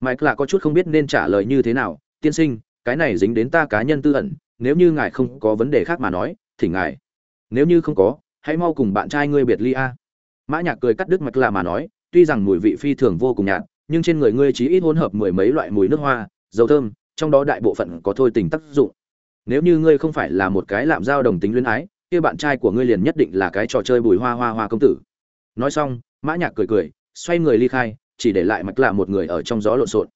mike là có chút không biết nên trả lời như thế nào, tiên sinh, cái này dính đến ta cá nhân tư ẩn, nếu như ngài không có vấn đề khác mà nói, thì ngài, nếu như không có, hãy mau cùng bạn trai ngươi biệt ly a. Mã nhạc cười cắt đứt mạch là mà nói, tuy rằng mùi vị phi thường vô cùng nhạt, nhưng trên người ngươi chỉ ít hỗn hợp mười mấy loại mùi nước hoa, dầu thơm, trong đó đại bộ phận có thôi tình tác dụng. Nếu như ngươi không phải là một cái lạm giao đồng tính luyến ái, kia bạn trai của ngươi liền nhất định là cái trò chơi bùi hoa hoa hoa công tử. Nói xong, mã nhạc cười cười, xoay người ly khai chỉ để lại mạch là một người ở trong gió lộn xộn.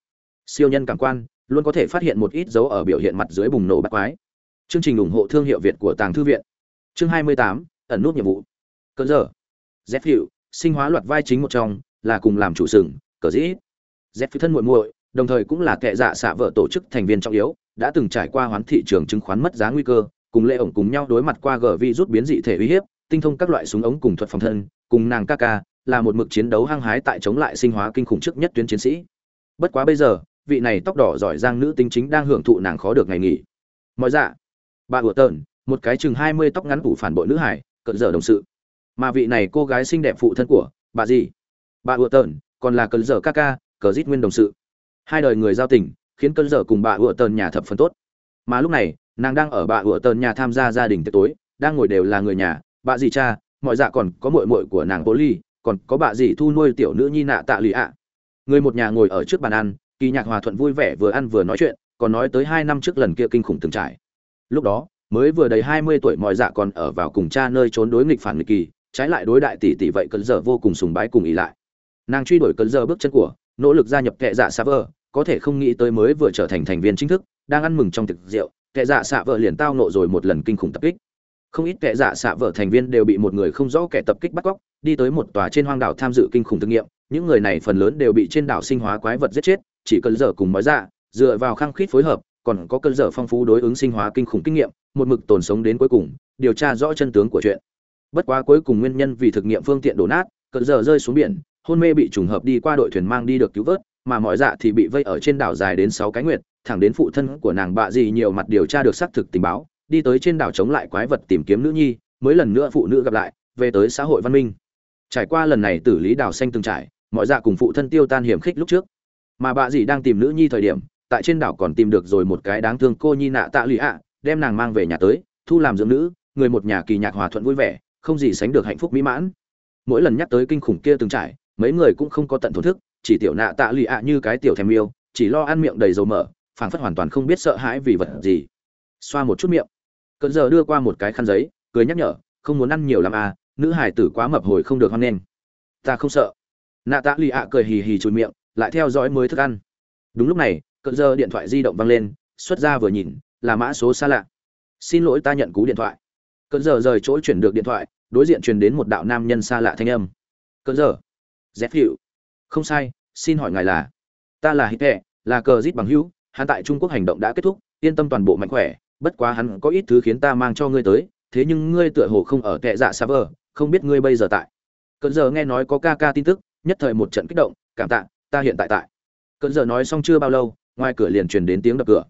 Siêu nhân cảm quan luôn có thể phát hiện một ít dấu ở biểu hiện mặt dưới bùng nổ bắt quái. Chương trình ủng hộ thương hiệu việt của tàng thư viện. Chương 28, ẩn nút nhiệm vụ. Cỡ giờ. Z hiệu sinh hóa loạt vai chính một trong là cùng làm chủ sừng cờ dĩ. Z thân muội muội đồng thời cũng là kệ dạ xạ vợ tổ chức thành viên trọng yếu đã từng trải qua hoán thị trường chứng khoán mất giá nguy cơ cùng lệ ổng cùng nhau đối mặt qua gờ vi rút biến dị thể uy hiếp tinh thông các loại súng ống cùng thuật phòng thân cùng nàng ca ca là một mực chiến đấu hăng hái tại chống lại sinh hóa kinh khủng trước nhất tuyến chiến sĩ. Bất quá bây giờ, vị này tóc đỏ giỏi giang nữ tính chính đang hưởng thụ nàng khó được ngày nghỉ. Mọi dạ bà ủa tợn một cái chừng hai mươi tóc ngắn phủ phản bội nữ hải, cận dở đồng sự. Mà vị này cô gái xinh đẹp phụ thân của, bà gì? Bà ủa tợn còn là cận dở ca ca, cờ dít nguyên đồng sự. Hai đời người giao tình, khiến cơn dở cùng bà ủa tợn nhà thập phần tốt. Mà lúc này, nàng đang ở bà ủa tợn nhà tham gia gia đình tiệc tối, đang ngồi đều là người nhà, bà dì cha, mọi dạ còn có muội muội của nàng bố ly còn có bà dì thu nuôi tiểu nữ nhi nạ tạ lụy ạ. Người một nhà ngồi ở trước bàn ăn, kỳ nhạc hòa thuận vui vẻ vừa ăn vừa nói chuyện, còn nói tới hai năm trước lần kia kinh khủng từng trải. Lúc đó, mới vừa đầy hai mươi tuổi mọi dạ còn ở vào cùng cha nơi trốn đối nghịch phản nghịch kỳ, trái lại đối đại tỷ tỷ vậy cơn giờ vô cùng sùng bái cùng ỉ lại. Nàng truy đuổi cơn giờ bước chân của, nỗ lực gia nhập kệ dạ xa vợ, có thể không nghĩ tới mới vừa trở thành thành viên chính thức, đang ăn mừng trong thực rượu kệ dạ xạ vợ liền tao nộ rồi một lần kinh khủng tập kích không ít kẻ giả xạ vợ thành viên đều bị một người không rõ kẻ tập kích bắt cóc, đi tới một tòa trên hoang đảo tham dự kinh khủng thực nghiệm. Những người này phần lớn đều bị trên đảo sinh hóa quái vật giết chết, chỉ cần giờ cùng nói dạ dựa vào khăng khít phối hợp, còn có cơn giờ phong phú đối ứng sinh hóa kinh khủng kinh nghiệm, một mực tồn sống đến cuối cùng, điều tra rõ chân tướng của chuyện. Bất quá cuối cùng nguyên nhân vì thực nghiệm phương tiện đổ nát, cơn giờ rơi xuống biển, hôn mê bị trùng hợp đi qua đội thuyền mang đi được cứu vớt, mà mọi dạ thì bị vây ở trên đảo dài đến sáu cái nguyệt, thẳng đến phụ thân của nàng bạ gì nhiều mặt điều tra được xác thực tình báo đi tới trên đảo chống lại quái vật tìm kiếm nữ nhi, mới lần nữa phụ nữ gặp lại, về tới xã hội văn minh. Trải qua lần này tử lý đảo xanh từng trải, mọi dạ cùng phụ thân tiêu tan hiểm khích lúc trước. Mà bà dì đang tìm nữ nhi thời điểm, tại trên đảo còn tìm được rồi một cái đáng thương cô nhi nạ tạ lụy ạ, đem nàng mang về nhà tới, thu làm dưỡng nữ, người một nhà kỳ nhạc hòa thuận vui vẻ, không gì sánh được hạnh phúc mỹ mãn. Mỗi lần nhắc tới kinh khủng kia từng trải, mấy người cũng không có tận thổn thức, chỉ tiểu nạ tạ lụy ạ như cái tiểu thèm yêu, chỉ lo ăn miệng đầy dầu mỡ, phảng phất hoàn toàn không biết sợ hãi vì vật gì. Xoa một chút miệng cận giờ đưa qua một cái khăn giấy, cười nhắc nhở, không muốn ăn nhiều làm à nữ hải tử quá mập hồi không được hoan nghênh. Ta không sợ. Nạ tạ lì ạ cười hì hì chùi miệng, lại theo dõi mới thức ăn. Đúng lúc này cận giờ điện thoại di động văng lên, xuất ra vừa nhìn, là mã số xa lạ. Xin lỗi ta nhận cú điện thoại. Cận giờ rời chỗ chuyển được điện thoại, đối diện truyền đến một đạo nam nhân xa lạ thanh âm. Cận giờ. Dép hiệu không sai, xin hỏi ngài là? Ta là hít hẹ, là cờ rít bằng hữu, hắn tại trung quốc hành động đã kết thúc, yên tâm toàn bộ mạnh khỏe bất quá hắn có ít thứ khiến ta mang cho ngươi tới, thế nhưng ngươi tựa hồ không ở tệ dạ xa vờ, không biết ngươi bây giờ tại. Cận giờ nghe nói có ca ca tin tức, nhất thời một trận kích động, cảm tạ, ta hiện tại tại. Cận giờ nói xong chưa bao lâu, ngoài cửa liền truyền đến tiếng đập cửa.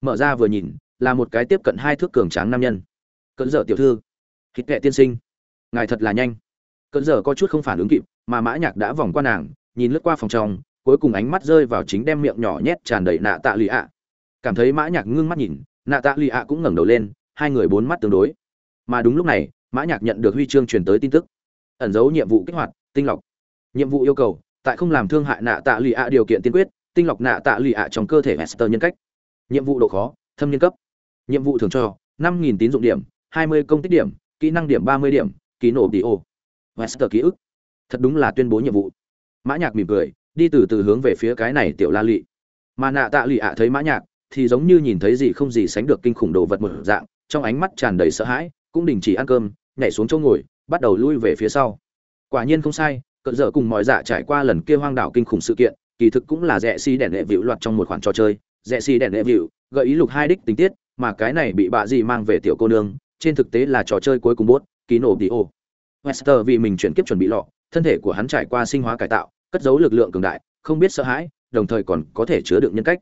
Mở ra vừa nhìn, là một cái tiếp cận hai thước cường tráng nam nhân. Cận giờ tiểu thư hít kệ tiên sinh. Ngài thật là nhanh. Cận giờ có chút không phản ứng kịp, mà mã nhạc đã vòng qua nàng, nhìn lướt qua phòng trong, cuối cùng ánh mắt rơi vào chính đem miệng nhỏ nhét tràn đầy nạ tạ lụy ạ. Cảm thấy mã nhạc ngưng mắt nhìn nạ tạ lì ạ cũng ngẩng đầu lên hai người bốn mắt tương đối mà đúng lúc này mã nhạc nhận được huy chương truyền tới tin tức ẩn dấu nhiệm vụ kích hoạt tinh lọc nhiệm vụ yêu cầu tại không làm thương hại nạ tạ lì ạ điều kiện tiên quyết tinh lọc nạ tạ lì ạ trong cơ thể master nhân cách. Nhiệm vụ độ khó, thâm niên cấp. Nhiệm vụ thường cho 5000 tín dụng điểm, 20 công tích điểm, kỹ năng điểm 30 điểm, ký nổ tỷ ô. master ký ức. Thật đúng là tuyên bố nhiệm vụ. Mã Nhạc mỉm cười, đi từ từ hướng về phía cái này tiểu La Lị. Mà nạ tạ lì ạ thấy Mã Nhạc, thì giống như nhìn thấy gì không gì sánh được kinh khủng đồ vật một dạng, trong ánh mắt tràn đầy sợ hãi, cũng đình chỉ ăn cơm, nhảy xuống chỗ ngồi, bắt đầu lui về phía sau. Quả nhiên không sai, cận dở cùng mọi dạ trải qua lần kia hoang đảo kinh khủng sự kiện, kỳ thực cũng là rẻ si đèn lệ vịu loạt trong một khoản trò chơi. Rẻ si đèn lệ vịu gợi ý lục hai đích tình tiết mà cái này bị bạ gì mang về tiểu cô nương trên thực tế là trò chơi cuối cùng bốt ký nổ đi ô. Wester vì mình chuyển kiếp chuẩn bị lọ thân thể của hắn trải qua sinh hóa cải tạo cất giấu lực lượng cường đại không biết sợ hãi đồng thời còn có thể chứa đựng nhân cách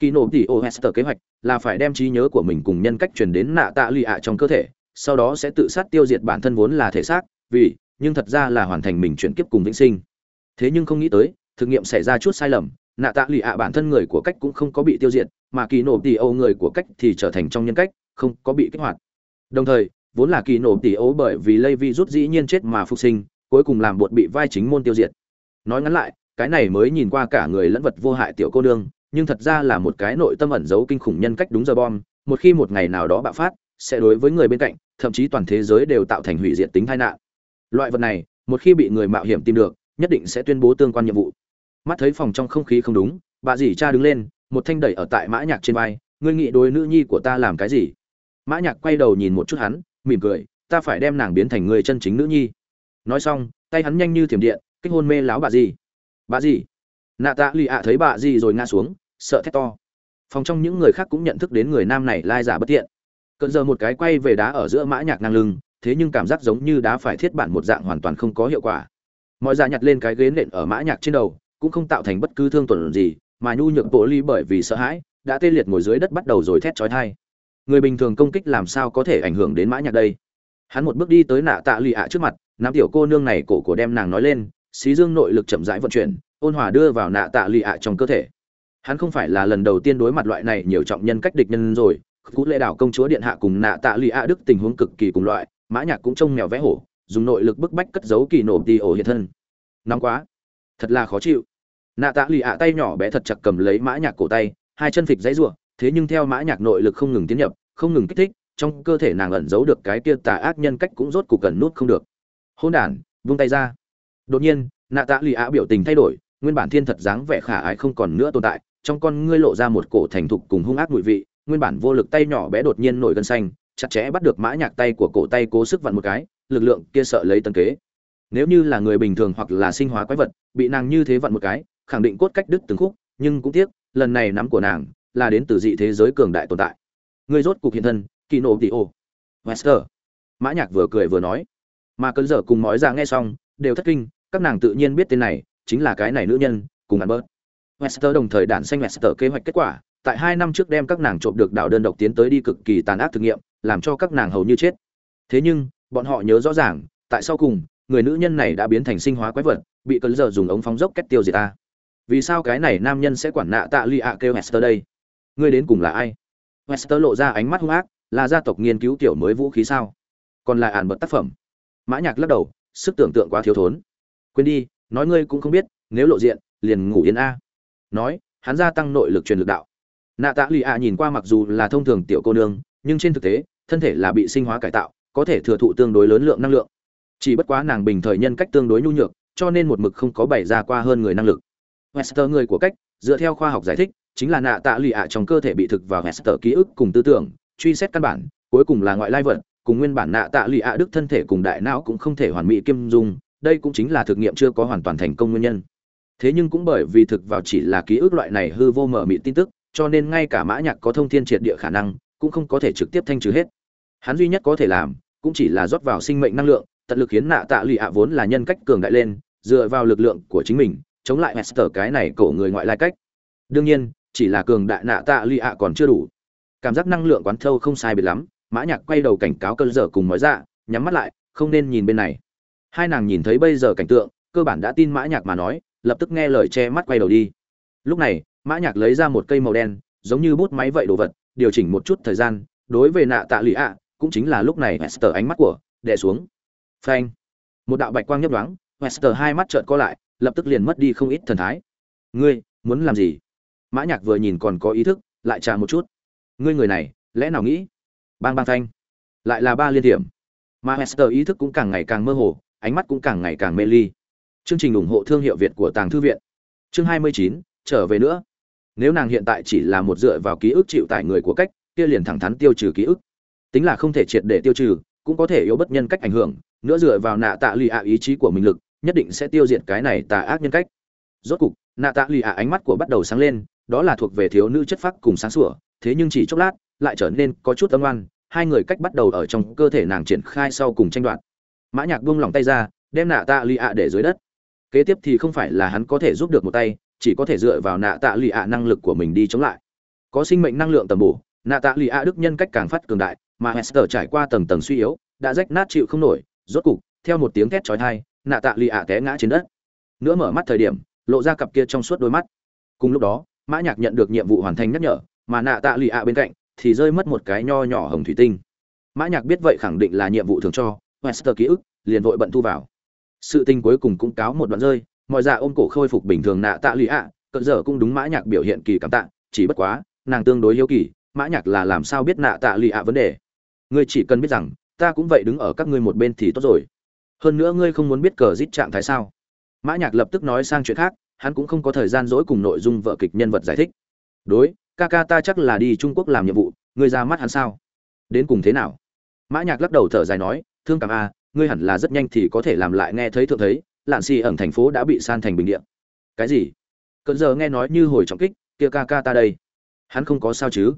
kỳ nổ tỷ ô hester kế hoạch là phải đem trí nhớ của mình cùng nhân cách truyền đến nạ tạ lụy ạ trong cơ thể, sau đó sẽ tự sát tiêu diệt bản thân vốn là thể xác, vì, nhưng thật ra là hoàn thành mình chuyển kiếp cùng vĩnh sinh. Thế nhưng không nghĩ tới, thực nghiệm xảy ra chút sai lầm, nạ tạ lụy ạ bản thân người của cách cũng không có bị tiêu diệt, mà kỳ nổ tỷ ô người của cách thì trở thành trong nhân cách, không có bị kích hoạt. Đồng thời, vốn là kỳ nổ tỷ ấu bởi vì lây vi rút dĩ nhiên chết mà phục sinh, cuối cùng làm bột bị vai chính môn tiêu diệt. Nói ngắn lại, cái này mới nhìn qua cả người lẫn vật vô hại tiểu cô đương nhưng thật ra là một cái nội tâm ẩn giấu kinh khủng nhân cách đúng giờ bom, một khi một ngày nào đó bạo phát, sẽ đối với người bên cạnh, thậm chí toàn thế giới đều tạo thành hủy diệt tính tai nạn. Loại vật này, một khi bị người mạo hiểm tìm được, nhất định sẽ tuyên bố tương quan nhiệm vụ. Mắt thấy phòng trong không khí không đúng, bà dì cha đứng lên, một thanh đẩy ở tại mã nhạc trên vai, ngươi nghĩ đối nữ nhi của ta làm cái gì? Mã nhạc quay đầu nhìn một chút hắn, mỉm cười, ta phải đem nàng biến thành người chân chính nữ nhi. Nói xong, tay hắn nhanh như thiểm điện, kích hôn mê láo bà dì. Bà dì nạ tạ lì ạ thấy bà gì rồi ngã xuống, sợ thét to. Phòng trong những người khác cũng nhận thức đến người nam này lai giả bất tiện. Cận giờ một cái quay về đá ở giữa mã nhạc ngang lưng, thế nhưng cảm giác giống như đá phải thiết bản một dạng hoàn toàn không có hiệu quả. Mọi giả nhặt lên cái ghế nện ở mã nhạc trên đầu, cũng không tạo thành bất cứ thương tổn gì, mà nhu nhược bộ ly bởi vì sợ hãi, đã tê liệt ngồi dưới đất bắt đầu rồi thét chói tai. Người bình thường công kích làm sao có thể ảnh hưởng đến mã nhạc đây? Hắn một bước đi tới nạ tạ lì ạ trước mặt, nắm tiểu cô nương này cổ của đem nàng nói lên xí dương nội lực chậm rãi vận chuyển, ôn hòa đưa vào nạ tạ lì ạ trong cơ thể. Hắn không phải là lần đầu tiên đối mặt loại này nhiều trọng nhân cách địch nhân rồi. Cú lệ đảo công chúa điện hạ cùng nạ tạ lì ạ đức tình huống cực kỳ cùng loại, mã nhạc cũng trông mèo vẽ hổ, dùng nội lực bức bách cất giấu kỳ nổ đi ổ hiện thân. Nóng quá. Thật là khó chịu. Nạ tạ lì ạ tay nhỏ bé thật chặt cầm lấy mã nhạc cổ tay, hai chân phịch dãy rủa, thế nhưng theo mã nhạc nội lực không ngừng tiến nhập, không ngừng kích thích, trong cơ thể nàng ẩn giấu được cái kia tà ác nhân cách cũng rốt cục cần nút không được. Hôn đản, vung tay ra đột nhiên, nạ tạ lì ạ biểu tình thay đổi, nguyên bản thiên thật dáng vẻ khả ái không còn nữa tồn tại, trong con ngươi lộ ra một cổ thành thục cùng hung ác mùi vị, nguyên bản vô lực tay nhỏ bé đột nhiên nổi gân xanh, chặt chẽ bắt được mã nhạc tay của cổ tay cố sức vặn một cái, lực lượng kia sợ lấy tân kế. Nếu như là người bình thường hoặc là sinh hóa quái vật, bị nàng như thế vặn một cái, khẳng định cốt cách đứt từng khúc, nhưng cũng tiếc, lần này nắm của nàng là đến từ dị thế giới cường đại tồn tại. Người rốt cục hiện thân kỳ nổ tỷ ô wester. Mã nhạc vừa cười vừa nói. Mà cơn dở cùng mói ra dạ nghe xong, đều thất kinh các nàng tự nhiên biết tên này, chính là cái này nữ nhân, cùng ăn bớt wester đồng thời đản xanh wester kế hoạch kết quả, tại hai năm trước đem các nàng trộm được đảo đơn độc tiến tới đi cực kỳ tàn ác thực nghiệm, làm cho các nàng hầu như chết. Thế nhưng, bọn họ nhớ rõ ràng, tại sau cùng, người nữ nhân này đã biến thành sinh hóa quái vật, bị cơn giờ dùng ống phóng dốc kết tiêu diệt ta. Vì sao cái này nam nhân sẽ quản nạ tạ lì ạ kêu wester đây? Ngươi đến cùng là ai? Wester lộ ra ánh mắt hung ác, là gia tộc nghiên cứu tiểu mới vũ khí sao? Còn là ản bật tác phẩm. Mã nhạc lắc đầu, sức tưởng tượng quá thiếu thốn quên đi nói ngươi cũng không biết nếu lộ diện liền ngủ yên a. Nói hắn gia tăng nội lực truyền lực đạo. Nạ tạ lì ạ nhìn qua mặc dù là thông thường tiểu cô nương nhưng trên thực tế thân thể là bị sinh hóa cải tạo có thể thừa thụ tương đối lớn lượng năng lượng. Chỉ bất quá nàng bình thời nhân cách tương đối nhu nhược cho nên một mực không có bày ra qua hơn người năng lực. Hester người của cách, dựa theo khoa học giải thích, chính là nạ tạ lì ạ trong cơ thể bị thực vào hester ký ức cùng tư tưởng, truy xét căn bản, cuối cùng là ngoại lai vật, cùng nguyên bản nạ tạ lì ạ đức thân thể cùng đại não cũng không thể hoàn mỹ kiêm dung, đây cũng chính là thực nghiệm chưa có hoàn toàn thành công nguyên nhân. Thế nhưng cũng bởi vì thực vào chỉ là ký ức loại này hư vô mở mịt tin tức, cho nên ngay cả mã nhạc có thông thiên triệt địa khả năng, cũng không có thể trực tiếp thanh trừ hết. Hắn duy nhất có thể làm, cũng chỉ là rót vào sinh mệnh năng lượng, tận lực khiến nạ tạ lụy ạ vốn là nhân cách cường đại lên, dựa vào lực lượng của chính mình, chống lại Hester cái này cổ người ngoại lai cách. Đương nhiên, chỉ là cường đại nạ tạ lụy ạ còn chưa đủ. Cảm giác năng lượng quán thâu không sai biệt lắm, Mã Nhạc quay đầu cảnh cáo cơn dở cùng nói ra, nhắm mắt lại, không nên nhìn bên này. Hai nàng nhìn thấy bây giờ cảnh tượng, cơ bản đã tin Mã Nhạc mà nói, lập tức nghe lời che mắt quay đầu đi. Lúc này, Mã Nhạc lấy ra một cây màu đen, giống như bút máy vậy đồ vật, điều chỉnh một chút thời gian, đối với nạ tạ lụy ạ, cũng chính là lúc này Hester ánh mắt của, đè xuống. Phanh! Một đạo bạch quang nhấp nhoáng, Hester hai mắt trợn co lại, lập tức liền mất đi không ít thần thái ngươi muốn làm gì mã nhạc vừa nhìn còn có ý thức lại trà một chút ngươi người này lẽ nào nghĩ bang bang thanh lại là ba liên điểm mà Hester ý thức cũng càng ngày càng mơ hồ ánh mắt cũng càng ngày càng mê ly. Chương trình ủng hộ thương hiệu việt của tàng thư viện. Chương 29, trở về nữa. Nếu nàng hiện tại chỉ là một dựa vào ký ức chịu tải người của cách kia liền thẳng thắn tiêu trừ ký ức. Tính là không thể triệt để tiêu trừ cũng có thể yếu bất nhân cách ảnh hưởng nữa dựa vào nạ tạ lì ạ ý chí của mình lực nhất định sẽ tiêu diệt cái này tà ác nhân cách. Rốt cục nạ tạ lì ạ ánh mắt của bắt đầu sáng lên đó là thuộc về thiếu nữ chất phác cùng sáng sủa thế nhưng chỉ chốc lát lại trở nên có chút âm oan hai người cách bắt đầu ở trong cơ thể nàng triển khai sau cùng tranh đoạt mã nhạc buông lỏng tay ra, đem nạ tạ lì ạ để dưới đất. Kế tiếp thì không phải là hắn có thể giúp được một tay, chỉ có thể dựa vào nạ tạ lì ạ năng lực của mình đi chống lại. Có sinh mệnh năng lượng tầm bổ, nạ tạ lì ạ đức nhân cách càng phát cường đại, mà hester trải qua tầng tầng suy yếu, đã rách nát chịu không nổi, rốt cục, theo một tiếng thét chói tai, nạ tạ lì ạ té ngã trên đất. Nữa mở mắt thời điểm, lộ ra cặp kia trong suốt đôi mắt. Cùng lúc đó, mã nhạc nhận được nhiệm vụ hoàn thành nhắc nhở, mà nạ tạ lì ạ bên cạnh thì rơi mất một cái nho nhỏ hồng thủy tinh. Mã nhạc biết vậy khẳng định là nhiệm vụ thường cho wester ký ức, liền vội bận thu vào. Sự tình cuối cùng cũng cáo một đoạn rơi, mọi dạ ôm cổ khôi phục bình thường nạ tạ lì ạ cận giờ cũng đúng mã nhạc biểu hiện kỳ cảm tạ, chỉ bất quá, nàng tương đối hiếu kỳ, mã nhạc là làm sao biết nạ tạ lì ạ vấn đề. Ngươi chỉ cần biết rằng, ta cũng vậy đứng ở các ngươi một bên thì tốt rồi. Hơn nữa ngươi không muốn biết cờ dít trạng thái sao? Mã nhạc lập tức nói sang chuyện khác, hắn cũng không có thời gian dỗi cùng nội dung vợ kịch nhân vật giải thích. Đối, ca ca ta chắc là đi trung quốc làm nhiệm vụ, ngươi ra mắt hắn sao? Đến cùng thế nào? Mã nhạc lắc đầu thở dài nói thương cảm a, ngươi hẳn là rất nhanh thì có thể làm lại nghe thấy thượng thấy, lạn xì ẩn thành phố đã bị san thành bình địa. Cái gì? Cận giờ nghe nói như hồi trọng kích, kia ca ca ta đây. Hắn không có sao chứ?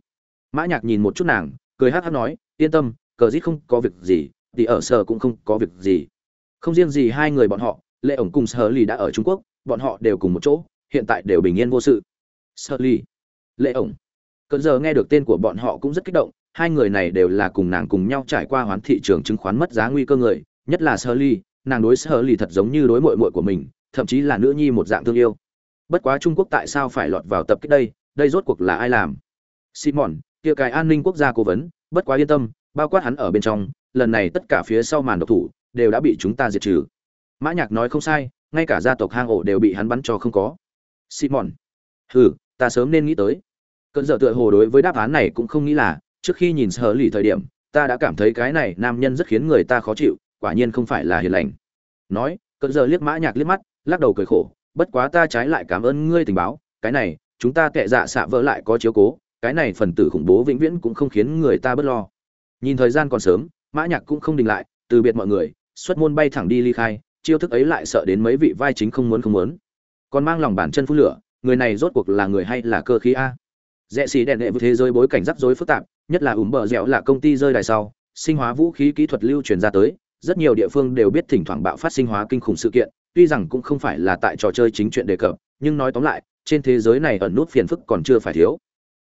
Mã nhạc nhìn một chút nàng, cười hắt hắt nói, yên tâm, cờ dít không có việc gì, thì ở sở cũng không có việc gì. Không riêng gì hai người bọn họ, lệ ổng cùng sở lì đã ở trung quốc, bọn họ đều cùng một chỗ, hiện tại đều bình yên vô sự. Sở lì. Lệ ổng cơn giờ nghe được tên của bọn họ cũng rất kích động, hai người này đều là cùng nàng cùng nhau trải qua hoán thị trường chứng khoán mất giá nguy cơ người, nhất là sơ ly nàng đối sơ ly thật giống như đối mội mội của mình, thậm chí là nữ nhi một dạng thương yêu. Bất quá trung quốc tại sao phải lọt vào tập kích đây đây rốt cuộc là ai làm? Simon, kia cái an ninh quốc gia cố vấn, bất quá yên tâm, bao quát hắn ở bên trong, lần này tất cả phía sau màn độc thủ, đều đã bị chúng ta diệt trừ. Mã nhạc nói không sai, ngay cả gia tộc hang ổ đều bị hắn bắn cho không có. Simon, hừ, ta sớm nên nghĩ tới cơn giờ tựa hồ đối với đáp án này cũng không nghĩ là, trước khi nhìn sở lì thời điểm, ta đã cảm thấy cái này nam nhân rất khiến người ta khó chịu, quả nhiên không phải là hiền lành. Nói, cơn giờ liếc mã nhạc liếc mắt, lắc đầu cười khổ, bất quá ta trái lại cảm ơn ngươi tình báo, cái này, chúng ta kệ dạ xạ vỡ lại có chiếu cố, cái này phần tử khủng bố vĩnh viễn cũng không khiến người ta bớt lo. Nhìn thời gian còn sớm, mã nhạc cũng không đình lại, từ biệt mọi người, xuất môn bay thẳng đi ly khai, chiêu thức ấy lại sợ đến mấy vị vai chính không muốn không muốn. Còn mang lòng bản chân phun lửa, người này rốt cuộc là người hay là cơ khí a? Rẽ xì đèn đệ với thế giới bối cảnh rắc rối phức tạp, nhất là ủm bờ dẻo là công ty rơi đài sau, sinh hóa vũ khí kỹ thuật lưu truyền ra tới, rất nhiều địa phương đều biết thỉnh thoảng bạo phát sinh hóa kinh khủng sự kiện, tuy rằng cũng không phải là tại trò chơi chính chuyện đề cập, nhưng nói tóm lại, trên thế giới này ẩn nút phiền phức còn chưa phải thiếu.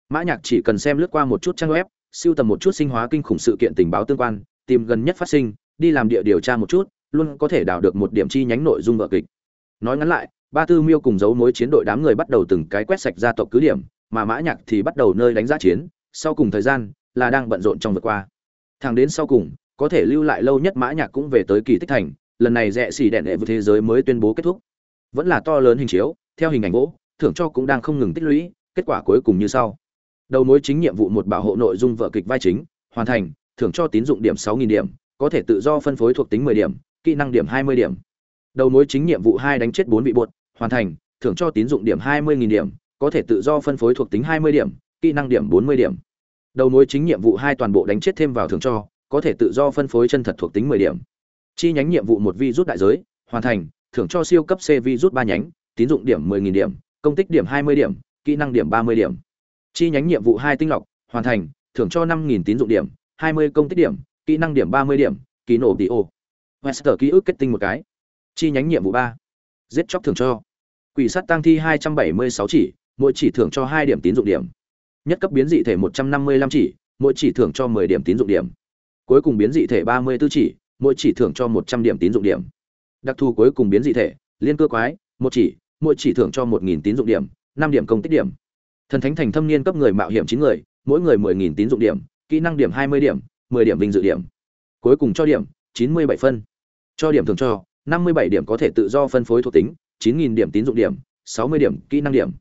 Mã nhạc chỉ cần xem lướt qua một chút trang web siêu tầm một chút sinh hóa kinh khủng sự kiện tình báo tương quan, tìm gần nhất phát sinh, đi làm địa điều tra một chút, luôn có thể đào được một điểm chi nhánh nội dung vở kịch. Nói ngắn lại, ba tư miêu cùng dấu mối chiến đội đám người bắt đầu từng cái quét sạch gia tộc cứ điểm mà mã nhạc thì bắt đầu nơi đánh giá chiến, sau cùng thời gian là đang bận rộn trong vượt qua. Thẳng đến sau cùng, có thể lưu lại lâu nhất mã nhạc cũng về tới kỳ tích thành, lần này rẽ xỉ đèn đệ với thế giới mới tuyên bố kết thúc. Vẫn là to lớn hình chiếu, theo hình ảnh gỗ, thưởng cho cũng đang không ngừng tích lũy, kết quả cuối cùng như sau. Đầu mối chính nhiệm vụ một bảo hộ nội dung vở kịch vai chính, hoàn thành, thưởng cho tín dụng điểm 6.000 điểm, có thể tự do phân phối thuộc tính 10 điểm, kỹ năng điểm 20 điểm. Đầu mối chính nhiệm vụ hai đánh chết bốn vị bột, hoàn thành, thưởng cho tín dụng điểm 20.000 điểm có thể tự do phân phối thuộc tính 20 điểm, kỹ năng điểm 40 điểm. Đầu mối chính nhiệm vụ 2 toàn bộ đánh chết thêm vào thưởng cho, có thể tự do phân phối chân thật thuộc tính 10 điểm. Chi nhánh nhiệm vụ 1 vi rút đại giới, hoàn thành, thưởng cho siêu cấp c vi rút 3 nhánh, tín dụng điểm 10000 điểm, công tích điểm 20 điểm, kỹ năng điểm 30 điểm. Chi nhánh nhiệm vụ 2 tinh lọc, hoàn thành, thưởng cho 5000 tín dụng điểm 20 công tích điểm, kỹ năng điểm 30 điểm, ký nổ đi ô Wester ký ức kết tinh một cái. Chi nhánh nhiệm vụ 3. giết chóc thưởng cho. Quỷ sát tăng thi 276 chỉ mỗi chỉ thưởng cho hai điểm tín dụng điểm. Nhất cấp biến dị thể 155 chỉ, mỗi chỉ thưởng cho 10 điểm tín dụng điểm. Cuối cùng biến dị thể 34 chỉ, mỗi chỉ thưởng cho 100 điểm tín dụng điểm. Đặc thù cuối cùng biến dị thể, liên cơ quái, một chỉ, mỗi chỉ thưởng cho 1.000 tín dụng điểm 5 điểm công tích điểm. Thần thánh thành thâm niên cấp người mạo hiểm chín người, mỗi người mười nghìn tín dụng điểm, kỹ năng điểm 20 điểm 10 điểm vinh dự điểm. Cuối cùng cho điểm 97 phân. Cho điểm thường cho 57 điểm có thể tự do phân phối thuộc tính 9.000 điểm tín dụng điểm 60 điểm kỹ năng điểm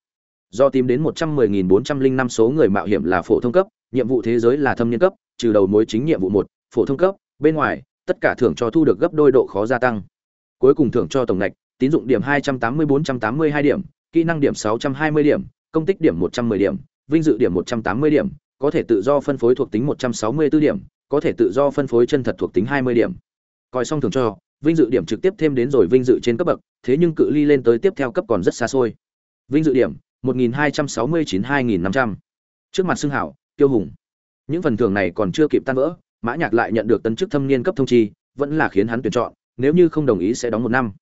do tìm đến 110.405 số người mạo hiểm là phổ thông cấp, nhiệm vụ thế giới là thâm niên cấp, trừ đầu mối chính nhiệm vụ một, phổ thông cấp, bên ngoài, tất cả thưởng cho thu được gấp đôi độ khó gia tăng. Cuối cùng thưởng cho tổng ngạch tín dụng điểm 280-482 điểm, kỹ năng điểm 620 điểm, công tích điểm 110 điểm, vinh dự điểm 180 điểm, có thể tự do phân phối thuộc tính 164 điểm, có thể tự do phân phối chân thật thuộc tính 20 điểm. Coi xong thưởng cho, vinh dự điểm trực tiếp thêm đến rồi vinh dự trên cấp bậc, thế nhưng cự ly lên tới tiếp theo cấp còn rất xa xôi. Vinh dự điểm 1269-2500. trước mặt xưng hảo, tiêu hùng. Những phần thưởng này còn chưa kịp tan vỡ, mã nhạc lại nhận được tân chức thâm niên cấp thông chi vẫn là khiến hắn tuyển chọn, nếu như không đồng ý sẽ đóng một năm.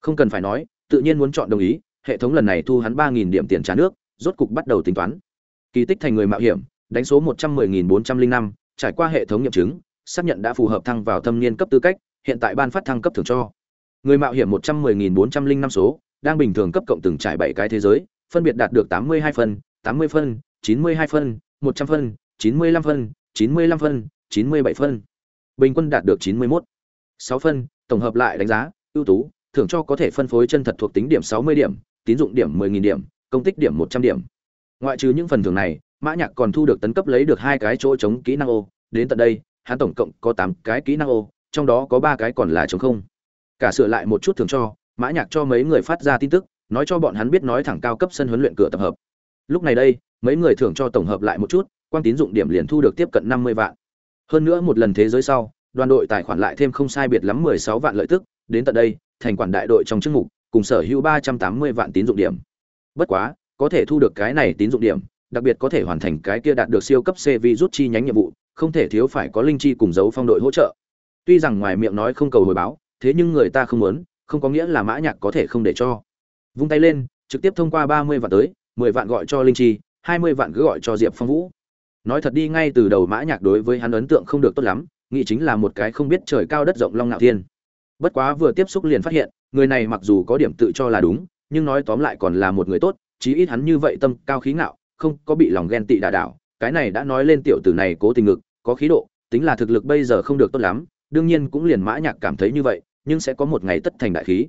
Không cần phải nói, tự nhiên muốn chọn đồng ý, hệ thống lần này thu hắn ba nghìn điểm tiền trả nước, rốt cục bắt đầu tính toán. Kỳ tích thành người mạo hiểm, đánh số một trăm mười nghìn bốn trăm linh năm, trải qua hệ thống nghiệm chứng, xác nhận đã phù hợp thăng vào thâm niên cấp tư cách, hiện tại ban phát thăng cấp thưởng cho. Người mạo hiểm một trăm mười nghìn bốn trăm linh năm số, đang bình thường cấp cộng từng trải bảy cái thế giới phân biệt đạt được 82 phân, 80 phân, 92 phân, 100 phân, 95 phân, 95 phân, 97 phân. Bình quân đạt được 91. 6 phân, tổng hợp lại đánh giá, ưu tú, thưởng cho có thể phân phối chân thật thuộc tính điểm 60 điểm, tín dụng điểm 10000 điểm, công tích điểm 100 điểm. Ngoại trừ những phần thưởng này, Mã Nhạc còn thu được tấn cấp lấy được hai cái chỗ chống kỹ năng ô, đến tận đây, hắn tổng cộng có 8 cái kỹ năng ô, trong đó có 3 cái còn là trống không. Cả sửa lại một chút thưởng cho, Mã Nhạc cho mấy người phát ra tin tức, nói cho bọn hắn biết nói thẳng cao cấp sân huấn luyện cửa tập hợp. Lúc này đây, mấy người thưởng cho tổng hợp lại một chút, quan tín dụng điểm liền thu được tiếp cận 50 vạn. Hơn nữa một lần thế giới sau, đoàn đội tài khoản lại thêm không sai biệt lắm 16 vạn lợi tức, đến tận đây, thành quản đại đội trong chức mục, cùng sở hữu 380 vạn tín dụng điểm. Bất quá, có thể thu được cái này tín dụng điểm, đặc biệt có thể hoàn thành cái kia đạt được siêu cấp C vi rút chi nhánh nhiệm vụ, không thể thiếu phải có linh chi cùng dấu phong đội hỗ trợ. Tuy rằng ngoài miệng nói không cầu hồi báo, thế nhưng người ta không muốn, không có nghĩa là Mã Nhạc có thể không để cho. Vung tay lên, trực tiếp thông qua 30 vạn tới, 10 vạn gọi cho linh chi, 20 vạn cứ gọi cho Diệp Phong Vũ. Nói thật đi ngay từ đầu Mã Nhạc đối với hắn ấn tượng không được tốt lắm, nghĩ chính là một cái không biết trời cao đất rộng long ngạo thiên. Bất quá vừa tiếp xúc liền phát hiện, người này mặc dù có điểm tự cho là đúng, nhưng nói tóm lại còn là một người tốt, chí ít hắn như vậy tâm cao khí ngạo, không có bị lòng ghen tị đả đảo, cái này đã nói lên tiểu tử này cố tình ngực, có khí độ, tính là thực lực bây giờ không được tốt lắm, đương nhiên cũng liền Mã Nhạc cảm thấy như vậy, nhưng sẽ có một ngày tất thành đại khí.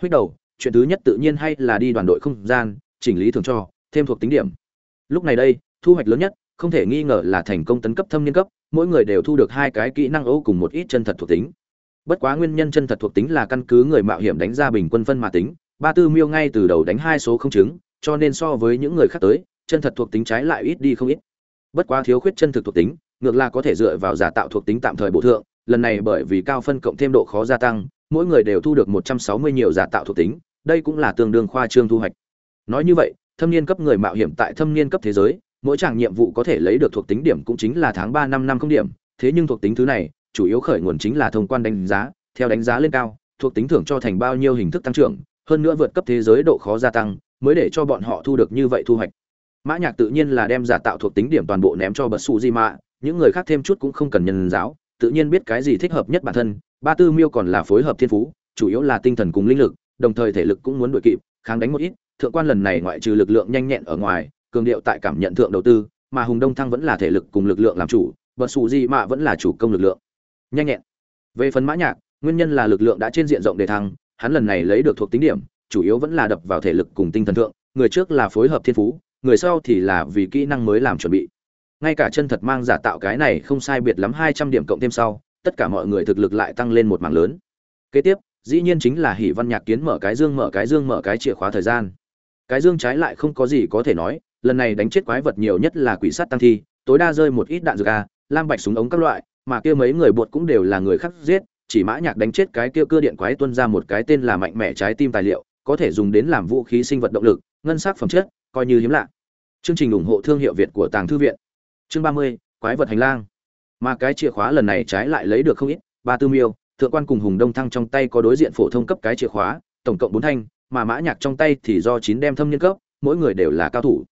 Huyết đầu, chuyện thứ nhất tự nhiên hay là đi đoàn đội không gian, chỉnh lý thường cho, thêm thuộc tính điểm. Lúc này đây, thu hoạch lớn nhất, không thể nghi ngờ là thành công tấn cấp thâm niên cấp, mỗi người đều thu được hai cái kỹ năng ấu cùng một ít chân thật thuộc tính. Bất quá nguyên nhân chân thật thuộc tính là căn cứ người mạo hiểm đánh ra bình quân phân mà tính, ba tư miêu ngay từ đầu đánh hai số không chứng, cho nên so với những người khác tới, chân thật thuộc tính trái lại ít đi không ít. Bất quá thiếu khuyết chân thực thuộc tính, ngược lại có thể dựa vào giả tạo thuộc tính tạm thời bổ thượng, lần này bởi vì cao phân cộng thêm độ khó gia tăng, mỗi người đều thu được 160 nhiều giả tạo thuộc tính, đây cũng là tương đương khoa trương thu hoạch. Nói như vậy, thâm niên cấp người mạo hiểm tại thâm niên cấp thế giới, mỗi chàng nhiệm vụ có thể lấy được thuộc tính điểm cũng chính là tháng 3 năm năm không điểm, thế nhưng thuộc tính thứ này, chủ yếu khởi nguồn chính là thông quan đánh giá, theo đánh giá lên cao, thuộc tính thưởng cho thành bao nhiêu hình thức tăng trưởng, hơn nữa vượt cấp thế giới độ khó gia tăng, mới để cho bọn họ thu được như vậy thu hoạch. Mã Nhạc tự nhiên là đem giả tạo thuộc tính điểm toàn bộ ném cho Bất Sụ Di Mạ, những người khác thêm chút cũng không cần nhân giáo, tự nhiên biết cái gì thích hợp nhất bản thân, ba tư miêu còn là phối hợp thiên phú, chủ yếu là tinh thần cùng linh lực, đồng thời thể lực cũng muốn đuổi kịp, kháng đánh một ít, thượng quan lần này ngoại trừ lực lượng nhanh nhẹn ở ngoài, cường điệu tại cảm nhận thượng đầu tư, mà Hùng Đông Thăng vẫn là thể lực cùng lực lượng làm chủ, Bất Sụ Di Mạ vẫn là chủ công lực lượng. Nhanh nhẹn. Về phần Mã Nhạc, nguyên nhân là lực lượng đã trên diện rộng đề thăng, hắn lần này lấy được thuộc tính điểm, chủ yếu vẫn là đập vào thể lực cùng tinh thần thượng, người trước là phối hợp thiên phú, người sau thì là vì kỹ năng mới làm chuẩn bị. Ngay cả chân thật mang giả tạo cái này không sai biệt lắm 200 điểm cộng thêm sau, tất cả mọi người thực lực lại tăng lên một mảng lớn. Kế tiếp, dĩ nhiên chính là Hỷ Văn Nhạc kiến mở cái dương mở cái dương mở cái chìa khóa thời gian. Cái dương trái lại không có gì có thể nói, lần này đánh chết quái vật nhiều nhất là quỷ sắt tăng thi, tối đa rơi một ít đạn dược a, lam bạch súng ống các loại, mà kia mấy người buột cũng đều là người khác giết, chỉ mã nhạc đánh chết cái kia cưa điện quái tuân ra một cái tên là mạnh mẽ trái tim tài liệu, có thể dùng đến làm vũ khí sinh vật động lực, ngân sắc phẩm chất, coi như hiếm lạ. Chương trình ủng hộ thương hiệu Việt của Tàng thư viện. Chương 30, quái vật hành lang. Mà cái chìa khóa lần này trái lại lấy được không ít, ba tư miêu, thượng quan cùng Hùng Đông Thăng trong tay có đối diện phổ thông cấp cái chìa khóa, tổng cộng bốn thanh, mà mã nhạc trong tay thì do chín đem thâm niên cấp, mỗi người đều là cao thủ.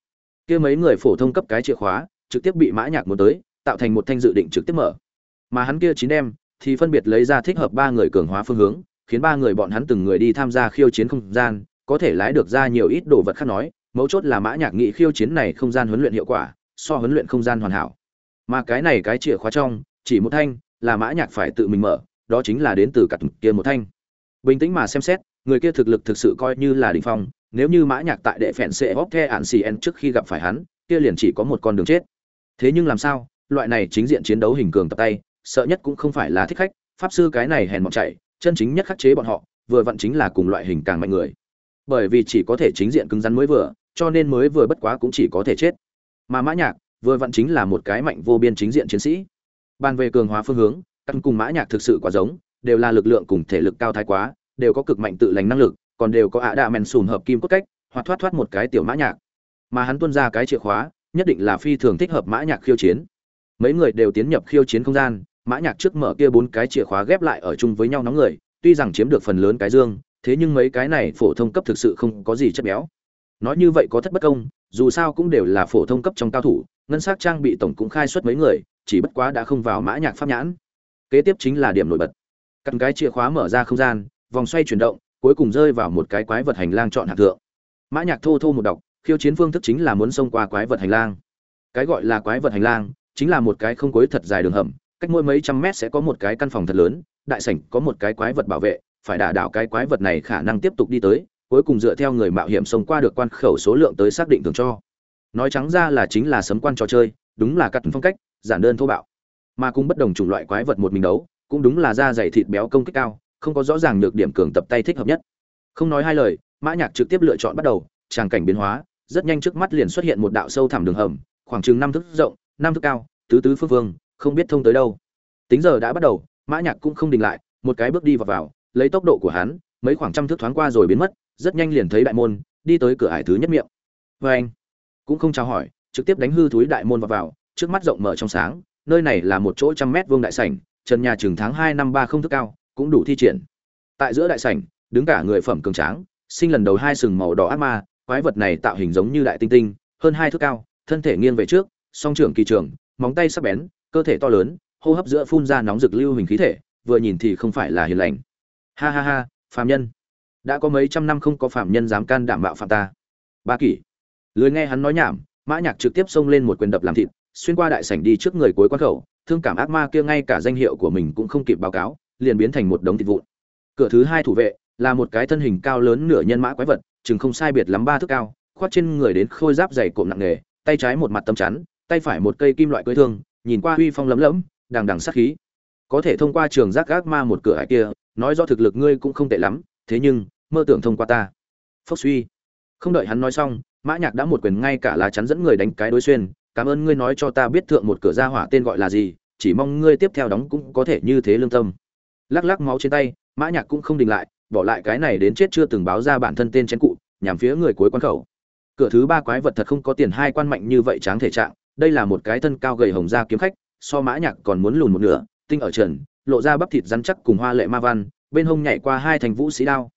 Kia mấy người phổ thông cấp cái chìa khóa, trực tiếp bị mã nhạc muốn tới, tạo thành một thanh dự định trực tiếp mở. Mà hắn kia chín đem thì phân biệt lấy ra thích hợp ba người cường hóa phương hướng, khiến ba người bọn hắn từng người đi tham gia khiêu chiến không gian, có thể lái được ra nhiều ít đồ vật khác nói, mấu chốt là Mã Nhạc nghị khiêu chiến này không gian huấn luyện hiệu quả, so huấn luyện không gian hoàn hảo. Mà cái này cái chìa khóa trong, chỉ một thanh, là Mã Nhạc phải tự mình mở, đó chính là đến từ cả kia một thanh. Bình tĩnh mà xem xét, người kia thực lực thực sự coi như là đỉnh phong, nếu như Mã Nhạc tại đệ phèn sẽ góp the ản xì trước khi gặp phải hắn, kia liền chỉ có một con đường chết. Thế nhưng làm sao, loại này chính diện chiến đấu hình cường tập tay, sợ nhất cũng không phải là thích khách, pháp sư cái này hèn mọn chạy, chân chính nhất khắc chế bọn họ, vừa vặn chính là cùng loại hình càng mạnh người. Bởi vì chỉ có thể chính diện cứng rắn mới vừa, cho nên mới vừa bất quá cũng chỉ có thể chết. Mà Mã Nhạc, vừa vặn chính là một cái mạnh vô biên chính diện chiến sĩ. Ban về cường hóa phương hướng, căn cùng Mã Nhạc thực sự quá giống, đều là lực lượng cùng thể lực cao thái quá, đều có cực mạnh tự lành năng lực, còn đều có ạ đạ men sùn hợp kim cốt cách, hoặc thoát thoát một cái tiểu Mã Nhạc. Mà hắn tuân ra cái chìa khóa, nhất định là phi thường thích hợp Mã Nhạc khiêu chiến. Mấy người đều tiến nhập khiêu chiến không gian, mã nhạc trước mở kia bốn cái chìa khóa ghép lại ở chung với nhau nóng người tuy rằng chiếm được phần lớn cái dương thế nhưng mấy cái này phổ thông cấp thực sự không có gì chất béo nói như vậy có thất bất công dù sao cũng đều là phổ thông cấp trong cao thủ ngân sắc trang bị tổng cũng khai xuất mấy người chỉ bất quá đã không vào mã nhạc pháp nhãn kế tiếp chính là điểm nổi bật. Căn cái chìa khóa mở ra không gian, vòng xoay chuyển động, cuối cùng rơi vào một cái quái vật hành lang chọn hạng thượng. Mã nhạc thô thô một đọc, khiêu chiến phương thức chính là muốn xông qua quái vật hành lang. Cái gọi là quái vật hành lang, chính là một cái không cuối thật dài đường hầm, cách mỗi mấy trăm mét sẽ có một cái căn phòng thật lớn, đại sảnh có một cái quái vật bảo vệ, phải đả đảo cái quái vật này khả năng tiếp tục đi tới, cuối cùng dựa theo người mạo hiểm xông qua được quan khẩu số lượng tới xác định thường cho. Nói trắng ra là chính là sấm quan trò chơi, đúng là cắt phong cách, giản đơn thô bạo mà cũng bất đồng chủng loại quái vật một mình đấu cũng đúng là da dày thịt béo công kích cao không có rõ ràng nhược điểm cường tập tay thích hợp nhất. Không nói hai lời mã nhạc trực tiếp lựa chọn bắt đầu tràng cảnh biến hóa rất nhanh trước mắt liền xuất hiện một đạo sâu thẳm đường hầm khoảng chừng năm thước rộng năm thước cao tứ tứ phương vương, không biết thông tới đâu. Tính giờ đã bắt đầu mã nhạc cũng không đình lại một cái bước đi vào vào lấy tốc độ của hắn mấy khoảng trăm thước thoáng qua rồi biến mất rất nhanh liền thấy đại môn đi tới cửa hải thứ nhất miệng. Với anh cũng không chào hỏi trực tiếp đánh hư túi đại môn vào vào trước mắt rộng mở trong sáng nơi này là một chỗ trăm mét vuông đại sảnh trần nhà trường tháng hai năm ba không thước cao cũng đủ thi triển. Tại giữa đại sảnh đứng cả người phẩm cường tráng sinh lần đầu hai sừng màu đỏ ác ma quái vật này tạo hình giống như đại tinh tinh hơn hai thước cao thân thể nghiêng về trước song trưởng kỳ trưởng, móng tay sắc bén cơ thể to lớn hô hấp giữa phun ra nóng rực lưu hình khí thể vừa nhìn thì không phải là hiền lành. Ha ha ha phàm nhân. Đã có mấy trăm năm không có phàm nhân dám can đảm mạo phạm ta. Ba kỷ. Lười nghe hắn nói nhảm mã nhạc trực tiếp xông lên một quyền đập làm thịt xuyên qua đại sảnh đi trước người cuối quan khẩu, thương cảm ác ma kia ngay cả danh hiệu của mình cũng không kịp báo cáo, liền biến thành một đống thịt vụn. Cửa thứ hai thủ vệ là một cái thân hình cao lớn nửa nhân mã quái vật, chừng không sai biệt lắm ba thước cao, khoác trên người đến khôi giáp dày cộm nặng nề, tay trái một mặt tấm chắn, tay phải một cây kim loại cưỡi thương, nhìn qua uy phong lấm lẫm, đằng đằng sát khí. Có thể thông qua trường giác ác ma một cửa hải kia, nói rõ thực lực ngươi cũng không tệ lắm, thế nhưng, mơ tưởng thông qua ta. Phốc suy. Không đợi hắn nói xong, mã nhạc đã một quyền ngay cả lá chắn dẫn người đánh cái đối xuyên cảm ơn ngươi nói cho ta biết thượng một cửa ra hỏa tên gọi là gì, chỉ mong ngươi tiếp theo đóng cũng có thể như thế lương tâm. Lắc lắc máu trên tay, mã nhạc cũng không đình lại, bỏ lại cái này đến chết chưa từng báo ra bản thân tên chén cụ, nhằm phía người cuối quan khẩu. Cửa thứ ba quái vật thật không có tiền hai quan mạnh như vậy tráng thể trạng, đây là một cái thân cao gầy hồng da kiếm khách, so mã nhạc còn muốn lùn một nửa, tinh ở trần, lộ ra bắp thịt rắn chắc cùng hoa lệ ma văn, bên hông nhảy qua hai thành vũ sĩ đao.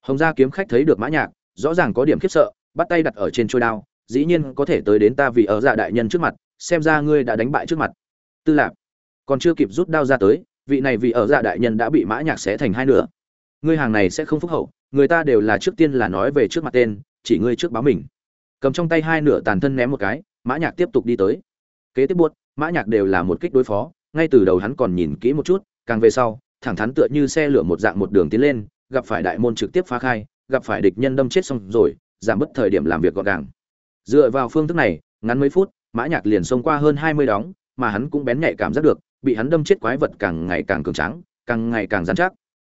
Hồng gia kiếm khách thấy được mã nhạc, rõ ràng có điểm khiếp sợ, bắt tay đặt ở trên trôi đao dĩ nhiên có thể tới đến ta vì ở dạ đại nhân trước mặt, xem ra ngươi đã đánh bại trước mặt. Tư lạc còn chưa kịp rút đao ra tới, vị này vì ở dạ đại nhân đã bị mã nhạc xé thành hai nửa. Ngươi hàng này sẽ không phúc hậu, người ta đều là trước tiên là nói về trước mặt tên, chỉ ngươi trước báo mình. Cầm trong tay hai nửa tàn thân ném một cái, mã nhạc tiếp tục đi tới. Kế tiếp buốt, mã nhạc đều là một kích đối phó, ngay từ đầu hắn còn nhìn kỹ một chút, càng về sau, thẳng thắn tựa như xe lửa một dạng một đường tiến lên, gặp phải đại môn trực tiếp phá khai, gặp phải địch nhân đâm chết xong rồi, giảm bớt thời điểm làm việc gọn gàng dựa vào phương thức này, ngắn mấy phút, mã nhạc liền xông qua hơn hai mươi đóng, mà hắn cũng bén nhạy cảm giác được, bị hắn đâm chết quái vật càng ngày càng cường tráng, càng ngày càng rắn chắc.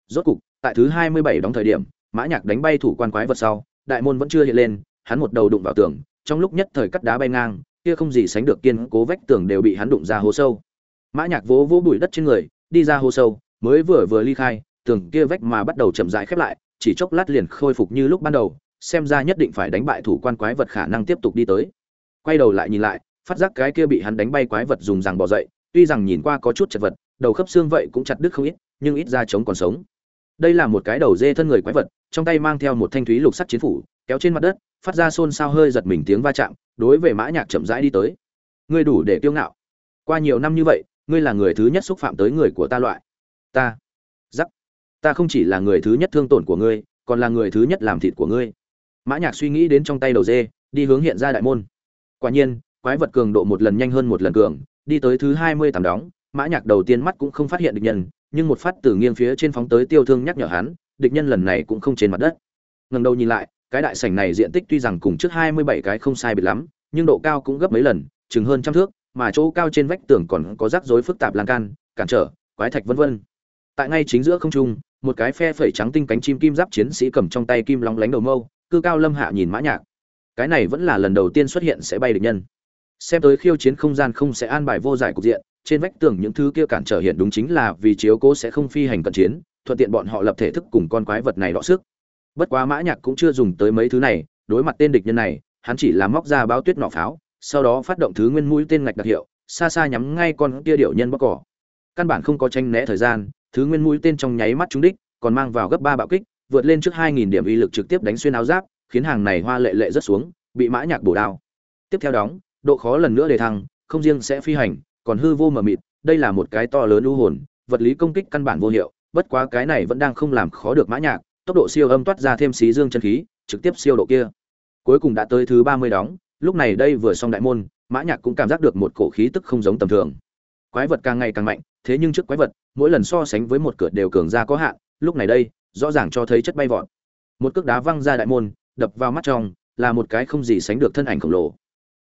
Rốt cục, tại thứ hai mươi bảy đóng thời điểm, mã nhạc đánh bay thủ quan quái vật sau, đại môn vẫn chưa hiện lên, hắn một đầu đụng vào tường, trong lúc nhất thời cắt đá bay ngang, kia không gì sánh được kiên cố vách tường đều bị hắn đụng ra hố sâu. Mã nhạc vỗ vỗ bụi đất trên người, đi ra hố sâu, mới vừa vừa ly khai, tường kia vách mà bắt đầu chậm rãi khép lại, chỉ chốc lát liền khôi phục như lúc ban đầu xem ra nhất định phải đánh bại thủ quan quái vật khả năng tiếp tục đi tới. Quay đầu lại nhìn lại, phát giác cái kia bị hắn đánh bay quái vật dùng rằng bỏ dậy, tuy rằng nhìn qua có chút chật vật, đầu khớp xương vậy cũng chặt đứt không ít, nhưng ít ra chống còn sống. Đây là một cái đầu dê thân người quái vật, trong tay mang theo một thanh thúy lục sắt chiến phủ, kéo trên mặt đất, phát ra xôn xao hơi giật mình tiếng va chạm, đối về mã nhạc chậm rãi đi tới. Ngươi đủ để kiêu ngạo. Qua nhiều năm như vậy, ngươi là người thứ nhất xúc phạm tới người của ta loại. Ta. Giắc. Ta không chỉ là người thứ nhất thương tổn của ngươi, còn là người thứ nhất làm thịt của ngươi mã nhạc suy nghĩ đến trong tay đầu dê, đi hướng hiện ra đại môn. Quả nhiên, quái vật cường độ một lần nhanh hơn một lần cường, đi tới thứ hai mươi tám đóng, mã nhạc đầu tiên mắt cũng không phát hiện địch nhân, nhưng một phát từ nghiêng phía trên phóng tới tiêu thương nhắc nhở hắn, địch nhân lần này cũng không trên mặt đất. Ngẩng đầu nhìn lại, cái đại sảnh này diện tích tuy rằng cùng trước hai mươi bảy cái không sai biệt lắm, nhưng độ cao cũng gấp mấy lần, chừng hơn trăm thước, mà chỗ cao trên vách tường còn có rắc rối phức tạp lan can, cản trở, quái thạch vân vân. Tại ngay chính giữa không trung, một cái phe phẩy trắng tinh cánh chim kim giáp chiến sĩ cầm trong tay kim long lánh đầu mâu cư cao lâm hạ nhìn mã nhạc. Cái này vẫn là lần đầu tiên xuất hiện sẽ bay địch nhân. Xem tới khiêu chiến không gian không sẽ an bài vô giải cục diện, trên vách tường những thứ kia cản trở hiện đúng chính là vì chiếu cố sẽ không phi hành cận chiến, thuận tiện bọn họ lập thể thức cùng con quái vật này đọ sức. Bất quá mã nhạc cũng chưa dùng tới mấy thứ này, đối mặt tên địch nhân này, hắn chỉ là móc ra báo tuyết nỏ pháo, sau đó phát động thứ nguyên mũi tên ngạch đặc hiệu, xa xa nhắm ngay con kia điệu nhân bóc cỏ. Căn bản không có tranh né thời gian, thứ nguyên mũi tên trong nháy mắt trúng đích, còn mang vào gấp ba bạo kích vượt lên trước 2000 điểm uy lực trực tiếp đánh xuyên áo giáp, khiến hàng này hoa lệ lệ rất xuống, bị mã nhạc bổ đao. Tiếp theo đóng, độ khó lần nữa đề thăng, không riêng sẽ phi hành, còn hư vô mờ mịt, đây là một cái to lớn u hồn, vật lý công kích căn bản vô hiệu, bất quá cái này vẫn đang không làm khó được mã nhạc, tốc độ siêu âm toát ra thêm xí dương chân khí, trực tiếp siêu độ kia. Cuối cùng đã tới thứ ba mươi đóng, lúc này đây vừa xong đại môn, mã nhạc cũng cảm giác được một cổ khí tức không giống tầm thường. Quái vật càng ngày càng mạnh, thế nhưng trước quái vật, mỗi lần so sánh với một cửa đều cường ra có hạn, lúc này đây rõ ràng cho thấy chất bay vọt. Một cước đá văng ra đại môn, đập vào mắt trong, là một cái không gì sánh được thân ảnh khổng lồ.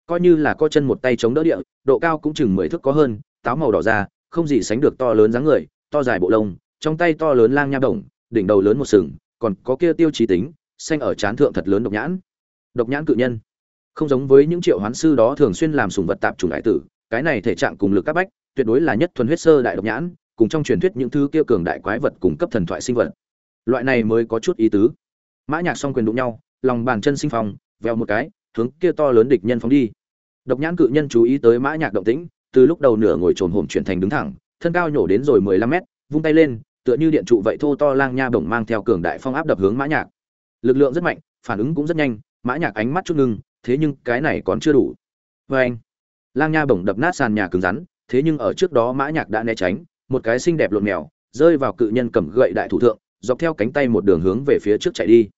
Coi như là co chân một tay chống đỡ địa, độ cao cũng chừng mười thước có hơn, táo màu đỏ ra, không gì sánh được to lớn dáng người, to dài bộ lông, trong tay to lớn lang nha đồng, đỉnh đầu lớn một sừng, còn có kia tiêu chí tính, xanh ở trán thượng thật lớn độc nhãn. Độc nhãn cự nhân. Không giống với những triệu hoán sư đó thường xuyên làm sùng vật tạp trùng đại tử, cái này thể trạng cùng lực các bách, tuyệt đối là nhất thuần huyết sơ đại độc nhãn, cùng trong truyền thuyết những thứ kia cường đại quái vật cùng cấp thần thoại sinh vật loại này mới có chút ý tứ. Mã nhạc song quyền đụng nhau, lòng bàn chân sinh phong vèo một cái, hướng kia to lớn địch nhân phóng đi. Độc nhãn cự nhân chú ý tới mã nhạc động tĩnh, từ lúc đầu nửa ngồi trồn hổm chuyển thành đứng thẳng, thân cao nhổ đến rồi mười lăm mét, vung tay lên, tựa như điện trụ vậy thô to lang nha bổng mang theo cường đại phong áp đập hướng mã nhạc. Lực lượng rất mạnh, phản ứng cũng rất nhanh, mã nhạc ánh mắt chút ngưng, thế nhưng cái này còn chưa đủ. Với anh, lang nha bổng đập nát sàn nhà cứng rắn, thế nhưng ở trước đó mã nhạc đã né tránh, một cái xinh đẹp lộn mèo, rơi vào cự nhân cầm gậy đại thủ thượng dọc theo cánh tay một đường hướng về phía trước chạy đi.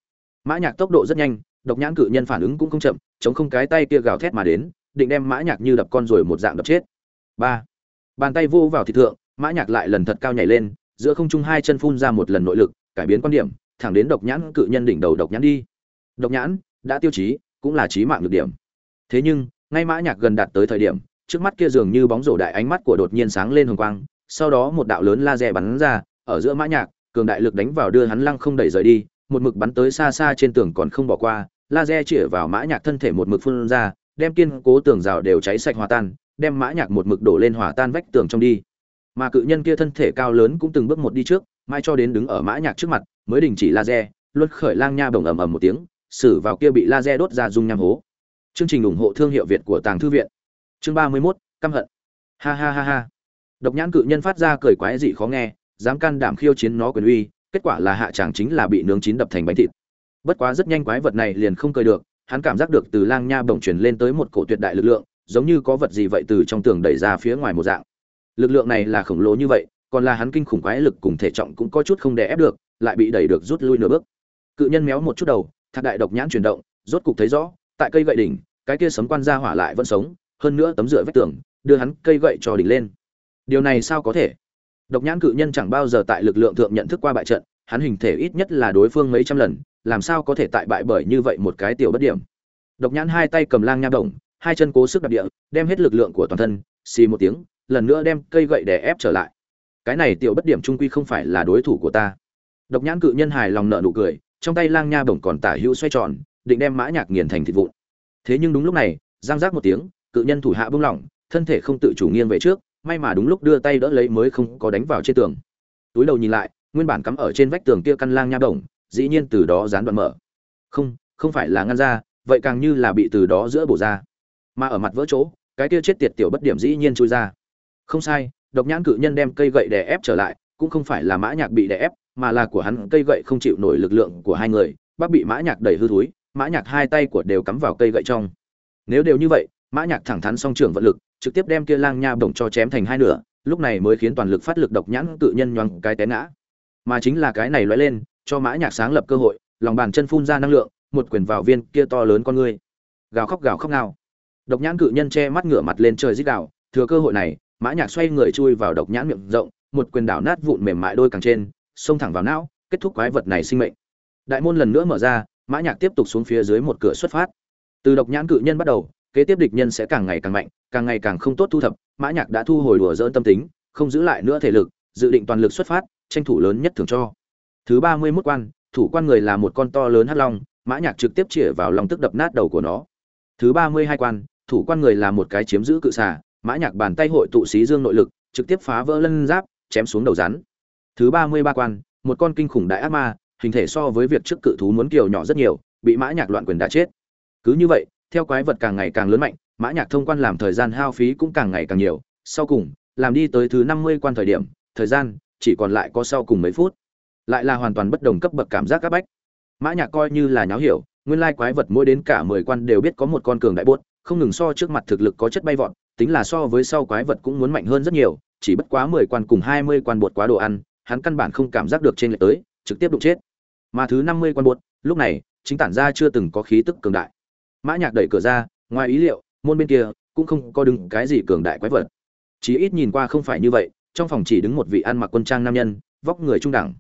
Mã nhạc tốc độ rất nhanh, độc nhãn cự nhân phản ứng cũng không chậm, chống không cái tay kia gào thét mà đến, định đem mã nhạc như đập con rồi một dạng đập chết. Ba. Bàn tay vô vào thịt thượng, mã nhạc lại lần thật cao nhảy lên, giữa không trung hai chân phun ra một lần nội lực, cải biến quan điểm, thẳng đến độc nhãn cự nhân đỉnh đầu độc nhãn đi. Độc nhãn, đã tiêu chí, cũng là chí mạng lực điểm. Thế nhưng, ngay mã nhạc gần đạt tới thời điểm, trước mắt kia dường như bóng rổ đại ánh mắt của đột nhiên sáng lên hồng quang, sau đó một đạo lớn laser bắn ra, ở giữa mã nhạc cường đại lực đánh vào đưa hắn lăng không đẩy rời đi một mực bắn tới xa xa trên tường còn không bỏ qua laser chĩa vào mã nhạc thân thể một mực phun ra đem kiên cố tường rào đều cháy sạch hòa tan đem mã nhạc một mực đổ lên hòa tan vách tường trong đi. Mà cự nhân kia thân thể cao lớn cũng từng bước một đi trước mai cho đến đứng ở mã nhạc trước mặt mới đình chỉ laser luân khởi lang nha bồng ầm ầm một tiếng xử vào kia bị laser đốt ra dung nham hố. Chương trình ủng hộ thương hiệu việt của tàng thư viện. Chương ba mươi 31, căm hận. Ha ha ha ha. Độc nhãn cự nhân phát ra cười quái dị khó nghe dám can đảm khiêu chiến nó quyền uy, kết quả là hạ tràng chính là bị nướng chín đập thành bánh thịt. Bất quá rất nhanh quái vật này liền không cười được, hắn cảm giác được từ lang nha bổng chuyển lên tới một cổ tuyệt đại lực lượng, giống như có vật gì vậy từ trong tường đẩy ra phía ngoài một dạng. Lực lượng này là khổng lồ như vậy, còn là hắn kinh khủng quái lực cùng thể trọng cũng có chút không đè ép được, lại bị đẩy được rút lui nửa bước. Cự nhân méo một chút đầu, thạc đại độc nhãn chuyển động, rốt cục thấy rõ, tại cây gậy đỉnh, cái kia sấm quan ra hỏa lại vẫn sống, hơn nữa tấm rửa vách tường, đưa hắn cây gậy cho đỉnh lên. Điều này sao có thể? Độc nhãn cự nhân chẳng bao giờ tại lực lượng thượng nhận thức qua bại trận, hắn hình thể ít nhất là đối phương mấy trăm lần, làm sao có thể tại bại bởi như vậy một cái tiểu bất điểm. Độc nhãn hai tay cầm lang nha đồng, hai chân cố sức đạp địa, đem hết lực lượng của toàn thân, xì một tiếng, lần nữa đem cây gậy để ép trở lại. Cái này tiểu bất điểm trung quy không phải là đối thủ của ta. Độc nhãn cự nhân hài lòng nở nụ cười, trong tay lang nha bổng còn tả hữu xoay tròn, định đem mã nhạc nghiền thành thịt vụn. Thế nhưng đúng lúc này, giang giác một tiếng, cự nhân thủ hạ bung lỏng, thân thể không tự chủ nghiêng về trước may mà đúng lúc đưa tay đỡ lấy mới không có đánh vào trên tường. Túi đầu nhìn lại, nguyên bản cắm ở trên vách tường kia căn lang nha đồng, dĩ nhiên từ đó dán đoạn mở. Không không phải là ngăn ra, vậy càng như là bị từ đó giữa bổ ra. Mà ở mặt vỡ chỗ, cái kia chết tiệt tiểu bất điểm dĩ nhiên chui ra. Không sai, độc nhãn cự nhân đem cây gậy đè ép trở lại, cũng không phải là mã nhạc bị đè ép, mà là của hắn cây gậy không chịu nổi lực lượng của hai người, bác bị mã nhạc đẩy hư thối mã nhạc hai tay của đều cắm vào cây gậy trong. Nếu đều như vậy mã nhạc thẳng thắn song trưởng vận lực, trực tiếp đem kia lang nha bổng cho chém thành hai nửa, lúc này mới khiến toàn lực phát lực độc nhãn cự nhân nhoáng cái té ngã. Mà chính là cái này lóe lên, cho mã nhạc sáng lập cơ hội, lòng bàn chân phun ra năng lượng, một quyền vào viên kia to lớn con ngươi. Gào khóc gào khóc nào độc nhãn cự nhân che mắt ngửa mặt lên trời rít gào, thừa cơ hội này, mã nhạc xoay người chui vào độc nhãn miệng rộng, một quyền đảo nát vụn mềm mại đôi càng trên, xông thẳng vào não, kết thúc quái vật này sinh mệnh. Đại môn lần nữa mở ra, mã nhạc tiếp tục xuống phía dưới một cửa xuất phát. Từ độc nhãn cự nhân bắt đầu kế tiếp địch nhân sẽ càng ngày càng mạnh, càng ngày càng không tốt thu thập, mã nhạc đã thu hồi đùa dỡn tâm tính, không giữ lại nữa thể lực, dự định toàn lực xuất phát, tranh thủ lớn nhất thường cho. Thứ ba mươi 31 quan, thủ quan người là một con to lớn hắc long, mã nhạc trực tiếp chĩa vào lòng tức đập nát đầu của nó. Thứ ba mươi hai quan, thủ quan người là một cái chiếm giữ cự xà, mã nhạc bàn tay hội tụ xí dương nội lực, trực tiếp phá vỡ lân giáp, chém xuống đầu rắn. Thứ ba mươi ba quan, một con kinh khủng đại ác ma, hình thể so với việc trước cự thú muốn kiều nhỏ rất nhiều, bị mã nhạc loạn quyền đã chết. Cứ như vậy theo quái vật càng ngày càng lớn mạnh, mã nhạc thông quan làm thời gian hao phí cũng càng ngày càng nhiều. Sau cùng, làm đi tới thứ năm mươi quan thời điểm, thời gian chỉ còn lại có sau cùng mấy phút. Lại là hoàn toàn bất đồng cấp bậc cảm giác các bách. Mã nhạc coi như là nháo hiểu, nguyên lai quái vật mỗi đến cả mười quan đều biết có một con cường đại buốt, không ngừng so trước mặt thực lực có chất bay vọt, tính là so với sau quái vật cũng muốn mạnh hơn rất nhiều, chỉ bất quá mười quan cùng hai mươi quan bột quá đồ ăn, hắn căn bản không cảm giác được trên lệch tới, trực tiếp đụng chết. Mà thứ năm mươi quan bột lúc này, chính tản ra chưa từng có khí tức cường đại mã nhạc đẩy cửa ra, ngoài ý liệu, môn bên kia cũng không có đứng cái gì cường đại quái vật. Chí ít nhìn qua không phải như vậy, trong phòng chỉ đứng một vị ăn mặc quân trang nam nhân, vóc người trung đẳng.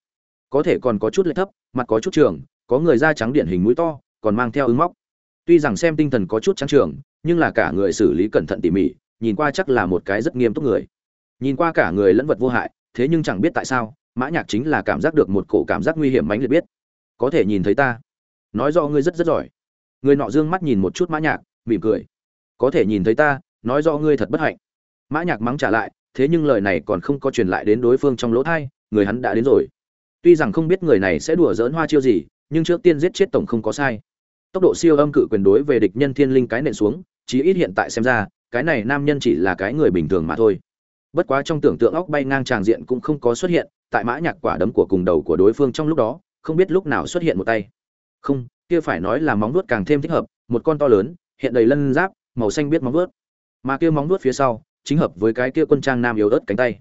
Có thể còn có chút lệch thấp, mặt có chút trường, có người da trắng điển hình mũi to, còn mang theo ứng móc. Tuy rằng xem tinh thần có chút trắng trường, nhưng là cả người xử lý cẩn thận tỉ mỉ, nhìn qua chắc là một cái rất nghiêm túc người. Nhìn qua cả người lẫn vật vô hại, thế nhưng chẳng biết tại sao, mã nhạc chính là cảm giác được một cổ cảm giác nguy hiểm mãnh liệt biết. Có thể nhìn thấy ta. Nói do ngươi rất rất giỏi người nọ dương mắt nhìn một chút mã nhạc, mỉm cười. Có thể nhìn thấy ta, nói rõ ngươi thật bất hạnh. Mã nhạc mắng trả lại, thế nhưng lời này còn không có truyền lại đến đối phương trong lỗ thay người hắn đã đến rồi. Tuy rằng không biết người này sẽ đùa giỡn hoa chiêu gì, nhưng trước tiên giết chết tổng không có sai. Tốc độ siêu âm cự quyền đối về địch nhân thiên linh cái nện xuống, chí ít hiện tại xem ra, cái này nam nhân chỉ là cái người bình thường mà thôi. Bất quá trong tưởng tượng óc bay ngang tràng diện cũng không có xuất hiện, tại mã nhạc quả đấm của cùng đầu của đối phương trong lúc đó, không biết lúc nào xuất hiện một tay. Không kia phải nói là móng vuốt càng thêm thích hợp, một con to lớn, hiện đầy lân giáp, màu xanh biết móng vuốt. Mà kia móng vuốt phía sau, chính hợp với cái kia quân trang nam yếu ớt cánh tay.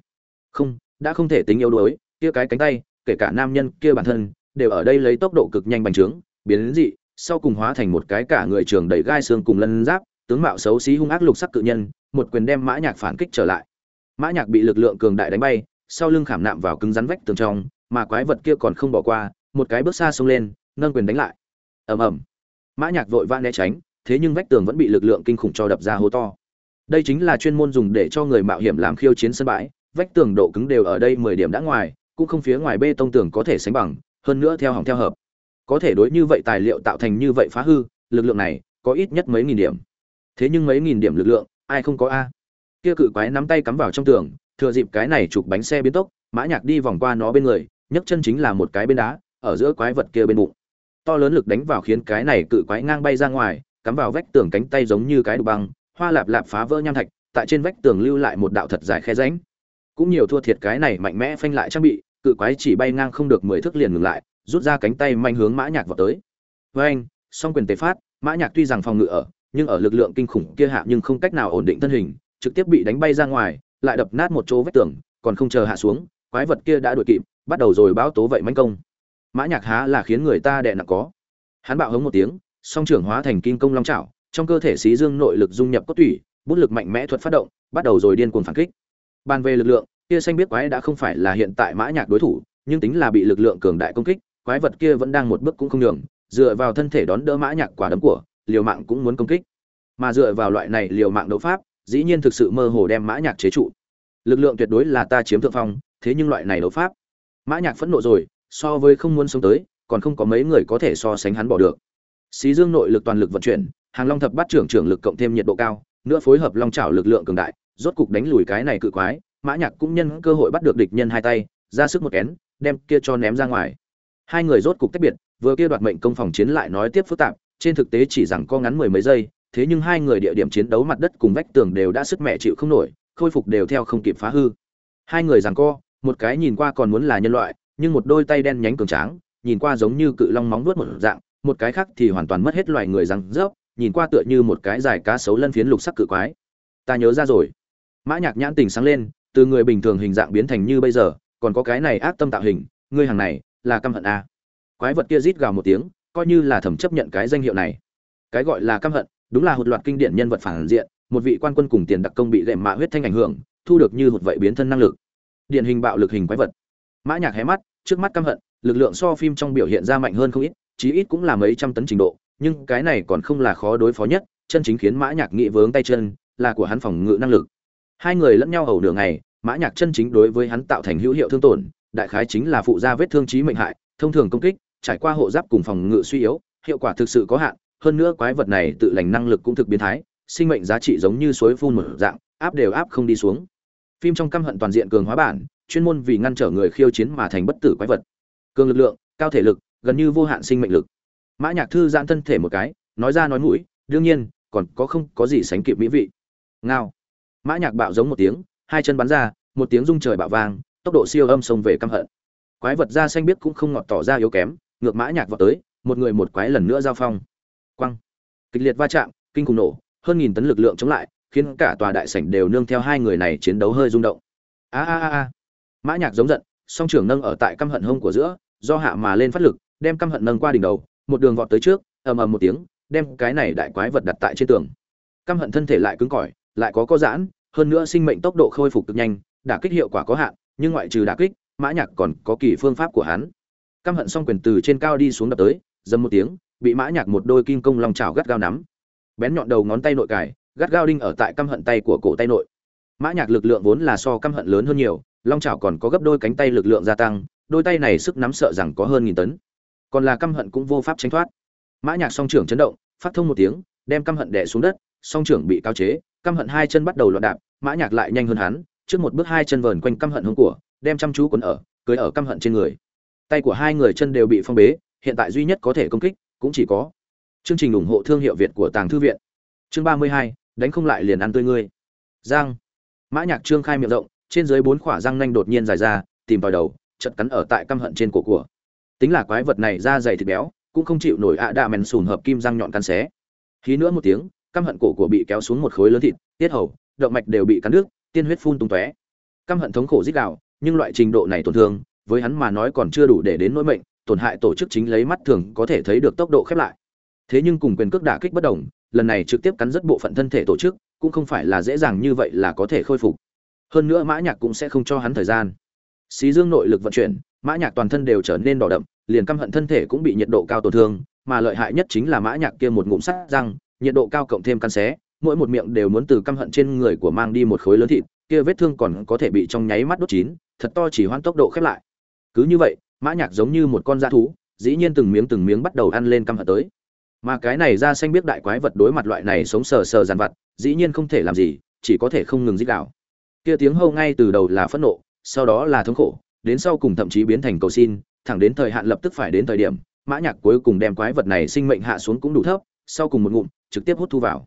Không, đã không thể tính yếu đuối, kia cái cánh tay, kể cả nam nhân kia bản thân, đều ở đây lấy tốc độ cực nhanh bành trướng, biến đến dị, sau cùng hóa thành một cái cả người trường đầy gai xương cùng lân giáp, tướng mạo xấu xí hung ác lục sắc cự nhân, một quyền đem mã nhạc phản kích trở lại. Mã nhạc bị lực lượng cường đại đánh bay, sau lưng khảm nạm vào cứng rắn vách tường trong, mà quái vật kia còn không bỏ qua, một cái bước xa xông lên, nâng quyền đánh lại ầm ầm. Mã nhạc vội vã né tránh, thế nhưng vách tường vẫn bị lực lượng kinh khủng cho đập ra hố to. Đây chính là chuyên môn dùng để cho người mạo hiểm làm khiêu chiến sân bãi, vách tường độ cứng đều ở đây mười điểm đã ngoài, cũng không phía ngoài bê tông tường có thể sánh bằng, hơn nữa theo hỏng theo hợp. Có thể đối như vậy tài liệu tạo thành như vậy phá hư, lực lượng này có ít nhất mấy nghìn điểm. Thế nhưng mấy nghìn điểm lực lượng, ai không có a? Kia cự quái nắm tay cắm vào trong tường, thừa dịp cái này chụp bánh xe biến tốc, mã nhạc đi vòng qua nó bên người, nhấc chân chính là một cái bên đá, ở giữa quái vật kia bên bụng to lớn lực đánh vào khiến cái này cự quái ngang bay ra ngoài, cắm vào vách tường cánh tay giống như cái đục băng, hoa lạp lạp phá vỡ nham thạch, tại trên vách tường lưu lại một đạo thật dài khe ránh cũng nhiều thua thiệt cái này mạnh mẽ phanh lại trang bị, cự quái chỉ bay ngang không được mười thước liền ngừng lại, rút ra cánh tay manh hướng mã nhạc vào tới. Với anh, song quyền tế phát, mã nhạc tuy rằng phòng ngự ở, nhưng ở lực lượng kinh khủng kia hạ nhưng không cách nào ổn định thân hình, trực tiếp bị đánh bay ra ngoài, lại đập nát một chỗ vách tường, còn không chờ hạ xuống, quái vật kia đã đuổi kịp, bắt đầu rồi báo tố vậy manh công mã nhạc há là khiến người ta đè nặng có. Hắn bạo hống một tiếng, song trưởng hóa thành kim công long chảo, trong cơ thể xí dương nội lực dung nhập cốt tủy, bút lực mạnh mẽ thuật phát động, bắt đầu rồi điên cuồng phản kích. Bàn về lực lượng, kia xanh biết quái đã không phải là hiện tại mã nhạc đối thủ, nhưng tính là bị lực lượng cường đại công kích, quái vật kia vẫn đang một bước cũng không nhường, dựa vào thân thể đón đỡ mã nhạc quả đấm của, liều mạng cũng muốn công kích. Mà dựa vào loại này liều mạng đấu pháp, dĩ nhiên thực sự mơ hồ đem mã nhạc chế trụ. Lực lượng tuyệt đối là ta chiếm thượng phong, thế nhưng loại này đấu pháp, mã nhạc phẫn nộ rồi so với không muốn sống tới, còn không có mấy người có thể so sánh hắn bỏ được. Xí dương nội lực toàn lực vận chuyển, hàng long thập bát trưởng trưởng lực cộng thêm nhiệt độ cao, nữa phối hợp long chảo lực lượng cường đại, rốt cục đánh lùi cái này cự quái, mã nhạc cũng nhân cơ hội bắt được địch nhân hai tay, ra sức một kén, đem kia cho ném ra ngoài. Hai người rốt cục tách biệt, vừa kia đoạt mệnh công phòng chiến lại nói tiếp phức tạp, trên thực tế chỉ rằng co ngắn mười mấy giây, thế nhưng hai người địa điểm chiến đấu mặt đất cùng vách tường đều đã sức mẹ chịu không nổi, khôi phục đều theo không kịp phá hư. Hai người rằng co, một cái nhìn qua còn muốn là nhân loại nhưng một đôi tay đen nhánh cường tráng, nhìn qua giống như cự long móng vuốt một dạng, một cái khác thì hoàn toàn mất hết loài người răng rớp, nhìn qua tựa như một cái dài cá sấu lân phiến lục sắc cự quái. Ta nhớ ra rồi. Mã nhạc nhãn tình sáng lên, từ người bình thường hình dạng biến thành như bây giờ, còn có cái này ác tâm tạo hình, ngươi hàng này, là căm hận a à. quái vật kia rít gào một tiếng, coi như là thẩm chấp nhận cái danh hiệu này. Cái gọi là căm hận, đúng là hụt loạt kinh điển nhân vật phản diện, một vị quan quân cùng tiền đặc công bị lệm mạ huyết thanh ảnh hưởng, thu được như hụt vậy biến thân năng lực. Điển hình bạo lực hình quái vật mã nhạc hé mắt, trước mắt căm hận, lực lượng so phim trong biểu hiện ra mạnh hơn không ít, chí ít cũng là mấy trăm tấn trình độ, nhưng cái này còn không là khó đối phó nhất, chân chính khiến mã nhạc nghĩ vướng tay chân, là của hắn phòng ngự năng lực. Hai người lẫn nhau hầu nửa ngày, mã nhạc chân chính đối với hắn tạo thành hữu hiệu thương tổn, đại khái chính là phụ gia vết thương chí mệnh hại, thông thường công kích, trải qua hộ giáp cùng phòng ngự suy yếu, hiệu quả thực sự có hạn, hơn nữa quái vật này tự lành năng lực cũng thực biến thái, sinh mệnh giá trị giống như suối phun một dạng, áp đều áp không đi xuống. Phim trong căm hận toàn diện cường hóa bản chuyên môn vì ngăn trở người khiêu chiến mà thành bất tử quái vật. Cường lực lượng, cao thể lực, gần như vô hạn sinh mệnh lực. Mã nhạc thư giãn thân thể một cái, nói ra nói mũi, đương nhiên, còn có không có gì sánh kịp mỹ vị. Ngao. Mã nhạc bạo giống một tiếng, hai chân bắn ra, một tiếng rung trời bạo vang, tốc độ siêu âm xông về căm hận. Quái vật da xanh biết cũng không ngọt tỏ ra yếu kém, ngược mã nhạc vào tới, một người một quái lần nữa giao phong. Quăng. Kịch liệt va chạm, kinh khủng nổ, hơn nghìn tấn lực lượng chống lại, khiến cả tòa đại sảnh đều nương theo hai người này chiến đấu hơi rung động. A a a mã nhạc giống giận, song trưởng nâng ở tại căm hận hông của giữa, do hạ mà lên phát lực, đem căm hận nâng qua đỉnh đầu, một đường vọt tới trước, ầm ầm một tiếng, đem cái này đại quái vật đặt tại trên tường. Căm hận thân thể lại cứng cỏi, lại có có giãn, hơn nữa sinh mệnh tốc độ khôi phục cực nhanh, đả kích hiệu quả có hạn, nhưng ngoại trừ đả kích, mã nhạc còn có kỳ phương pháp của hắn. Căm hận song quyền từ trên cao đi xuống đập tới, dầm một tiếng, bị mã nhạc một đôi kim công long chảo gắt gao nắm. Bén nhọn đầu ngón tay nội cài, gắt gao đinh ở tại căm hận tay của cổ tay nội. Mã nhạc lực lượng vốn là so căm hận lớn hơn nhiều long chảo còn có gấp đôi cánh tay lực lượng gia tăng, đôi tay này sức nắm sợ rằng có hơn nghìn tấn. Còn là căm hận cũng vô pháp tránh thoát. Mã nhạc song trưởng chấn động, phát thông một tiếng, đem căm hận đè xuống đất, song trưởng bị cao chế, căm hận hai chân bắt đầu loạn đạp, mã nhạc lại nhanh hơn hắn, trước một bước hai chân vờn quanh căm hận hướng của, đem chăm chú quấn ở, cưới ở căm hận trên người. Tay của hai người chân đều bị phong bế, hiện tại duy nhất có thể công kích, cũng chỉ có chương trình ủng hộ thương hiệu việt của tàng thư viện. Chương ba mươi hai, đánh không lại liền ăn tươi ngươi. Giang. Mã nhạc trương khai miệng rộng trên dưới bốn khỏa răng nanh đột nhiên dài ra, tìm vào đầu, chật cắn ở tại căm hận trên cổ của. Tính là quái vật này da dày thịt béo, cũng không chịu nổi ạ đạ mèn sùn hợp kim răng nhọn cắn xé. Khí nữa một tiếng, căm hận cổ của bị kéo xuống một khối lớn thịt, tiết hầu, động mạch đều bị cắn nước tiên huyết phun tung tóe. Căm hận thống khổ dích đạo nhưng loại trình độ này tổn thương, với hắn mà nói còn chưa đủ để đến nỗi mệnh, tổn hại tổ chức chính lấy mắt thường có thể thấy được tốc độ khép lại. Thế nhưng cùng quyền cước đả kích bất đồng, lần này trực tiếp cắn rất bộ phận thân thể tổ chức, cũng không phải là dễ dàng như vậy là có thể khôi phục hơn nữa mã nhạc cũng sẽ không cho hắn thời gian. Xí dương nội lực vận chuyển, mã nhạc toàn thân đều trở nên đỏ đậm, liền căm hận thân thể cũng bị nhiệt độ cao tổn thương, mà lợi hại nhất chính là mã nhạc kia một ngụm sắt răng, nhiệt độ cao cộng thêm căn xé, mỗi một miệng đều muốn từ căm hận trên người của mang đi một khối lớn thịt, kia vết thương còn có thể bị trong nháy mắt đốt chín, thật to chỉ hoãn tốc độ khép lại. Cứ như vậy, mã nhạc giống như một con dã thú, dĩ nhiên từng miếng từng miếng bắt đầu ăn lên căm hận tới. Mà cái này ra xanh biết đại quái vật đối mặt loại này sống sờ sờ giàn vật dĩ nhiên không thể làm gì, chỉ có thể không ngừng dích đảo kia tiếng hâu ngay từ đầu là phẫn nộ, sau đó là thống khổ, đến sau cùng thậm chí biến thành cầu xin, thẳng đến thời hạn lập tức phải đến thời điểm, mã nhạc cuối cùng đem quái vật này sinh mệnh hạ xuống cũng đủ thấp, sau cùng một ngụm, trực tiếp hút thu vào.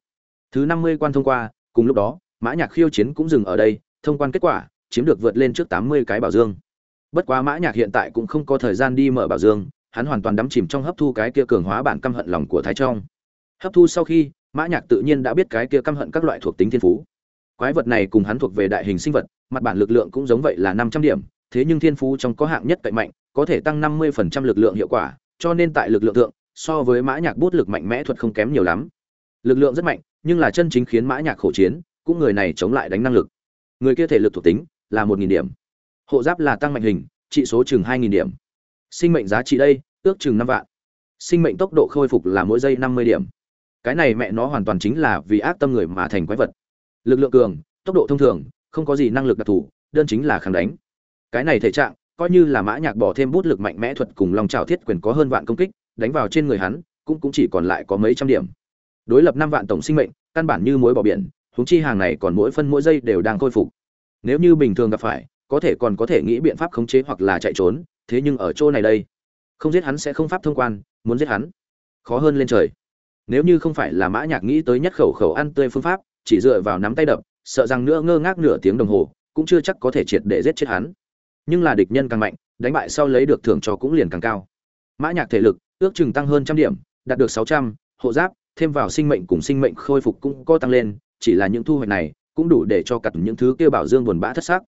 Thứ năm mươi quan thông qua, cùng lúc đó, mã nhạc khiêu chiến cũng dừng ở đây, thông quan kết quả, chiếm được vượt lên trước tám mươi cái bảo dương. Bất quá mã nhạc hiện tại cũng không có thời gian đi mở bảo dương, hắn hoàn toàn đắm chìm trong hấp thu cái kia cường hóa bản căm hận lòng của thái trong. Hấp thu sau khi, mã nhạc tự nhiên đã biết cái kia căm hận các loại thuộc tính thiên phú quái vật này cùng hắn thuộc về đại hình sinh vật, mặt bản lực lượng cũng giống vậy là năm trăm điểm, thế nhưng thiên phú trong có hạng nhất cậy mạnh, có thể tăng năm mươi phần trăm lực lượng hiệu quả, cho nên tại lực lượng thượng, so với mã nhạc bút lực mạnh mẽ thuật không kém nhiều lắm. Lực lượng rất mạnh, nhưng là chân chính khiến mã nhạc khổ chiến, cũng người này chống lại đánh năng lực. Người kia thể lực thuộc tính là một nghìn điểm. Hộ giáp là tăng mạnh hình, trị số chừng hai nghìn điểm. Sinh mệnh giá trị đây, ước chừng năm vạn. Sinh mệnh tốc độ khôi phục là mỗi giây năm mươi điểm. Cái này mẹ nó hoàn toàn chính là vì ác tâm người mà thành quái vật lực lượng cường, tốc độ thông thường, không có gì năng lực đặc thù, đơn chính là kháng đánh. Cái này thể trạng, coi như là mã nhạc bỏ thêm bút lực mạnh mẽ thuật cùng long trào thiết quyền có hơn vạn công kích, đánh vào trên người hắn, cũng cũng chỉ còn lại có mấy trăm điểm. Đối lập năm vạn tổng sinh mệnh, căn bản như muối bỏ biển, huống chi hàng này còn mỗi phân mỗi giây đều đang khôi phục. Nếu như bình thường gặp phải, có thể còn có thể nghĩ biện pháp khống chế hoặc là chạy trốn, thế nhưng ở chỗ này đây, không giết hắn sẽ không pháp thông quan, muốn giết hắn, khó hơn lên trời. Nếu như không phải là mã nhạc nghĩ tới nhất khẩu khẩu ăn tươi phương pháp chỉ dựa vào nắm tay đập, sợ rằng nữa ngơ ngác nửa tiếng đồng hồ, cũng chưa chắc có thể triệt để giết chết hắn nhưng là địch nhân càng mạnh, đánh bại sau lấy được thưởng cho cũng liền càng cao mã nhạc thể lực, ước chừng tăng hơn trăm điểm, đạt được sáu trăm, hộ giáp, thêm vào sinh mệnh cùng sinh mệnh khôi phục cũng có tăng lên, chỉ là những thu hoạch này cũng đủ để cho cắt những thứ kia bảo dương buồn bã thất sắc.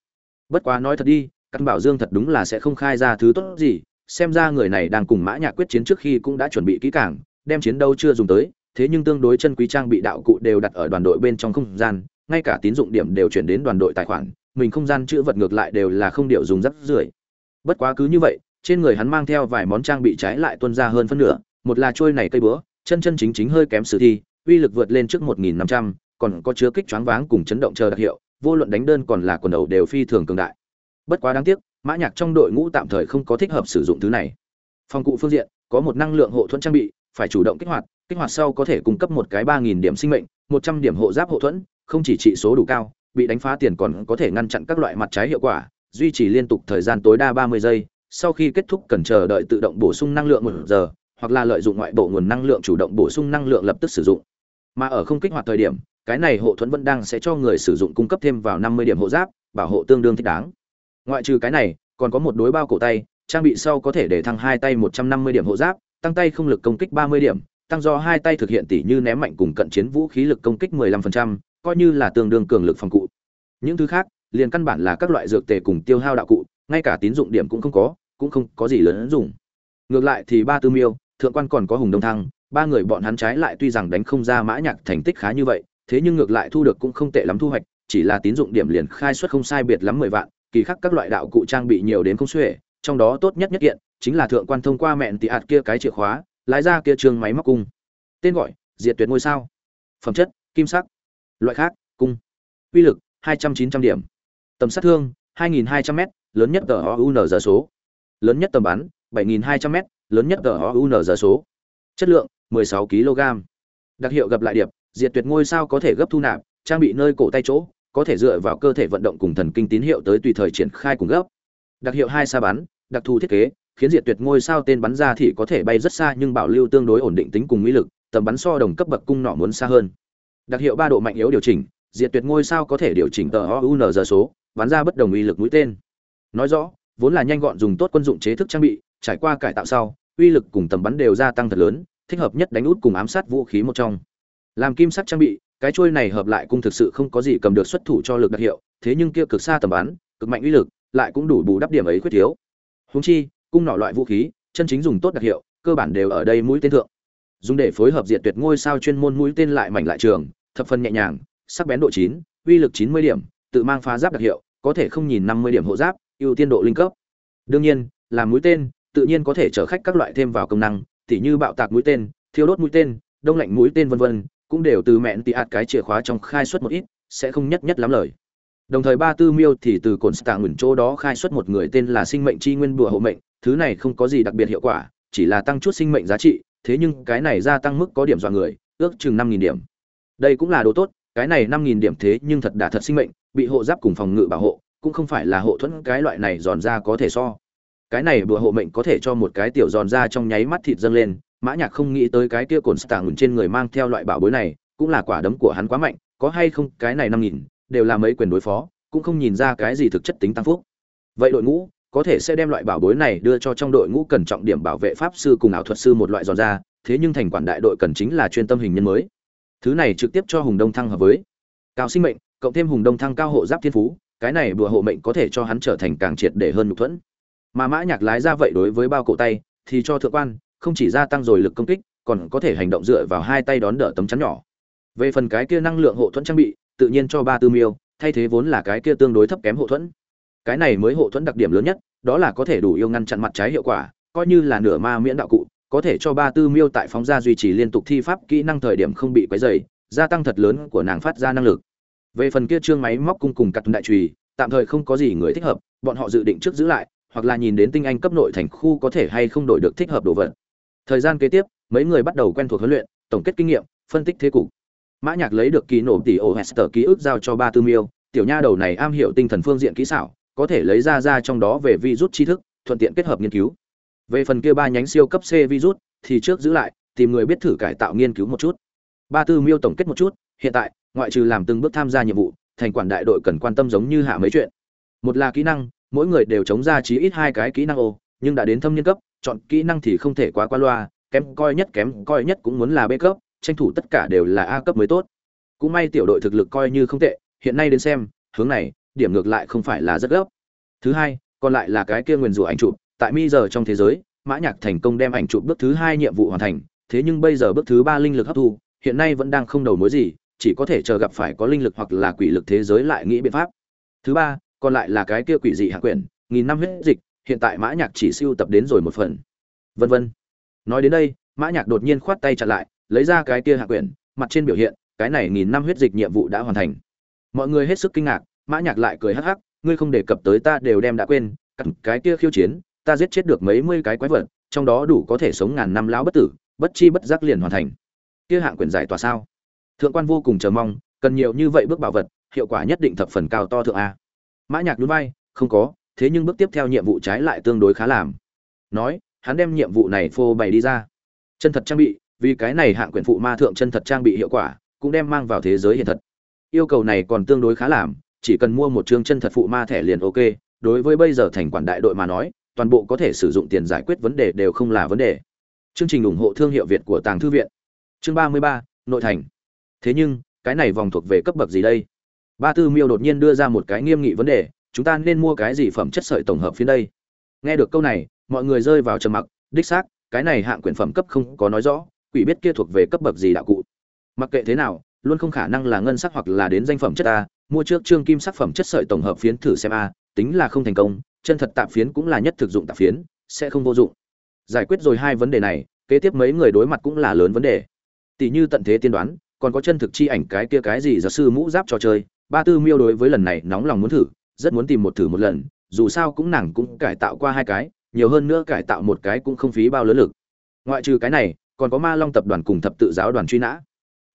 bất quá nói thật đi, cắt bảo dương thật đúng là sẽ không khai ra thứ tốt gì, xem ra người này đang cùng mã nhạc quyết chiến trước khi cũng đã chuẩn bị kỹ càng, đem chiến đấu chưa dùng tới thế nhưng tương đối chân quý trang bị đạo cụ đều đặt ở đoàn đội bên trong không gian, ngay cả tín dụng điểm đều chuyển đến đoàn đội tài khoản, mình không gian chữ vật ngược lại đều là không điệu dùng rất rưởi. Bất quá cứ như vậy, trên người hắn mang theo vài món trang bị trái lại tuân ra hơn phân nửa, một là trôi này cây búa, chân chân chính chính hơi kém sử thi, uy lực vượt lên trước một nghìn năm trăm, còn có chứa kích choáng váng cùng chấn động chờ đặc hiệu, vô luận đánh đơn còn là quần đầu đều phi thường cường đại. Bất quá đáng tiếc, mã nhạc trong đội ngũ tạm thời không có thích hợp sử dụng thứ này. Phòng cụ phương diện, có một năng lượng hộ thuẫn trang bị, phải chủ động kích hoạt kích hoạt sau có thể cung cấp một cái ba nghìn điểm sinh mệnh, một trăm điểm hộ giáp hộ thuẫn, không chỉ trị số đủ cao, bị đánh phá tiền còn có thể ngăn chặn các loại mặt trái hiệu quả, duy trì liên tục thời gian tối đa ba mươi giây. Sau khi kết thúc cần chờ đợi tự động bổ sung năng lượng một giờ, hoặc là lợi dụng ngoại bộ nguồn năng lượng chủ động bổ sung năng lượng lập tức sử dụng. Mà ở không kích hoạt thời điểm, cái này hộ thuẫn vẫn đang sẽ cho người sử dụng cung cấp thêm vào năm mươi điểm hộ giáp, bảo hộ tương đương thích đáng. Ngoại trừ cái này, còn có một đối bao cổ tay, trang bị sau có thể để thăng hai tay một trăm năm mươi điểm hộ giáp, tăng tay không lực công kích ba mươi điểm tăng do hai tay thực hiện tỷ như ném mạnh cùng cận chiến vũ khí lực công kích 15%, coi như là tương đương cường lực phòng cụ. Những thứ khác, liền căn bản là các loại dược tề cùng tiêu hao đạo cụ, ngay cả tín dụng điểm cũng không có, cũng không có gì lớn dùng. Ngược lại thì ba tư miêu, thượng quan còn có hùng đông thăng, ba người bọn hắn trái lại tuy rằng đánh không ra mã nhạc thành tích khá như vậy thế nhưng ngược lại thu được cũng không tệ lắm thu hoạch chỉ là tín dụng điểm liền khai suất không sai biệt lắm mười vạn kỳ khác các loại đạo cụ trang bị nhiều đến không xuể trong đó tốt nhất nhất kiện chính là thượng quan thông qua mẹn tỷ ạt kia cái chìa khóa lái ra kia trường máy móc cung. Tên gọi, diệt tuyệt ngôi sao. Phẩm chất, kim sắc. Loại khác, cung. Uy lực, hai trăm chín trăm điểm. Tầm sát thương, hai nghìn hai trăm m lớn nhất tờ oun giờ số. Lớn nhất tầm bắn, bảy nghìn hai trăm m lớn nhất tờ oun giờ số. Chất lượng, mười sáu kg. Đặc hiệu gặp lại điệp, diệt tuyệt ngôi sao có thể gấp thu nạp, trang bị nơi cổ tay chỗ, có thể dựa vào cơ thể vận động cùng thần kinh tín hiệu tới tùy thời triển khai cùng gấp. Đặc hiệu hai xa bắn, đặc thù thiết kế khiến diệt tuyệt ngôi sao tên bắn ra thì có thể bay rất xa, nhưng bảo lưu tương đối ổn định tính cùng uy lực, tầm bắn so đồng cấp bậc cung nọ muốn xa hơn. Đặc hiệu ba độ mạnh yếu điều chỉnh, diệt tuyệt ngôi sao có thể điều chỉnh tờ oun giờ số, bắn ra bất đồng uy lực mũi tên. Nói rõ, vốn là nhanh gọn dùng tốt quân dụng chế thức trang bị, trải qua cải tạo sau, uy lực cùng tầm bắn đều gia tăng thật lớn, thích hợp nhất đánh út cùng ám sát vũ khí một trong. Làm kim sắc trang bị, cái chuôi này hợp lại cung thực sự không có gì cầm được xuất thủ cho lực đặc hiệu, thế nhưng kia cực xa tầm bắn, cực mạnh uy lực, lại cũng đủ bù đắp điểm ấy khuyết thiếu. Húng chi cung nỏ loại vũ khí, chân chính dùng tốt đặc hiệu, cơ bản đều ở đây mũi tên thượng. Dùng để phối hợp diệt tuyệt ngôi sao chuyên môn mũi tên lại mảnh lại trường, thập phần nhẹ nhàng, sắc bén độ chín, uy lực chín mươi điểm, tự mang phá giáp đặc hiệu, có thể không nhìn năm mươi điểm hộ giáp, ưu tiên độ linh cấp. Đương nhiên, làm mũi tên, tự nhiên có thể chở khách các loại thêm vào công năng, tỉ như bạo tạc mũi tên, thiêu đốt mũi tên, đông lạnh mũi tên vân vân, cũng đều từ mẹn tị ạt cái chìa khóa trong khai xuất một ít, sẽ không nhất nhất lắm lời đồng thời ba tư miêu thì từ cồn stạng ngừng chỗ đó khai xuất một người tên là sinh mệnh chi nguyên bùa hộ mệnh. Thứ này không có gì đặc biệt hiệu quả, chỉ là tăng chút sinh mệnh giá trị, thế nhưng cái này gia tăng mức có điểm dọa người, ước chừng năm nghìn điểm. Đây cũng là đồ tốt, cái này năm nghìn điểm thế nhưng thật đả thật sinh mệnh, bị hộ giáp cùng phòng ngự bảo hộ, cũng không phải là hộ thuẫn cái loại này giòn ra có thể so. Cái này bùa hộ mệnh có thể cho một cái tiểu giòn ra trong nháy mắt thịt dâng lên, mã nhạc không nghĩ tới cái kia cồn stạng trên người mang theo loại bảo bối này, cũng là quả đấm của hắn quá mạnh, có hay không cái này năm nghìn đều là mấy quyền đối phó, cũng không nhìn ra cái gì thực chất tính tăng phúc. Vậy đội ngũ có thể sẽ đem loại bảo bối này đưa cho trong đội ngũ cần trọng điểm bảo vệ pháp sư cùng ảo thuật sư một loại giòn ra, thế nhưng thành quản đại đội cần chính là chuyên tâm hình nhân mới. Thứ này trực tiếp cho hùng đông thăng hợp với cao sinh mệnh, cộng thêm hùng đông thăng cao hộ giáp thiên phú, cái này bùa hộ mệnh có thể cho hắn trở thành càng triệt để hơn nhục thuẫn. Mà mã nhạc lái ra vậy đối với bao cổ tay, thì cho thượng quan, không chỉ gia tăng rồi lực công kích, còn có thể hành động dựa vào hai tay đón đỡ tấm chắn nhỏ. Về phần cái kia năng lượng hộ thuẫn trang bị tự nhiên cho ba tư miêu, thay thế vốn là cái kia tương đối thấp kém hộ thuẫn. Cái này mới hộ thuẫn đặc điểm lớn nhất, đó là có thể đủ yêu ngăn chặn mặt trái hiệu quả, coi như là nửa ma miễn đạo cụ, có thể cho ba tư miêu tại phóng ra duy trì liên tục thi pháp kỹ năng thời điểm không bị quấy dày gia tăng thật lớn của nàng phát ra năng lực. Về phần kia trương máy móc cung cùng cặt đại trùy, tạm thời không có gì người thích hợp, bọn họ dự định trước giữ lại, hoặc là nhìn đến tinh anh cấp nội thành khu có thể hay không đổi được thích hợp đồ vật. Thời gian kế tiếp, mấy người bắt đầu quen thuộc huấn luyện, tổng kết kinh nghiệm, phân tích thế cục mã nhạc lấy được kỳ nổ tỷ ổ hester ký ức giao cho ba tư miêu, tiểu nha đầu này am hiểu tinh thần phương diện kỹ xảo, có thể lấy ra ra trong đó về virus tri thức, thuận tiện kết hợp nghiên cứu. Về phần kia ba nhánh siêu cấp c virus thì trước giữ lại, tìm người biết thử cải tạo nghiên cứu một chút. Ba tư miêu tổng kết một chút, hiện tại, ngoại trừ làm từng bước tham gia nhiệm vụ, thành quản đại đội cần quan tâm giống như hạ mấy chuyện. Một là kỹ năng, mỗi người đều chống ra chí ít hai cái kỹ năng ô, nhưng đã đến thâm niên cấp, chọn kỹ năng thì không thể quá qua loa, kém coi nhất kém coi nhất cũng muốn là b cấp tranh thủ tất cả đều là a cấp mới tốt. Cũng may tiểu đội thực lực coi như không tệ, hiện nay đến xem, hướng này, điểm ngược lại không phải là rất gấp. Thứ hai, còn lại là cái kia nguyền rủa ảnh chụp, tại mi giờ trong thế giới, mã nhạc thành công đem ảnh chụp bước thứ hai nhiệm vụ hoàn thành, thế nhưng bây giờ bước thứ ba linh lực hấp thu, hiện nay vẫn đang không đầu mối gì, chỉ có thể chờ gặp phải có linh lực hoặc là quỷ lực thế giới lại nghĩ biện pháp. Thứ ba, còn lại là cái kia quỷ dị hạ quyển, nghìn năm huyết dịch, hiện tại mã nhạc chỉ siêu tập đến rồi một phần. Vân vân. Nói đến đây, mã nhạc đột nhiên khoát tay chặn lại lấy ra cái kia hạ quyển, mặt trên biểu hiện, cái này nghìn năm huyết dịch nhiệm vụ đã hoàn thành. Mọi người hết sức kinh ngạc, mã nhạc lại cười hắc hắc, ngươi không đề cập tới ta đều đem đã quên, cặn cái kia khiêu chiến, ta giết chết được mấy mươi cái quái vật, trong đó đủ có thể sống ngàn năm lão bất tử, bất chi bất giác liền hoàn thành. Kia hạng quyển giải tỏa sao? Thượng quan vô cùng chờ mong, cần nhiều như vậy bước bảo vật, hiệu quả nhất định thập phần cao to thượng a. Mã nhạc nhún vai, không có, thế nhưng bước tiếp theo nhiệm vụ trái lại tương đối khá làm. Nói, hắn đem nhiệm vụ này phô bày đi ra. Chân thật trang bị vì cái này hạng quyển phụ ma thượng chân thật trang bị hiệu quả, cũng đem mang vào thế giới hiện thật. Yêu cầu này còn tương đối khá làm, chỉ cần mua một chương chân thật phụ ma thẻ liền ok, đối với bây giờ thành quản đại đội mà nói, toàn bộ có thể sử dụng tiền giải quyết vấn đề đều không là vấn đề. Chương trình ủng hộ thương hiệu việt của tàng thư viện. Chương ba mươi ba, nội thành. Thế nhưng, cái này vòng thuộc về cấp bậc gì đây? Ba tư miêu đột nhiên đưa ra một cái nghiêm nghị vấn đề, chúng ta nên mua cái gì phẩm chất sợi tổng hợp phía đây? Nghe được câu này, mọi người rơi vào trầm mặc, đích xác, cái này hạng quyển phẩm cấp không có nói rõ quỷ biết kia thuộc về cấp bậc gì đạo cụ. Mặc kệ thế nào, luôn không khả năng là ngân sắc hoặc là đến danh phẩm chất a, mua trước trương kim sắc phẩm chất sợi tổng hợp phiến thử xem a, tính là không thành công, chân thật tạp phiến cũng là nhất thực dụng tạp phiến, sẽ không vô dụng. Giải quyết rồi hai vấn đề này, kế tiếp mấy người đối mặt cũng là lớn vấn đề. Tỷ như tận thế tiên đoán, còn có chân thực chi ảnh cái kia cái gì giáo sư mũ giáp trò chơi, ba tư miêu đối với lần này nóng lòng muốn thử, rất muốn tìm một thử một lần, dù sao cũng nàng cũng cải tạo qua hai cái, nhiều hơn nữa cải tạo một cái cũng không phí bao lớn lực. Ngoại trừ cái này còn có ma long tập đoàn cùng thập tự giáo đoàn truy nã.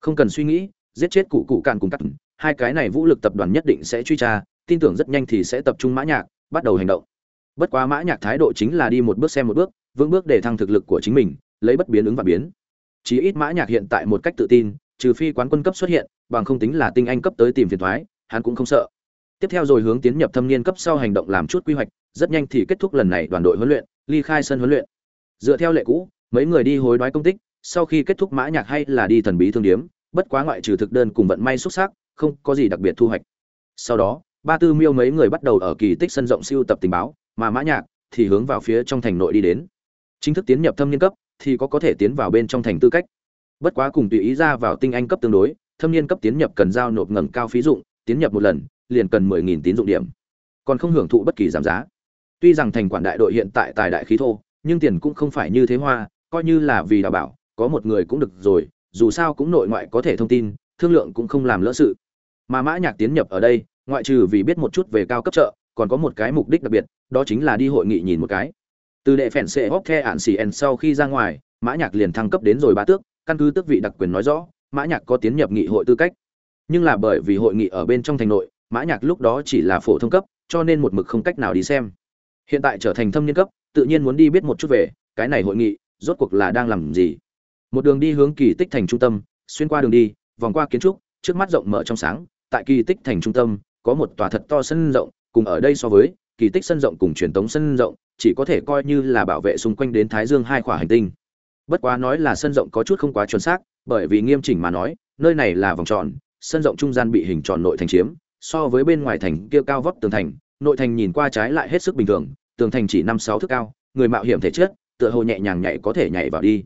Không cần suy nghĩ, giết chết cụ cụ cạn cùng cắt hai cái này vũ lực tập đoàn nhất định sẽ truy tra, tin tưởng rất nhanh thì sẽ tập trung mã nhạc, bắt đầu hành động. Bất quá mã nhạc thái độ chính là đi một bước xem một bước, vững bước để thăng thực lực của chính mình, lấy bất biến ứng và biến. Chí ít mã nhạc hiện tại một cách tự tin, trừ phi quán quân cấp xuất hiện, bằng không tính là tinh anh cấp tới tìm phiền toái hắn cũng không sợ. Tiếp theo rồi hướng tiến nhập thâm niên cấp sau hành động làm chút quy hoạch, rất nhanh thì kết thúc lần này đoàn đội huấn luyện, ly khai sân huấn luyện. Dựa theo lệ cũ mấy người đi hối đoái công tích, sau khi kết thúc mã nhạc hay là đi thần bí thương điếm, bất quá ngoại trừ thực đơn cùng vận may xuất sắc, không có gì đặc biệt thu hoạch. Sau đó, ba tư miêu mấy người bắt đầu ở kỳ tích sân rộng siêu tập tình báo, mà mã nhạc thì hướng vào phía trong thành nội đi đến. Chính thức tiến nhập thâm niên cấp thì có có thể tiến vào bên trong thành tư cách. Bất quá cùng tùy ý ra vào tinh anh cấp tương đối, thâm niên cấp tiến nhập cần giao nộp ngẩng cao phí dụng, tiến nhập một lần, liền cần mười nghìn tín dụng điểm. Còn không hưởng thụ bất kỳ giảm giá. Tuy rằng thành quản đại đội hiện tại tài đại khí thô, nhưng tiền cũng không phải như thế hoa coi như là vì đảm bảo, có một người cũng được rồi, dù sao cũng nội ngoại có thể thông tin, thương lượng cũng không làm lỡ sự. Mà mã nhạc tiến nhập ở đây, ngoại trừ vì biết một chút về cao cấp chợ, còn có một cái mục đích đặc biệt, đó chính là đi hội nghị nhìn một cái. Từ đệ phèn xệ hóc the ạn xì en sau khi ra ngoài, mã nhạc liền thăng cấp đến rồi ba tước, căn cứ tước vị đặc quyền nói rõ, mã nhạc có tiến nhập nghị hội tư cách. Nhưng là bởi vì hội nghị ở bên trong thành nội, mã nhạc lúc đó chỉ là phổ thông cấp, cho nên một mực không cách nào đi xem. Hiện tại trở thành thâm niên cấp, tự nhiên muốn đi biết một chút về, cái này hội nghị rốt cuộc là đang làm gì? Một đường đi hướng kỳ tích thành trung tâm, xuyên qua đường đi, vòng qua kiến trúc, trước mắt rộng mở trong sáng, tại kỳ tích thành trung tâm, có một tòa thật to sân rộng, cùng ở đây so với, kỳ tích sân rộng cùng truyền thống sân rộng, chỉ có thể coi như là bảo vệ xung quanh đến thái dương hai khỏa hành tinh. Bất quá nói là sân rộng có chút không quá chuẩn xác, bởi vì nghiêm chỉnh mà nói, nơi này là vòng tròn, sân rộng trung gian bị hình tròn nội thành chiếm, so với bên ngoài thành kia cao vóc tường thành, nội thành nhìn qua trái lại hết sức bình thường, tường thành chỉ năm sáu thước cao, người mạo hiểm thể chất tựa hồ nhẹ nhàng nhảy có thể nhảy vào đi.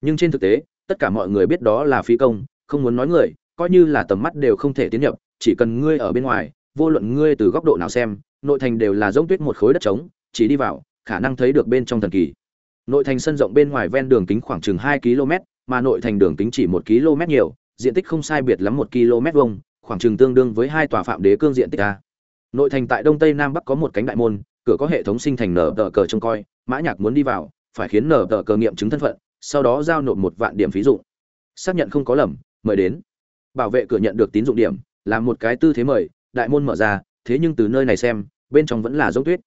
Nhưng trên thực tế, tất cả mọi người biết đó là phi công, không muốn nói người, coi như là tầm mắt đều không thể tiến nhập, chỉ cần ngươi ở bên ngoài, vô luận ngươi từ góc độ nào xem, nội thành đều là giống tuyết một khối đất trống, chỉ đi vào, khả năng thấy được bên trong thần kỳ. Nội thành sân rộng bên ngoài ven đường kính khoảng chừng hai km, mà nội thành đường kính chỉ một km nhiều, diện tích không sai biệt lắm một km vuông, khoảng chừng tương đương với hai tòa phạm đế cương diện tích a. Nội thành tại đông tây nam bắc có một cánh đại môn, cửa có hệ thống sinh thành nở tờ cờ trông coi, mã nhạc muốn đi vào phải khiến nở tờ cờ nghiệm chứng thân phận, sau đó giao nộp một vạn điểm phí dụng. Xác nhận không có lầm, mời đến. Bảo vệ cửa nhận được tín dụng điểm làm một cái tư thế mời, đại môn mở ra, thế nhưng từ nơi này xem, bên trong vẫn là giống tuyết.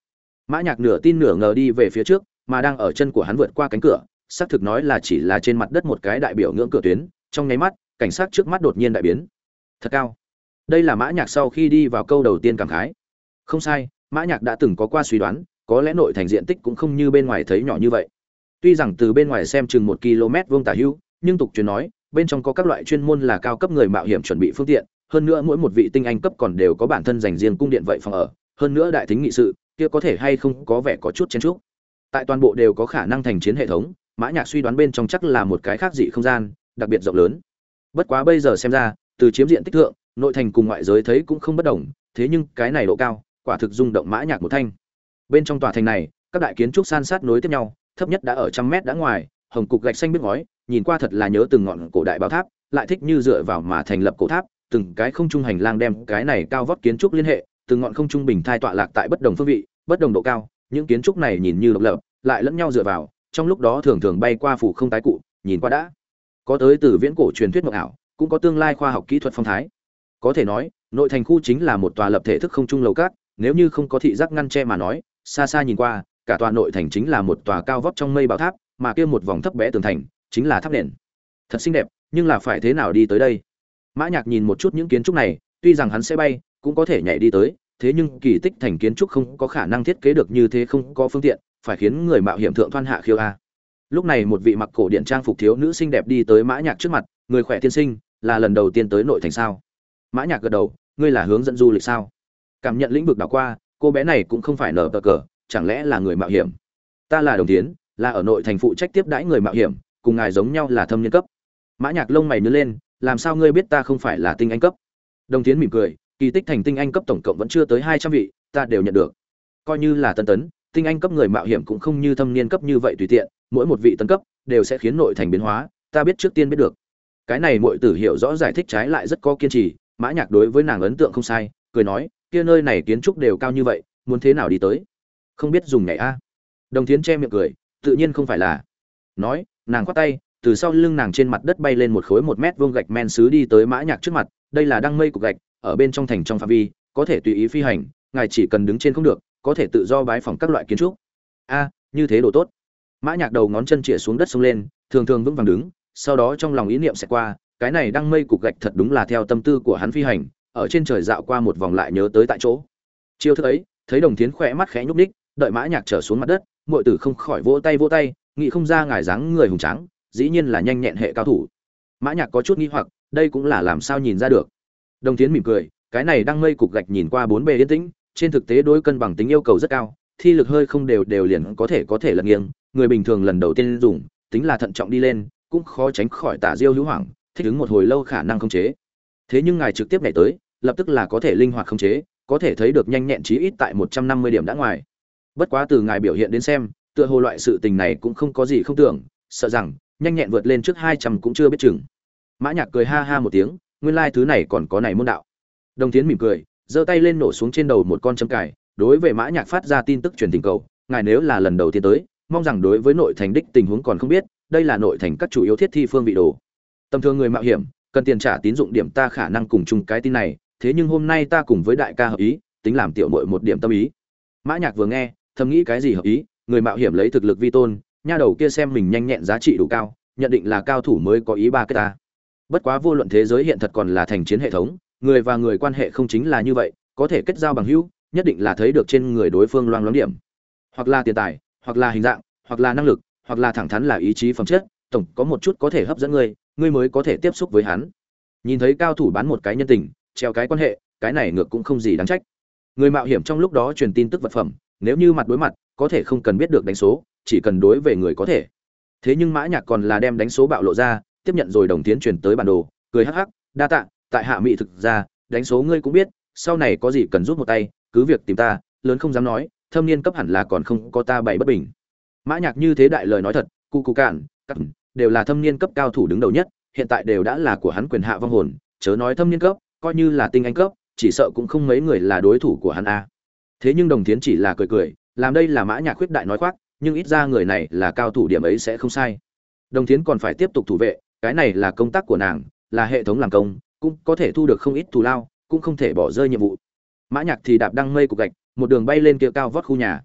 Mã nhạc nửa tin nửa ngờ đi về phía trước, mà đang ở chân của hắn vượt qua cánh cửa, xác thực nói là chỉ là trên mặt đất một cái đại biểu ngưỡng cửa tuyến, trong nháy mắt, cảnh sát trước mắt đột nhiên đại biến. Thật cao. Đây là mã nhạc sau khi đi vào câu đầu tiên cảm khái. Không sai, mã nhạc đã từng có qua suy đoán, có lẽ nội thành diện tích cũng không như bên ngoài thấy nhỏ như vậy tuy rằng từ bên ngoài xem chừng một km vuông tả hữu, nhưng tục truyền nói, bên trong có các loại chuyên môn là cao cấp người mạo hiểm chuẩn bị phương tiện. Hơn nữa mỗi một vị tinh anh cấp còn đều có bản thân dành riêng cung điện vậy phòng ở. Hơn nữa đại thính nghị sự, kia có thể hay không có vẻ có chút chen chúc. Tại toàn bộ đều có khả năng thành chiến hệ thống, mã nhạc suy đoán bên trong chắc là một cái khác dị không gian, đặc biệt rộng lớn. Bất quá bây giờ xem ra, từ chiếm diện tích thượng, nội thành cùng ngoại giới thấy cũng không bất đồng, thế nhưng cái này độ cao, quả thực rung động mã nhạc một thanh. Bên trong tòa thành này, các đại kiến trúc san sát nối tiếp nhau thấp nhất đã ở trăm mét đã ngoài, hồng cục gạch xanh biết ngói, nhìn qua thật là nhớ từng ngọn cổ đại bảo tháp, lại thích như dựa vào mà thành lập cổ tháp, từng cái không trung hành lang đem cái này cao vóc kiến trúc liên hệ, từng ngọn không trung bình thai tọa lạc tại bất đồng phương vị, bất đồng độ cao, những kiến trúc này nhìn như độc lập, lại lẫn nhau dựa vào, trong lúc đó thường thường bay qua phủ không tái cụ, nhìn qua đã. Có tới từ viễn cổ truyền thuyết mộng ảo, cũng có tương lai khoa học kỹ thuật phong thái. Có thể nói, nội thành khu chính là một tòa lập thể thức không trung lầu cát, nếu như không có thị giác ngăn che mà nói, xa xa nhìn qua cả tòa nội thành chính là một tòa cao vóc trong mây bảo tháp, mà kia một vòng thấp bé tường thành chính là tháp nền. Thật xinh đẹp, nhưng là phải thế nào đi tới đây? Mã nhạc nhìn một chút những kiến trúc này, tuy rằng hắn sẽ bay, cũng có thể nhảy đi tới, thế nhưng kỳ tích thành kiến trúc không có khả năng thiết kế được như thế không có phương tiện, phải khiến người mạo hiểm thượng thoan hạ khiêu a. Lúc này một vị mặc cổ điện trang phục thiếu nữ xinh đẹp đi tới mã nhạc trước mặt, người khỏe tiên sinh, là lần đầu tiên tới nội thành sao? Mã nhạc gật đầu, ngươi là hướng dẫn du lịch sao? Cảm nhận lĩnh vực đảo qua, cô bé này cũng không phải nở tờ cờ chẳng lẽ là người mạo hiểm? Ta là đồng tiến, là ở nội thành phụ trách tiếp đãi người mạo hiểm, cùng ngài giống nhau là thâm niên cấp. Mã nhạc lông mày nhướng lên, làm sao ngươi biết ta không phải là tinh anh cấp? Đồng tiến mỉm cười, kỳ tích thành tinh anh cấp tổng cộng vẫn chưa tới hai trăm vị, ta đều nhận được. Coi như là tân tấn, tinh anh cấp người mạo hiểm cũng không như thâm niên cấp như vậy tùy tiện, mỗi một vị tân cấp đều sẽ khiến nội thành biến hóa, ta biết trước tiên biết được. Cái này muội tử hiểu rõ giải thích trái lại rất có kiên trì, mã nhạc đối với nàng ấn tượng không sai, cười nói, kia nơi này kiến trúc đều cao như vậy, muốn thế nào đi tới? Không biết dùng nhảy a. Đồng thiến che miệng cười, tự nhiên không phải là. Nói, nàng khoát tay, từ sau lưng nàng trên mặt đất bay lên một khối một mét vuông gạch men sứ đi tới mã nhạc trước mặt, đây là đăng mây cục gạch, ở bên trong thành trong phạm vi, có thể tùy ý phi hành, ngài chỉ cần đứng trên không được, có thể tự do bái phỏng các loại kiến trúc. A, như thế đồ tốt. Mã nhạc đầu ngón chân chĩa xuống đất xông lên, thường thường vững vàng đứng, sau đó trong lòng ý niệm sẽ qua, cái này đăng mây cục gạch thật đúng là theo tâm tư của hắn phi hành, ở trên trời dạo qua một vòng lại nhớ tới tại chỗ. Chiêu thức ấy, thấy đồng thiến khỏe mắt khẽ nhúc đích đợi mã nhạc trở xuống mặt đất, muội tử không khỏi vỗ tay vỗ tay, nghĩ không ra ngài dáng người hùng tráng, dĩ nhiên là nhanh nhẹn hệ cao thủ. Mã nhạc có chút nghi hoặc, đây cũng là làm sao nhìn ra được. Đồng thiến mỉm cười, cái này đang mây cục gạch nhìn qua bốn bề yên tĩnh, trên thực tế đối cân bằng tính yêu cầu rất cao, thi lực hơi không đều đều liền có thể có thể lật nghiêng, người bình thường lần đầu tiên dùng, tính là thận trọng đi lên, cũng khó tránh khỏi tả diêu hữu hoảng, thích ứng một hồi lâu khả năng không chế. Thế nhưng ngài trực tiếp nhảy tới, lập tức là có thể linh hoạt không chế, có thể thấy được nhanh nhẹn chí ít tại một trăm năm mươi điểm đã ngoài bất quá từ ngài biểu hiện đến xem, tựa hồ loại sự tình này cũng không có gì không tưởng, sợ rằng, nhanh nhẹn vượt lên trước hai trăm cũng chưa biết chừng. Mã nhạc cười ha ha một tiếng, nguyên lai thứ này còn có này môn đạo. Đồng tiến mỉm cười, giơ tay lên nổ xuống trên đầu một con châm cài, đối với mã nhạc phát ra tin tức truyền tình cầu, ngài nếu là lần đầu tiên tới, mong rằng đối với nội thành đích tình huống còn không biết, đây là nội thành các chủ yếu thiết thi phương vị đồ. Tầm thường người mạo hiểm, cần tiền trả tín dụng điểm ta khả năng cùng chung cái tin này, thế nhưng hôm nay ta cùng với đại ca hợp ý, tính làm tiểu muội một điểm tâm ý. Mã nhạc vừa nghe thầm nghĩ cái gì hợp ý, người mạo hiểm lấy thực lực vi tôn, nha đầu kia xem mình nhanh nhẹn giá trị đủ cao, nhận định là cao thủ mới có ý ba cái ta. Bất quá vô luận thế giới hiện thật còn là thành chiến hệ thống, người và người quan hệ không chính là như vậy, có thể kết giao bằng hữu, nhất định là thấy được trên người đối phương loang loáng điểm. Hoặc là tiền tài, hoặc là hình dạng, hoặc là năng lực, hoặc là thẳng thắn là ý chí phẩm chất, tổng có một chút có thể hấp dẫn ngươi ngươi mới có thể tiếp xúc với hắn. Nhìn thấy cao thủ bán một cái nhân tình, treo cái quan hệ, cái này ngược cũng không gì đáng trách. Người mạo hiểm trong lúc đó truyền tin tức vật phẩm nếu như mặt đối mặt, có thể không cần biết được đánh số, chỉ cần đối về người có thể. Thế nhưng mã nhạc còn là đem đánh số bạo lộ ra, tiếp nhận rồi đồng tiến truyền tới bản đồ, cười hắc hắc, đa tạ, tại hạ mỹ thực ra, đánh số ngươi cũng biết, sau này có gì cần giúp một tay, cứ việc tìm ta, lớn không dám nói, thâm niên cấp hẳn là còn không có ta bày bất bình. Mã nhạc như thế đại lời nói thật, cu cu cạn, cắt, đều là thâm niên cấp cao thủ đứng đầu nhất, hiện tại đều đã là của hắn quyền hạ vong hồn, chớ nói thâm niên cấp, coi như là tinh anh cấp, chỉ sợ cũng không mấy người là đối thủ của hắn a thế nhưng đồng tiến chỉ là cười cười, làm đây là mã nhạc khuyết đại nói khoác, nhưng ít ra người này là cao thủ điểm ấy sẽ không sai. Đồng tiến còn phải tiếp tục thủ vệ, cái này là công tác của nàng, là hệ thống làm công, cũng có thể thu được không ít thù lao, cũng không thể bỏ rơi nhiệm vụ. Mã nhạc thì đạp đăng mây cục gạch, một đường bay lên kia cao vót khu nhà.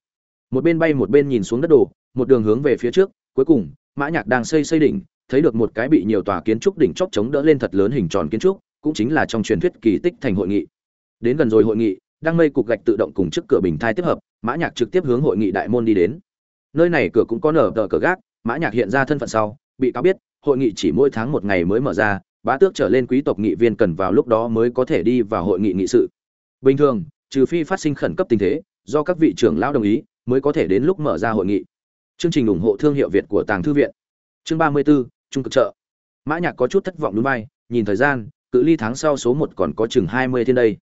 Một bên bay một bên nhìn xuống đất đổ một đường hướng về phía trước, cuối cùng, mã nhạc đang xây xây đỉnh, thấy được một cái bị nhiều tòa kiến trúc đỉnh chóp chống đỡ lên thật lớn hình tròn kiến trúc, cũng chính là trong truyền thuyết kỳ tích thành hội nghị. Đến gần rồi hội nghị đang mây cục gạch tự động cùng trước cửa bình thai tiếp hợp mã nhạc trực tiếp hướng hội nghị đại môn đi đến. Nơi này cửa cũng có nở tờ cửa gác mã nhạc hiện ra thân phận sau bị cáo biết hội nghị chỉ mỗi tháng một ngày mới mở ra bá tước trở lên quý tộc nghị viên cần vào lúc đó mới có thể đi vào hội nghị nghị sự. Bình thường trừ phi phát sinh khẩn cấp tình thế do các vị trưởng lão đồng ý mới có thể đến lúc mở ra hội nghị. Chương trình ủng hộ thương hiệu việt của tàng thư viện. Chương ba mươi 34, trung cực chợ. Mã nhạc có chút thất vọng núi bay nhìn thời gian cự ly tháng sau số một còn có chừng hai mươi thiên đây.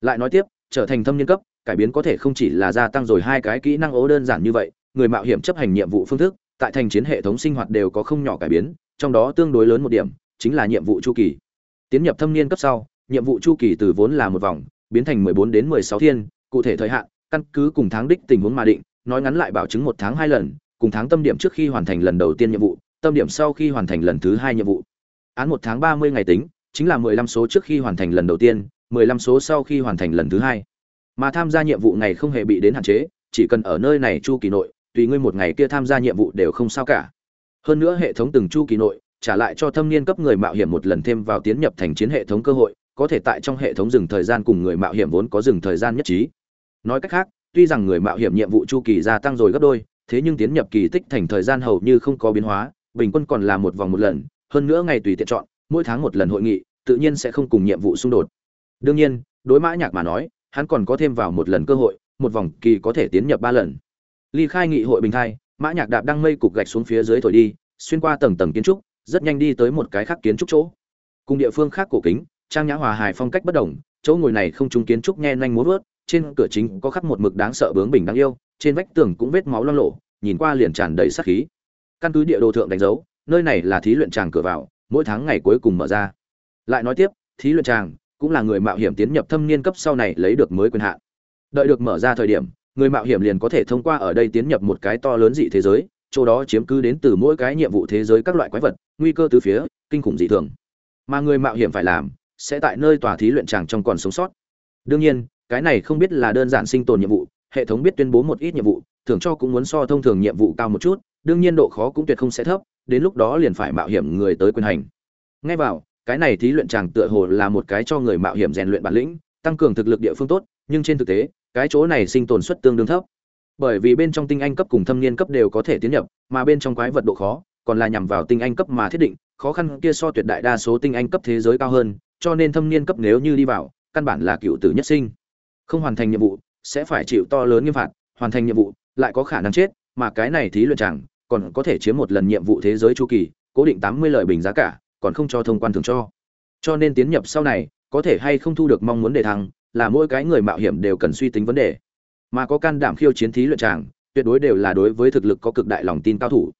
Lại nói tiếp trở thành thâm niên cấp, cải biến có thể không chỉ là gia tăng rồi hai cái kỹ năng ố đơn giản như vậy, người mạo hiểm chấp hành nhiệm vụ phương thức, tại thành chiến hệ thống sinh hoạt đều có không nhỏ cải biến, trong đó tương đối lớn một điểm chính là nhiệm vụ chu kỳ. Tiến nhập thâm niên cấp sau, nhiệm vụ chu kỳ từ vốn là một vòng, biến thành 14 đến 16 thiên, cụ thể thời hạn, căn cứ cùng tháng đích tình huống mà định, nói ngắn lại bảo chứng một tháng hai lần, cùng tháng tâm điểm trước khi hoàn thành lần đầu tiên nhiệm vụ, tâm điểm sau khi hoàn thành lần thứ hai nhiệm vụ. Án một tháng 30 ngày tính, chính là 15 số trước khi hoàn thành lần đầu tiên 15 số sau khi hoàn thành lần thứ hai. Mà tham gia nhiệm vụ ngày không hề bị đến hạn chế, chỉ cần ở nơi này chu kỳ nội, tùy ngươi một ngày kia tham gia nhiệm vụ đều không sao cả. Hơn nữa hệ thống từng chu kỳ nội, trả lại cho thâm niên cấp người mạo hiểm một lần thêm vào tiến nhập thành chiến hệ thống cơ hội, có thể tại trong hệ thống dừng thời gian cùng người mạo hiểm vốn có dừng thời gian nhất trí. Nói cách khác, tuy rằng người mạo hiểm nhiệm vụ chu kỳ gia tăng rồi gấp đôi, thế nhưng tiến nhập kỳ tích thành thời gian hầu như không có biến hóa, bình quân còn là một vòng một lần, hơn nữa ngày tùy tiện chọn, mỗi tháng một lần hội nghị, tự nhiên sẽ không cùng nhiệm vụ xung đột đương nhiên, đối mã nhạc mà nói, hắn còn có thêm vào một lần cơ hội, một vòng kỳ có thể tiến nhập ba lần. Ly khai nghị hội bình thai, mã nhạc đạp đăng mây cục gạch xuống phía dưới thổi đi, xuyên qua tầng tầng kiến trúc, rất nhanh đi tới một cái khác kiến trúc chỗ. Cùng địa phương khác cổ kính, trang nhã hòa hài phong cách bất đồng, chỗ ngồi này không trúng kiến trúc nhe nhanh múa vớt, trên cửa chính có khắc một mực đáng sợ bướng bình đáng yêu, trên vách tường cũng vết máu loang lổ, nhìn qua liền tràn đầy sát khí. Căn cứ địa đồ thượng đánh dấu, nơi này là thí luyện tràng cửa vào, mỗi tháng ngày cuối cùng mở ra. Lại nói tiếp, thí luyện tràng cũng là người mạo hiểm tiến nhập thâm niên cấp sau này lấy được mới quyền hạn. Đợi được mở ra thời điểm, người mạo hiểm liền có thể thông qua ở đây tiến nhập một cái to lớn dị thế giới, chỗ đó chiếm cứ đến từ mỗi cái nhiệm vụ thế giới các loại quái vật, nguy cơ từ phía, kinh khủng dị thường. Mà người mạo hiểm phải làm, sẽ tại nơi tòa thí luyện tràng trong còn sống sót. Đương nhiên, cái này không biết là đơn giản sinh tồn nhiệm vụ, hệ thống biết tuyên bố một ít nhiệm vụ thưởng cho cũng muốn so thông thường nhiệm vụ cao một chút, đương nhiên độ khó cũng tuyệt không sẽ thấp, đến lúc đó liền phải mạo hiểm người tới quyền hành. Ngay vào cái này thí luyện chàng tựa hồ là một cái cho người mạo hiểm rèn luyện bản lĩnh, tăng cường thực lực địa phương tốt, nhưng trên thực tế, cái chỗ này sinh tồn suất tương đương thấp. Bởi vì bên trong tinh anh cấp cùng thâm niên cấp đều có thể tiến nhập, mà bên trong quái vật độ khó, còn là nhằm vào tinh anh cấp mà thiết định, khó khăn kia so tuyệt đại đa số tinh anh cấp thế giới cao hơn, cho nên thâm niên cấp nếu như đi vào, căn bản là cựu tử nhất sinh. Không hoàn thành nhiệm vụ, sẽ phải chịu to lớn nghiêm phạt, hoàn thành nhiệm vụ, lại có khả năng chết, mà cái này thí luyện chẳng còn có thể chiếm một lần nhiệm vụ thế giới chu kỳ, cố định tám mươi lợi bình giá cả còn không cho thông quan thường cho. Cho nên tiến nhập sau này, có thể hay không thu được mong muốn đề thăng, là mỗi cái người mạo hiểm đều cần suy tính vấn đề. Mà có can đảm khiêu chiến thí luyện tràng tuyệt đối đều là đối với thực lực có cực đại lòng tin cao thủ.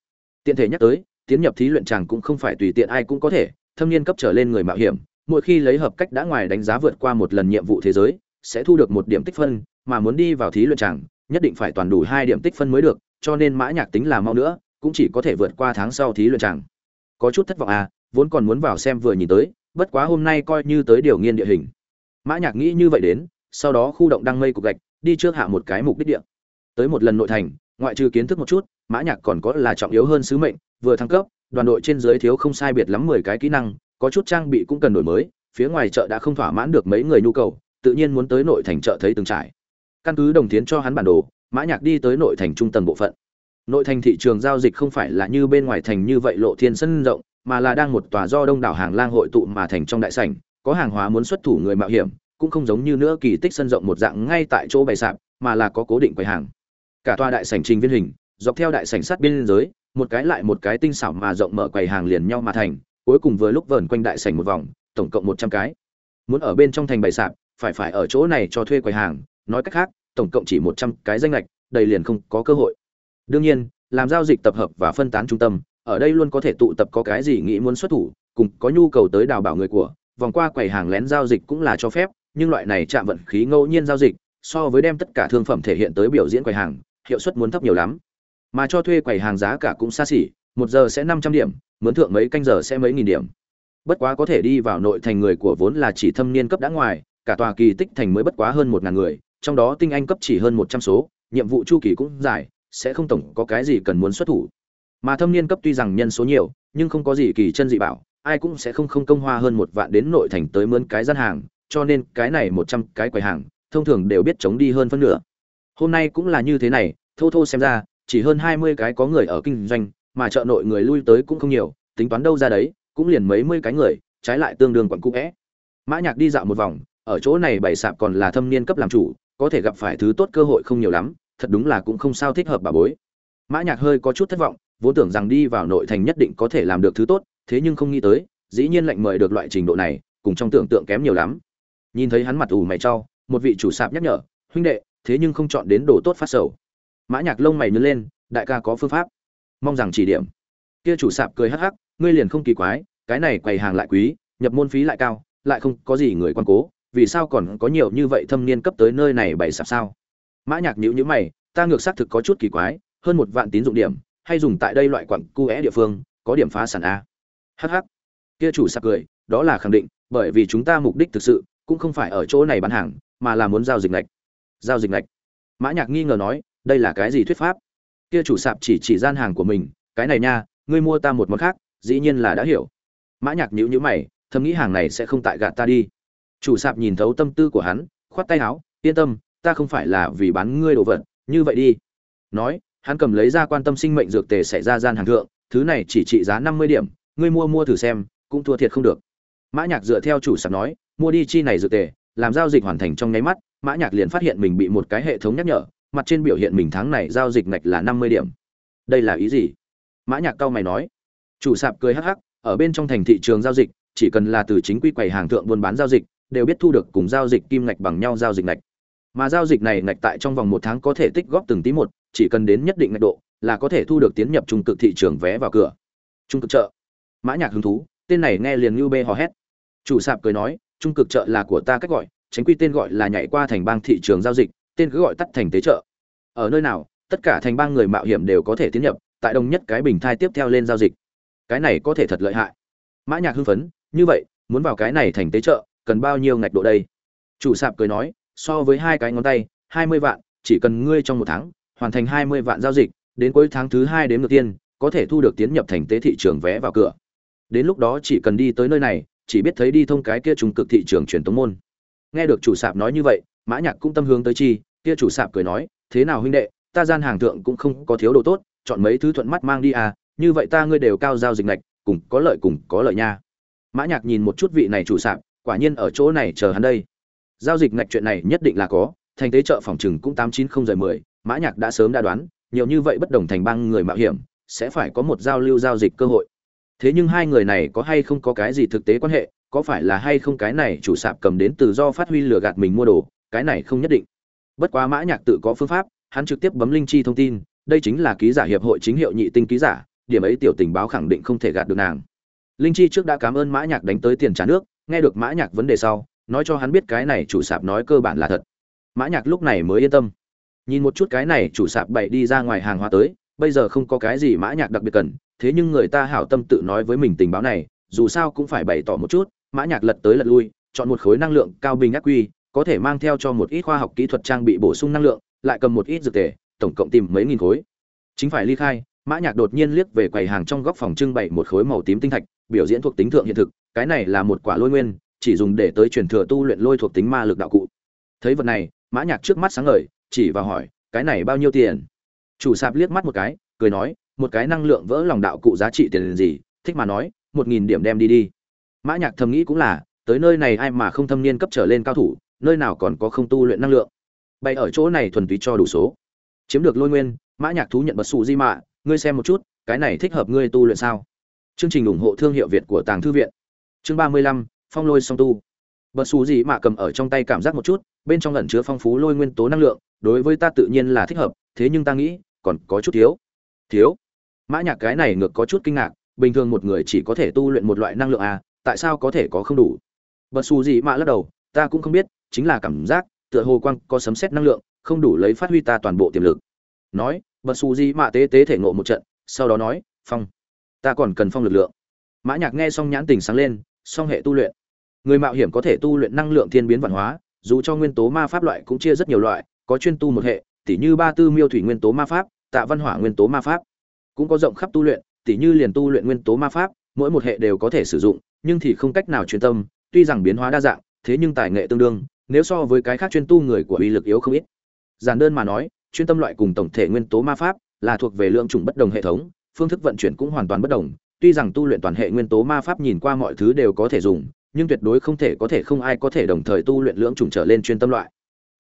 Tiện thể nhắc tới, tiến nhập thí luyện tràng cũng không phải tùy tiện ai cũng có thể, thâm niên cấp trở lên người mạo hiểm, mỗi khi lấy hợp cách đã ngoài đánh giá vượt qua một lần nhiệm vụ thế giới, sẽ thu được một điểm tích phân, mà muốn đi vào thí luyện tràng nhất định phải toàn đủ hai điểm tích phân mới được, cho nên mã nhạc tính là mau nữa, cũng chỉ có thể vượt qua tháng sau thí luyện tràng có chút thất vọng à vốn còn muốn vào xem vừa nhìn tới, bất quá hôm nay coi như tới điều nghiên địa hình. Mã nhạc nghĩ như vậy đến, sau đó khu động đăng mây cục gạch, đi trước hạ một cái mục đích địa. Tới một lần nội thành, ngoại trừ kiến thức một chút, mã nhạc còn có là trọng yếu hơn sứ mệnh, vừa thăng cấp, đoàn đội trên dưới thiếu không sai biệt lắm mười cái kỹ năng, có chút trang bị cũng cần đổi mới, phía ngoài chợ đã không thỏa mãn được mấy người nhu cầu, tự nhiên muốn tới nội thành chợ thấy từng trải. Căn cứ đồng tiến cho hắn bản đồ, mã nhạc đi tới nội thành trung tầng bộ phận. Nội thành thị trường giao dịch không phải là như bên ngoài thành như vậy lộ thiên sân rộng mà là đang một tòa do đông đảo hàng lang hội tụ mà thành trong đại sảnh có hàng hóa muốn xuất thủ người mạo hiểm cũng không giống như nữa kỳ tích sân rộng một dạng ngay tại chỗ bày sạp mà là có cố định quầy hàng. Cả tòa đại sảnh trình viên hình dọc theo đại sảnh sát biên giới một cái lại một cái tinh xảo mà rộng mở quầy hàng liền nhau mà thành cuối cùng vừa lúc vờn quanh đại sảnh một vòng tổng cộng một trăm cái. Muốn ở bên trong thành bày sạp phải phải ở chỗ này cho thuê quầy hàng nói cách khác tổng cộng chỉ một trăm cái danh ngạch, đầy liền không có cơ hội. Đương nhiên làm giao dịch tập hợp và phân tán trung tâm ở đây luôn có thể tụ tập có cái gì nghĩ muốn xuất thủ, cùng có nhu cầu tới đào bảo người của, vòng qua quầy hàng lén giao dịch cũng là cho phép, nhưng loại này chạm vận khí ngẫu nhiên giao dịch, so với đem tất cả thương phẩm thể hiện tới biểu diễn quầy hàng, hiệu suất muốn thấp nhiều lắm. Mà cho thuê quầy hàng giá cả cũng xa xỉ, một giờ sẽ năm trăm điểm, mướn thượng mấy canh giờ sẽ mấy nghìn điểm. Bất quá có thể đi vào nội thành người của vốn là chỉ thâm niên cấp đã ngoài, cả tòa kỳ tích thành mới bất quá hơn một ngàn người, trong đó tinh anh cấp chỉ hơn một trăm số, nhiệm vụ chu kỳ cũng dài, sẽ không tổng có cái gì cần muốn xuất thủ mà thâm niên cấp tuy rằng nhân số nhiều, nhưng không có gì kỳ chân dị bảo, ai cũng sẽ không không công hoa hơn một vạn đến nội thành tới mướn cái gian hàng, cho nên cái này một trăm cái quầy hàng, thông thường đều biết chống đi hơn phân nửa. Hôm nay cũng là như thế này, thô thô xem ra, chỉ hơn hai mươi cái có người ở kinh doanh, mà chợ nội người lui tới cũng không nhiều, tính toán đâu ra đấy, cũng liền mấy mươi cái người, trái lại tương đương quận cũ vẽ mã nhạc đi dạo một vòng, ở chỗ này bày sạp còn là thâm niên cấp làm chủ, có thể gặp phải thứ tốt cơ hội không nhiều lắm, thật đúng là cũng không sao thích hợp bà bối. Mã nhạc hơi có chút thất vọng vốn tưởng rằng đi vào nội thành nhất định có thể làm được thứ tốt, thế nhưng không nghĩ tới, dĩ nhiên lệnh mời được loại trình độ này, cùng trong tưởng tượng kém nhiều lắm. Nhìn thấy hắn mặt ủ mày trao, một vị chủ sạp nhắc nhở, huynh đệ, thế nhưng không chọn đến đồ tốt phát sầu. Mã nhạc lông mày nhướng lên, đại ca có phương pháp. Mong rằng chỉ điểm. Kia chủ sạp cười hắc hắc, ngươi liền không kỳ quái, cái này quầy hàng lại quý, nhập môn phí lại cao, lại không có gì người quan cố, vì sao còn có nhiều như vậy thâm niên cấp tới nơi này bày sạp sao? Mã nhạc nhíu nhíu mày, ta ngược xác thực có chút kỳ quái, hơn một vạn tín dụng điểm hay dùng tại đây loại quặng cu é địa phương, có điểm phá sản a. Hh kia chủ sạp cười, đó là khẳng định, bởi vì chúng ta mục đích thực sự, cũng không phải ở chỗ này bán hàng, mà là muốn giao dịch lệch giao dịch lệch mã nhạc nghi ngờ nói, đây là cái gì thuyết pháp? Kia chủ sạp chỉ chỉ gian hàng của mình, cái này nha, ngươi mua ta một món khác, dĩ nhiên là đã hiểu. Mã nhạc nhíu nhíu mày, thầm nghĩ hàng này sẽ không tại gạt ta đi. Chủ sạp nhìn thấu tâm tư của hắn, khoát tay áo, yên tâm, ta không phải là vì bán ngươi đồ vật, như vậy đi. Nói hắn cầm lấy ra quan tâm sinh mệnh dược tề xảy ra gian hàng thượng, thứ này chỉ trị giá năm mươi điểm, ngươi mua mua thử xem, cũng thua thiệt không được. Mã nhạc dựa theo chủ sạp nói, mua đi chi này dược tề, làm giao dịch hoàn thành trong nháy mắt, mã nhạc liền phát hiện mình bị một cái hệ thống nhắc nhở, mặt trên biểu hiện mình tháng này giao dịch ngạch là năm mươi điểm. Đây là ý gì? Mã nhạc cao mày nói. Chủ sạp cười hắc hắc, ở bên trong thành thị trường giao dịch, chỉ cần là từ chính quy quầy hàng thượng buôn bán giao dịch, đều biết thu được cùng giao dịch kim ngạch bằng nhau giao dịch ngạch. Mà giao dịch này ngạch tại trong vòng một tháng có thể tích góp từng tí một chỉ cần đến nhất định ngạch độ là có thể thu được tiến nhập trung cực thị trường vé vào cửa. Trung cực chợ. Mã nhạc hứng thú, tên này nghe liền như bê hò hét. Chủ sạp cười nói, trung cực chợ là của ta cách gọi, tránh quy tên gọi là nhảy qua thành bang thị trường giao dịch, tên cứ gọi tắt thành tế chợ. Ở nơi nào, tất cả thành bang người mạo hiểm đều có thể tiến nhập, tại đồng nhất cái bình thai tiếp theo lên giao dịch. Cái này có thể thật lợi hại. Mã nhạc hưng phấn, như vậy, muốn vào cái này thành tế chợ, cần bao nhiêu ngạch độ đây? Chủ sạp cười nói, so với hai cái ngón tay, hai mươi vạn, chỉ cần ngươi trong một tháng hoàn thành hai mươi vạn giao dịch đến cuối tháng thứ hai đến đầu tiên có thể thu được tiến nhập thành tế thị trường vé vào cửa. Đến lúc đó chỉ cần đi tới nơi này chỉ biết thấy đi thông cái kia trùng cực thị trường truyền tống môn. Nghe được chủ sạp nói như vậy mã nhạc cũng tâm hướng tới chi kia chủ sạp cười nói thế nào huynh đệ ta gian hàng thượng cũng không có thiếu đồ tốt chọn mấy thứ thuận mắt mang đi à như vậy ta ngươi đều cao giao dịch nghịch, cùng có lợi cùng có lợi nha. Mã nhạc nhìn một chút vị này chủ sạp quả nhiên ở chỗ này chờ hắn đây. Giao dịch ngạch chuyện này nhất định là có thành tế chợ phòng trừng cũng tám chín không giờ mười mã nhạc đã sớm đã đoán, nhiều như vậy bất đồng thành bang người mạo hiểm, sẽ phải có một giao lưu giao dịch cơ hội. Thế nhưng hai người này có hay không có cái gì thực tế quan hệ, có phải là hay không cái này chủ sạp cầm đến từ do phát huy lừa gạt mình mua đồ, cái này không nhất định. Bất quá mã nhạc tự có phương pháp, hắn trực tiếp bấm linh chi thông tin, đây chính là ký giả hiệp hội chính hiệu nhị tinh ký giả, điểm ấy tiểu tình báo khẳng định không thể gạt được nàng. Linh chi trước đã cảm ơn mã nhạc đánh tới tiền trả nước, nghe được mã nhạc vấn đề sau, nói cho hắn biết cái này chủ sạp nói cơ bản là thật. Mã nhạc lúc này mới yên tâm nhìn một chút cái này chủ sạp bậy đi ra ngoài hàng hóa tới, bây giờ không có cái gì mã nhạc đặc biệt cần, thế nhưng người ta hảo tâm tự nói với mình tình báo này, dù sao cũng phải bày tỏ một chút, mã nhạc lật tới lật lui, chọn một khối năng lượng cao bình ác quy, có thể mang theo cho một ít khoa học kỹ thuật trang bị bổ sung năng lượng, lại cầm một ít dược tề, tổng cộng tìm mấy nghìn khối. Chính phải ly khai, mã nhạc đột nhiên liếc về quầy hàng trong góc phòng trưng bày một khối màu tím tinh thạch, biểu diễn thuộc tính thượng hiện thực, cái này là một quả lôi nguyên, chỉ dùng để tới truyền thừa tu luyện lôi thuộc tính ma lực đạo cụ. Thấy vật này, mã nhạc trước mắt sáng ngời chỉ vào hỏi, cái này bao nhiêu tiền? Chủ sạp liếc mắt một cái, cười nói, một cái năng lượng vỡ lòng đạo cụ giá trị tiền gì, thích mà nói, một nghìn điểm đem đi đi. Mã nhạc thầm nghĩ cũng là, tới nơi này ai mà không thâm niên cấp trở lên cao thủ, nơi nào còn có không tu luyện năng lượng. Bày ở chỗ này thuần túy cho đủ số. Chiếm được lôi nguyên, mã nhạc thú nhận bật sụ di mạ, ngươi xem một chút, cái này thích hợp ngươi tu luyện sao? Chương trình ủng hộ thương hiệu việt của tàng thư viện. Chương ba mươi lăm, phong lôi song tu. Bật sụ di mạ cầm ở trong tay cảm giác một chút bên trong ẩn chứa phong phú lôi nguyên tố năng lượng, đối với ta tự nhiên là thích hợp, thế nhưng ta nghĩ, còn có chút thiếu. Thiếu? Mã nhạc cái này ngược có chút kinh ngạc, bình thường một người chỉ có thể tu luyện một loại năng lượng à tại sao có thể có không đủ? Bất su gì mà lắc đầu, ta cũng không biết, chính là cảm giác, tựa hồ quang có sấm xét năng lượng, không đủ lấy phát huy ta toàn bộ tiềm lực. Nói, Bất su gì mà tế tế thể ngộ một trận, sau đó nói, phong, ta còn cần phong lực lượng. Mã nhạc nghe xong nhãn tình sáng lên, song hệ tu luyện, người mạo hiểm có thể tu luyện năng lượng thiên biến vạn hóa dù cho nguyên tố ma pháp loại cũng chia rất nhiều loại, có chuyên tu một hệ, tỉ như ba tư miêu thủy nguyên tố ma pháp, tạ văn hỏa nguyên tố ma pháp. Cũng có rộng khắp tu luyện, tỉ như liền tu luyện nguyên tố ma pháp, mỗi một hệ đều có thể sử dụng, nhưng thì không cách nào chuyên tâm, tuy rằng biến hóa đa dạng, thế nhưng tài nghệ tương đương, nếu so với cái khác chuyên tu người của uy lực yếu không ít. Giản đơn mà nói, chuyên tâm loại cùng tổng thể nguyên tố ma pháp là thuộc về lượng chủng bất đồng hệ thống, phương thức vận chuyển cũng hoàn toàn bất đồng, tuy rằng tu luyện toàn hệ nguyên tố ma pháp nhìn qua mọi thứ đều có thể dùng nhưng tuyệt đối không thể có thể không ai có thể đồng thời tu luyện lưỡng trùng trở lên chuyên tâm loại.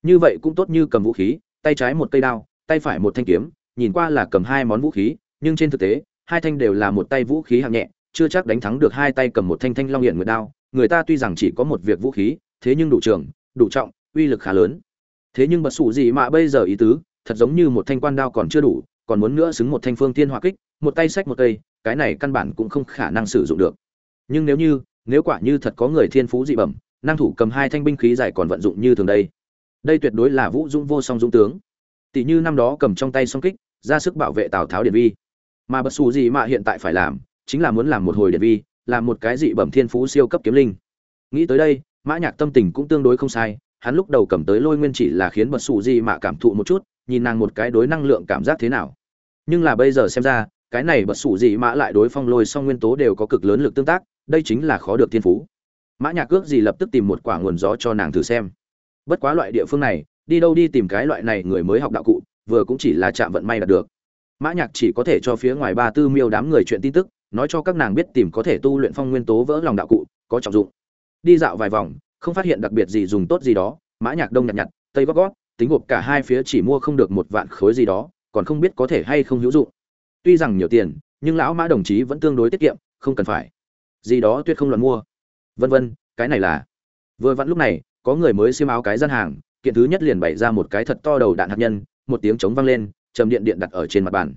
Như vậy cũng tốt như cầm vũ khí, tay trái một cây đao, tay phải một thanh kiếm, nhìn qua là cầm hai món vũ khí, nhưng trên thực tế, hai thanh đều là một tay vũ khí hạng nhẹ, chưa chắc đánh thắng được hai tay cầm một thanh thanh long hiện nguyệt đao. Người ta tuy rằng chỉ có một việc vũ khí, thế nhưng đủ trường, đủ trọng, uy lực khá lớn. Thế nhưng bật sủ gì mà bây giờ ý tứ, thật giống như một thanh quan đao còn chưa đủ, còn muốn nữa xứng một thanh phương thiên hỏa kích, một tay sách một cây, cái này căn bản cũng không khả năng sử dụng được. Nhưng nếu như nếu quả như thật có người thiên phú dị bẩm, năng thủ cầm hai thanh binh khí dài còn vận dụng như thường đây. Đây tuyệt đối là vũ dũng vô song dũng tướng. Tỷ như năm đó cầm trong tay song kích, ra sức bảo vệ tào tháo điện vi. Mà bất xù gì mà hiện tại phải làm, chính là muốn làm một hồi điện vi, làm một cái dị bẩm thiên phú siêu cấp kiếm linh. Nghĩ tới đây, mã nhạc tâm tình cũng tương đối không sai, hắn lúc đầu cầm tới lôi nguyên chỉ là khiến bất xù gì mà cảm thụ một chút, nhìn nàng một cái đối năng lượng cảm giác thế nào. Nhưng là bây giờ xem ra, cái này bất xù gì mà lại đối phong lôi song nguyên tố đều có cực lớn lực tương tác đây chính là khó được thiên phú. Mã nhạc cước gì lập tức tìm một quả nguồn gió cho nàng thử xem. Bất quá loại địa phương này, đi đâu đi tìm cái loại này người mới học đạo cụ, vừa cũng chỉ là chạm vận may đạt được. Mã nhạc chỉ có thể cho phía ngoài ba tư miêu đám người chuyện tin tức, nói cho các nàng biết tìm có thể tu luyện phong nguyên tố vỡ lòng đạo cụ, có trọng dụng. Đi dạo vài vòng, không phát hiện đặc biệt gì dùng tốt gì đó, mã nhạc đông nhặt nhặt tây gót gót, tính gộp cả hai phía chỉ mua không được một vạn khối gì đó, còn không biết có thể hay không hữu dụng. Tuy rằng nhiều tiền, nhưng lão mã đồng chí vẫn tương đối tiết kiệm, không cần phải gì đó tuyệt không loạn mua. Vân vân, cái này là. Vừa vặn lúc này, có người mới xiêm áo cái gian hàng, kiện thứ nhất liền bày ra một cái thật to đầu đạn hạt nhân, một tiếng trống vang lên, trầm điện điện đặt ở trên mặt bàn.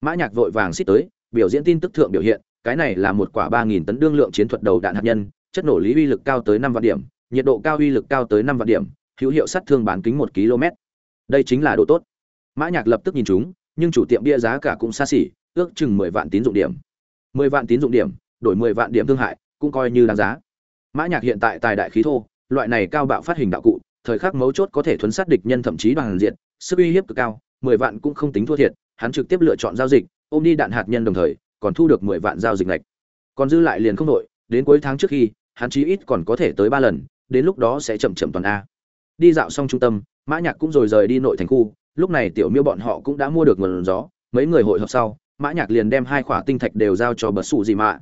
Mã nhạc vội vàng xít tới, biểu diễn tin tức thượng biểu hiện, cái này là một quả ba nghìn tấn đương lượng chiến thuật đầu đạn hạt nhân, chất nổ lý uy lực cao tới năm vạn điểm, nhiệt độ cao uy lực cao tới năm vạn điểm, hữu hiệu sát thương bán kính một km. Đây chính là độ tốt. Mã nhạc lập tức nhìn chúng, nhưng chủ tiệm bia giá cả cũng xa xỉ, ước chừng mười vạn tín dụng điểm. Mười vạn tín dụng điểm đổi mười vạn điểm thương hại, cũng coi như đáng giá. Mã nhạc hiện tại tài đại khí thô, loại này cao bạo phát hình đạo cụ, thời khắc mấu chốt có thể thuấn sát địch nhân thậm chí đoàn diện, sức uy hiếp cực cao, mười vạn cũng không tính thua thiệt, hắn trực tiếp lựa chọn giao dịch, ôm đi đạn hạt nhân đồng thời, còn thu được mười vạn giao dịch lệch còn dư lại liền không đổi, đến cuối tháng trước khi, hắn chí ít còn có thể tới ba lần, đến lúc đó sẽ chậm chậm toàn a. Đi dạo xong trung tâm, mã nhạc cũng rồi rời đi nội thành khu, lúc này tiểu miêu bọn họ cũng đã mua được nguồn gió, mấy người hội hợp sau, mã nhạc liền đem hai khỏa tinh thạch đều giao cho bờ sủ gì mà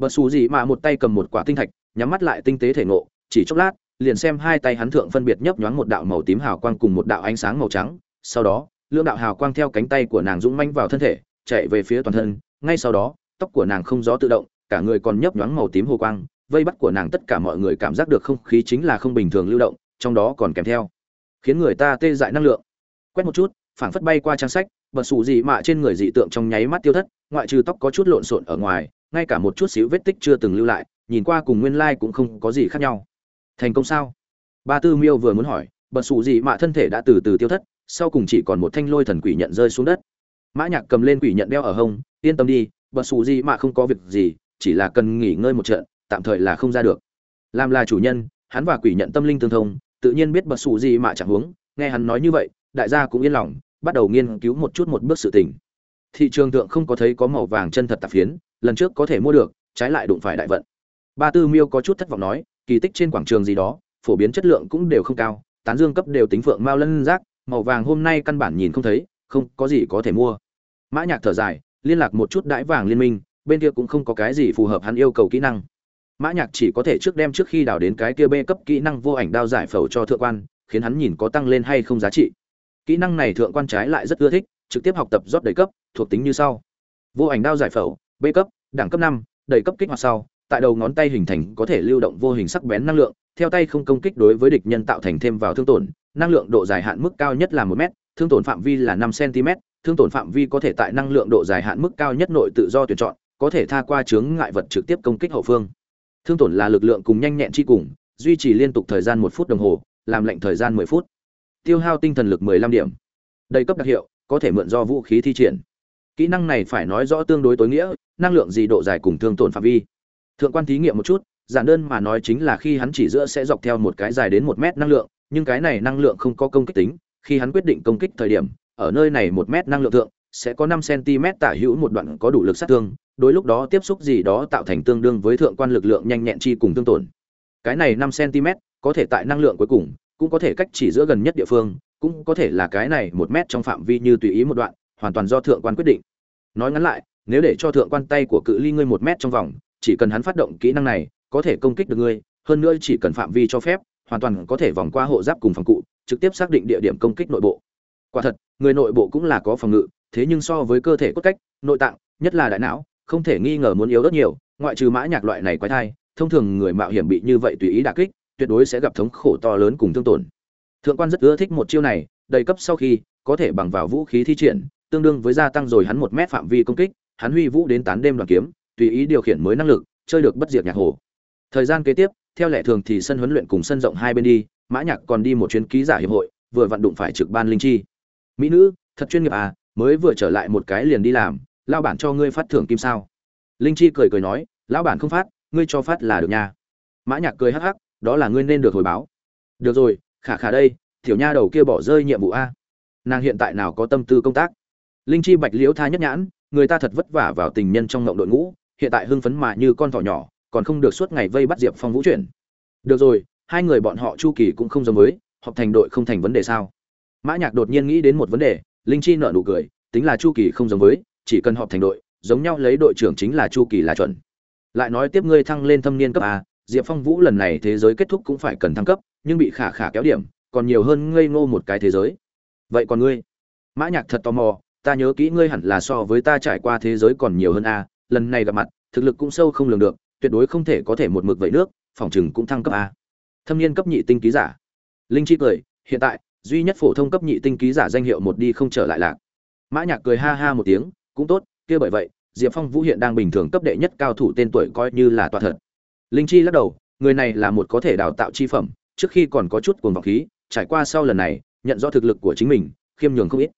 bật sủ gì mà một tay cầm một quả tinh thạch, nhắm mắt lại tinh tế thể ngộ, chỉ chốc lát, liền xem hai tay hắn thượng phân biệt nhấp nhoáng một đạo màu tím hào quang cùng một đạo ánh sáng màu trắng. Sau đó lượng đạo hào quang theo cánh tay của nàng dũng manh vào thân thể, chạy về phía toàn thân. Ngay sau đó, tóc của nàng không gió tự động, cả người còn nhấp nhoáng màu tím hồ quang, vây bắt của nàng tất cả mọi người cảm giác được không khí chính là không bình thường lưu động, trong đó còn kèm theo. Khiến người ta tê dại năng lượng. Quét một chút, phảng phất bay qua trang sách bật xù gì mạ trên người dị tượng trong nháy mắt tiêu thất, ngoại trừ tóc có chút lộn xộn ở ngoài ngay cả một chút xíu vết tích chưa từng lưu lại, nhìn qua cùng nguyên lai cũng không có gì khác nhau. Thành công sao? Ba tư miêu vừa muốn hỏi, bật xù gì mạ thân thể đã từ từ tiêu thất, sau cùng chỉ còn một thanh lôi thần quỷ nhận rơi xuống đất. Mã nhạc cầm lên quỷ nhận đeo ở hông, yên tâm đi, bật xù gì mạ không có việc gì, chỉ là cần nghỉ ngơi một trận, tạm thời là không ra được. Làm là chủ nhân, hắn và quỷ nhận tâm linh tương thông, tự nhiên biết bật xù gì mạ chẳng hướng. nghe hắn nói như vậy, đại gia cũng yên lòng, bắt đầu nghiên cứu một chút một bước sự tình. Thị trường thượng không có thấy có màu vàng chân thật tạp phiến lần trước có thể mua được, trái lại đụng phải đại vận. Ba tư miêu có chút thất vọng nói, kỳ tích trên quảng trường gì đó, phổ biến chất lượng cũng đều không cao, tán dương cấp đều tính phượng mao lân giác, màu vàng hôm nay căn bản nhìn không thấy, không có gì có thể mua. Mã nhạc thở dài, liên lạc một chút đãi vàng liên minh, bên kia cũng không có cái gì phù hợp hắn yêu cầu kỹ năng. Mã nhạc chỉ có thể trước đem trước khi đào đến cái kia b cấp kỹ năng vô ảnh đao giải phẫu cho thượng quan, khiến hắn nhìn có tăng lên hay không giá trị. Kỹ năng này thượng quan trái lại rất ưa thích, trực tiếp học tập rót đầy cấp, thuộc tính như sau. Vô ảnh đao giải phẫu b cấp, đẳng cấp năm, đầy cấp kích hoạt sau, tại đầu ngón tay hình thành có thể lưu động vô hình sắc bén năng lượng, theo tay không công kích đối với địch nhân tạo thành thêm vào thương tổn, năng lượng độ dài hạn mức cao nhất là một m thương tổn phạm vi là năm cm thương tổn phạm vi có thể tại năng lượng độ dài hạn mức cao nhất nội tự do tuyển chọn, có thể tha qua chướng ngại vật trực tiếp công kích hậu phương. Thương tổn là lực lượng cùng nhanh nhẹn chi cùng, duy trì liên tục thời gian một phút đồng hồ, làm lệnh thời gian mười phút. Tiêu hao tinh thần lực mười lăm điểm. Đầy cấp đặc hiệu, có thể mượn do vũ khí thi triển kỹ năng này phải nói rõ tương đối tối nghĩa, năng lượng gì độ dài cùng thương tổn phạm vi. Thượng quan thí nghiệm một chút, giản đơn mà nói chính là khi hắn chỉ giữa sẽ dọc theo một cái dài đến một mét năng lượng, nhưng cái này năng lượng không có công kích tính, khi hắn quyết định công kích thời điểm, ở nơi này một mét năng lượng thượng, sẽ có năm cm tả hữu một đoạn có đủ lực sát thương, đối lúc đó tiếp xúc gì đó tạo thành tương đương với thượng quan lực lượng nhanh nhẹn chi cùng tương tổn. Cái này năm cm, có thể tại năng lượng cuối cùng, cũng có thể cách chỉ giữa gần nhất địa phương, cũng có thể là cái này một mét trong phạm vi như tùy ý một đoạn hoàn toàn do thượng quan quyết định. Nói ngắn lại, nếu để cho thượng quan tay của cự ly ngươi một mét trong vòng, chỉ cần hắn phát động kỹ năng này, có thể công kích được ngươi, hơn nữa chỉ cần phạm vi cho phép, hoàn toàn có thể vòng qua hộ giáp cùng phòng cụ, trực tiếp xác định địa điểm công kích nội bộ. Quả thật, người nội bộ cũng là có phòng ngự, thế nhưng so với cơ thể cốt cách, nội tạng, nhất là đại não, không thể nghi ngờ muốn yếu rất nhiều, ngoại trừ mã nhạc loại này quái thai, thông thường người mạo hiểm bị như vậy tùy ý đả kích, tuyệt đối sẽ gặp thống khổ to lớn cùng thương tổn. Thượng quan rất ưa thích một chiêu này, đầy cấp sau khi, có thể bằng vào vũ khí thi triển tương đương với gia tăng rồi hắn một mét phạm vi công kích, hắn huy vũ đến tán đêm đoàn kiếm, tùy ý điều khiển mới năng lực, chơi được bất diệt nhạc hồ. Thời gian kế tiếp, theo lệ thường thì sân huấn luyện cùng sân rộng hai bên đi, mã nhạc còn đi một chuyến ký giả hiệp hội, vừa vận đụng phải trực ban linh chi. Mỹ nữ, thật chuyên nghiệp à mới vừa trở lại một cái liền đi làm, lão bản cho ngươi phát thưởng kim sao? Linh chi cười cười nói, lão bản không phát, ngươi cho phát là được nha. Mã nhạc cười hắc hắc, đó là ngươi nên được hồi báo. Được rồi, khả khả đây, tiểu nha đầu kia bỏ rơi nhiệm vụ a. Nàng hiện tại nào có tâm tư công tác? Linh chi bạch liễu tha nhất nhãn, người ta thật vất vả vào tình nhân trong ngộng đội ngũ, hiện tại hưng phấn mà như con thỏ nhỏ, còn không được suốt ngày vây bắt diệp phong vũ chuyển. Được rồi, hai người bọn họ chu kỳ cũng không giống với, họp thành đội không thành vấn đề sao? Mã nhạc đột nhiên nghĩ đến một vấn đề, linh chi nở nụ cười, tính là chu kỳ không giống với, chỉ cần họp thành đội, giống nhau lấy đội trưởng chính là chu kỳ là chuẩn. Lại nói tiếp ngươi thăng lên thâm niên cấp a, diệp phong vũ lần này thế giới kết thúc cũng phải cần thăng cấp, nhưng bị khả khả kéo điểm, còn nhiều hơn ngây ngô một cái thế giới. Vậy còn ngươi? Mã nhạc thật tò mò ta nhớ kỹ ngươi hẳn là so với ta trải qua thế giới còn nhiều hơn a, lần này gặp mặt, thực lực cũng sâu không lường được, tuyệt đối không thể có thể một mực vậy nước, phòng chừng cũng thăng cấp a. Thâm niên cấp nhị tinh ký giả. Linh chi cười, hiện tại, duy nhất phổ thông cấp nhị tinh ký giả danh hiệu một đi không trở lại lạc. Mã nhạc cười ha ha một tiếng, cũng tốt, kia bởi vậy, diệp phong vũ hiện đang bình thường cấp đệ nhất cao thủ tên tuổi coi như là toa thật. Linh chi lắc đầu, người này là một có thể đào tạo chi phẩm, trước khi còn có chút cuồng vọng khí, trải qua sau lần này, nhận rõ thực lực của chính mình, khiêm nhường không ít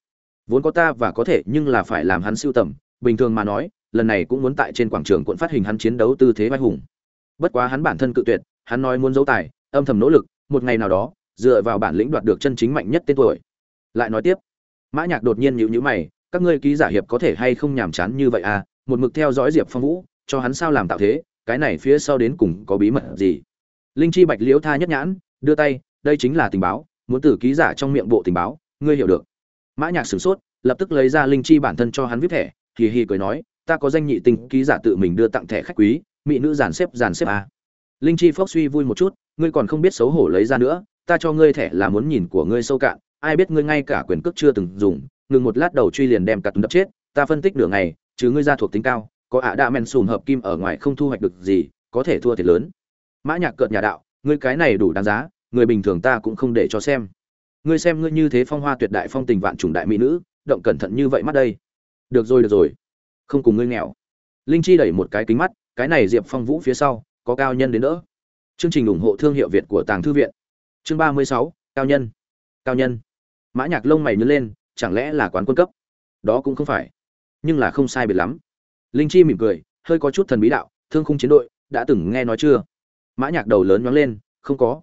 vốn có ta và có thể nhưng là phải làm hắn siêu tầm, bình thường mà nói, lần này cũng muốn tại trên quảng trường quận phát hình hắn chiến đấu tư thế vai hùng. Bất quá hắn bản thân cự tuyệt, hắn nói muốn giấu tài, âm thầm nỗ lực, một ngày nào đó, dựa vào bản lĩnh đoạt được chân chính mạnh nhất tên tuổi. Lại nói tiếp, mã nhạc đột nhiên nhíu nhíu mày, các ngươi ký giả hiệp có thể hay không nhàm chán như vậy à một mực theo dõi diệp phong vũ, cho hắn sao làm tạo thế, cái này phía sau đến cùng có bí mật gì? Linh chi bạch liễu tha nhất nhãn, đưa tay, đây chính là tình báo, muốn từ ký giả trong miệng bộ tình báo, ngươi hiểu được mã nhạc sửng sốt, lập tức lấy ra linh chi bản thân cho hắn viết thẻ, hì hì cười nói, ta có danh nhị tình ký giả tự mình đưa tặng thẻ khách quý, mỹ nữ giàn xếp giàn xếp à. linh chi phốc suy vui một chút, ngươi còn không biết xấu hổ lấy ra nữa, ta cho ngươi thẻ là muốn nhìn của ngươi sâu cạn, ai biết ngươi ngay cả quyền cước chưa từng dùng, ngừng một lát đầu truy liền đem cặt đập chết, ta phân tích nửa ngày, chứ ngươi ra thuộc tính cao, có ạ đạ men sùm hợp kim ở ngoài không thu hoạch được gì, có thể thua thiệt lớn mã nhạc cợt nhà đạo, ngươi cái này đủ đáng giá, người bình thường ta cũng không để cho xem ngươi xem ngươi như thế phong hoa tuyệt đại phong tình vạn trùng đại mỹ nữ, động cẩn thận như vậy mắt đây. Được rồi được rồi. Không cùng ngươi nghèo. Linh chi đẩy một cái kính mắt, cái này diệp phong vũ phía sau, có cao nhân đến đỡ. Chương trình ủng hộ thương hiệu việt của tàng thư viện. Chương ba mươi sáu, cao nhân. Cao nhân. Mã nhạc lông mày nhớ lên, chẳng lẽ là quán quân cấp? Đó cũng không phải. Nhưng là không sai biệt lắm. Linh chi mỉm cười, hơi có chút thần bí đạo, thương khung chiến đội, đã từng nghe nói chưa? Mã nhạc đầu lớn nhóng lên, không có.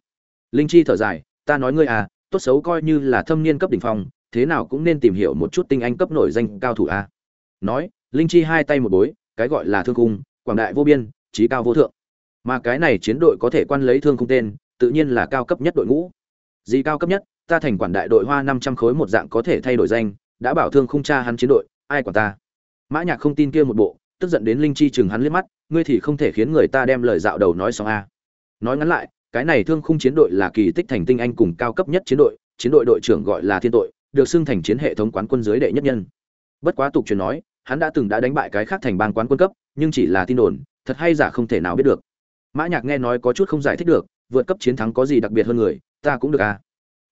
Linh chi thở dài, ta nói ngươi à tốt xấu coi như là thâm niên cấp đỉnh phong, thế nào cũng nên tìm hiểu một chút tinh anh cấp nổi danh cao thủ a. À. nói, linh chi hai tay một bối, cái gọi là thương khung quảng đại vô biên trí cao vô thượng. Mà cái này chiến đội có thể quan lấy thương khung tên, tự nhiên là cao cấp nhất đội ngũ. Gì cao cấp nhất? Ta thành quản đại đội hoa năm trăm khối một dạng có thể thay đổi danh, đã bảo thương khung cha hắn chiến đội, ai quản ta? Mã nhạc không tin kia một bộ, tức giận đến linh chi chừng hắn liếc mắt, ngươi thì không thể khiến người ta đem lời dạo đầu nói xong a. Nói ngắn lại cái này thương khung chiến đội là kỳ tích thành tinh anh cùng cao cấp nhất chiến đội chiến đội đội trưởng gọi là thiên tội, được xưng thành chiến hệ thống quán quân dưới đệ nhất nhân. Bất quá tục truyền nói, hắn đã từng đã đánh bại cái khác thành bang quán quân cấp, nhưng chỉ là tin đồn, thật hay giả không thể nào biết được. Mã nhạc nghe nói có chút không giải thích được, vượt cấp chiến thắng có gì đặc biệt hơn người, ta cũng được à.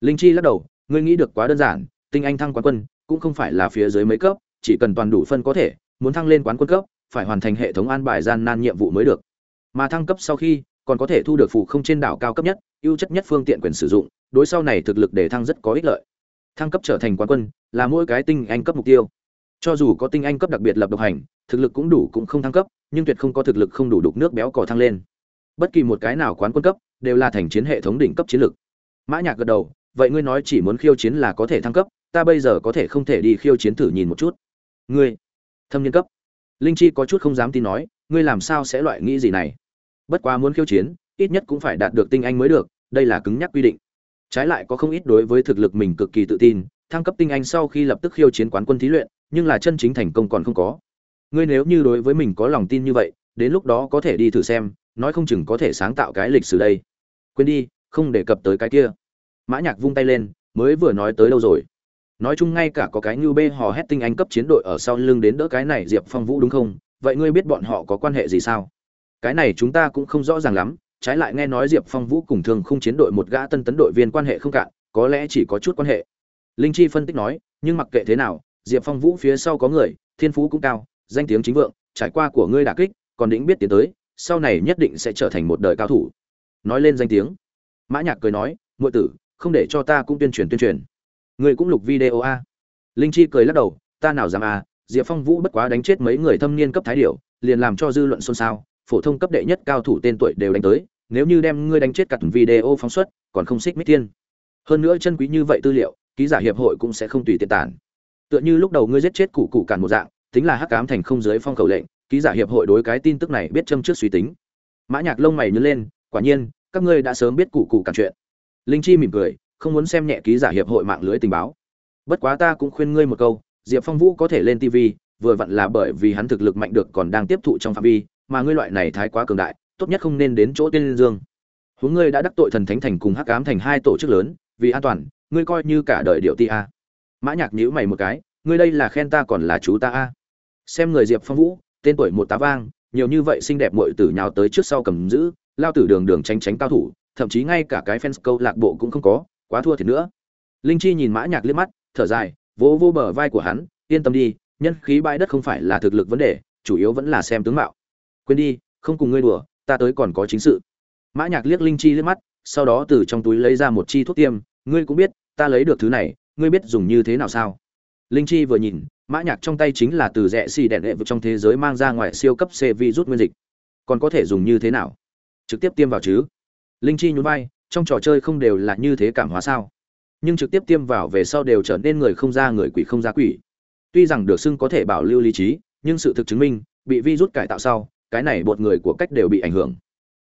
Linh chi lắc đầu, ngươi nghĩ được quá đơn giản, tinh anh thăng quán quân, cũng không phải là phía dưới mấy cấp, chỉ cần toàn đủ phân có thể, muốn thăng lên quán quân cấp, phải hoàn thành hệ thống an bài gian nan nhiệm vụ mới được. Mà thăng cấp sau khi còn có thể thu được phụ không trên đảo cao cấp nhất, ưu chất nhất phương tiện quyền sử dụng, đối sau này thực lực để thăng rất có ích lợi. Thăng cấp trở thành quán quân là mỗi cái tinh anh cấp mục tiêu. Cho dù có tinh anh cấp đặc biệt lập độc hành, thực lực cũng đủ cũng không thăng cấp, nhưng tuyệt không có thực lực không đủ đục nước béo cò thăng lên. Bất kỳ một cái nào quán quân cấp đều là thành chiến hệ thống đỉnh cấp chiến lực. mã nhạc gật đầu, vậy ngươi nói chỉ muốn khiêu chiến là có thể thăng cấp, ta bây giờ có thể không thể đi khiêu chiến thử nhìn một chút. Ngươi, thâm niên cấp. Linh chi có chút không dám tin nói, ngươi làm sao sẽ loại nghĩ gì này? Bất quá muốn khiêu chiến, ít nhất cũng phải đạt được tinh anh mới được, đây là cứng nhắc quy định. Trái lại có không ít đối với thực lực mình cực kỳ tự tin, thăng cấp tinh anh sau khi lập tức khiêu chiến quán quân thí luyện, nhưng là chân chính thành công còn không có. Ngươi nếu như đối với mình có lòng tin như vậy, đến lúc đó có thể đi thử xem, nói không chừng có thể sáng tạo cái lịch sử đây. Quên đi, không đề cập tới cái kia. Mã nhạc vung tay lên, mới vừa nói tới đâu rồi? Nói chung ngay cả có cái như bê hò hét tinh anh cấp chiến đội ở sau lưng đến đỡ cái này diệp phong vũ đúng không? Vậy ngươi biết bọn họ có quan hệ gì sao? Cái này chúng ta cũng không rõ ràng lắm, trái lại nghe nói diệp phong vũ cùng thường không chiến đội một gã tân tấn đội viên quan hệ không cạn, có lẽ chỉ có chút quan hệ. Linh chi phân tích nói, nhưng mặc kệ thế nào, diệp phong vũ phía sau có người, thiên phú cũng cao, danh tiếng chính vượng, trải qua của ngươi đả kích, còn đĩnh biết tiến tới, sau này nhất định sẽ trở thành một đời cao thủ. Nói lên danh tiếng. Mã nhạc cười nói, muội tử, không để cho ta cũng tuyên truyền tuyên truyền. Ngươi cũng lục video a. Linh chi cười lắc đầu, ta nào dám a, diệp phong vũ bất quá đánh chết mấy người thâm niên cấp thái điểu, liền làm cho dư luận xôn xao phổ thông cấp đệ nhất cao thủ tên tuổi đều đánh tới, nếu như đem ngươi đánh chết cặt video phóng xuất, còn không xích mít tiên. Hơn nữa chân quý như vậy tư liệu, ký giả hiệp hội cũng sẽ không tùy tiện tản. Tựa như lúc đầu ngươi giết chết cụ cụ cản một dạng, tính là hắc ám thành không giới phong khẩu lệnh, ký giả hiệp hội đối cái tin tức này biết châm trước suy tính. Mã nhạc lông mày nhướng lên, quả nhiên, các ngươi đã sớm biết cụ cụ cản chuyện. Linh chi mỉm cười, không muốn xem nhẹ ký giả hiệp hội mạng lưới tình báo. Bất quá ta cũng khuyên ngươi một câu, diệp phong vũ có thể lên tv vừa vặn là bởi vì hắn thực lực mạnh được còn đang tiếp thụ trong phạm vi mà ngươi loại này thái quá cường đại, tốt nhất không nên đến chỗ tiên dương. Huống ngươi đã đắc tội thần thánh thành cùng hắc ám thành hai tổ chức lớn, vì an toàn, ngươi coi như cả đời điệu ti a. Mã nhạc nhíu mày một cái, ngươi đây là khen ta còn là chú ta a. Xem người diệp phong vũ, tên tuổi một tá vang, nhiều như vậy xinh đẹp muội tử nhào tới trước sau cầm giữ, lao tử đường đường tránh tránh cao thủ, thậm chí ngay cả cái fans câu lạc bộ cũng không có, quá thua thiệt nữa. Linh chi nhìn mã nhạc liếc mắt, thở dài, vỗ vỗ bờ vai của hắn, yên tâm đi, nhân khí bãi đất không phải là thực lực vấn đề, chủ yếu vẫn là xem tướng mạo quên đi, không cùng ngươi đùa, ta tới còn có chính sự. Mã nhạc liếc linh chi liếc mắt, sau đó từ trong túi lấy ra một chi thuốc tiêm, ngươi cũng biết, ta lấy được thứ này, ngươi biết dùng như thế nào sao? Linh chi vừa nhìn, mã nhạc trong tay chính là từ rẻ xì đèn đệ vực trong thế giới mang ra ngoài siêu cấp c virus nguyên dịch. Còn có thể dùng như thế nào? Trực tiếp tiêm vào chứ? Linh chi nhún vai, trong trò chơi không đều là như thế cảm hóa sao? Nhưng trực tiếp tiêm vào về sau đều trở nên người không ra người quỷ không ra quỷ. Tuy rằng được xưng có thể bảo lưu lý trí, nhưng sự thực chứng minh, bị virus cải tạo sau cái này bột người của cách đều bị ảnh hưởng.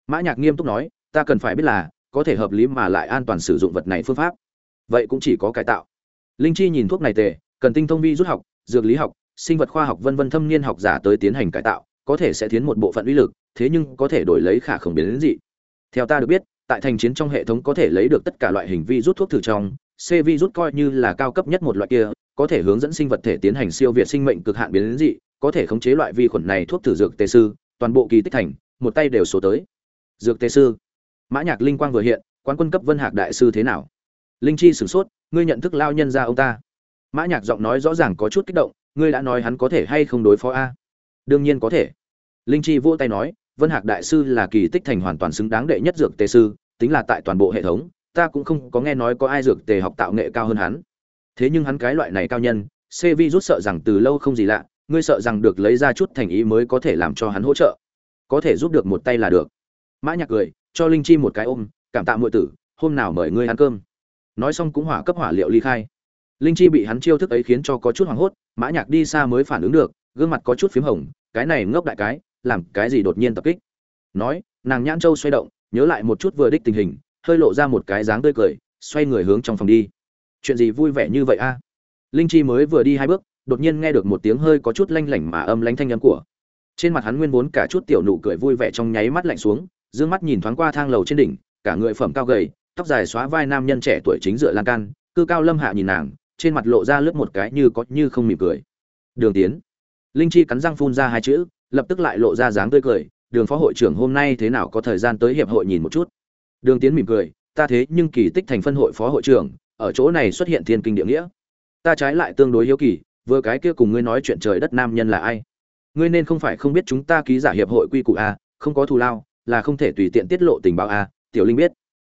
Mã nhạc nghiêm túc nói, ta cần phải biết là, có thể hợp lý mà lại an toàn sử dụng vật này phương pháp. Vậy cũng chỉ có cải tạo. Linh chi nhìn thuốc này tề, cần tinh thông vi rút học, dược lý học, sinh vật khoa học vân vân thâm niên học giả tới tiến hành cải tạo, có thể sẽ tiến một bộ phận uy lực, thế nhưng có thể đổi lấy khả không biến đến gì theo ta được biết, tại thành chiến trong hệ thống có thể lấy được tất cả loại hình vi rút thuốc thử trong, c vi rút coi như là cao cấp nhất một loại kia, có thể hướng dẫn sinh vật thể tiến hành siêu việt sinh mệnh cực hạn biến đến dị, có thể khống chế loại vi khuẩn này thuốc thử dược tề sư toàn bộ kỳ tích thành, một tay đều số tới. Dược tế sư, mã nhạc linh quang vừa hiện, quán quân cấp vân hạc đại sư thế nào? Linh chi sửng sốt, ngươi nhận thức lao nhân ra ông ta. Mã nhạc giọng nói rõ ràng có chút kích động, ngươi đã nói hắn có thể hay không đối phó a? Đương nhiên có thể. Linh chi vỗ tay nói, vân hạc đại sư là kỳ tích thành hoàn toàn xứng đáng đệ nhất dược tề sư, tính là tại toàn bộ hệ thống, ta cũng không có nghe nói có ai dược tề học tạo nghệ cao hơn hắn. Thế nhưng hắn cái loại này cao nhân, c vi rút sợ rằng từ lâu không gì lạ ngươi sợ rằng được lấy ra chút thành ý mới có thể làm cho hắn hỗ trợ. Có thể giúp được một tay là được. Mã nhạc cười, cho linh chi một cái ôm, cảm tạ muội tử, hôm nào mời ngươi ăn cơm. Nói xong cũng hỏa cấp hỏa liệu ly khai. Linh chi bị hắn chiêu thức ấy khiến cho có chút hoảng hốt, mã nhạc đi xa mới phản ứng được, gương mặt có chút phím hồng, cái này ngốc đại cái, làm cái gì đột nhiên tập kích. Nói, nàng nhãn châu xoay động, nhớ lại một chút vừa đích tình hình, hơi lộ ra một cái dáng tươi cười, xoay người hướng trong phòng đi. Chuyện gì vui vẻ như vậy a? Linh chi mới vừa đi hai bước đột nhiên nghe được một tiếng hơi có chút lanh lảnh mà âm lánh thanh âm của. Trên mặt hắn nguyên vốn cả chút tiểu nụ cười vui vẻ trong nháy mắt lạnh xuống, dương mắt nhìn thoáng qua thang lầu trên đỉnh, cả người phẩm cao gầy, tóc dài xóa vai nam nhân trẻ tuổi chính dựa lan can, cư cao lâm hạ nhìn nàng, trên mặt lộ ra lướt một cái như có như không mỉm cười. Đường tiến. Linh chi cắn răng phun ra hai chữ, lập tức lại lộ ra dáng tươi cười, đường phó hội trưởng hôm nay thế nào có thời gian tới hiệp hội nhìn một chút? Đường tiến mỉm cười, ta thế nhưng kỳ tích thành phân hội phó hội trưởng, ở chỗ này xuất hiện thiên kinh địa nghĩa. Ta trái lại tương đối hiếu kỳ vừa cái kia cùng ngươi nói chuyện trời đất nam nhân là ai? Ngươi nên không phải không biết chúng ta ký giả hiệp hội quy củ a, không có thù lao, là không thể tùy tiện tiết lộ tình báo a, tiểu linh biết.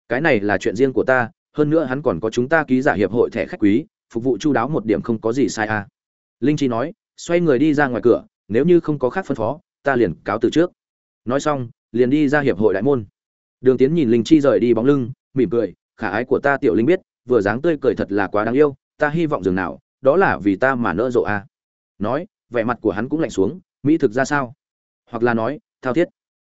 Cái này là chuyện riêng của ta, hơn nữa hắn còn có chúng ta ký giả hiệp hội thẻ khách quý, phục vụ chu đáo một điểm không có gì sai a. Linh chi nói, xoay người đi ra ngoài cửa, nếu như không có khác phân phó, ta liền cáo từ trước. Nói xong, liền đi ra hiệp hội đại môn. Đường tiến nhìn linh chi rời đi bóng lưng, mỉm cười, khả ái của ta tiểu linh biết, vừa dáng tươi cười thật là quá đáng yêu, ta hy vọng dường nào đó là vì ta mà nỡ rộ a nói, vẻ mặt của hắn cũng lạnh xuống, mỹ thực ra sao? Hoặc là nói, thao thiết.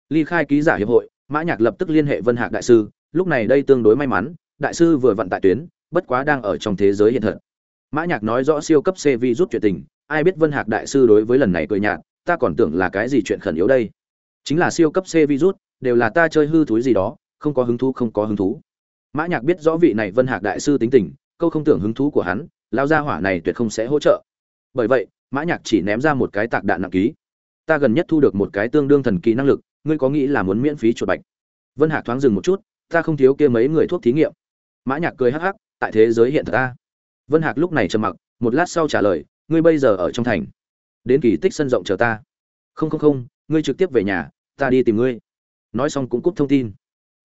Ly khai ký giả hiệp hội, mã nhạc lập tức liên hệ vân hạc đại sư, lúc này đây tương đối may mắn, đại sư vừa vận tại tuyến, bất quá đang ở trong thế giới hiện thực. mã nhạc nói rõ siêu cấp c vi rút chuyện tình, ai biết vân hạc đại sư đối với lần này cười nhạt, ta còn tưởng là cái gì chuyện khẩn yếu đây? Chính là siêu cấp c virus đều là ta chơi hư thúi gì đó, không có hứng thú, không có hứng thú. Mã nhạc biết rõ vị này vân hạc đại sư tính tình, câu không tưởng hứng thú của hắn lao gia hỏa này tuyệt không sẽ hỗ trợ. Bởi vậy, mã nhạc chỉ ném ra một cái tạc đạn nặng ký. Ta gần nhất thu được một cái tương đương thần kỳ năng lực, ngươi có nghĩ là muốn miễn phí chuột bạch? Vân hạc thoáng dừng một chút, ta không thiếu kia mấy người thuốc thí nghiệm. Mã nhạc cười hắc hắc, tại thế giới hiện thật ta vân hạc lúc này trầm mặc, một lát sau trả lời, ngươi bây giờ ở trong thành. Đến kỳ tích sân rộng chờ ta. Không không không, ngươi trực tiếp về nhà, ta đi tìm ngươi. Nói xong cũng cúp thông tin.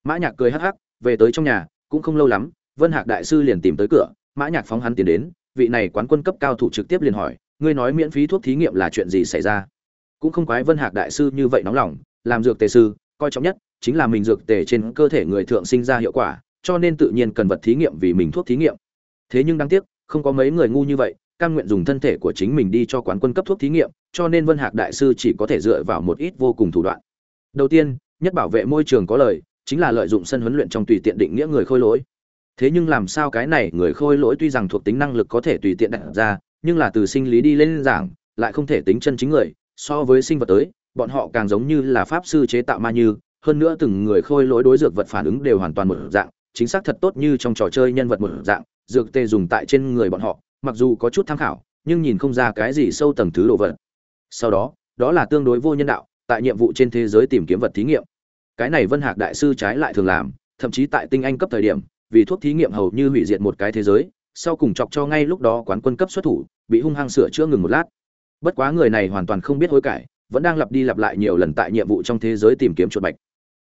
Mã nhạc cười hắc hắc, về tới trong nhà, cũng không lâu lắm, vân hạc đại sư liền tìm tới cửa, mã nhạc phóng hắn tiến đến vị này quán quân cấp cao thủ trực tiếp liền hỏi, ngươi nói miễn phí thuốc thí nghiệm là chuyện gì xảy ra? Cũng không quái vân hạc đại sư như vậy nóng lòng, làm dược tề sư, coi trọng nhất chính là mình dược tề trên cơ thể người thượng sinh ra hiệu quả, cho nên tự nhiên cần vật thí nghiệm vì mình thuốc thí nghiệm. Thế nhưng đáng tiếc, không có mấy người ngu như vậy, cam nguyện dùng thân thể của chính mình đi cho quán quân cấp thuốc thí nghiệm, cho nên vân hạc đại sư chỉ có thể dựa vào một ít vô cùng thủ đoạn. Đầu tiên, nhất bảo vệ môi trường có lời, chính là lợi dụng sân huấn luyện trong tùy tiện định nghĩa người khôi lỗi thế nhưng làm sao cái này người khôi lỗi tuy rằng thuộc tính năng lực có thể tùy tiện đặt ra, nhưng là từ sinh lý đi lên giảng, lại không thể tính chân chính người. So với sinh vật tới, bọn họ càng giống như là pháp sư chế tạo ma như, hơn nữa từng người khôi lỗi đối dược vật phản ứng đều hoàn toàn một dạng, chính xác thật tốt như trong trò chơi nhân vật một dạng, dược tê dùng tại trên người bọn họ, mặc dù có chút tham khảo, nhưng nhìn không ra cái gì sâu tầng thứ đồ vật. Sau đó đó là tương đối vô nhân đạo, tại nhiệm vụ trên thế giới tìm kiếm vật thí nghiệm. Cái này vân hạc đại sư trái lại thường làm, thậm chí tại tinh anh cấp thời điểm vì thuốc thí nghiệm hầu như hủy diệt một cái thế giới, sau cùng chọc cho ngay lúc đó quán quân cấp xuất thủ, bị hung hăng sửa chữa ngừng một lát. Bất quá người này hoàn toàn không biết hối cải, vẫn đang lặp đi lặp lại nhiều lần tại nhiệm vụ trong thế giới tìm kiếm chuột bạch.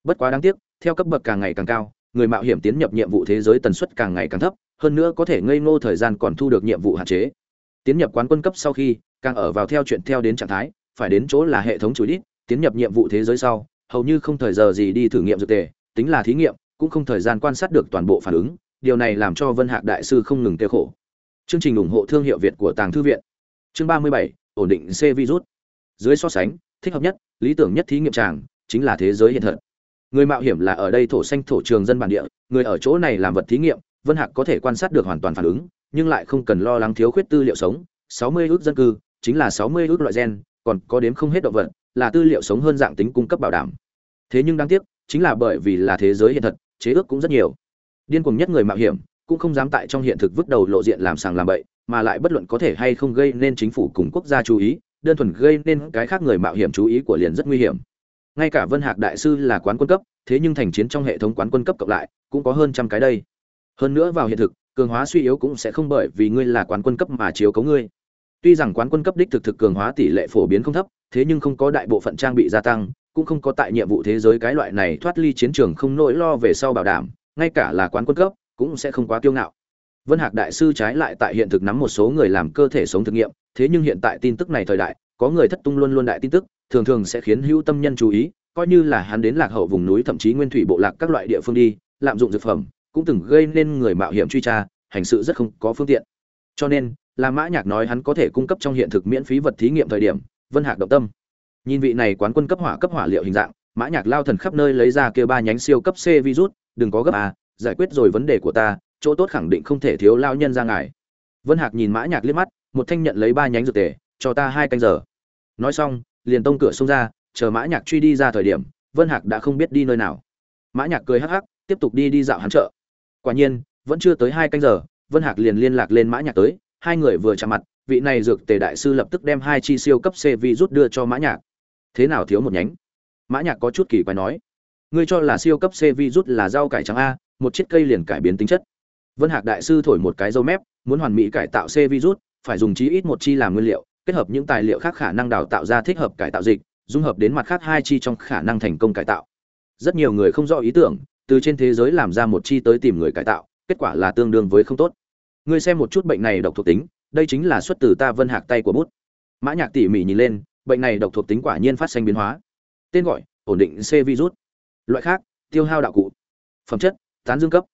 Bất quá đáng tiếc, theo cấp bậc càng ngày càng cao, người mạo hiểm tiến nhập nhiệm vụ thế giới tần suất càng ngày càng thấp, hơn nữa có thể ngây ngô thời gian còn thu được nhiệm vụ hạn chế. Tiến nhập quán quân cấp sau khi, càng ở vào theo chuyện theo đến trạng thái, phải đến chỗ là hệ thống chủ đít tiến nhập nhiệm vụ thế giới sau, hầu như không thời giờ gì đi thử nghiệm dược tề, tính là thí nghiệm cũng không thời gian quan sát được toàn bộ phản ứng, điều này làm cho vân hạc đại sư không ngừng tiêu khổ. Chương trình ủng hộ thương hiệu việt của tàng thư viện. Chương ba mươi bảy, ổn định c virus. Dưới so sánh, thích hợp nhất, lý tưởng nhất thí nghiệm tràng chính là thế giới hiện thật. Người mạo hiểm là ở đây thổ xanh thổ trường dân bản địa, người ở chỗ này làm vật thí nghiệm, vân hạc có thể quan sát được hoàn toàn phản ứng, nhưng lại không cần lo lắng thiếu khuyết tư liệu sống. 60 ước dân cư, chính là 60 ước loại gen, còn có đếm không hết động vật, là tư liệu sống hơn dạng tính cung cấp bảo đảm. Thế nhưng đáng tiếc, chính là bởi vì là thế giới hiện thật chế ước cũng rất nhiều. Điên cuồng nhất người mạo hiểm, cũng không dám tại trong hiện thực vứt đầu lộ diện làm sàng làm bậy, mà lại bất luận có thể hay không gây nên chính phủ cùng quốc gia chú ý, đơn thuần gây nên cái khác người mạo hiểm chú ý của liền rất nguy hiểm. Ngay cả vân hạc đại sư là quán quân cấp, thế nhưng thành chiến trong hệ thống quán quân cấp cộng lại, cũng có hơn trăm cái đây. Hơn nữa vào hiện thực, cường hóa suy yếu cũng sẽ không bởi vì ngươi là quán quân cấp mà chiếu cấu ngươi. Tuy rằng quán quân cấp đích thực thực cường hóa tỷ lệ phổ biến không thấp, thế nhưng không có đại bộ phận trang bị gia tăng cũng không có tại nhiệm vụ thế giới cái loại này thoát ly chiến trường không nỗi lo về sau bảo đảm, ngay cả là quán quân cấp, cũng sẽ không quá kiêu ngạo. Vân hạc đại sư trái lại tại hiện thực nắm một số người làm cơ thể sống thực nghiệm, thế nhưng hiện tại tin tức này thời đại, có người thất tung luôn luôn đại tin tức, thường thường sẽ khiến hữu tâm nhân chú ý, coi như là hắn đến lạc hậu vùng núi thậm chí nguyên thủy bộ lạc các loại địa phương đi, lạm dụng dược phẩm, cũng từng gây nên người mạo hiểm truy tra, hành sự rất không có phương tiện. Cho nên là mã nhạc nói hắn có thể cung cấp trong hiện thực miễn phí vật thí nghiệm thời điểm, vân hạc động tâm nhìn vị này quán quân cấp hỏa cấp hỏa liệu hình dạng, mã nhạc lao thần khắp nơi lấy ra kia ba nhánh siêu cấp c virus, đừng có gấp à giải quyết rồi vấn đề của ta, chỗ tốt khẳng định không thể thiếu lao nhân ra ngài. Vân hạc nhìn mã nhạc liếc mắt, một thanh nhận lấy ba nhánh dược tề, cho ta hai canh giờ. Nói xong, liền tông cửa xông ra, chờ mã nhạc truy đi ra thời điểm, vân hạc đã không biết đi nơi nào. Mã nhạc cười hắc hắc, tiếp tục đi đi dạo hắn chợ. Quả nhiên, vẫn chưa tới hai canh giờ, vân hạc liền liên lạc lên mã nhạc tới, hai người vừa chạm mặt, vị này dược tề đại sư lập tức đem hai chi siêu cấp c virus đưa cho mã nhạc thế nào thiếu một nhánh? Mã nhạc có chút kỳ quái nói. Ngươi cho là siêu cấp c virus là rau cải trắng a, một chiếc cây liền cải biến tính chất. Vân hạc đại sư thổi một cái dâu mép, muốn hoàn mỹ cải tạo c virus, phải dùng chí ít một chi làm nguyên liệu, kết hợp những tài liệu khác khả năng đào tạo ra thích hợp cải tạo dịch, dung hợp đến mặt khác hai chi trong khả năng thành công cải tạo. Rất nhiều người không rõ ý tưởng, từ trên thế giới làm ra một chi tới tìm người cải tạo, kết quả là tương đương với không tốt. Ngươi xem một chút bệnh này độc thuộc tính, đây chính là xuất từ ta vân hạc tay của bút. Mã nhạc tỉ mỉ nhìn lên bệnh này độc thuộc tính quả nhiên phát sinh biến hóa. Tên gọi, ổn định c virus. Loại khác, tiêu hao đạo cụ. Phẩm chất, tán dương cấp.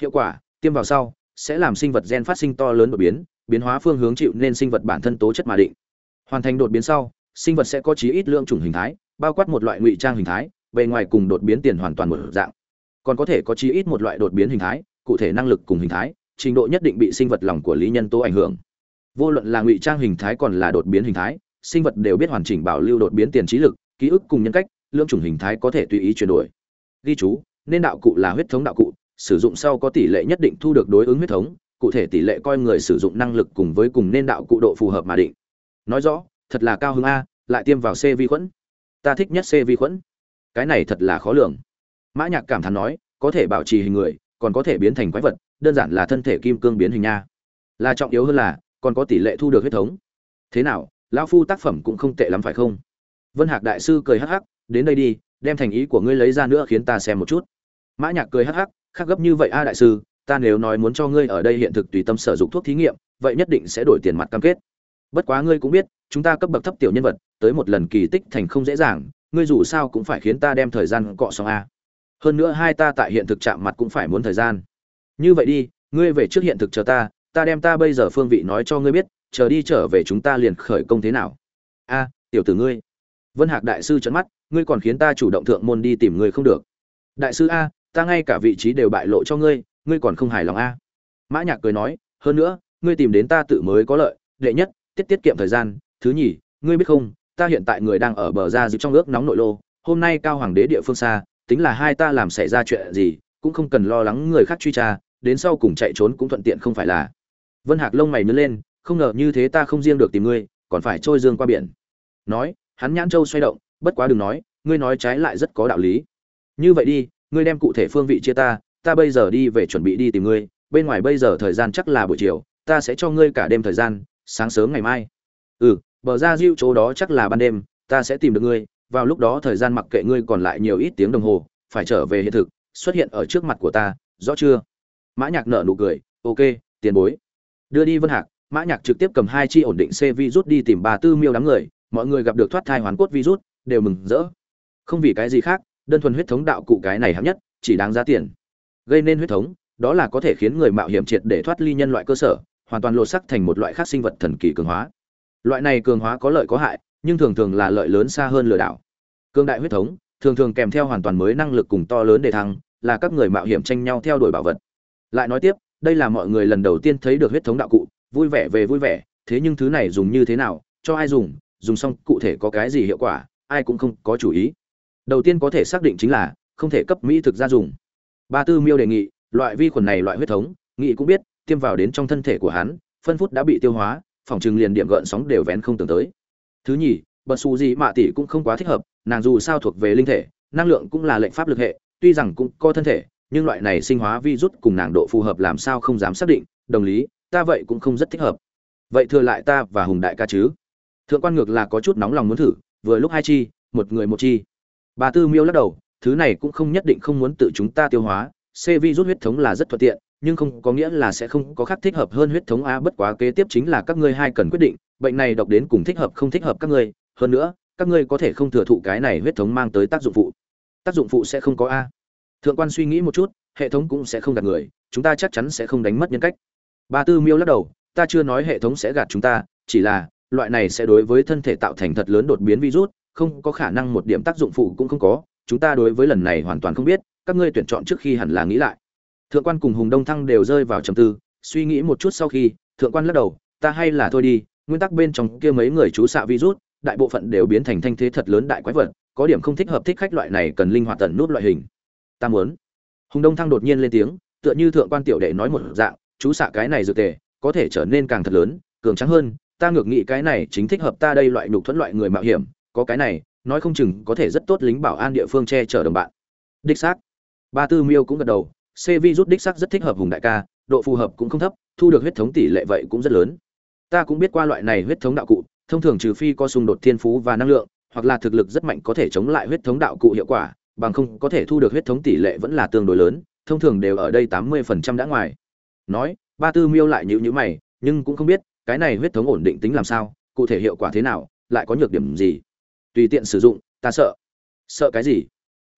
Hiệu quả, tiêm vào sau, sẽ làm sinh vật gen phát sinh to lớn đột biến biến hóa phương hướng chịu nên sinh vật bản thân tố chất mà định. Hoàn thành đột biến sau, sinh vật sẽ có chí ít lượng chủng hình thái, bao quát một loại ngụy trang hình thái, bề ngoài cùng đột biến tiền hoàn toàn một dạng. Còn có thể có chí ít một loại đột biến hình thái, cụ thể năng lực cùng hình thái, trình độ nhất định bị sinh vật lòng của lý nhân tố ảnh hưởng. Vô luận là ngụy trang hình thái còn là đột biến hình thái sinh vật đều biết hoàn chỉnh bảo lưu đột biến tiền trí lực, ký ức cùng nhân cách, lưỡng chủng hình thái có thể tùy ý chuyển đổi. Ghi chú, nên đạo cụ là huyết thống đạo cụ, sử dụng sau có tỷ lệ nhất định thu được đối ứng huyết thống, cụ thể tỷ lệ coi người sử dụng năng lực cùng với cùng nên đạo cụ độ phù hợp mà định. Nói rõ, thật là cao hứng a, lại tiêm vào c vi khuẩn. Ta thích nhất c vi khuẩn. Cái này thật là khó lường. Mã nhạc cảm thán nói, có thể bảo trì hình người, còn có thể biến thành quái vật, đơn giản là thân thể kim cương biến hình nha. Là trọng yếu hơn là, còn có tỷ lệ thu được huyết thống. Thế nào lão phu tác phẩm cũng không tệ lắm phải không? Vân hạc đại sư cười hắc hắc, đến đây đi, đem thành ý của ngươi lấy ra nữa khiến ta xem một chút. Mã nhạc cười hắc hắc, khác gấp như vậy a đại sư, ta nếu nói muốn cho ngươi ở đây hiện thực tùy tâm sử dụng thuốc thí nghiệm, vậy nhất định sẽ đổi tiền mặt cam kết. Bất quá ngươi cũng biết, chúng ta cấp bậc thấp tiểu nhân vật, tới một lần kỳ tích thành không dễ dàng, ngươi dù sao cũng phải khiến ta đem thời gian cọ xong a. Hơn nữa hai ta tại hiện thực chạm mặt cũng phải muốn thời gian. Như vậy đi, ngươi về trước hiện thực chờ ta ta đem ta bây giờ phương vị nói cho ngươi biết chờ đi trở về chúng ta liền khởi công thế nào? A, tiểu tử ngươi. Vân hạc đại sư trấn mắt, ngươi còn khiến ta chủ động thượng môn đi tìm ngươi không được. Đại sư a, ta ngay cả vị trí đều bại lộ cho ngươi ngươi còn không hài lòng a. Mã nhạc cười nói, hơn nữa, ngươi tìm đến ta tự mới có lợi, đệ nhất, tiết tiết kiệm thời gian. Thứ nhì, ngươi biết không, ta hiện tại người đang ở bờ ra giữ trong ước nóng nội lô. Hôm nay cao hoàng đế địa phương xa, tính là hai ta làm xảy ra chuyện gì, cũng không cần lo lắng người khác truy tra, đến sau cùng chạy trốn cũng thuận tiện không phải là. Vân hạc lông mày nhớ lên không ngờ như thế ta không riêng được tìm ngươi, còn phải trôi dương qua biển. Nói, hắn nhãn châu xoay động, bất quá đừng nói, ngươi nói trái lại rất có đạo lý. Như vậy đi, ngươi đem cụ thể phương vị chia ta ta bây giờ đi về chuẩn bị đi tìm ngươi, bên ngoài bây giờ thời gian chắc là buổi chiều, ta sẽ cho ngươi cả đêm thời gian, sáng sớm ngày mai. Ừ bờ ra diêu chỗ đó chắc là ban đêm, ta sẽ tìm được ngươi, vào lúc đó thời gian mặc kệ ngươi còn lại nhiều ít tiếng đồng hồ, phải trở về hiện thực, xuất hiện ở trước mặt của ta, rõ chưa? Mã nhạc nở nụ cười, ok, tiền bối. Đưa đi vân hạc mã nhạc trực tiếp cầm hai chi ổn định c virus đi tìm bà tư miêu đám người, mọi người gặp được thoát thai hoàn cốt virus, đều mừng rỡ. Không vì cái gì khác, đơn thuần huyết thống đạo cụ cái này hạng nhất, chỉ đáng giá tiền. Gây nên huyết thống, đó là có thể khiến người mạo hiểm triệt để thoát ly nhân loại cơ sở, hoàn toàn lột sắc thành một loại khác sinh vật thần kỳ cường hóa. Loại này cường hóa có lợi có hại, nhưng thường thường là lợi lớn xa hơn lừa đảo. Cường đại huyết thống, thường thường kèm theo hoàn toàn mới năng lực cùng to lớn để thăng, là các người mạo hiểm tranh nhau theo đuổi bảo vật. Lại nói tiếp, đây là mọi người lần đầu tiên thấy được huyết thống đạo cụ vui vẻ về vui vẻ, thế nhưng thứ này dùng như thế nào, cho ai dùng dùng xong cụ thể có cái gì hiệu quả, ai cũng không có chủ ý. Đầu tiên có thể xác định chính là không thể cấp mỹ thực ra dùng. Ba tư miêu đề nghị, loại vi khuẩn này loại huyết thống, nghị cũng biết, tiêm vào đến trong thân thể của hắn, phân phút đã bị tiêu hóa, phòng trừng liền điểm gợn sóng đều vén không tưởng tới. Thứ nhì, bật xù gì mạ tỷ cũng không quá thích hợp, nàng dù sao thuộc về linh thể, năng lượng cũng là lệnh pháp lực hệ, tuy rằng cũng có thân thể, nhưng loại này sinh hóa vi rút cùng nàng độ phù hợp làm sao không dám xác định, đồng lý ta vậy cũng không rất thích hợp. Vậy thừa lại ta và hùng đại ca chứ? Thượng quan ngược là có chút nóng lòng muốn thử, vừa lúc hai chi, một người một chi. Bà tư miêu lắc đầu, thứ này cũng không nhất định không muốn tự chúng ta tiêu hóa, c vi rút huyết thống là rất thuận tiện, nhưng không có nghĩa là sẽ không có khác thích hợp hơn huyết thống a, bất quá kế tiếp chính là các ngươi hai cần quyết định, bệnh này độc đến cùng thích hợp không thích hợp các ngươi. Hơn nữa, các ngươi có thể không thừa thụ cái này huyết thống mang tới tác dụng phụ. Tác dụng phụ sẽ không có a. Thượng quan suy nghĩ một chút, hệ thống cũng sẽ không gạt người, chúng ta chắc chắn sẽ không đánh mất nhân cách ba tư miêu lắc đầu, ta chưa nói hệ thống sẽ gạt chúng ta, chỉ là, loại này sẽ đối với thân thể tạo thành thật lớn đột biến virus, không có khả năng một điểm tác dụng phụ cũng không có, chúng ta đối với lần này hoàn toàn không biết, các ngươi tuyển chọn trước khi hẳn là nghĩ lại. Thượng quan cùng hùng đông thăng đều rơi vào trầm tư, suy nghĩ một chút sau khi, thượng quan lắc đầu, ta hay là thôi đi, nguyên tắc bên trong kia mấy người chú xạ virus, đại bộ phận đều biến thành thanh thế thật lớn đại quái vật, có điểm không thích hợp thích khách loại này cần linh hoạt tận nút loại hình. Ta muốn. Hùng đông thăng đột nhiên lên tiếng, tựa như thượng quan tiểu đệ nói một dạng chú xạ cái này dược tề, có thể trở nên càng thật lớn, cường trắng hơn, ta ngược nghĩ cái này chính thích hợp ta đây loại nhục thuẫn loại người mạo hiểm, có cái này, nói không chừng có thể rất tốt lính bảo an địa phương che chở đồng bạn. Đích xác. Ba tư miêu cũng gật đầu, c vi rút đích xác rất thích hợp hùng đại ca, độ phù hợp cũng không thấp, thu được huyết thống tỷ lệ vậy cũng rất lớn. Ta cũng biết qua loại này huyết thống đạo cụ, thông thường trừ phi có xung đột thiên phú và năng lượng, hoặc là thực lực rất mạnh có thể chống lại huyết thống đạo cụ hiệu quả, bằng không có thể thu được huyết thống tỷ lệ vẫn là tương đối lớn, thông thường đều ở đây tám mươi phần trăm đã ngoài nói, ba tư miêu lại nhữ nhữ mày, nhưng cũng không biết, cái này huyết thống ổn định tính làm sao, cụ thể hiệu quả thế nào, lại có nhược điểm gì? Tùy tiện sử dụng, ta sợ. Sợ cái gì?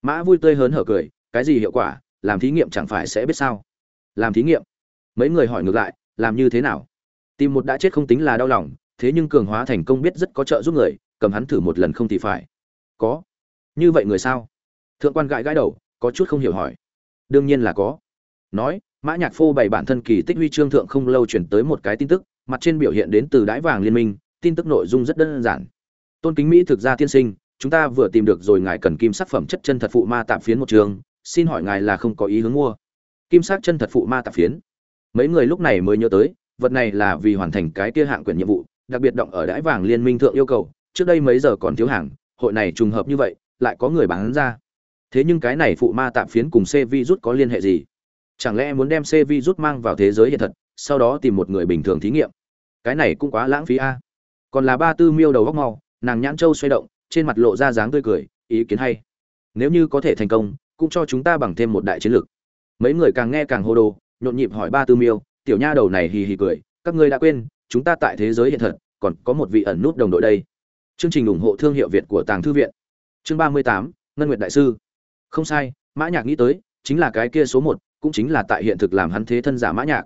Mã vui tươi hớn hở cười, cái gì hiệu quả? Làm thí nghiệm chẳng phải sẽ biết sao? Làm thí nghiệm? Mấy người hỏi ngược lại, làm như thế nào? Tìm một đã chết không tính là đau lòng, thế nhưng cường hóa thành công biết rất có trợ giúp người, cầm hắn thử một lần không thì phải. Có. Như vậy người sao? Thượng quan gãi gãi đầu, có chút không hiểu hỏi. Đương nhiên là có. Nói mã nhạc phô bày bản thân kỳ tích huy chương thượng không lâu chuyển tới một cái tin tức, mặt trên biểu hiện đến từ đái vàng liên minh, tin tức nội dung rất đơn giản. Tôn kính mỹ thực ra tiên sinh, chúng ta vừa tìm được rồi ngài cần kim sắc phẩm chất chân thật phụ ma tạm phiến một trường, xin hỏi ngài là không có ý hướng mua. Kim sắc chân thật phụ ma tạm phiến. Mấy người lúc này mới nhớ tới, vật này là vì hoàn thành cái kia hạng quyền nhiệm vụ, đặc biệt động ở đái vàng liên minh thượng yêu cầu, trước đây mấy giờ còn thiếu hàng, hội này trùng hợp như vậy, lại có người bán ra. Thế nhưng cái này phụ ma tạm phiến cùng c virus có liên hệ gì? Chẳng lẽ muốn đem c virus mang vào thế giới hiện thật, sau đó tìm một người bình thường thí nghiệm? Cái này cũng quá lãng phí a. Còn là ba tư miêu đầu góc mau, nàng nhãn châu xoay động, trên mặt lộ ra dáng tươi cười, ý kiến hay. Nếu như có thể thành công, cũng cho chúng ta bằng thêm một đại chiến lược. Mấy người càng nghe càng hô đồ, nhộn nhịp hỏi ba tư miêu, tiểu nha đầu này hì hì cười, các ngươi đã quên, chúng ta tại thế giới hiện thật, còn có một vị ẩn nút đồng đội đây. Chương trình ủng hộ thương hiệu việt của tàng thư viện. Chương ba mươi tám, ngân nguyệt đại sư. Không sai, mã nhạc nghĩ tới, chính là cái kia số một cũng chính là tại hiện thực làm hắn thế thân giả mã nhạc.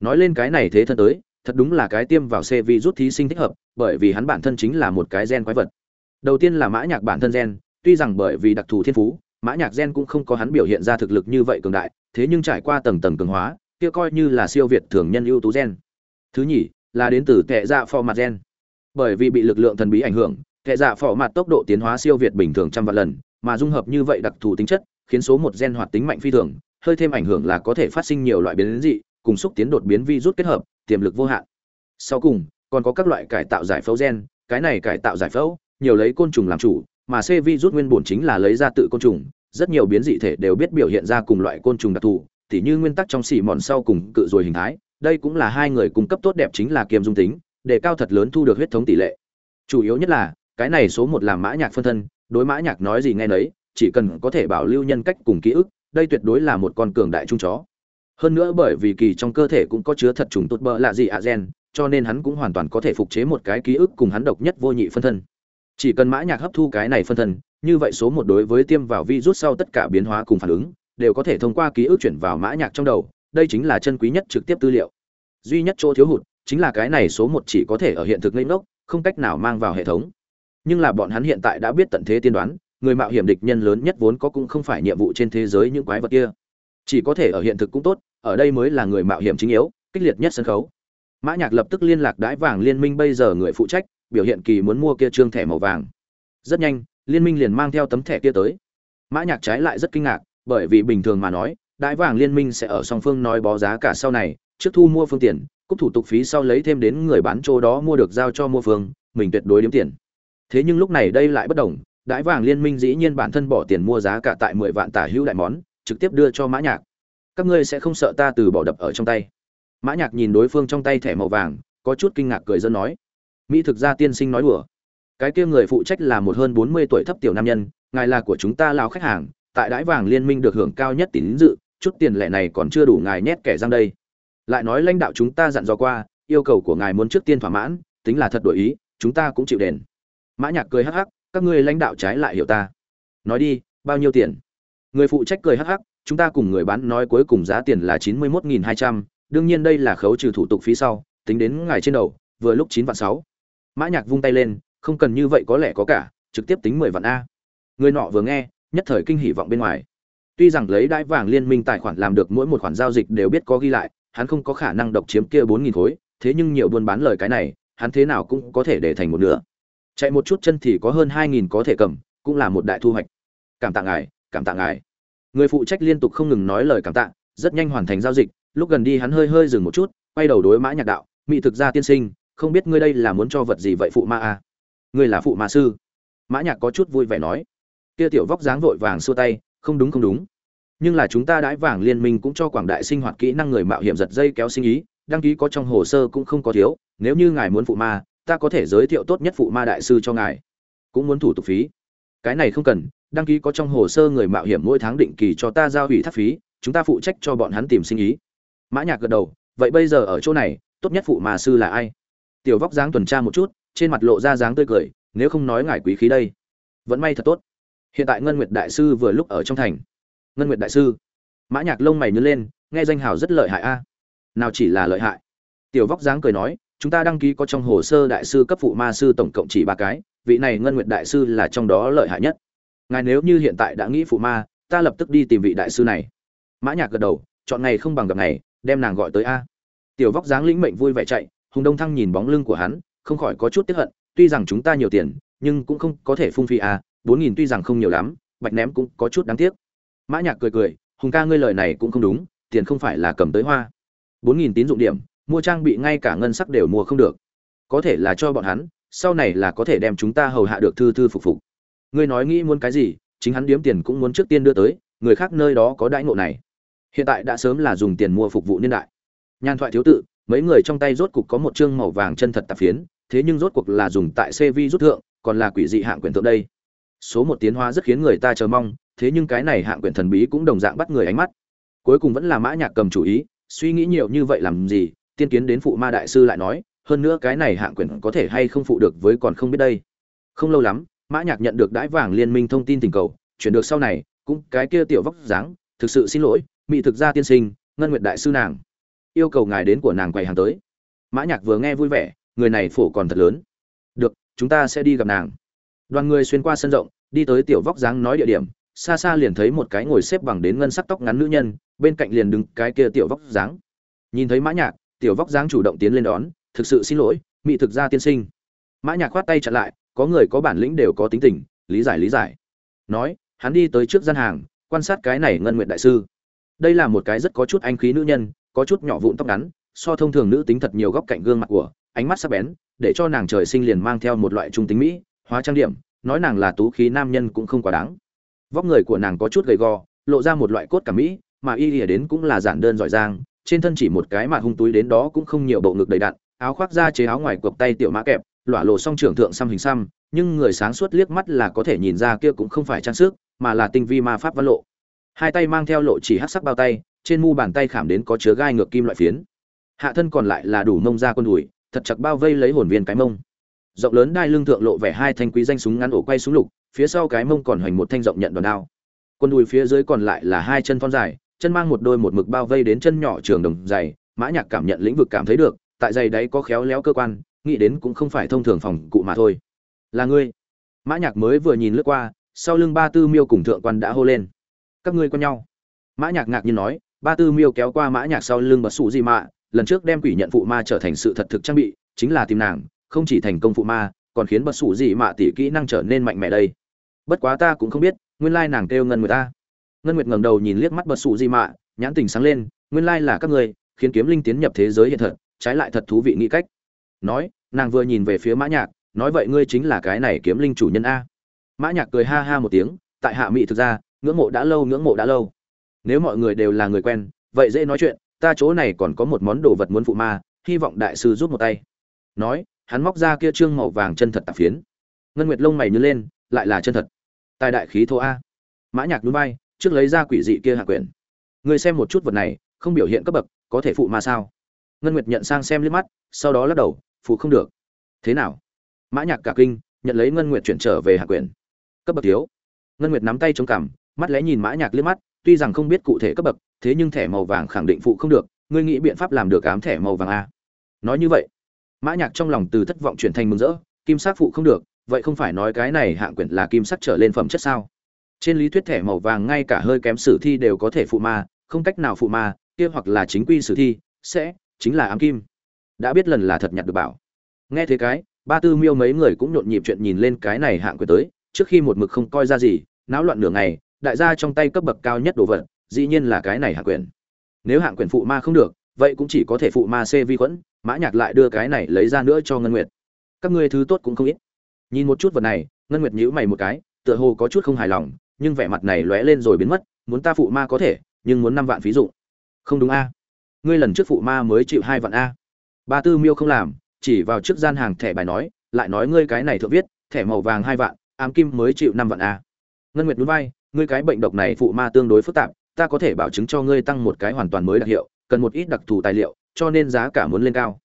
Nói lên cái này thế thân tới, thật đúng là cái tiêm vào xe vi rút thí sinh thích hợp, bởi vì hắn bản thân chính là một cái gen quái vật. Đầu tiên là mã nhạc bản thân gen, tuy rằng bởi vì đặc thù thiên phú, mã nhạc gen cũng không có hắn biểu hiện ra thực lực như vậy cường đại, thế nhưng trải qua tầng tầng cường hóa, kia coi như là siêu việt thường nhân ưu tú gen. Thứ nhì, là đến từ tệ dạ phò mặt gen. Bởi vì bị lực lượng thần bí ảnh hưởng, tệ dạ phò mặt tốc độ tiến hóa siêu việt bình thường trăm vạn lần, mà dung hợp như vậy đặc thù tính chất, khiến số một gen hoạt tính mạnh phi thường hơi thêm ảnh hưởng là có thể phát sinh nhiều loại biến dị, cùng xúc tiến đột biến virus kết hợp, tiềm lực vô hạn. Sau cùng, còn có các loại cải tạo giải phẫu gen, cái này cải tạo giải phẫu, nhiều lấy côn trùng làm chủ, mà c virus nguyên bổn chính là lấy ra tự côn trùng, rất nhiều biến dị thể đều biết biểu hiện ra cùng loại côn trùng đặc thù, tỉ như nguyên tắc trong xỉ mòn sau cùng cự rồi hình thái, đây cũng là hai người cung cấp tốt đẹp chính là kiềm dung tính, để cao thật lớn thu được huyết thống tỷ lệ. Chủ yếu nhất là, cái này số một làm mã nhạc phân thân, đối mã nhạc nói gì nghe nấy, chỉ cần có thể bảo lưu nhân cách cùng ký ức đây tuyệt đối là một con cường đại trung chó. Hơn nữa bởi vì kỳ trong cơ thể cũng có chứa thật trùng tốt bỡ lạ gì ạ gen, cho nên hắn cũng hoàn toàn có thể phục chế một cái ký ức cùng hắn độc nhất vô nhị phân thân. Chỉ cần mã nhạc hấp thu cái này phân thân, như vậy số một đối với tiêm vào virus sau tất cả biến hóa cùng phản ứng, đều có thể thông qua ký ức chuyển vào mã nhạc trong đầu, đây chính là chân quý nhất trực tiếp tư liệu. Duy nhất chỗ thiếu hụt chính là cái này số một chỉ có thể ở hiện thực ngây ngốc, không cách nào mang vào hệ thống. Nhưng là bọn hắn hiện tại đã biết tận thế tiên đoán người mạo hiểm địch nhân lớn nhất vốn có cũng không phải nhiệm vụ trên thế giới những quái vật kia. Chỉ có thể ở hiện thực cũng tốt ở đây mới là người mạo hiểm chính yếu kích liệt nhất sân khấu. Mã nhạc lập tức liên lạc đái vàng liên minh bây giờ người phụ trách biểu hiện kỳ muốn mua kia trương thẻ màu vàng. Rất nhanh liên minh liền mang theo tấm thẻ kia tới. Mã nhạc trái lại rất kinh ngạc bởi vì bình thường mà nói đái vàng liên minh sẽ ở song phương nói bó giá cả sau này trước thu mua phương tiện, cúp thủ tục phí sau lấy thêm đến người bán chỗ đó mua được giao cho mua phương mình tuyệt đối đếm tiền. Thế nhưng lúc này đây lại bất đồng Đãi vàng liên minh dĩ nhiên bản thân bỏ tiền mua giá cả tại mười vạn tả hữu đại món, trực tiếp đưa cho mã nhạc. Các ngươi sẽ không sợ ta từ bỏ đập ở trong tay. Mã nhạc nhìn đối phương trong tay thẻ màu vàng, có chút kinh ngạc cười dân nói, mỹ thực ra tiên sinh nói đùa. Cái kia người phụ trách là một hơn bốn mươi tuổi thấp tiểu nam nhân, ngài là của chúng ta lào khách hàng, tại đãi vàng liên minh được hưởng cao nhất tín dự, chút tiền lẻ này còn chưa đủ ngài nhét kẻ răng đây. Lại nói lãnh đạo chúng ta dặn dò qua, yêu cầu của ngài muốn trước tiên thỏa mãn, tính là thật đổi ý, chúng ta cũng chịu đền. Mã nhạc cười hắc hắc các ngươi lãnh đạo trái lại hiểu ta. Nói đi, bao nhiêu tiền? Người phụ trách cười hắc hắc, chúng ta cùng người bán nói cuối cùng giá tiền là chín mươi một nghìn hai trăm, đương nhiên đây là khấu trừ thủ tục phí sau, tính đến ngày trên đầu, vừa lúc chín vạn sáu. Mã nhạc vung tay lên, không cần như vậy có lẽ có cả, trực tiếp tính mười vạn a. Người nọ vừa nghe, nhất thời kinh hỉ vọng bên ngoài. Tuy rằng lấy đãi vàng liên minh tài khoản làm được mỗi một khoản giao dịch đều biết có ghi lại, hắn không có khả năng độc chiếm kia bốn nghìn khối, thế nhưng nhiều buôn bán lời cái này, hắn thế nào cũng có thể để thành một nửa chạy một chút chân thì có hơn hai nghìn có thể cầm, cũng là một đại thu hoạch. Cảm tạ ngài, cảm tạ ngài. Người phụ trách liên tục không ngừng nói lời cảm tạ, rất nhanh hoàn thành giao dịch, lúc gần đi hắn hơi hơi dừng một chút, quay đầu đối mã nhạc đạo mỹ thực gia tiên sinh, không biết ngươi đây là muốn cho vật gì vậy phụ ma à? ngươi là phụ ma sư. Mã nhạc có chút vui vẻ nói. Kia tiểu vóc dáng vội vàng xua tay, không đúng không đúng. Nhưng là chúng ta đãi vàng liên minh cũng cho quảng đại sinh hoạt kỹ năng người mạo hiểm giật dây kéo sinh ý, đăng ký có trong hồ sơ cũng không có thiếu, nếu như ngài muốn phụ ma ta có thể giới thiệu tốt nhất phụ ma đại sư cho ngài. Cũng muốn thủ tục phí. Cái này không cần, đăng ký có trong hồ sơ người mạo hiểm mỗi tháng định kỳ cho ta giao ủy thác phí, chúng ta phụ trách cho bọn hắn tìm sinh ý. Mã nhạc gật đầu, vậy bây giờ ở chỗ này, tốt nhất phụ ma sư là ai? Tiểu vóc dáng tuần tra một chút, trên mặt lộ ra dáng tươi cười, nếu không nói ngài quý khí đây. Vẫn may thật tốt. Hiện tại ngân nguyệt đại sư vừa lúc ở trong thành. Ngân nguyệt đại sư. Mã nhạc lông mày nhướng lên, nghe danh hào rất lợi hại a. Nào chỉ là lợi hại. Tiểu vóc dáng cười nói chúng ta đăng ký có trong hồ sơ đại sư cấp phụ ma sư tổng cộng chỉ ba cái, vị này ngân nguyệt đại sư là trong đó lợi hại nhất. Ngài nếu như hiện tại đã nghĩ phụ ma, ta lập tức đi tìm vị đại sư này. Mã nhạc gật đầu, chọn ngày không bằng gặp ngày, đem nàng gọi tới a. Tiểu vóc dáng lĩnh mệnh vui vẻ chạy, hùng đông thăng nhìn bóng lưng của hắn, không khỏi có chút tiếc hận, tuy rằng chúng ta nhiều tiền, nhưng cũng không có thể phung phí a, bốn nghìn tuy rằng không nhiều lắm, bạch ném cũng có chút đáng tiếc. Mã nhạc cười cười, hùng ca ngươi lời này cũng không đúng, tiền không phải là cầm tới hoa. bốn nghìn tín dụng điểm mua trang bị ngay cả ngân sắc đều mua không được. Có thể là cho bọn hắn, sau này là có thể đem chúng ta hầu hạ được thư thư phục phục. Ngươi nói nghĩ muốn cái gì, chính hắn điếm tiền cũng muốn trước tiên đưa tới, người khác nơi đó có đãi ngộ này. Hiện tại đã sớm là dùng tiền mua phục vụ niên đại. Nhan thoại thiếu tự, mấy người trong tay rốt cục có một chương màu vàng chân thật tạp phiến, thế nhưng rốt cuộc là dùng tại cv rút thượng, còn là quỷ dị hạng quyền thượng đây. Số một tiến hóa rất khiến người ta chờ mong, thế nhưng cái này hạng quyền thần bí cũng đồng dạng bắt người ánh mắt. Cuối cùng vẫn là mã nhạc cầm chủ ý, suy nghĩ nhiều như vậy làm gì tiên kiến đến phụ ma đại sư lại nói, hơn nữa cái này hạng quyền có thể hay không phụ được với còn không biết đây. Không lâu lắm, mã nhạc nhận được đãi vàng liên minh thông tin tình cầu, chuyển được sau này, cũng cái kia tiểu vóc dáng, thực sự xin lỗi, mỹ thực gia tiên sinh, ngân nguyệt đại sư nàng. Yêu cầu ngài đến của nàng quầy hàng tới. Mã nhạc vừa nghe vui vẻ, người này phổ còn thật lớn. Được, chúng ta sẽ đi gặp nàng. Đoàn người xuyên qua sân rộng, đi tới tiểu vóc dáng nói địa điểm, xa xa liền thấy một cái ngồi xếp bằng đến ngân sắc tóc ngắn nữ nhân, bên cạnh liền đứng cái kia tiểu vóc dáng. Nhìn thấy mã nhạc tiểu vóc dáng chủ động tiến lên đón, thực sự xin lỗi, mỹ thực gia tiên sinh. Mã nhạc khoát tay chặn lại, có người có bản lĩnh đều có tính tình, lý giải lý giải. Nói, hắn đi tới trước gian hàng, quan sát cái này ngân nguyện đại sư. Đây là một cái rất có chút anh khí nữ nhân, có chút nhỏ vụn tóc ngắn, so thông thường nữ tính thật nhiều góc cạnh gương mặt của, ánh mắt sắc bén, để cho nàng trời sinh liền mang theo một loại trung tính mỹ, hóa trang điểm, nói nàng là tú khí nam nhân cũng không quá đáng. Vóc người của nàng có chút gầy gò, lộ ra một loại cốt cảm mỹ, mà y ỉa đến cũng là giản đơn giỏi giang trên thân chỉ một cái mà hung túi đến đó cũng không nhiều bộ ngực đầy đặn áo khoác da chế áo ngoài cộc tay tiểu mã kẹp, lỏa lộ song trưởng thượng xăm hình xăm, nhưng người sáng suốt liếc mắt là có thể nhìn ra kia cũng không phải trang sức, mà là tinh vi ma pháp văn lộ. Hai tay mang theo lộ chỉ hắc sắc bao tay, trên mu bàn tay khảm đến có chứa gai ngược kim loại phiến. Hạ thân còn lại là đủ mông ra con đùi, thật chặt bao vây lấy hồn viên cái mông. Rộng lớn đai lưng thượng lộ vẻ hai thanh quý danh súng ngắn ổ quay súng lục, phía sau cái mông còn hoành một thanh rộng nhận đòn đao. Quân đùi phía dưới còn lại là hai chân thon dài chân mang một đôi một mực bao vây đến chân nhỏ trường đồng dày mã nhạc cảm nhận lĩnh vực cảm thấy được, tại dày đấy có khéo léo cơ quan, nghĩ đến cũng không phải thông thường phòng cụ mà thôi. Là ngươi. Mã nhạc mới vừa nhìn lướt qua, sau lưng ba tư miêu cùng thượng quan đã hô lên. Các ngươi quen nhau. Mã nhạc ngạc nhiên nói, ba tư miêu kéo qua mã nhạc sau lưng bật sụ gì mạ lần trước đem quỷ nhận phụ ma trở thành sự thật thực trang bị, chính là tìm nàng, không chỉ thành công phụ ma, còn khiến bật sụ gì mạ tỷ kỹ năng trở nên mạnh mẽ đây. Bất quá ta cũng không biết, nguyên lai nàng kêu ngân người ta ngân nguyệt ngẩng đầu nhìn liếc mắt bật sụ Di mạ nhãn tình sáng lên, nguyên lai là các ngươi, khiến kiếm linh tiến nhập thế giới hiện thật, trái lại thật thú vị nghĩ cách. Nói, nàng vừa nhìn về phía mã nhạc, nói vậy ngươi chính là cái này kiếm linh chủ nhân a. Mã nhạc cười ha ha một tiếng, tại hạ mỹ thực ra, ngưỡng mộ đã lâu, ngưỡng mộ đã lâu. Nếu mọi người đều là người quen, vậy dễ nói chuyện, ta chỗ này còn có một món đồ vật muốn phụ ma, hy vọng đại sư giúp một tay. Nói, hắn móc ra kia trương màu vàng chân thật tạp phiến. Ngân nguyệt lông mày nhướng lên, lại là chân thật. Tài đại khí thô a. Mã nhạc núi bay trước lấy ra quỷ dị kia hạ quyển. Ngươi xem một chút vật này, không biểu hiện cấp bậc, có thể phụ ma sao? Ngân nguyệt nhận sang xem liếc mắt, sau đó lắc đầu, phụ không được. Thế nào? Mã nhạc cả kinh, nhận lấy ngân nguyệt chuyển trở về hạ quyển. Cấp bậc thiếu. Ngân nguyệt nắm tay chống cằm, mắt lẽ nhìn mã nhạc liếc mắt, tuy rằng không biết cụ thể cấp bậc, thế nhưng thẻ màu vàng khẳng định phụ không được, ngươi nghĩ biện pháp làm được ám thẻ màu vàng a nói như vậy, mã nhạc trong lòng từ thất vọng chuyển thành mừng rỡ, kim sắc phụ không được, vậy không phải nói cái này hạng quyển là kim sắc trở lên phẩm chất sao? Trên lý thuyết thẻ màu vàng ngay cả hơi kém sử thi đều có thể phụ ma, không cách nào phụ ma, kia hoặc là chính quy sử thi, sẽ chính là ám kim. Đã biết lần là thật nhặt được bảo. Nghe thế cái, ba tư miêu mấy người cũng nhộn nhịp chuyện nhìn lên cái này hạng quyền tới, trước khi một mực không coi ra gì, náo loạn nửa ngày, đại gia trong tay cấp bậc cao nhất đồ vật, dĩ nhiên là cái này hạng quyền. Nếu hạng quyền phụ ma không được, vậy cũng chỉ có thể phụ ma c vi khuẩn, mã nhạc lại đưa cái này lấy ra nữa cho ngân nguyệt. Các ngươi thứ tốt cũng không ít. Nhìn một chút vật này, ngân nguyệt nhíu mày một cái, tựa hồ có chút không hài lòng nhưng vẻ mặt này lóe lên rồi biến mất, muốn ta phụ ma có thể, nhưng muốn năm vạn phí dụ không đúng a. Ngươi lần trước phụ ma mới chịu hai vạn a. Ba tư miêu không làm, chỉ vào trước gian hàng thẻ bài nói, lại nói ngươi cái này thượng viết, thẻ màu vàng hai vạn, ám kim mới chịu năm vạn a. Ngân nguyệt núi vai, ngươi cái bệnh độc này phụ ma tương đối phức tạp, ta có thể bảo chứng cho ngươi tăng một cái hoàn toàn mới đặc hiệu, cần một ít đặc thù tài liệu, cho nên giá cả muốn lên cao.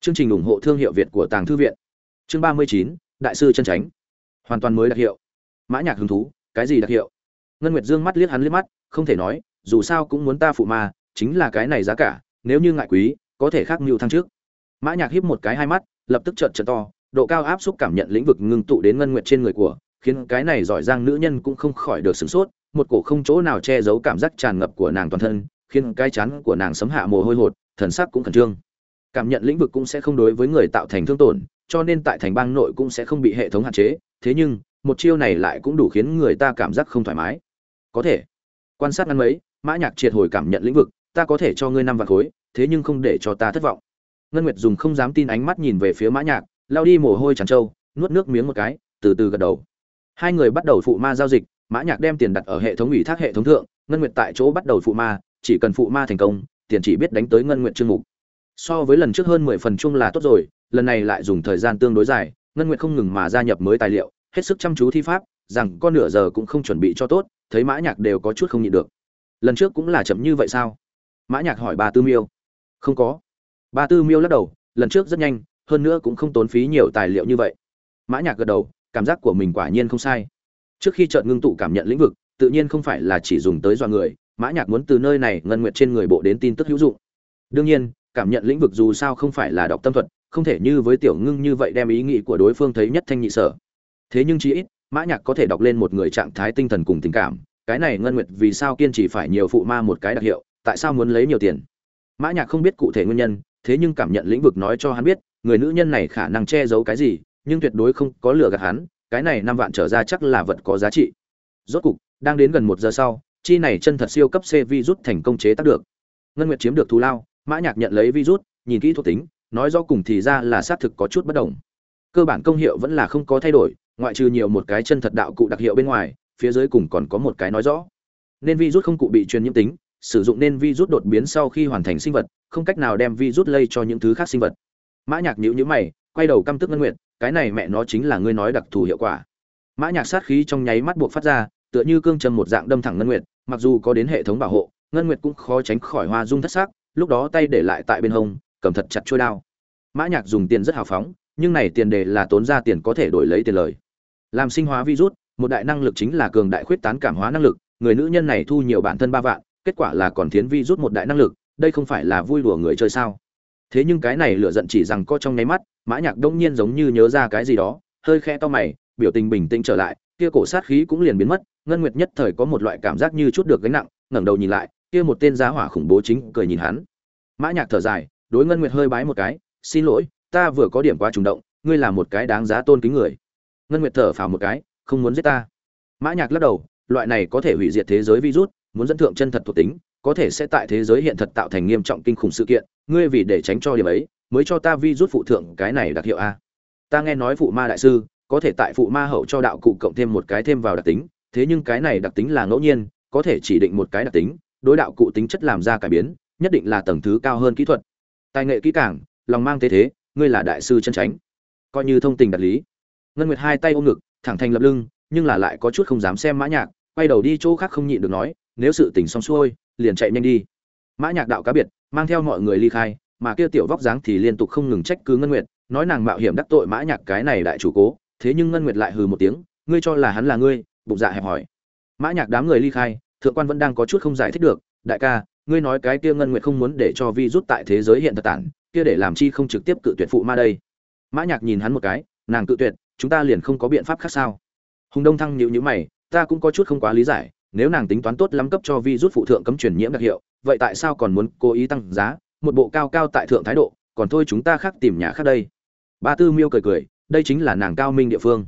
Chương trình ủng hộ thương hiệu việt của tàng thư viện. Chương ba mươi chín, đại sư chân tránh. Hoàn toàn mới đặc hiệu. Mã nhạc hứng thú cái gì đặc hiệu? Ngân nguyệt dương mắt liếc hắn liếc mắt, không thể nói, dù sao cũng muốn ta phụ ma, chính là cái này giá cả, nếu như ngại quý, có thể khác mưu thăng trước. Mã nhạc híp một cái hai mắt, lập tức trợn trợn to, độ cao áp xúc cảm nhận lĩnh vực ngưng tụ đến ngân nguyệt trên người của, khiến cái này giỏi giang nữ nhân cũng không khỏi được sửng sốt, một cổ không chỗ nào che giấu cảm giác tràn ngập của nàng toàn thân, khiến cái chán của nàng sấm hạ mồ hôi hột, thần sắc cũng khẩn trương. Cảm nhận lĩnh vực cũng sẽ không đối với người tạo thành thương tổn, cho nên tại thành bang nội cũng sẽ không bị hệ thống hạn chế, thế nhưng một chiêu này lại cũng đủ khiến người ta cảm giác không thoải mái. Có thể. Quan sát ngắn mấy, mã nhạc triệt hồi cảm nhận lĩnh vực, ta có thể cho ngươi năm vạn khối, thế nhưng không để cho ta thất vọng. Ngân nguyệt dùng không dám tin ánh mắt nhìn về phía mã nhạc lao đi mồ hôi tràn trâu, nuốt nước miếng một cái, từ từ gật đầu. Hai người bắt đầu phụ ma giao dịch, mã nhạc đem tiền đặt ở hệ thống ủy thác hệ thống thượng, ngân nguyệt tại chỗ bắt đầu phụ ma, chỉ cần phụ ma thành công, tiền chỉ biết đánh tới ngân nguyệt chương mục. So với lần trước hơn mười phần chung là tốt rồi, lần này lại dùng thời gian tương đối dài, ngân nguyệt không ngừng mà gia nhập mới tài liệu hết sức chăm chú thi pháp, rằng con nửa giờ cũng không chuẩn bị cho tốt, thấy mã nhạc đều có chút không nhịn được. Lần trước cũng là chậm như vậy sao? Mã nhạc hỏi bà tư miêu. Không có. Bà tư miêu lắc đầu, lần trước rất nhanh, hơn nữa cũng không tốn phí nhiều tài liệu như vậy. Mã nhạc gật đầu, cảm giác của mình quả nhiên không sai. Trước khi chợt ngưng tụ cảm nhận lĩnh vực, tự nhiên không phải là chỉ dùng tới dọa người, mã nhạc muốn từ nơi này ngân nguyệt trên người bộ đến tin tức hữu dụng. Đương nhiên, cảm nhận lĩnh vực dù sao không phải là đọc tâm thuật, không thể như với tiểu ngưng như vậy đem ý nghĩ của đối phương thấy nhất thanh nhị sở thế nhưng chí ít, mã nhạc có thể đọc lên một người trạng thái tinh thần cùng tình cảm. Cái này ngân nguyệt vì sao kiên trì phải nhiều phụ ma một cái đặc hiệu, tại sao muốn lấy nhiều tiền? Mã nhạc không biết cụ thể nguyên nhân, thế nhưng cảm nhận lĩnh vực nói cho hắn biết, người nữ nhân này khả năng che giấu cái gì, nhưng tuyệt đối không có lừa gạt hắn, cái này năm vạn trở ra chắc là vật có giá trị. Rốt cục, đang đến gần một giờ sau, chi này chân thật siêu cấp c virus thành công chế tác được. Ngân nguyệt chiếm được thù lao, mã nhạc nhận lấy virus, nhìn kỹ thuộc tính, nói rõ cùng thì ra là xác thực có chút bất đồng. Cơ bản công hiệu vẫn là không có thay đổi ngoại trừ nhiều một cái chân thật đạo cụ đặc hiệu bên ngoài, phía dưới cùng còn có một cái nói rõ. Nên virus không cụ bị truyền nhiễm tính, sử dụng nên virus đột biến sau khi hoàn thành sinh vật, không cách nào đem virus lây cho những thứ khác sinh vật. Mã nhạc nhíu nhíu mày, quay đầu căm tức ngân nguyệt, cái này mẹ nó chính là ngươi nói đặc thù hiệu quả. Mã nhạc sát khí trong nháy mắt buộc phát ra, tựa như cương châm một dạng đâm thẳng ngân nguyệt, mặc dù có đến hệ thống bảo hộ, ngân nguyệt cũng khó tránh khỏi hoa dung thất sắc, lúc đó tay để lại tại bên hông, cầm thật chặt chuôi đao. Mã nhạc dùng tiền rất hào phóng nhưng này tiền đề là tốn ra tiền có thể đổi lấy tiền lời. Làm sinh hóa virus, một đại năng lực chính là cường đại khuyết tán cảm hóa năng lực, người nữ nhân này thu nhiều bản thân ba vạn, kết quả là còn thiến virus một đại năng lực, đây không phải là vui đùa người chơi sao? Thế nhưng cái này lựa giận chỉ rằng có trong nháy mắt, mã nhạc đông nhiên giống như nhớ ra cái gì đó, hơi khẽ to mày, biểu tình bình tĩnh trở lại, kia cổ sát khí cũng liền biến mất, ngân nguyệt nhất thời có một loại cảm giác như chút được gánh nặng, ngẩng đầu nhìn lại, kia một tên giá hỏa khủng bố chính cười nhìn hắn. Mã nhạc thở dài, đối ngân nguyệt hơi bái một cái, xin lỗi ta vừa có điểm quá trùng động, ngươi là một cái đáng giá tôn kính người. Ngân nguyệt thở phào một cái, không muốn giết ta. Mã nhạc lắc đầu, loại này có thể hủy diệt thế giới virus, muốn dẫn thượng chân thật thuộc tính, có thể sẽ tại thế giới hiện thật tạo thành nghiêm trọng kinh khủng sự kiện, ngươi vì để tránh cho điểm ấy, mới cho ta virus phụ thượng cái này đặc hiệu a. Ta nghe nói phụ ma đại sư, có thể tại phụ ma hậu cho đạo cụ cộng thêm một cái thêm vào đặc tính, thế nhưng cái này đặc tính là ngẫu nhiên, có thể chỉ định một cái đặc tính, đối đạo cụ tính chất làm ra cải biến, nhất định là tầng thứ cao hơn kỹ thuật. Tài nghệ kỹ càng, lòng mang thế thế ngươi là đại sư chân tránh coi như thông tình đạt lý. Ngân nguyệt hai tay ôm ngực, thẳng thành lập lưng, nhưng là lại có chút không dám xem mã nhạc, quay đầu đi chỗ khác không nhịn được nói, nếu sự tình xong xuôi, liền chạy nhanh đi. Mã nhạc đạo cá biệt, mang theo mọi người ly khai, mà kia tiểu vóc dáng thì liên tục không ngừng trách cứ ngân nguyệt, nói nàng mạo hiểm đắc tội mã nhạc cái này đại chủ cố, thế nhưng ngân nguyệt lại hừ một tiếng, ngươi cho là hắn là ngươi? Bụng dạ hẹp hỏi. Mã nhạc đám người ly khai, thượng quan vẫn đang có chút không giải thích được, đại ca ngươi nói cái kia ngân nguyệt không muốn để cho vi rút tại thế giới hiện thật tản, kia để làm chi không trực tiếp cự tuyệt phụ ma đây? Mã nhạc nhìn hắn một cái, nàng cự tuyệt, chúng ta liền không có biện pháp khác sao? Hùng đông thăng nhíu nhíu mày, ta cũng có chút không quá lý giải, nếu nàng tính toán tốt lắm cấp cho vi rút phụ thượng cấm truyền nhiễm đặc hiệu, vậy tại sao còn muốn cố ý tăng giá, một bộ cao cao tại thượng thái độ, còn thôi chúng ta khác tìm nhà khác đây? Ba tư miêu cười cười, đây chính là nàng cao minh địa phương.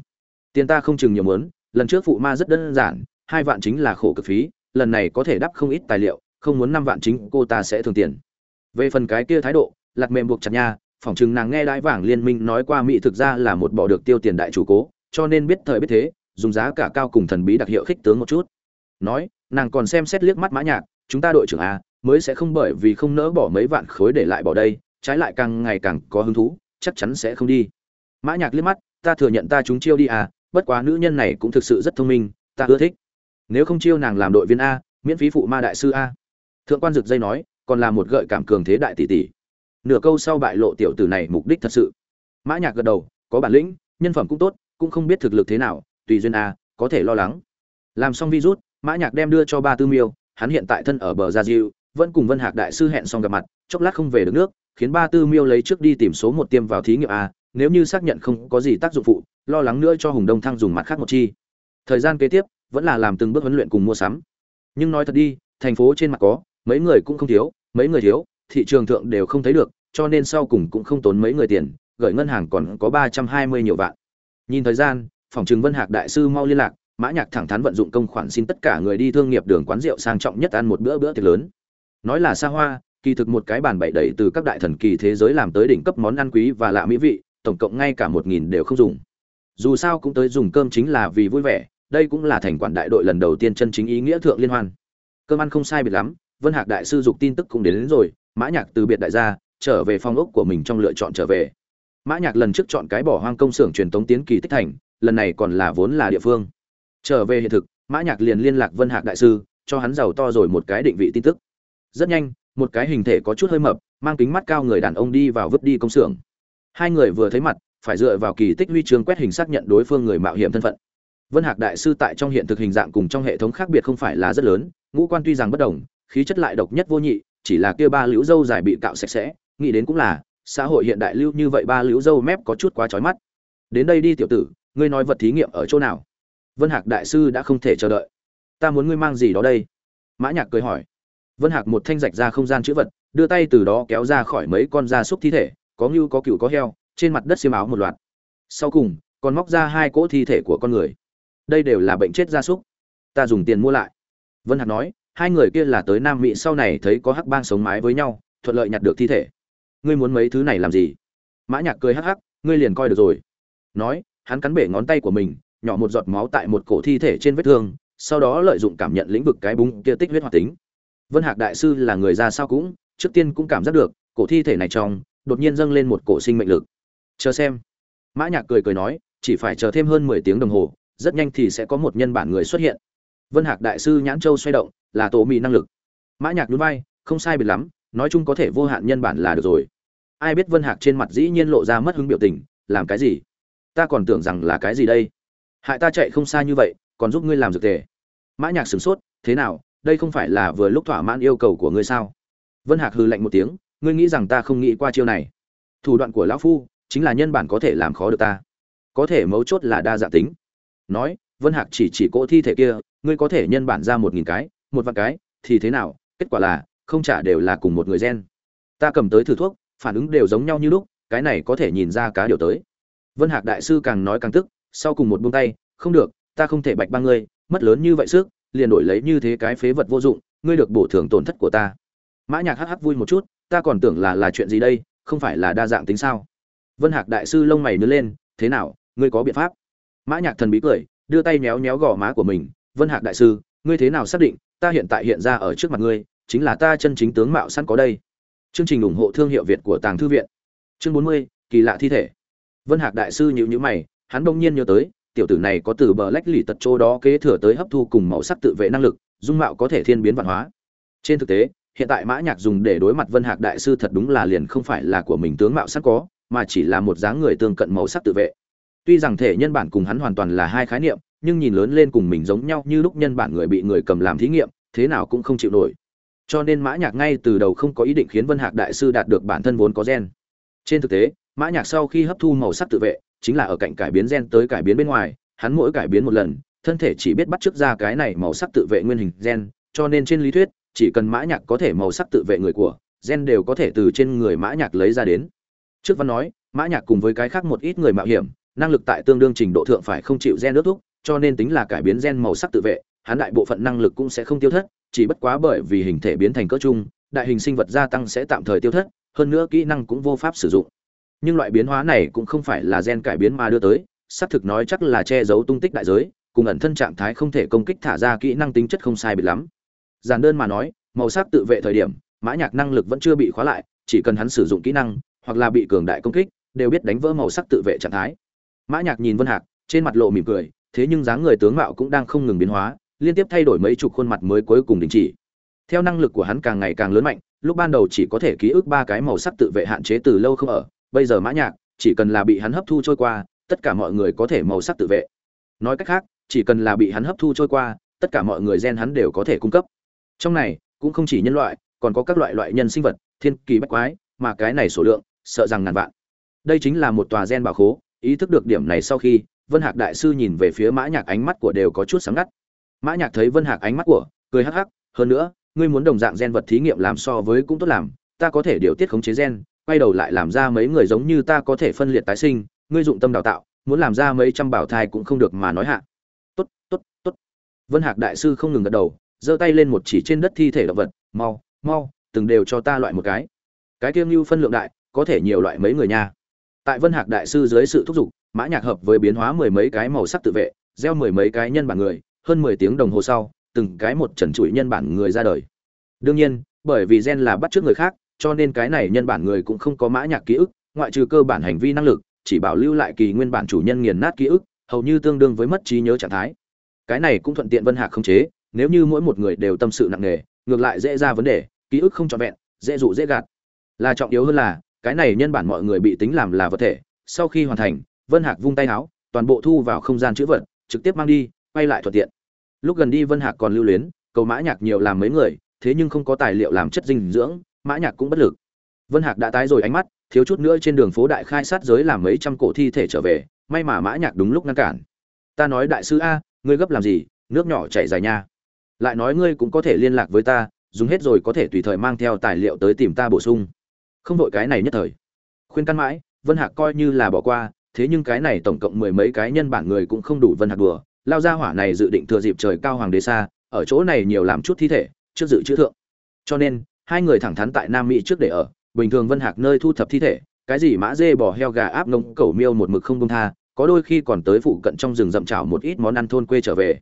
Tiền ta không chừng nhiều muốn, lần trước phụ ma rất đơn giản, hai vạn chính là khổ cực phí, lần này có thể đắp không ít tài liệu không muốn năm vạn chính cô ta sẽ thường tiền. Về phần cái kia thái độ, lạc mềm buộc chặt nha, phỏng chừng nàng nghe đãi vàng liên minh nói qua mỹ thực ra là một bỏ được tiêu tiền đại chủ cố, cho nên biết thời biết thế, dùng giá cả cao cùng thần bí đặc hiệu khích tướng một chút. Nói, nàng còn xem xét liếc mắt mã nhạc, chúng ta đội trưởng a, mới sẽ không bởi vì không nỡ bỏ mấy vạn khối để lại bỏ đây, trái lại càng ngày càng có hứng thú, chắc chắn sẽ không đi. Mã nhạc liếc mắt, ta thừa nhận ta chúng chiêu đi à bất quá nữ nhân này cũng thực sự rất thông minh, ta ưa thích. Nếu không chiêu nàng làm đội viên a, miễn phí phụ ma đại sư a thượng quan rực dây nói, còn là một gợi cảm cường thế đại tỷ tỷ. Nửa câu sau bại lộ tiểu tử này mục đích thật sự. Mã nhạc gật đầu, có bản lĩnh, nhân phẩm cũng tốt, cũng không biết thực lực thế nào, tùy duyên a có thể lo lắng. Làm xong virus mã nhạc đem đưa cho ba tư miêu, hắn hiện tại thân ở bờ gia diệu vẫn cùng vân hạc đại sư hẹn xong gặp mặt, chốc lát không về được nước, khiến ba tư miêu lấy trước đi tìm số một tiêm vào thí nghiệm a nếu như xác nhận không có gì tác dụng phụ, lo lắng nữa cho hùng đông thăng dùng mặt khác một chi. Thời gian kế tiếp, vẫn là làm từng bước huấn luyện cùng mua sắm. Nhưng nói thật đi, thành phố trên mặt có mấy người cũng không thiếu, mấy người thiếu, thị trường thượng đều không thấy được, cho nên sau cùng cũng không tốn mấy người tiền, gửi ngân hàng còn có ba trăm hai mươi nhiều vạn. Nhìn thời gian, phòng trường vân hạc đại sư mau liên lạc, mã nhạc thẳng thắn vận dụng công khoản xin tất cả người đi thương nghiệp đường quán rượu sang trọng nhất ăn một bữa bữa tiệc lớn. Nói là xa hoa, kỳ thực một cái bàn bày đẩy từ các đại thần kỳ thế giới làm tới đỉnh cấp món ăn quý và lạ mỹ vị, tổng cộng ngay cả một nghìn đều không dùng. Dù sao cũng tới dùng cơm chính là vì vui vẻ, đây cũng là thành quản đại đội lần đầu tiên chân chính ý nghĩa thượng liên hoan. Cơm ăn không sai biệt lắm vân hạc đại sư dục tin tức cũng đến, đến rồi mã nhạc từ biệt đại gia trở về phòng ốc của mình trong lựa chọn trở về. Mã nhạc lần trước chọn cái bỏ hoang công xưởng truyền tống tiến kỳ tích thành lần này còn là vốn là địa phương. Trở về hiện thực mã nhạc liền liên lạc vân hạc đại sư cho hắn giàu to rồi một cái định vị tin tức. Rất nhanh một cái hình thể có chút hơi mập mang kính mắt cao người đàn ông đi vào vứt đi công xưởng. Hai người vừa thấy mặt phải dựa vào kỳ tích huy chương quét hình xác nhận đối phương người mạo hiểm thân phận. Vân hạc đại sư tại trong hiện thực hình dạng cùng trong hệ thống khác biệt không phải là rất lớn ngũ quan tuy rằng bất đồng khí chất lại độc nhất vô nhị, chỉ là kia ba liễu dâu dài bị cạo sạch sẽ, nghĩ đến cũng là, xã hội hiện đại lưu như vậy ba liễu dâu mép có chút quá chói mắt. Đến đây đi tiểu tử, ngươi nói vật thí nghiệm ở chỗ nào? Vân hạc đại sư đã không thể chờ đợi. Ta muốn ngươi mang gì đó đây? Mã nhạc cười hỏi. Vân hạc một thanh rạch ra không gian chữ vật, đưa tay từ đó kéo ra khỏi mấy con da súc thi thể, có ngưu, có cừu, có heo, trên mặt đất xiêm áo một loạt. Sau cùng, còn móc ra hai cỗ thi thể của con người. Đây đều là bệnh chết gia súc. Ta dùng tiền mua lại. Vân hạc nói hai người kia là tới nam mỹ sau này thấy có hắc bang sống mái với nhau, thuận lợi nhặt được thi thể. Ngươi muốn mấy thứ này làm gì? Mã nhạc cười hắc hắc, ngươi liền coi được rồi. Nói, hắn cắn bể ngón tay của mình, nhỏ một giọt máu tại một cổ thi thể trên vết thương, sau đó lợi dụng cảm nhận lĩnh vực cái búng kia tích huyết hoạt tính. Vân hạc đại sư là người ra sao cũng, trước tiên cũng cảm giác được, cổ thi thể này trong, đột nhiên dâng lên một cổ sinh mệnh lực. Chờ xem. Mã nhạc cười cười nói, chỉ phải chờ thêm hơn mười tiếng đồng hồ, rất nhanh thì sẽ có một nhân bản người xuất hiện vân hạc đại sư nhãn châu xoay động, là tổ mì năng lực. Mã nhạc nhún vai, không sai biệt lắm, nói chung có thể vô hạn nhân bản là được rồi. Ai biết vân hạc trên mặt dĩ nhiên lộ ra mất hứng biểu tình, làm cái gì? Ta còn tưởng rằng là cái gì đây? Hại ta chạy không xa như vậy, còn giúp ngươi làm dược tề. Mã nhạc sửng sốt, thế nào, đây không phải là vừa lúc thỏa mãn yêu cầu của ngươi sao? Vân hạc hừ lạnh một tiếng, ngươi nghĩ rằng ta không nghĩ qua chiêu này. Thủ đoạn của lão phu, chính là nhân bản có thể làm khó được ta. Có thể mấu chốt là đa dạng tính. Nói, vân hạc chỉ chỉ cỗ thi thể kia ngươi có thể nhân bản ra một nghìn cái, một vạn cái, thì thế nào? Kết quả là, không trả đều là cùng một người gen. Ta cầm tới thử thuốc, phản ứng đều giống nhau như lúc, cái này có thể nhìn ra cá điều tới. Vân hạc đại sư càng nói càng tức, sau cùng một buông tay, không được, ta không thể bạch ba ngươi, mất lớn như vậy sức, liền đổi lấy như thế cái phế vật vô dụng, ngươi được bổ thưởng tổn thất của ta. Mã nhạc hắc hắc vui một chút, ta còn tưởng là là chuyện gì đây, không phải là đa dạng tính sao? Vân hạc đại sư lông mày nhớ lên, thế nào, ngươi có biện pháp? Mã nhạc thần bí cười, đưa tay méo méo gò má của mình vân hạc đại sư, ngươi thế nào xác định, ta hiện tại hiện ra ở trước mặt ngươi, chính là ta chân chính tướng mạo sẵn có đây. Chương trình ủng hộ thương hiệu việt của tàng thư viện. Chương bốn mươi, kỳ lạ thi thể. Vân hạc đại sư nhịu nhữ mày, hắn đông nhiên nhớ tới, tiểu tử này có từ bờ lách lì tật chỗ đó kế thừa tới hấp thu cùng màu sắc tự vệ năng lực, dung mạo có thể thiên biến văn hóa. Trên thực tế, hiện tại mã nhạc dùng để đối mặt vân hạc đại sư thật đúng là liền không phải là của mình tướng mạo sẵn có, mà chỉ là một dáng người tương cận màu sắc tự vệ. Tuy rằng thể nhân bản cùng hắn hoàn toàn là hai khái niệm nhưng nhìn lớn lên cùng mình giống nhau như lúc nhân bản người bị người cầm làm thí nghiệm, thế nào cũng không chịu nổi. Cho nên mã nhạc ngay từ đầu không có ý định khiến vân hạc đại sư đạt được bản thân vốn có gen. Trên thực tế, mã nhạc sau khi hấp thu màu sắc tự vệ, chính là ở cạnh cải biến gen tới cải biến bên ngoài, hắn mỗi cải biến một lần, thân thể chỉ biết bắt trước ra cái này màu sắc tự vệ nguyên hình gen, cho nên trên lý thuyết, chỉ cần mã nhạc có thể màu sắc tự vệ người của, gen đều có thể từ trên người mã nhạc lấy ra đến. Trước văn nói, mã nhạc cùng với cái khác một ít người mạo hiểm, năng lực tại tương đương trình độ thượng phải không chịu gen nước thúc cho nên tính là cải biến gen màu sắc tự vệ, hắn đại bộ phận năng lực cũng sẽ không tiêu thất, chỉ bất quá bởi vì hình thể biến thành cỡ chung đại hình sinh vật gia tăng sẽ tạm thời tiêu thất, hơn nữa kỹ năng cũng vô pháp sử dụng. Nhưng loại biến hóa này cũng không phải là gen cải biến mà đưa tới, xác thực nói chắc là che giấu tung tích đại giới, cùng ẩn thân trạng thái không thể công kích thả ra kỹ năng tính chất không sai biệt lắm. Giản đơn mà nói, màu sắc tự vệ thời điểm, mã nhạc năng lực vẫn chưa bị khóa lại, chỉ cần hắn sử dụng kỹ năng, hoặc là bị cường đại công kích, đều biết đánh vỡ màu sắc tự vệ trạng thái. Mã nhạc nhìn vân hạc, trên mặt lộ mỉm cười thế nhưng dáng người tướng mạo cũng đang không ngừng biến hóa, liên tiếp thay đổi mấy chục khuôn mặt mới cuối cùng đình chỉ. Theo năng lực của hắn càng ngày càng lớn mạnh, lúc ban đầu chỉ có thể ký ức ba cái màu sắc tự vệ hạn chế từ lâu không ở, bây giờ mã nhạc, chỉ cần là bị hắn hấp thu trôi qua, tất cả mọi người có thể màu sắc tự vệ. Nói cách khác, chỉ cần là bị hắn hấp thu trôi qua, tất cả mọi người gen hắn đều có thể cung cấp. Trong này, cũng không chỉ nhân loại, còn có các loại loại nhân sinh vật, thiên kỳ bách quái, mà cái này số lượng, sợ rằng ngàn vạn. Đây chính là một tòa gen bảo khố, ý thức được điểm này sau khi vân hạc đại sư nhìn về phía mã nhạc ánh mắt của đều có chút sáng ngắt. Mã nhạc thấy vân hạc ánh mắt của, cười hắc hắc, hơn nữa, ngươi muốn đồng dạng gen vật thí nghiệm làm so với cũng tốt làm, ta có thể điều tiết khống chế gen, quay đầu lại làm ra mấy người giống như ta có thể phân liệt tái sinh, ngươi dụng tâm đào tạo, muốn làm ra mấy trăm bảo thai cũng không được mà nói hạ. Tốt tốt tốt. Vân hạc đại sư không ngừng gật đầu, giơ tay lên một chỉ trên đất thi thể động vật, mau mau, từng đều cho ta loại một cái. Cái kiêm lưu phân lượng đại, có thể nhiều loại mấy người nha. Tại vân hạc đại sư dưới sự thúc giục mã nhạc hợp với biến hóa mười mấy cái màu sắc tự vệ, gieo mười mấy cái nhân bản người, hơn mười tiếng đồng hồ sau, từng cái một trần trụi nhân bản người ra đời. Đương nhiên, bởi vì gen là bắt trước người khác, cho nên cái này nhân bản người cũng không có mã nhạc ký ức, ngoại trừ cơ bản hành vi năng lực, chỉ bảo lưu lại kỳ nguyên bản chủ nhân nghiền nát ký ức, hầu như tương đương với mất trí nhớ trạng thái. Cái này cũng thuận tiện vân hạc không chế, nếu như mỗi một người đều tâm sự nặng nề, ngược lại dễ ra vấn đề, ký ức không trọn vẹn, dễ dụ dễ gạt. Là trọng yếu hơn là, cái này nhân bản mọi người bị tính làm là vật thể, sau khi hoàn thành vân hạc vung tay áo, toàn bộ thu vào không gian chữ vật, trực tiếp mang đi, quay lại thuận tiện. Lúc gần đi vân hạc còn lưu luyến, cầu mã nhạc nhiều làm mấy người, thế nhưng không có tài liệu làm chất dinh dưỡng, mã nhạc cũng bất lực. Vân hạc đã tái rồi ánh mắt, thiếu chút nữa trên đường phố đại khai sát giới làm mấy trăm cổ thi thể trở về, may mà mã nhạc đúng lúc ngăn cản. Ta nói đại sư a, ngươi gấp làm gì, nước nhỏ chảy dài nha. Lại nói ngươi cũng có thể liên lạc với ta, dùng hết rồi có thể tùy thời mang theo tài liệu tới tìm ta bổ sung. Không đội cái này nhất thời. Khuyên căn mãi, vân hạc coi như là bỏ qua thế nhưng cái này tổng cộng mười mấy cái nhân bản người cũng không đủ vân hạt đùa, lao ra hỏa này dự định thừa dịp trời cao hoàng đế xa, ở chỗ này nhiều làm chút thi thể, trước dự chữ thượng. Cho nên, hai người thẳng thắn tại nam mỹ trước để ở, bình thường vân hạc nơi thu thập thi thể, cái gì mã dê bò heo gà áp ngông cẩu miêu một mực không công tha, có đôi khi còn tới phụ cận trong rừng rậm chảo một ít món ăn thôn quê trở về.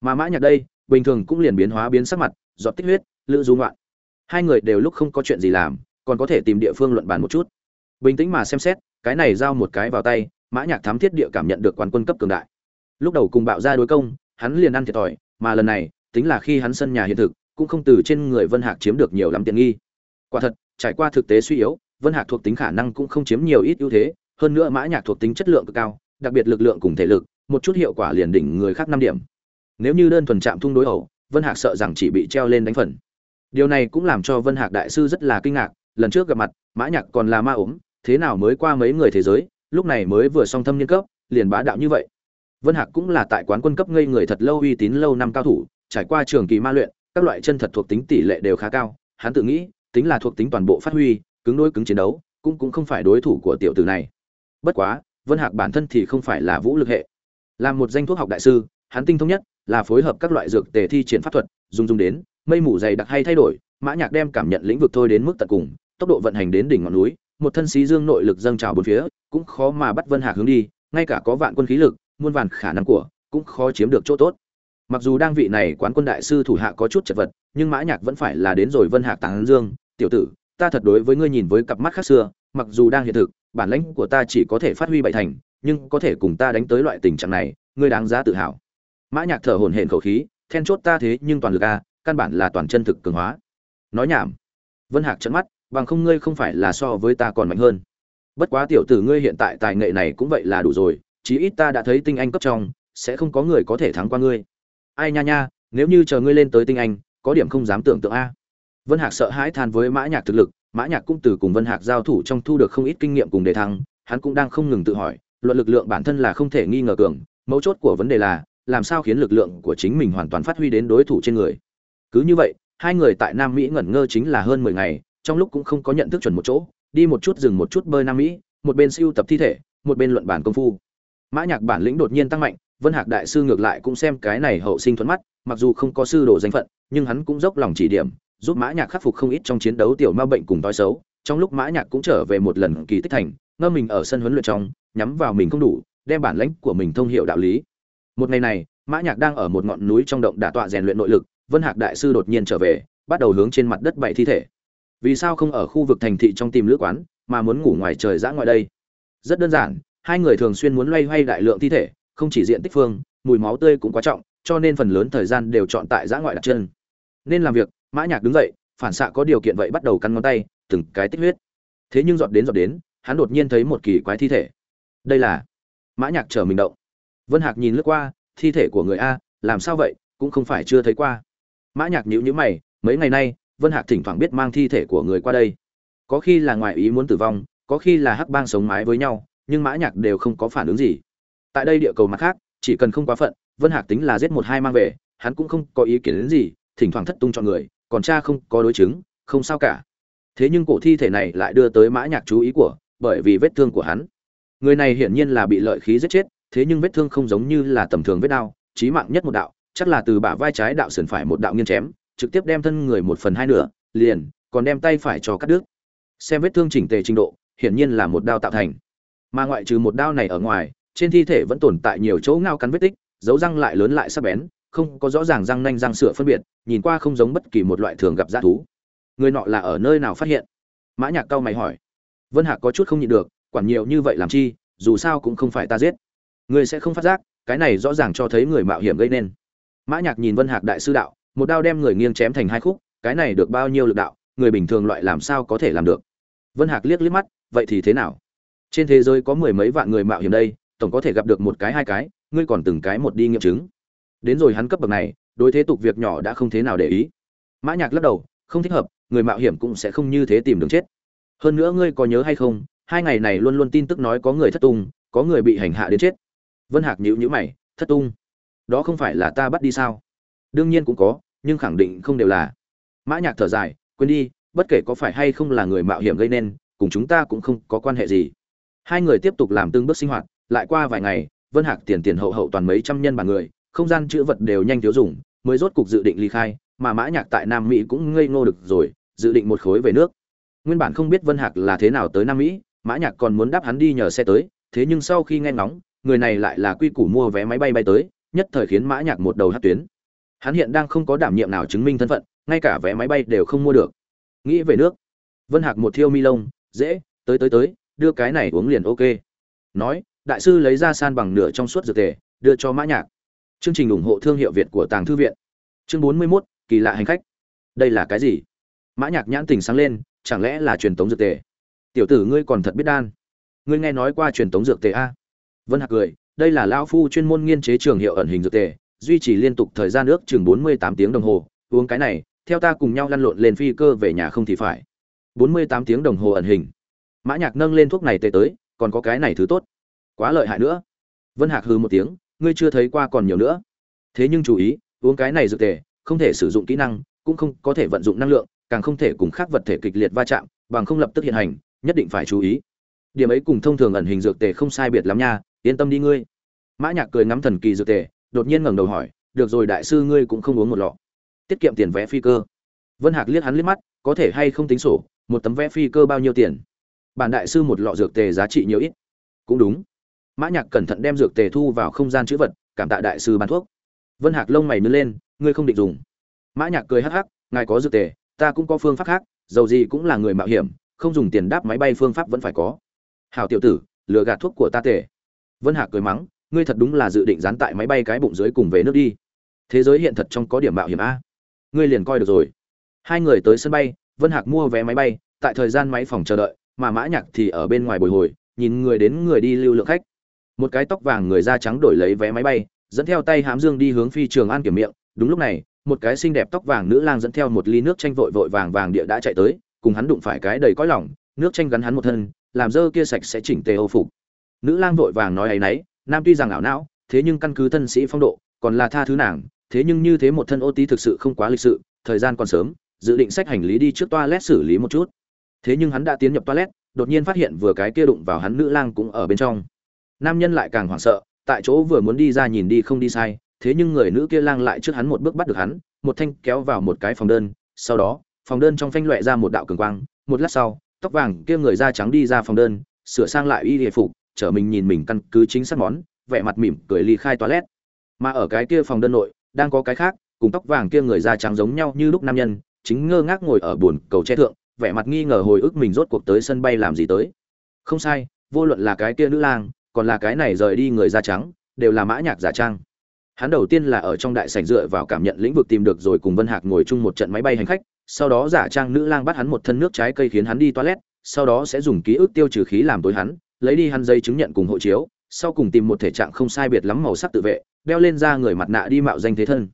Mà mã nhạc đây, bình thường cũng liền biến hóa biến sắc mặt, giọt tích huyết, lữ du ngoạn. Hai người đều lúc không có chuyện gì làm, còn có thể tìm địa phương luận bàn một chút. Bình tĩnh mà xem xét cái này giao một cái vào tay, mã nhạc thám thiết địa cảm nhận được quán quân cấp cường đại. Lúc đầu cùng bạo ra đối công, hắn liền ăn thiệt thòi, mà lần này, tính là khi hắn sân nhà hiện thực, cũng không từ trên người vân hạc chiếm được nhiều lắm tiện nghi. Quả thật, trải qua thực tế suy yếu, vân hạc thuộc tính khả năng cũng không chiếm nhiều ít ưu thế, hơn nữa mã nhạc thuộc tính chất lượng cực cao, đặc biệt lực lượng cùng thể lực, một chút hiệu quả liền đỉnh người khác năm điểm. Nếu như đơn thuần chạm thung đối ẩu vân hạc sợ rằng chỉ bị treo lên đánh phần. Điều này cũng làm cho vân hạc đại sư rất là kinh ngạc, lần trước gặp mặt, mã nhạc còn là ma ốm thế nào mới qua mấy người thế giới, lúc này mới vừa song thâm niên cấp, liền bá đạo như vậy. Vân hạc cũng là tại quán quân cấp ngây người thật lâu uy tín lâu năm cao thủ, trải qua trường kỳ ma luyện, các loại chân thật thuộc tính tỷ lệ đều khá cao. Hắn tự nghĩ, tính là thuộc tính toàn bộ phát huy, cứng đối cứng chiến đấu, cũng cũng không phải đối thủ của tiểu tử này. Bất quá, vân hạc bản thân thì không phải là vũ lực hệ. Làm một danh thuốc học đại sư, hắn tinh thông nhất là phối hợp các loại dược tề thi triển pháp thuật, dùng dùng đến, mây mù dày đặc hay thay đổi, mã nhạc đem cảm nhận lĩnh vực thôi đến mức tận cùng, tốc độ vận hành đến đỉnh ngọn núi một thân xí dương nội lực dâng trào bốn phía, cũng khó mà bắt vân hạc hướng đi, ngay cả có vạn quân khí lực, muôn vàn khả năng của, cũng khó chiếm được chỗ tốt. Mặc dù đang vị này quán quân đại sư thủ hạ có chút chật vật, nhưng mã nhạc vẫn phải là đến rồi vân hạc táng dương. Tiểu tử, ta thật đối với ngươi nhìn với cặp mắt khác xưa, mặc dù đang hiện thực, bản lĩnh của ta chỉ có thể phát huy bảy thành, nhưng có thể cùng ta đánh tới loại tình trạng này, ngươi đáng giá tự hào. Mã nhạc thở hổn hển khẩu khí, then chốt ta thế nhưng toàn lực a, căn bản là toàn chân thực cường hóa. Nói nhảm. Vân hạc trợn mắt bằng không ngươi không phải là so với ta còn mạnh hơn. Bất quá tiểu tử ngươi hiện tại tài nghệ này cũng vậy là đủ rồi, chí ít ta đã thấy tinh anh cấp trong, sẽ không có người có thể thắng qua ngươi. Ai nha nha, nếu như chờ ngươi lên tới tinh anh, có điểm không dám tưởng tượng a. Vân hạc sợ hãi than với mã nhạc thực lực, mã nhạc cũng từ cùng vân hạc giao thủ trong thu được không ít kinh nghiệm cùng đề thăng, hắn cũng đang không ngừng tự hỏi, luận lực lượng bản thân là không thể nghi ngờ cường, mấu chốt của vấn đề là, làm sao khiến lực lượng của chính mình hoàn toàn phát huy đến đối thủ trên người. Cứ như vậy, hai người tại nam mỹ ngẩn ngơ chính là hơn mười ngày trong lúc cũng không có nhận thức chuẩn một chỗ, đi một chút dừng một chút bơi nam mỹ, một bên siêu tập thi thể, một bên luận bản công phu. Mã nhạc bản lĩnh đột nhiên tăng mạnh, vân hạc đại sư ngược lại cũng xem cái này hậu sinh thuận mắt, mặc dù không có sư đồ danh phận, nhưng hắn cũng dốc lòng chỉ điểm, giúp mã nhạc khắc phục không ít trong chiến đấu tiểu ma bệnh cùng tối xấu. Trong lúc mã nhạc cũng trở về một lần kỳ tích thành, ngâm mình ở sân huấn luyện trong, nhắm vào mình không đủ, đem bản lĩnh của mình thông hiểu đạo lý. Một ngày này, mã nhạc đang ở một ngọn núi trong động đả tọa rèn luyện nội lực, vân hạc đại sư đột nhiên trở về, bắt đầu hướng trên mặt đất bảy thi thể vì sao không ở khu vực thành thị trong tìm lữ quán, mà muốn ngủ ngoài trời dã ngoại đây? Rất đơn giản, hai người thường xuyên muốn loay hoay đại lượng thi thể, không chỉ diện tích phương, mùi máu tươi cũng quá trọng, cho nên phần lớn thời gian đều chọn tại dã ngoại đặt chân. Nên làm việc, mã nhạc đứng dậy, phản xạ có điều kiện vậy bắt đầu cắn ngón tay, từng cái tích huyết. Thế nhưng dọn đến dọn đến, hắn đột nhiên thấy một kỳ quái thi thể. Đây là mã nhạc trở mình động. Vân hạc nhìn lướt qua, thi thể của người a, làm sao vậy, cũng không phải chưa thấy qua. Mã nhạc nhíu nhíu mày, mấy ngày nay vân hạc thỉnh thoảng biết mang thi thể của người qua đây. Có khi là ngoại ý muốn tử vong, có khi là hắc bang sống mái với nhau, nhưng mã nhạc đều không có phản ứng gì. Tại đây địa cầu mặt khác, chỉ cần không quá phận, vân hạc tính là giết một hai mang về, hắn cũng không có ý kiến đến gì, thỉnh thoảng thất tung chọn người, còn cha không có đối chứng, không sao cả. Thế nhưng cổ thi thể này lại đưa tới mã nhạc chú ý của, bởi vì vết thương của hắn. Người này hiển nhiên là bị lợi khí giết chết, thế nhưng vết thương không giống như là tầm thường vết đao, chí mạng nhất một đạo, chắc là từ bả vai trái đạo sườn phải một đạo nghiêng chém trực tiếp đem thân người một phần hai nửa, liền, còn đem tay phải cho cắt đứt. Xem vết thương chỉnh tề trình độ, hiển nhiên là một đao tạo thành. Mà ngoại trừ một đao này ở ngoài, trên thi thể vẫn tồn tại nhiều chỗ ngao cắn vết tích, dấu răng lại lớn lại sắc bén, không có rõ ràng răng nanh răng sữa phân biệt, nhìn qua không giống bất kỳ một loại thường gặp g thú. Người nọ là ở nơi nào phát hiện? Mã nhạc cao mày hỏi. Vân hạc có chút không nhịn được, quản nhiều như vậy làm chi, dù sao cũng không phải ta giết. Người sẽ không phát giác, cái này rõ ràng cho thấy người mạo hiểm gây nên. Mã nhạc nhìn vân hạc đại sư đạo một đao đem người nghiêng chém thành hai khúc, cái này được bao nhiêu lực đạo, người bình thường loại làm sao có thể làm được? Vân hạc liếc liếc mắt, vậy thì thế nào? Trên thế giới có mười mấy vạn người mạo hiểm đây, tổng có thể gặp được một cái, hai cái, ngươi còn từng cái một đi nghiệm chứng. Đến rồi hắn cấp bậc này, đối thế tục việc nhỏ đã không thế nào để ý. Mã nhạc lắc đầu, không thích hợp, người mạo hiểm cũng sẽ không như thế tìm đường chết. Hơn nữa ngươi có nhớ hay không, hai ngày này luôn luôn tin tức nói có người thất tung, có người bị hành hạ đến chết. Vân hạc nhíu nhíu mày, thất tung? Đó không phải là ta bắt đi sao? Đương nhiên cũng có, nhưng khẳng định không đều là. Mã nhạc thở dài, quên đi, bất kể có phải hay không là người mạo hiểm gây nên, cùng chúng ta cũng không có quan hệ gì. Hai người tiếp tục làm từng bước sinh hoạt, lại qua vài ngày, vân hạc tiền tiền hậu hậu toàn mấy trăm nhân bản người, không gian chữ vật đều nhanh thiếu dùng, mới rốt cục dự định ly khai, mà mã nhạc tại nam mỹ cũng ngây ngô được rồi, dự định một khối về nước. Nguyên bản không biết vân hạc là thế nào tới nam mỹ, mã nhạc còn muốn đáp hắn đi nhờ xe tới, thế nhưng sau khi nghe ngóng, người này lại là quy củ mua vé máy bay bay tới, nhất thời khiến mã nhạc một đầu hất tuyến hắn hiện đang không có đảm nhiệm nào chứng minh thân phận ngay cả vé máy bay đều không mua được. Nghĩ về nước. Vân hạc một thiêu mi lông dễ tới tới tới đưa cái này uống liền ok. Nói đại sư lấy ra san bằng nửa trong suốt dược tề đưa cho mã nhạc. Chương trình ủng hộ thương hiệu việt của tàng thư viện. Chương bốn mươi 41, kỳ lạ hành khách. Đây là cái gì? Mã nhạc nhãn tình sáng lên chẳng lẽ là truyền tống dược tề? Tiểu tử ngươi còn thật biết đan. Ngươi nghe nói qua truyền tống dược tề a? Vân hạc cười đây là lão phu chuyên môn nghiên chế trường hiệu ẩn hình dược tề duy trì liên tục thời gian nước chừng bốn mươi tám tiếng đồng hồ, uống cái này, theo ta cùng nhau lăn lộn lên phi cơ về nhà không thì phải. bốn mươi tám tiếng đồng hồ ẩn hình. Mã nhạc nâng lên thuốc này tê tới, còn có cái này thứ tốt. Quá lợi hại nữa. Vân hạc hừ một tiếng, ngươi chưa thấy qua còn nhiều nữa. Thế nhưng chú ý, uống cái này dược tề, không thể sử dụng kỹ năng, cũng không có thể vận dụng năng lượng, càng không thể cùng khác vật thể kịch liệt va chạm, bằng không lập tức hiện hành, nhất định phải chú ý. Điểm ấy cùng thông thường ẩn hình dược tề không sai biệt lắm nha, yên tâm đi ngươi. Mã nhạc cười ngắm thần kỳ dược tề đột nhiên ngẩng đầu hỏi, được rồi đại sư, ngươi cũng không uống một lọ. Tiết kiệm tiền vé phi cơ. Vân hạc liếc hắn liếc mắt, có thể hay không tính sổ, một tấm vé phi cơ bao nhiêu tiền? Bản đại sư, một lọ dược tề giá trị nhiều ít. Cũng đúng. Mã nhạc cẩn thận đem dược tề thu vào không gian chữ vật, cảm tạ đại sư bán thuốc. Vân hạc lông mày nhướng lên, ngươi không định dùng. Mã nhạc cười hắc hắc, ngài có dược tề, ta cũng có phương pháp khác, dầu gì cũng là người mạo hiểm, không dùng tiền đáp máy bay phương pháp vẫn phải có. Hảo tiểu tử, lừa gạt thuốc của ta tề. Vân hạc cười mắng ngươi thật đúng là dự định dán tại máy bay cái bụng dưới cùng về nước đi. Thế giới hiện thật trong có điểm mạo hiểm a. Ngươi liền coi được rồi. Hai người tới sân bay, vân hạc mua vé máy bay, tại thời gian máy phòng chờ đợi, mà mã nhạc thì ở bên ngoài bồi hồi, nhìn người đến người đi lưu lượng khách. Một cái tóc vàng người da trắng đổi lấy vé máy bay, dẫn theo tay hám dương đi hướng phi trường an kiểm miệng. Đúng lúc này, một cái xinh đẹp tóc vàng nữ lang dẫn theo một ly nước chanh vội vội vàng vàng địa đã chạy tới, cùng hắn đụng phải cái đầy cõi lỏng nước chanh gắn hắn một thân, làm dơ kia sạch sẽ chỉnh tề ô phục. Nữ lang vội vàng nói ấy nấy nam tuy rằng ảo não, thế nhưng căn cứ thân sĩ phong độ, còn là tha thứ nàng, thế nhưng như thế một thân ô tí thực sự không quá lịch sự, thời gian còn sớm, dự định sách hành lý đi trước toilet xử lý một chút. Thế nhưng hắn đã tiến nhập toilet, đột nhiên phát hiện vừa cái kia đụng vào hắn nữ lang cũng ở bên trong. Nam nhân lại càng hoảng sợ, tại chỗ vừa muốn đi ra nhìn đi không đi sai, thế nhưng người nữ kia lang lại trước hắn một bước bắt được hắn, một thanh kéo vào một cái phòng đơn, sau đó, phòng đơn trong phanh loẹ ra một đạo cường quang, một lát sau, tóc vàng kia người da trắng đi ra phòng đơn, sửa sang lại y hề phục chở mình nhìn mình căn cứ chính xác món, vẻ mặt mỉm cười ly khai toilet. Mà ở cái kia phòng đơn nội, đang có cái khác, cùng tóc vàng kia người da trắng giống nhau như lúc nam nhân, chính ngơ ngác ngồi ở buồn cầu che thượng, vẻ mặt nghi ngờ hồi ức mình rốt cuộc tới sân bay làm gì tới. Không sai, vô luận là cái kia nữ lang, còn là cái này rời đi người da trắng, đều là mã nhạc giả trang. Hắn đầu tiên là ở trong đại sảnh dựa vào cảm nhận lĩnh vực tìm được rồi cùng vân hạc ngồi chung một trận máy bay hành khách, sau đó giả trang nữ lang bắt hắn một thân nước trái cây khiến hắn đi toilet, sau đó sẽ dùng ký ức tiêu trừ khí làm tối hắn lấy đi hắn giấy chứng nhận cùng hộ chiếu sau cùng tìm một thể trạng không sai biệt lắm màu sắc tự vệ đeo lên ra người mặt nạ đi mạo danh thế thân.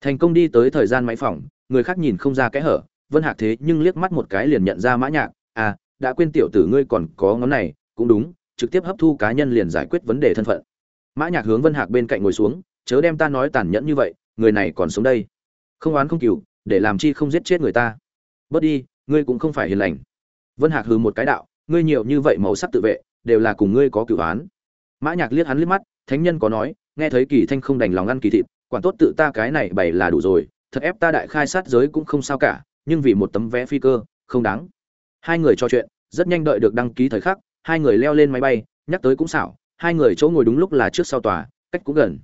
Thành công đi tới thời gian máy phỏng, người khác nhìn không ra kẽ hở vân hạc thế nhưng liếc mắt một cái liền nhận ra mã nhạc à đã quên tiểu tử ngươi còn có ngón này cũng đúng trực tiếp hấp thu cá nhân liền giải quyết vấn đề thân phận. Mã nhạc hướng vân hạc bên cạnh ngồi xuống chớ đem ta nói tàn nhẫn như vậy người này còn sống đây. Không oán không cừu để làm chi không giết chết người ta. Bớt đi ngươi cũng không phải hiền lành. Vân hạc hừ một cái đạo ngươi nhiều như vậy màu sắc tự vệ đều là cùng ngươi có cửu án mã nhạc liếc hắn liếc mắt, thánh nhân có nói, nghe thấy kỳ thanh không đành lòng ăn kỳ thịt, quản tốt tự ta cái này bày là đủ rồi, thật ép ta đại khai sát giới cũng không sao cả, nhưng vì một tấm vé phi cơ, không đáng. Hai người trò chuyện, rất nhanh đợi được đăng ký thời khắc, hai người leo lên máy bay, nhắc tới cũng xảo, hai người chỗ ngồi đúng lúc là trước sau tòa, cách cũng gần.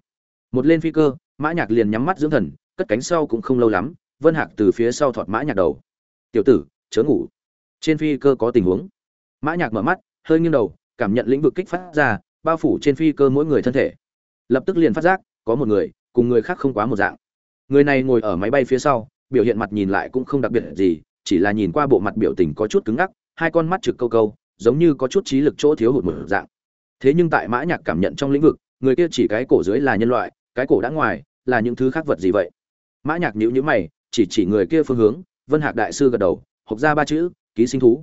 Một lên phi cơ, mã nhạc liền nhắm mắt dưỡng thần, cất cánh sau cũng không lâu lắm, vân hạc từ phía sau thọt mã nhạc đầu. Tiểu tử, chớ ngủ. Trên phi cơ có tình huống. Mã nhạc mở mắt, hơi nghiêng đầu cảm nhận lĩnh vực kích phát ra, bao phủ trên phi cơ mỗi người thân thể. Lập tức liền phát giác, có một người, cùng người khác không quá một dạng. Người này ngồi ở máy bay phía sau, biểu hiện mặt nhìn lại cũng không đặc biệt gì, chỉ là nhìn qua bộ mặt biểu tình có chút cứng ngắc, hai con mắt trực câu câu, giống như có chút trí lực chỗ thiếu hụt một dạng. Thế nhưng tại mã nhạc cảm nhận trong lĩnh vực, người kia chỉ cái cổ dưới là nhân loại, cái cổ đã ngoài, là những thứ khác vật gì vậy? Mã nhạc nhíu nhíu mày, chỉ chỉ người kia phương hướng, vân hạc đại sư gật đầu học ra ba chữ, ký sinh thú.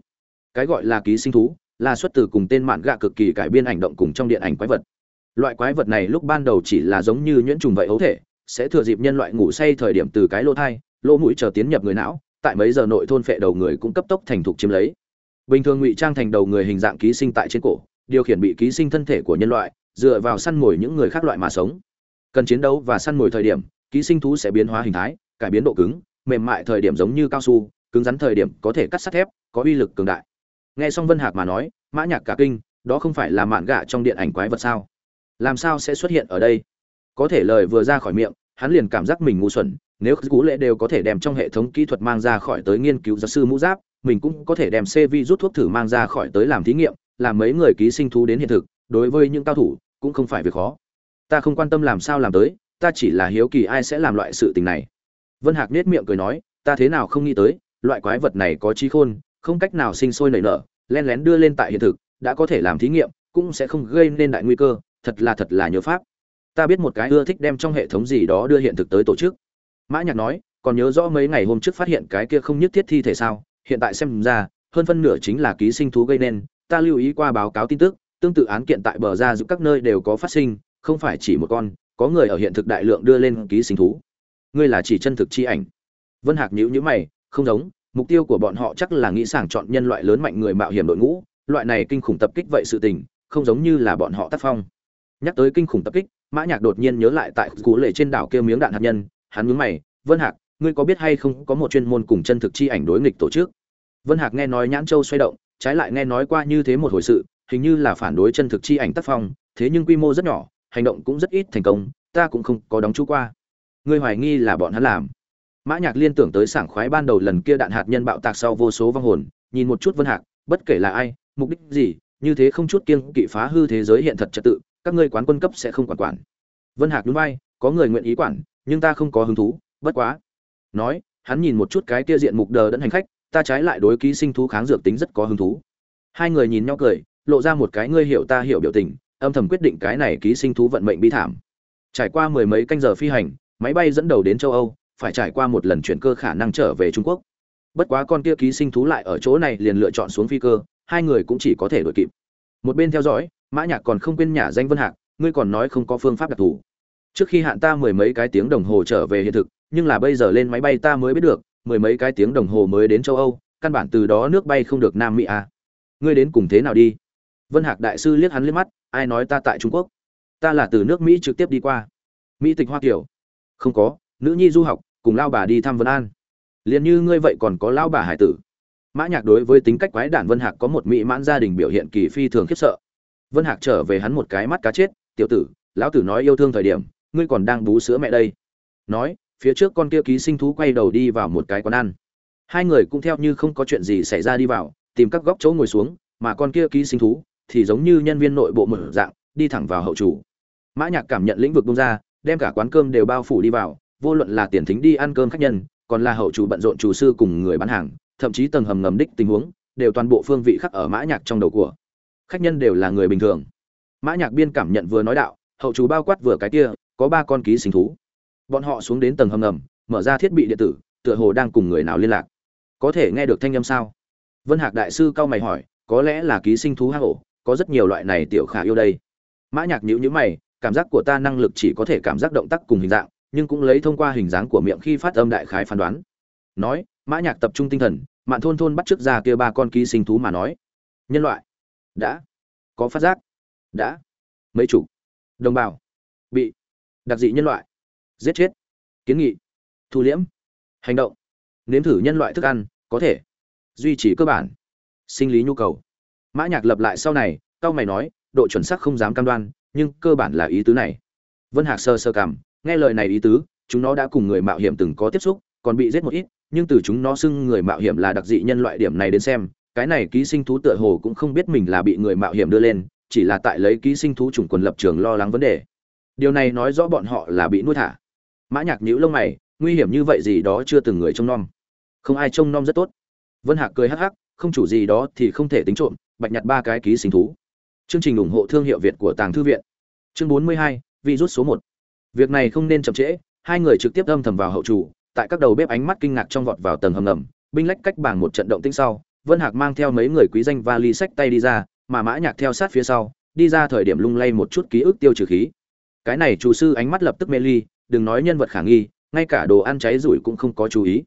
Cái gọi là ký sinh thú là xuất từ cùng tên mạn gạ cực kỳ cải biên ảnh động cùng trong điện ảnh quái vật. Loại quái vật này lúc ban đầu chỉ là giống như nhuyễn trùng vậy ấu thể, sẽ thừa dịp nhân loại ngủ say thời điểm từ cái lỗ thai, lỗ mũi chờ tiến nhập người não, tại mấy giờ nội thôn phệ đầu người cũng cấp tốc thành thục chiếm lấy. Bình thường ngụy trang thành đầu người hình dạng ký sinh tại trên cổ, điều khiển bị ký sinh thân thể của nhân loại, dựa vào săn mồi những người khác loại mà sống. Cần chiến đấu và săn mồi thời điểm, ký sinh thú sẽ biến hóa hình thái, cải biến độ cứng, mềm mại thời điểm giống như cao su, cứng rắn thời điểm có thể cắt sắt thép, có uy lực cường đại nghe xong vân hạc mà nói, mã nhạc cả kinh, đó không phải là mạn gạ trong điện ảnh quái vật sao? Làm sao sẽ xuất hiện ở đây? Có thể lời vừa ra khỏi miệng, hắn liền cảm giác mình ngu xuẩn, nếu cú lệ đều có thể đem trong hệ thống kỹ thuật mang ra khỏi tới nghiên cứu giáo sư mũ giáp, mình cũng có thể đem c vi rút thuốc thử mang ra khỏi tới làm thí nghiệm, làm mấy người ký sinh thú đến hiện thực, đối với những cao thủ, cũng không phải việc khó. Ta không quan tâm làm sao làm tới, ta chỉ là hiếu kỳ ai sẽ làm loại sự tình này. Vân hạc nết miệng cười nói, ta thế nào không nghĩ tới, loại quái vật này có trí khôn không cách nào sinh sôi nảy nở, len lén đưa lên tại hiện thực, đã có thể làm thí nghiệm, cũng sẽ không gây nên đại nguy cơ, thật là thật là nhớ pháp. Ta biết một cái ưa thích đem trong hệ thống gì đó đưa hiện thực tới tổ chức. Mã nhạc nói, còn nhớ rõ mấy ngày hôm trước phát hiện cái kia không nhất thiết thi thể sao, hiện tại xem ra, hơn phân nửa chính là ký sinh thú gây nên, ta lưu ý qua báo cáo tin tức, tương tự án kiện tại bờ ra giữa các nơi đều có phát sinh, không phải chỉ một con, có người ở hiện thực đại lượng đưa lên ký sinh thú. Ngươi là chỉ chân thực chi ảnh. Vân hạc nhíu nhíu mày, không giống mục tiêu của bọn họ chắc là nghĩ sàng chọn nhân loại lớn mạnh người mạo hiểm đội ngũ. Loại này kinh khủng tập kích vậy sự tình, không giống như là bọn họ tác phong. Nhắc tới kinh khủng tập kích, mã nhạc đột nhiên nhớ lại tại cú lệ trên đảo kia miếng đạn hạt nhân. Hắn nhướng mày, vân hạc, ngươi có biết hay không có một chuyên môn cùng chân thực chi ảnh đối nghịch tổ chức? Vân hạc nghe nói nhãn châu xoay động, trái lại nghe nói qua như thế một hồi sự, hình như là phản đối chân thực chi ảnh tác phong, thế nhưng quy mô rất nhỏ, hành động cũng rất ít thành công, ta cũng không có đóng chú qua. Ngươi hoài nghi là bọn hắn làm mã nhạc liên tưởng tới sảng khoái ban đầu lần kia đạn hạt nhân bạo tạc sau vô số vong hồn, nhìn một chút vân hạc, bất kể là ai, mục đích gì, như thế không chút kiêng kỵ phá hư thế giới hiện thật trật tự, các ngươi quán quân cấp sẽ không quản quản. Vân hạc núi bay có người nguyện ý quản, nhưng ta không có hứng thú, bất quá. Nói, hắn nhìn một chút cái kia diện mục đờ đẫn hành khách, ta trái lại đối ký sinh thú kháng dược tính rất có hứng thú. Hai người nhìn nhau cười, lộ ra một cái ngươi hiểu ta hiểu biểu tình, âm thầm quyết định cái này ký sinh thú vận mệnh bi thảm. Trải qua mười mấy canh giờ phi hành, máy bay dẫn đầu đến châu âu phải trải qua một lần chuyển cơ khả năng trở về trung quốc. Bất quá con kia ký sinh thú lại ở chỗ này liền lựa chọn xuống phi cơ, hai người cũng chỉ có thể đuổi kịp. Một bên theo dõi, mã nhạc còn không quên nhả danh vân hạc, ngươi còn nói không có phương pháp đặc thù. Trước khi hạn ta mười mấy cái tiếng đồng hồ trở về hiện thực, nhưng là bây giờ lên máy bay ta mới biết được, mười mấy cái tiếng đồng hồ mới đến châu âu, căn bản từ đó nước bay không được nam mỹ à. ngươi đến cùng thế nào đi? Vân hạc đại sư liếc hắn liếc mắt, ai nói ta tại trung quốc? Ta là từ nước mỹ trực tiếp đi qua. Mỹ tịch hoa kiều. Không có, nữ nhi du học cùng lao bà đi thăm vân an. Liền như ngươi vậy còn có lao bà hải tử. Mã nhạc đối với tính cách quái đản vân hạc có một mỹ mãn gia đình biểu hiện kỳ phi thường khiếp sợ. Vân hạc trở về hắn một cái mắt cá chết, tiểu tử, lão tử nói yêu thương thời điểm, ngươi còn đang bú sữa mẹ đây. Nói, phía trước con kia ký sinh thú quay đầu đi vào một cái quán ăn. Hai người cũng theo như không có chuyện gì xảy ra đi vào, tìm các góc chỗ ngồi xuống, mà con kia ký sinh thú thì giống như nhân viên nội bộ mở dạng, đi thẳng vào hậu chủ. Mã nhạc cảm nhận lĩnh vực bung ra, đem cả quán cơm đều bao phủ đi vào vô luận là tiền thính đi ăn cơm khách nhân, còn là hậu chủ bận rộn chủ sư cùng người bán hàng, thậm chí tầng hầm ngầm đích tình huống, đều toàn bộ phương vị khắc ở mã nhạc trong đầu của. Khách nhân đều là người bình thường. Mã nhạc biên cảm nhận vừa nói đạo, hậu chủ bao quát vừa cái kia, có ba con ký sinh thú. Bọn họ xuống đến tầng hầm ngầm, mở ra thiết bị điện tử, tựa hồ đang cùng người nào liên lạc. Có thể nghe được thanh âm sao? Vân hạc đại sư cao mày hỏi, có lẽ là ký sinh thú hang ổ, có rất nhiều loại này tiểu khả yêu đây. Mã nhạc nhíu nhíu mày, cảm giác của ta năng lực chỉ có thể cảm giác động tác cùng hình dạng nhưng cũng lấy thông qua hình dáng của miệng khi phát âm đại khái phán đoán. Nói, mã nhạc tập trung tinh thần, mạn thôn thôn bắt trước ra kia ba con ký sinh thú mà nói. Nhân loại. Đã. Có phát giác. Đã. Mấy chủ. Đồng bào. Bị. Đặc dị nhân loại. Giết chết. Kiến nghị. Thu liễm. Hành động. Nếm thử nhân loại thức ăn, có thể. Duy trì cơ bản. Sinh lý nhu cầu. Mã nhạc lập lại sau này cao mày nói, độ chuẩn xác không dám cam đoan, nhưng cơ bản là ý tứ này. Vân hạc sơ sơ cảm nghe lời này ý tứ, chúng nó đã cùng người mạo hiểm từng có tiếp xúc, còn bị giết một ít, nhưng từ chúng nó xưng người mạo hiểm là đặc dị nhân loại điểm này đến xem, cái này ký sinh thú tựa hồ cũng không biết mình là bị người mạo hiểm đưa lên, chỉ là tại lấy ký sinh thú chủng quần lập trường lo lắng vấn đề. Điều này nói rõ bọn họ là bị nuôi thả. Mã nhạc nhíu lông mày, nguy hiểm như vậy gì đó chưa từng người trông nom. Không ai trông nom rất tốt. Vân hạc cười hắc hắc, không chủ gì đó thì không thể tính trộm, bạch nhặt ba cái ký sinh thú. Chương trình ủng hộ thương hiệu việt của tàng thư viện. Chương bốn mươi hai, virus số một việc này không nên chậm trễ, hai người trực tiếp âm thầm vào hậu chủ, tại các đầu bếp ánh mắt kinh ngạc trong vọt vào tầng hầm ngầm, binh lách cách bảng một trận động tĩnh sau, vân hạc mang theo mấy người quý danh vali sách tay đi ra, mà mã nhạc theo sát phía sau, đi ra thời điểm lung lay một chút ký ức tiêu trừ khí cái này chủ sư ánh mắt lập tức mê ly, đừng nói nhân vật khả nghi, ngay cả đồ ăn cháy rủi cũng không có chú ý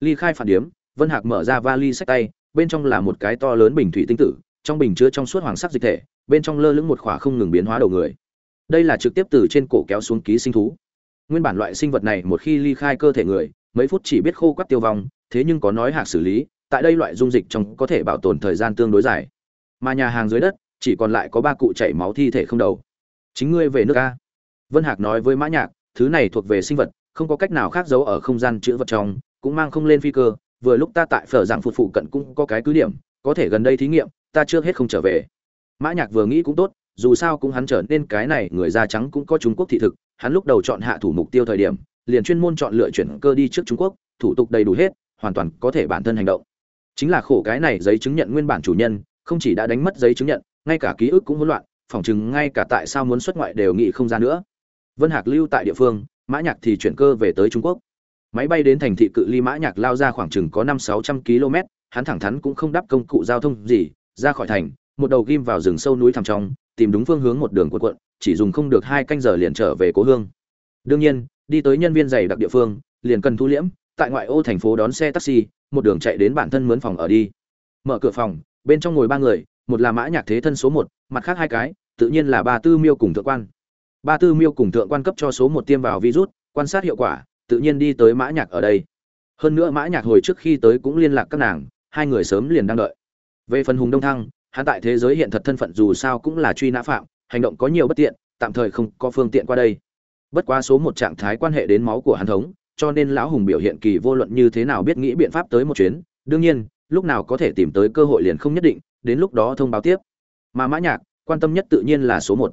ly khai phản điểm. vân hạc mở ra vali sách tay, bên trong là một cái to lớn bình thủy tinh tử, trong bình chứa trong suốt hoàng sắc dịch thể, bên trong lơ lửng một khỏa không ngừng biến hóa đầu người đây là trực tiếp từ trên cổ kéo xuống ký sinh thú. Nguyên bản loại sinh vật này một khi ly khai cơ thể người, mấy phút chỉ biết khô quắt tiêu vong, thế nhưng có nói hạc xử lý, tại đây loại dung dịch trong có thể bảo tồn thời gian tương đối dài. Mà nhà hàng dưới đất, chỉ còn lại có ba cụ chảy máu thi thể không đầu. Chính ngươi về nước a. Vân hạc nói với mã nhạc, thứ này thuộc về sinh vật, không có cách nào khác giấu ở không gian chứa vật trong, cũng mang không lên phi cơ, vừa lúc ta tại phở dạng phụt phụ cận cũng có cái cứ điểm, có thể gần đây thí nghiệm, ta chưa hết không trở về. Mã nhạc vừa nghĩ cũng tốt dù sao cũng hắn trở nên cái này người da trắng cũng có trung quốc thị thực, hắn lúc đầu chọn hạ thủ mục tiêu thời điểm, liền chuyên môn chọn lựa chuyển cơ đi trước trung quốc, thủ tục đầy đủ hết, hoàn toàn có thể bản thân hành động. Chính là khổ cái này giấy chứng nhận nguyên bản chủ nhân, không chỉ đã đánh mất giấy chứng nhận, ngay cả ký ức cũng hỗn loạn, phỏng chừng ngay cả tại sao muốn xuất ngoại đều nghĩ không ra nữa. Vân hạc lưu tại địa phương, mã nhạc thì chuyển cơ về tới trung quốc. Máy bay đến thành thị cự ly mã nhạc lao ra khoảng chừng có năm sáu trăm km hắn thẳng thắn cũng không đáp công cụ giao thông gì, ra khỏi thành một đầu ghim vào rừng sâu núi thẳm trong, tìm đúng phương hướng một đường cuộn cuộn, chỉ dùng không được hai canh giờ liền trở về cố hương. Đương nhiên, đi tới nhân viên dày đặc địa phương, liền cần thu liễm, tại ngoại ô thành phố đón xe taxi, một đường chạy đến bản thân mướn phòng ở đi. Mở cửa phòng, bên trong ngồi ba người, một là mã nhạc thế thân số một, mặt khác hai cái, tự nhiên là ba tư miêu cùng thượng quan. Ba tư miêu cùng thượng quan cấp cho số một tiêm vào virus, quan sát hiệu quả, tự nhiên đi tới mã nhạc ở đây. Hơn nữa mã nhạc hồi trước khi tới cũng liên lạc các nàng, hai người sớm liền đang đợi. Về phần hùng đông thăng hắn tại thế giới hiện thật thân phận dù sao cũng là truy nã phạm, hành động có nhiều bất tiện, tạm thời không có phương tiện qua đây. Bất quá số một trạng thái quan hệ đến máu của hắn thống, cho nên lão hùng biểu hiện kỳ vô luận như thế nào biết nghĩ biện pháp tới một chuyến, đương nhiên, lúc nào có thể tìm tới cơ hội liền không nhất định, đến lúc đó thông báo tiếp. Mà mã nhạc, quan tâm nhất tự nhiên là số một.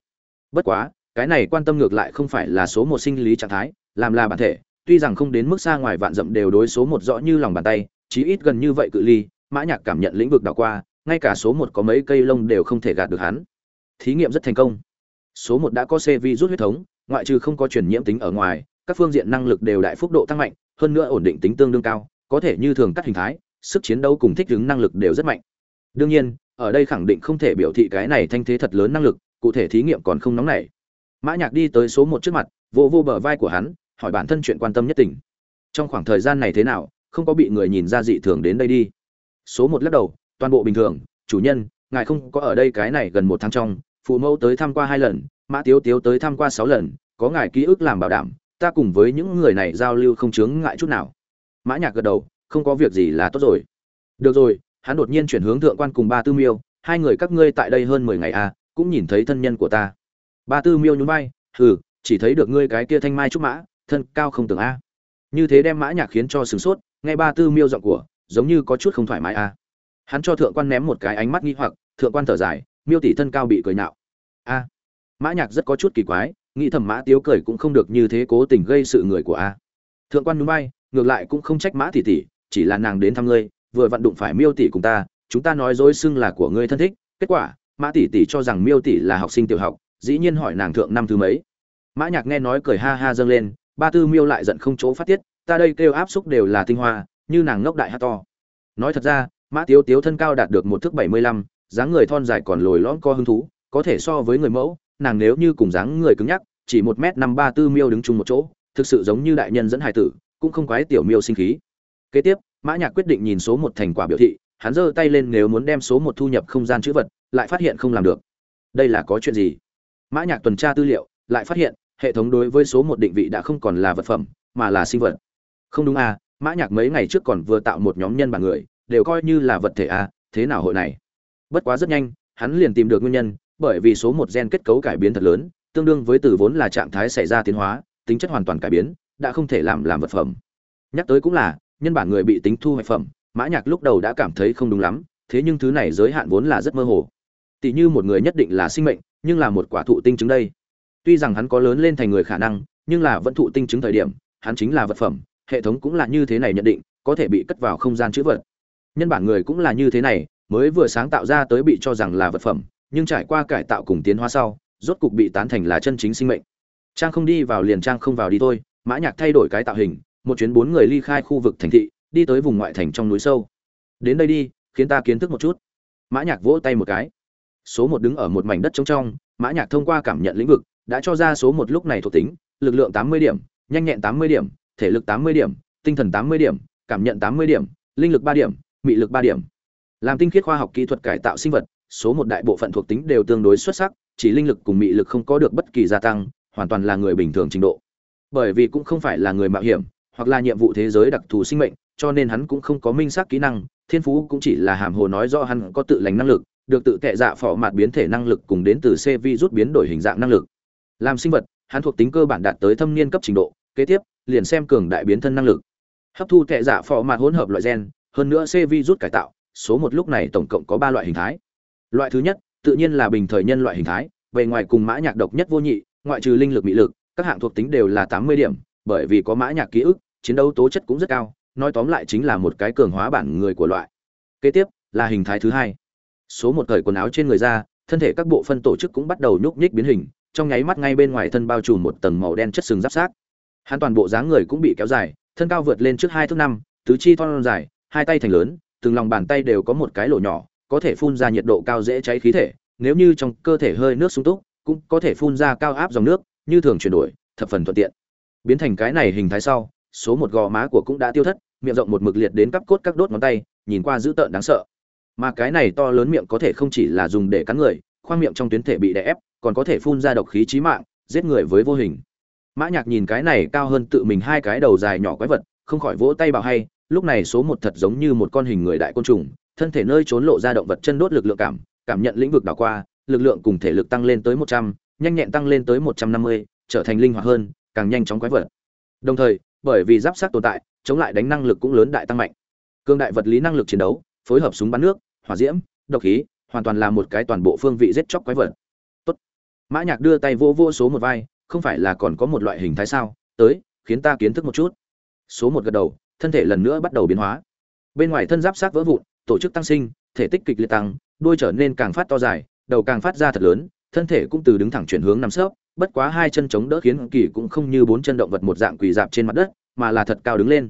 Bất quá, cái này quan tâm ngược lại không phải là số một sinh lý trạng thái, làm là bản thể, tuy rằng không đến mức xa ngoài vạn dặm đều đối số một rõ như lòng bàn tay, chí ít gần như vậy cự ly, mã nhạc cảm nhận lĩnh vực đảo qua ngay cả số một có mấy cây lông đều không thể gạt được hắn. Thí nghiệm rất thành công. Số một đã có c vi rút huyết thống, ngoại trừ không có truyền nhiễm tính ở ngoài, các phương diện năng lực đều đại phúc độ tăng mạnh, hơn nữa ổn định tính tương đương cao, có thể như thường cắt hình thái, sức chiến đấu cùng thích ứng năng lực đều rất mạnh. Đương nhiên, ở đây khẳng định không thể biểu thị cái này thanh thế thật lớn năng lực, cụ thể thí nghiệm còn không nóng nảy. Mã nhạc đi tới số một trước mặt vô vô bờ vai của hắn, hỏi bản thân chuyện quan tâm nhất tình. Trong khoảng thời gian này thế nào, không có bị người nhìn ra dị thường đến đây đi. Số một lắc đầu toàn bộ bình thường, chủ nhân, ngài không có ở đây cái này gần một tháng trong, phụ mẫu tới thăm qua hai lần, mã tiếu tiếu tới thăm qua sáu lần, có ngài ký ức làm bảo đảm, ta cùng với những người này giao lưu không chướng ngại chút nào. Mã nhạc gật đầu, không có việc gì là tốt rồi. Được rồi, hắn đột nhiên chuyển hướng thượng quan cùng ba tư miêu, hai người các ngươi tại đây hơn mười ngày à cũng nhìn thấy thân nhân của ta. Ba tư miêu nhún vai, hừ, chỉ thấy được ngươi cái kia thanh mai trúc mã, thân cao không tưởng a. Như thế đem mã nhạc khiến cho sửng sốt, nghe ba tư miêu giọng của, giống như có chút không thoải mái a hắn cho thượng quan ném một cái ánh mắt nghi hoặc, thượng quan thở dài, miêu tỷ thân cao bị cười nạo. A, mã nhạc rất có chút kỳ quái, nghĩ thầm mã tiếu cười cũng không được như thế cố tình gây sự người của a. Thượng quan núi bay ngược lại cũng không trách mã tỷ tỷ chỉ là nàng đến thăm ngươi, vừa vặn đụng phải miêu tỷ cùng ta, chúng ta nói dối xưng là của ngươi thân thích, kết quả, mã tỷ tỷ cho rằng miêu tỷ là học sinh tiểu học, dĩ nhiên hỏi nàng thượng năm thứ mấy. Mã nhạc nghe nói cười ha ha dâng lên, ba tư miêu lại giận không chỗ phát tiết, ta đây kêu áp xúc đều là tinh hoa, như nàng ngốc đại hát to. Nói thật ra mã tiếu tiếu thân cao đạt được một thước bảy mươi lăm, dáng người thon dài còn lồi lõm co hứng thú, có thể so với người mẫu, nàng nếu như cùng dáng người cứng nhắc, chỉ một m năm ba tư miêu đứng chung một chỗ, thực sự giống như đại nhân dẫn hải tử, cũng không quái tiểu miêu sinh khí. Kế tiếp, mã nhạc quyết định nhìn số một thành quả biểu thị, hắn giơ tay lên nếu muốn đem số một thu nhập không gian chữ vật, lại phát hiện không làm được. Đây là có chuyện gì? Mã nhạc tuần tra tư liệu, lại phát hiện, hệ thống đối với số một định vị đã không còn là vật phẩm, mà là sinh vật. Không đúng à mã nhạc mấy ngày trước còn vừa tạo một nhóm nhân bản người đều coi như là vật thể à thế nào hội này? Bất quá rất nhanh, hắn liền tìm được nguyên nhân, bởi vì số một gen kết cấu cải biến thật lớn, tương đương với từ vốn là trạng thái xảy ra tiến hóa, tính chất hoàn toàn cải biến, đã không thể làm làm vật phẩm. Nhắc tới cũng là, nhân bản người bị tính thu hoạch phẩm, mã nhạc lúc đầu đã cảm thấy không đúng lắm, thế nhưng thứ này giới hạn vốn là rất mơ hồ. Tỷ như một người nhất định là sinh mệnh, nhưng là một quả thụ tinh chứng đây. Tuy rằng hắn có lớn lên thành người khả năng, nhưng là vẫn thụ tinh chứng thời điểm, hắn chính là vật phẩm, hệ thống cũng là như thế này nhận định, có thể bị cất vào không gian chữ vật nhân bản người cũng là như thế này, mới vừa sáng tạo ra tới bị cho rằng là vật phẩm, nhưng trải qua cải tạo cùng tiến hóa sau, rốt cục bị tán thành là chân chính sinh mệnh. Trang không đi vào liền trang không vào đi thôi, mã nhạc thay đổi cái tạo hình, một chuyến bốn người ly khai khu vực thành thị, đi tới vùng ngoại thành trong núi sâu. Đến đây đi, khiến ta kiến thức một chút. Mã nhạc vỗ tay một cái. Số một đứng ở một mảnh đất trống trong, mã nhạc thông qua cảm nhận lĩnh vực, đã cho ra số một lúc này thuộc tính, lực lượng tám mươi điểm, nhanh nhẹn tám mươi điểm, thể lực tám mươi điểm, tinh thần tám mươi điểm, cảm nhận tám mươi điểm, linh lực ba điểm mị lực ba điểm. Làm tinh khiết khoa học kỹ thuật cải tạo sinh vật, số một đại bộ phận thuộc tính đều tương đối xuất sắc, chỉ linh lực cùng mị lực không có được bất kỳ gia tăng, hoàn toàn là người bình thường trình độ. Bởi vì cũng không phải là người mạo hiểm, hoặc là nhiệm vụ thế giới đặc thù sinh mệnh, cho nên hắn cũng không có minh xác kỹ năng, thiên phú cũng chỉ là hàm hồ nói do hắn có tự lành năng lực, được tự tệ dạ phỏ mạt biến thể năng lực cùng đến từ c vi rút biến đổi hình dạng năng lực. Làm sinh vật, hắn thuộc tính cơ bản đạt tới thâm niên cấp trình độ, kế tiếp, liền xem cường đại biến thân năng lực. Hấp thu tệ dạ phỏ mạt hỗn hợp loại gen hơn nữa c vi rút cải tạo, số một lúc này tổng cộng có ba loại hình thái. Loại thứ nhất, tự nhiên là bình thời nhân loại hình thái về ngoài cùng mã nhạc độc nhất vô nhị, ngoại trừ linh lực bị lực, các hạng thuộc tính đều là tám mươi điểm, bởi vì có mã nhạc ký ức, chiến đấu tố chất cũng rất cao, nói tóm lại chính là một cái cường hóa bản người của loại. Kế tiếp, là hình thái thứ hai. Số một thời quần áo trên người ra, thân thể các bộ phân tổ chức cũng bắt đầu nhúc nhích biến hình, trong nháy mắt ngay bên ngoài thân bao trùm một tầng màu đen chất sừng giáp sát hắn toàn bộ dáng người cũng bị kéo dài, thân cao vượt lên trước hai thước năm, tứ chi thon dài hai tay thành lớn, từng lòng bàn tay đều có một cái lỗ nhỏ, có thể phun ra nhiệt độ cao dễ cháy khí thể, nếu như trong cơ thể hơi nước sung túc, cũng có thể phun ra cao áp dòng nước, như thường chuyển đổi, thập phần thuận tiện. Biến thành cái này hình thái sau, số một gò má của cũng đã tiêu thất, miệng rộng một mực liệt đến cắp cốt các đốt ngón tay, nhìn qua dữ tợn đáng sợ. Mà cái này to lớn miệng có thể không chỉ là dùng để cắn người, khoang miệng trong tuyến thể bị đè ép, còn có thể phun ra độc khí chí mạng, giết người với vô hình. Mã nhạc nhìn cái này cao hơn tự mình hai cái đầu dài nhỏ quái vật, không khỏi vỗ tay bảo hay lúc này số một thật giống như một con hình người đại côn trùng, thân thể nơi trốn lộ ra động vật chân đốt lực lượng cảm cảm nhận lĩnh vực đảo qua, lực lượng cùng thể lực tăng lên tới một trăm, nhanh nhẹn tăng lên tới một trăm năm mươi, trở thành linh hoạt hơn, càng nhanh chóng quái vật. Đồng thời, bởi vì giáp sát tồn tại, chống lại đánh năng lực cũng lớn đại tăng mạnh. Cương đại vật lý năng lực chiến đấu, phối hợp súng bắn nước, hỏa diễm, độc khí, hoàn toàn là một cái toàn bộ phương vị giết chóc quái vật. Tốt. Mã nhạc đưa tay vô vô số một vai, không phải là còn có một loại hình thái sao? Tới, khiến ta kiến thức một chút. Số một gật đầu thân thể lần nữa bắt đầu biến hóa. Bên ngoài thân giáp sát vỡ vụn, tổ chức tăng sinh, thể tích kịch liệt tăng, đuôi trở nên càng phát to dài, đầu càng phát ra thật lớn, thân thể cũng từ đứng thẳng chuyển hướng nằm sấp, bất quá hai chân chống đỡ khiến kỳ cũng không như bốn chân động vật một dạng quỳ dạp trên mặt đất, mà là thật cao đứng lên.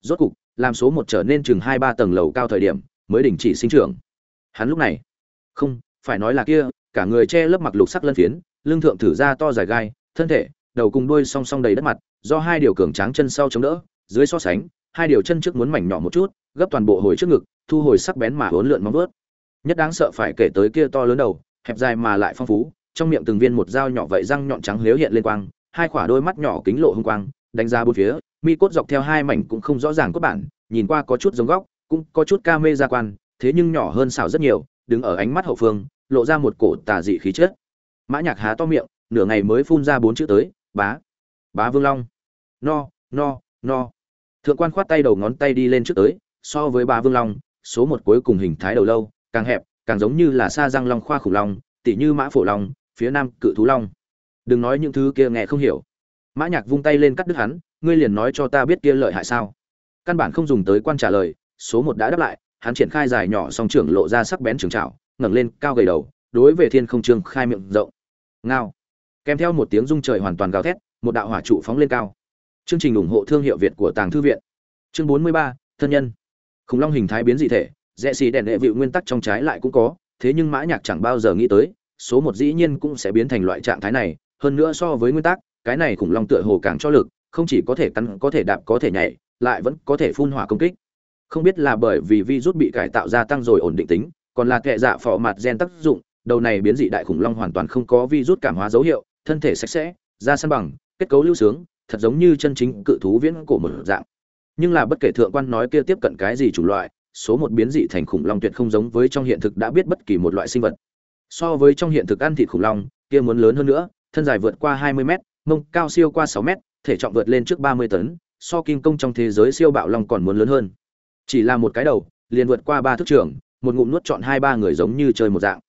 Rốt cục, làm số một trở nên chừng hai ba tầng lầu cao thời điểm, mới đình chỉ sinh trưởng. Hắn lúc này, không, phải nói là kia, cả người che lớp mặc lục sắc lân phiến, lưng thượng thử ra to dài gai, thân thể, đầu cùng đuôi song song đầy đất mặt, do hai điều cường tráng chân sau chống đỡ, dưới so sánh hai điều chân trước muốn mảnh nhỏ một chút, gấp toàn bộ hồi trước ngực, thu hồi sắc bén mà hỗn lượn móng vuốt. Nhất đáng sợ phải kể tới kia to lớn đầu, hẹp dài mà lại phong phú, trong miệng từng viên một dao nhỏ vậy răng nhọn trắng lếu hiện lên quang, hai quả đôi mắt nhỏ kính lộ hung quang, đánh ra bốn phía, mi cốt dọc theo hai mảnh cũng không rõ ràng cốt bản, nhìn qua có chút giống góc, cũng có chút ca mê gia quan, thế nhưng nhỏ hơn xảo rất nhiều, đứng ở ánh mắt hậu phương, lộ ra một cổ tà dị khí chất. Mã nhạc há to miệng, nửa ngày mới phun ra bốn chữ tới, bá bá vương long. No no no thượng quan khoát tay đầu ngón tay đi lên trước tới so với ba vương long số một cuối cùng hình thái đầu lâu càng hẹp càng giống như là sa răng long khoa khủng long tỉ như mã phổ long phía nam cự thú long. Đừng nói những thứ kia nghe không hiểu. Mã nhạc vung tay lên cắt đứt hắn ngươi liền nói cho ta biết kia lợi hại sao? Căn bản không dùng tới quan trả lời số một đã đáp lại hắn triển khai dài nhỏ song trưởng lộ ra sắc bén trường trảo, ngẩng lên cao gầy đầu đối về thiên không trương khai miệng rộng. Ngao. Kèm theo một tiếng rung trời hoàn toàn gào thét một đạo hỏa trụ phóng lên cao chương trình ủng hộ thương hiệu việt của tàng thư viện. Chương bốn mươi ba, thân nhân. Khủng long hình thái biến dị thể, rẽ xì đèn đệ vịu nguyên tắc trong trái lại cũng có, thế nhưng mã nhạc chẳng bao giờ nghĩ tới, số một dĩ nhiên cũng sẽ biến thành loại trạng thái này, hơn nữa so với nguyên tắc, cái này khủng long tựa hồ càng cho lực, không chỉ có thể cắn, có thể đạp, có thể nhảy, lại vẫn có thể phun hỏa công kích. Không biết là bởi vì virus bị cải tạo gia tăng rồi ổn định tính, còn là kệ dạ phò mặt gen tác dụng, đầu này biến dị đại khủng long hoàn toàn không có virus cảm hóa dấu hiệu, thân thể sạch sẽ, da săn bằng, kết cấu lưu sướng thật giống như chân chính cự thú viễn cổ một dạng. Nhưng là bất kể thượng quan nói kia tiếp cận cái gì chủng loại, số một biến dị thành khủng long tuyệt không giống với trong hiện thực đã biết bất kỳ một loại sinh vật. So với trong hiện thực ăn thịt khủng long, kia muốn lớn hơn nữa, thân dài vượt qua 20 mét, mông cao siêu qua 6 mét, thể trọng vượt lên trước 30 tấn, so kim công trong thế giới siêu bạo long còn muốn lớn hơn. Chỉ là một cái đầu, liền vượt qua ba thước trưởng một ngụm nuốt chọn hai ba người giống như chơi một dạng.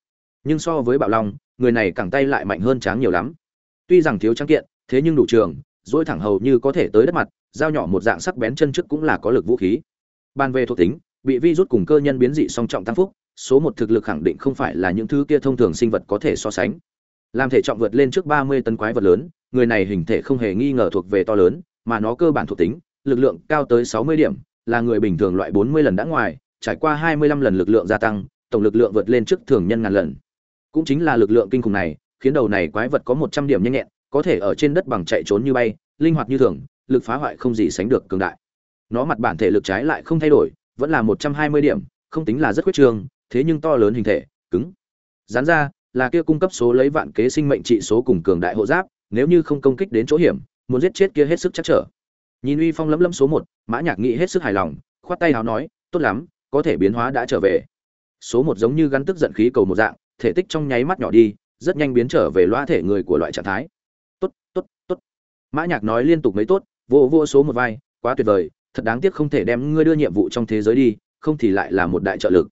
Nhưng so với bạo long, người này cẳng tay lại mạnh hơn tráng nhiều lắm. Tuy rằng thiếu trắng kiện, thế nhưng đủ trường dỗi thẳng hầu như có thể tới đất mặt, dao nhỏ một dạng sắc bén chân trước cũng là có lực vũ khí. Ban về thuộc tính, bị vi rút cùng cơ nhân biến dị song trọng tăng phúc, số một thực lực khẳng định không phải là những thứ kia thông thường sinh vật có thể so sánh. Làm thể trọng vượt lên trước ba mươi tấn quái vật lớn, người này hình thể không hề nghi ngờ thuộc về to lớn, mà nó cơ bản thuộc tính, lực lượng cao tới sáu mươi điểm, là người bình thường loại bốn mươi lần đã ngoài, trải qua hai mươi lăm lần lực lượng gia tăng, tổng lực lượng vượt lên trước thường nhân ngàn lần. Cũng chính là lực lượng kinh khủng này, khiến đầu này quái vật có một trăm điểm nhanh nhẹn có thể ở trên đất bằng chạy trốn như bay, linh hoạt như thường, lực phá hoại không gì sánh được cường đại. Nó mặt bản thể lực trái lại không thay đổi, vẫn là một trăm hai mươi điểm, không tính là rất quyết trường thế nhưng to lớn hình thể, cứng. Dán ra, là kia cung cấp số lấy vạn kế sinh mệnh trị số cùng cường đại hộ giáp, nếu như không công kích đến chỗ hiểm, muốn giết chết kia hết sức chắc trở. Nhìn uy phong lấm lấm số một, mã nhạc nghĩ hết sức hài lòng, khoát tay hào nói, tốt lắm, có thể biến hóa đã trở về. Số một giống như gắn tức giận khí cầu một dạng, thể tích trong nháy mắt nhỏ đi, rất nhanh biến trở về loa thể người của loại trạng thái tốt tốt tốt. Mã nhạc nói liên tục mấy tốt, vô vô số một vai, quá tuyệt vời, thật đáng tiếc không thể đem ngươi đưa nhiệm vụ trong thế giới đi, không thì lại là một đại trợ lực.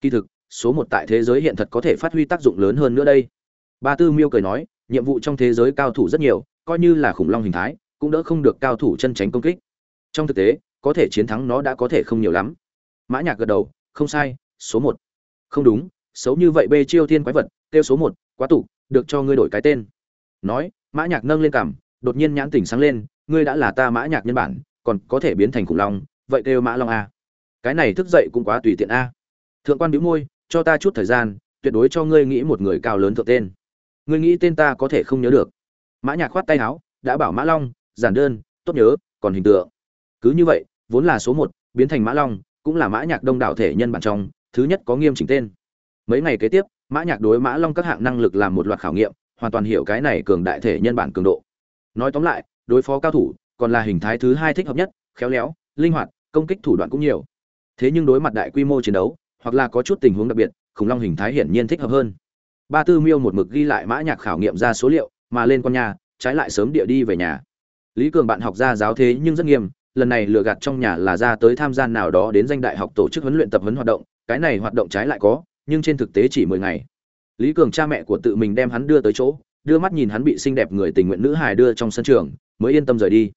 Kỳ thực, số một tại thế giới hiện thật có thể phát huy tác dụng lớn hơn nữa đây. Ba tư miêu cười nói, nhiệm vụ trong thế giới cao thủ rất nhiều, coi như là khủng long hình thái, cũng đỡ không được cao thủ chân tránh công kích. Trong thực tế, có thể chiến thắng nó đã có thể không nhiều lắm. Mã nhạc gật đầu, không sai, số một. Không đúng, xấu như vậy bê chiêu thiên quái vật tiêu số một, quá tụ, được cho ngươi đổi cái tên. Nói mã nhạc nâng lên cằm, đột nhiên nhãn tỉnh sáng lên, ngươi đã là ta mã nhạc nhân bản, còn có thể biến thành khủng long, vậy kêu mã long a. Cái này thức dậy cũng quá tùy tiện a. Thượng quan bĩu môi, cho ta chút thời gian, tuyệt đối cho ngươi nghĩ một người cao lớn thượng tên. Ngươi nghĩ tên ta có thể không nhớ được. Mã nhạc khoát tay áo, đã bảo mã long, giản đơn, tốt nhớ, còn hình tượng. Cứ như vậy, vốn là số một, biến thành mã long, cũng là mã nhạc đông đảo thể nhân bản trong, thứ nhất có nghiêm chỉnh tên. Mấy ngày kế tiếp, mã nhạc đối mã long các hạng năng lực làm một loạt khảo nghiệm hoàn toàn hiểu cái này cường đại thể nhân bản cường độ. Nói tóm lại, đối phó cao thủ còn là hình thái thứ hai thích hợp nhất, khéo léo, linh hoạt, công kích thủ đoạn cũng nhiều. Thế nhưng đối mặt đại quy mô chiến đấu, hoặc là có chút tình huống đặc biệt, khủng long hình thái hiển nhiên thích hợp hơn. Ba tư miêu một mực ghi lại mã nhạc khảo nghiệm ra số liệu, mà lên con nhà, trái lại sớm địa đi về nhà. Lý cường bạn học ra giáo thế nhưng rất nghiêm, lần này lừa gạt trong nhà là ra tới tham gia nào đó đến danh đại học tổ chức huấn luyện tập huấn hoạt động, cái này hoạt động trái lại có, nhưng trên thực tế chỉ mười ngày lý cường cha mẹ của tự mình đem hắn đưa tới chỗ, đưa mắt nhìn hắn bị xinh đẹp người tình nguyện nữ hài đưa trong sân trường, mới yên tâm rời đi.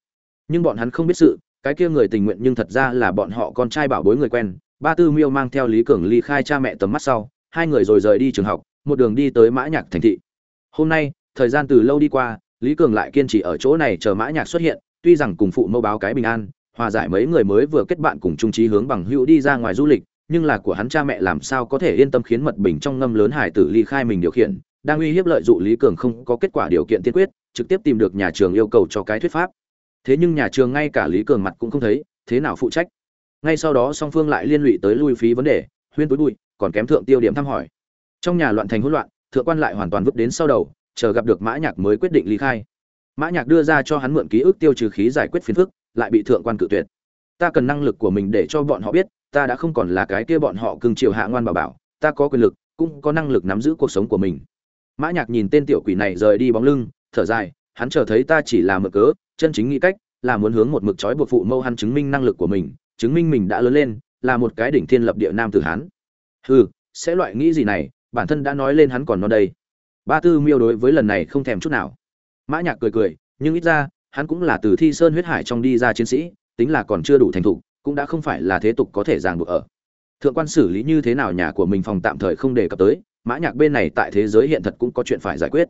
Nhưng bọn hắn không biết sự, cái kia người tình nguyện nhưng thật ra là bọn họ con trai bảo bối người quen. Ba tư miêu mang theo lý cường ly khai cha mẹ tầm mắt sau, hai người rồi rời đi trường học, một đường đi tới mã nhạc thành thị. Hôm nay, thời gian từ lâu đi qua, lý cường lại kiên trì ở chỗ này chờ mã nhạc xuất hiện, tuy rằng cùng phụ mẫu báo cái bình an, hòa giải mấy người mới vừa kết bạn cùng trung trí hướng bằng hữu đi ra ngoài du lịch nhưng là của hắn cha mẹ làm sao có thể yên tâm khiến mật bình trong ngâm lớn hải tử ly khai mình điều khiển, đang uy hiếp lợi dụng lý cường không có kết quả điều kiện tiên quyết, trực tiếp tìm được nhà trường yêu cầu cho cái thuyết pháp. Thế nhưng nhà trường ngay cả lý cường mặt cũng không thấy, thế nào phụ trách? Ngay sau đó song phương lại liên lụy tới lui phí vấn đề, huyên túi bụi, còn kém thượng tiêu điểm thăm hỏi. Trong nhà loạn thành hỗn loạn, thượng quan lại hoàn toàn vứt đến sau đầu, chờ gặp được mã nhạc mới quyết định ly khai. Mã nhạc đưa ra cho hắn mượn ký ức tiêu trừ khí giải quyết phiền phức, lại bị thượng quan cự tuyệt ta cần năng lực của mình để cho bọn họ biết, ta đã không còn là cái kia bọn họ cưng chiều hạ ngoan bảo bảo, ta có quyền lực, cũng có năng lực nắm giữ cuộc sống của mình. Mã nhạc nhìn tên tiểu quỷ này rời đi bóng lưng, thở dài, hắn chờ thấy ta chỉ là mượn cớ, chân chính nghĩ cách, là muốn hướng một mực trói buộc phụ mâu hắn chứng minh năng lực của mình, chứng minh mình đã lớn lên, là một cái đỉnh thiên lập địa nam tử hán. Hừ, sẽ loại nghĩ gì này, bản thân đã nói lên hắn còn non đây. Ba tư miêu đối với lần này không thèm chút nào. Mã nhạc cười cười, nhưng ít ra, hắn cũng là từ thi sơn huyết hải trong đi ra chiến sĩ tính là còn chưa đủ thành thục, cũng đã không phải là thế tục có thể ràng buộc ở. Thượng quan xử lý như thế nào nhà của mình phòng tạm thời không đề cập tới, mã nhạc bên này tại thế giới hiện thật cũng có chuyện phải giải quyết.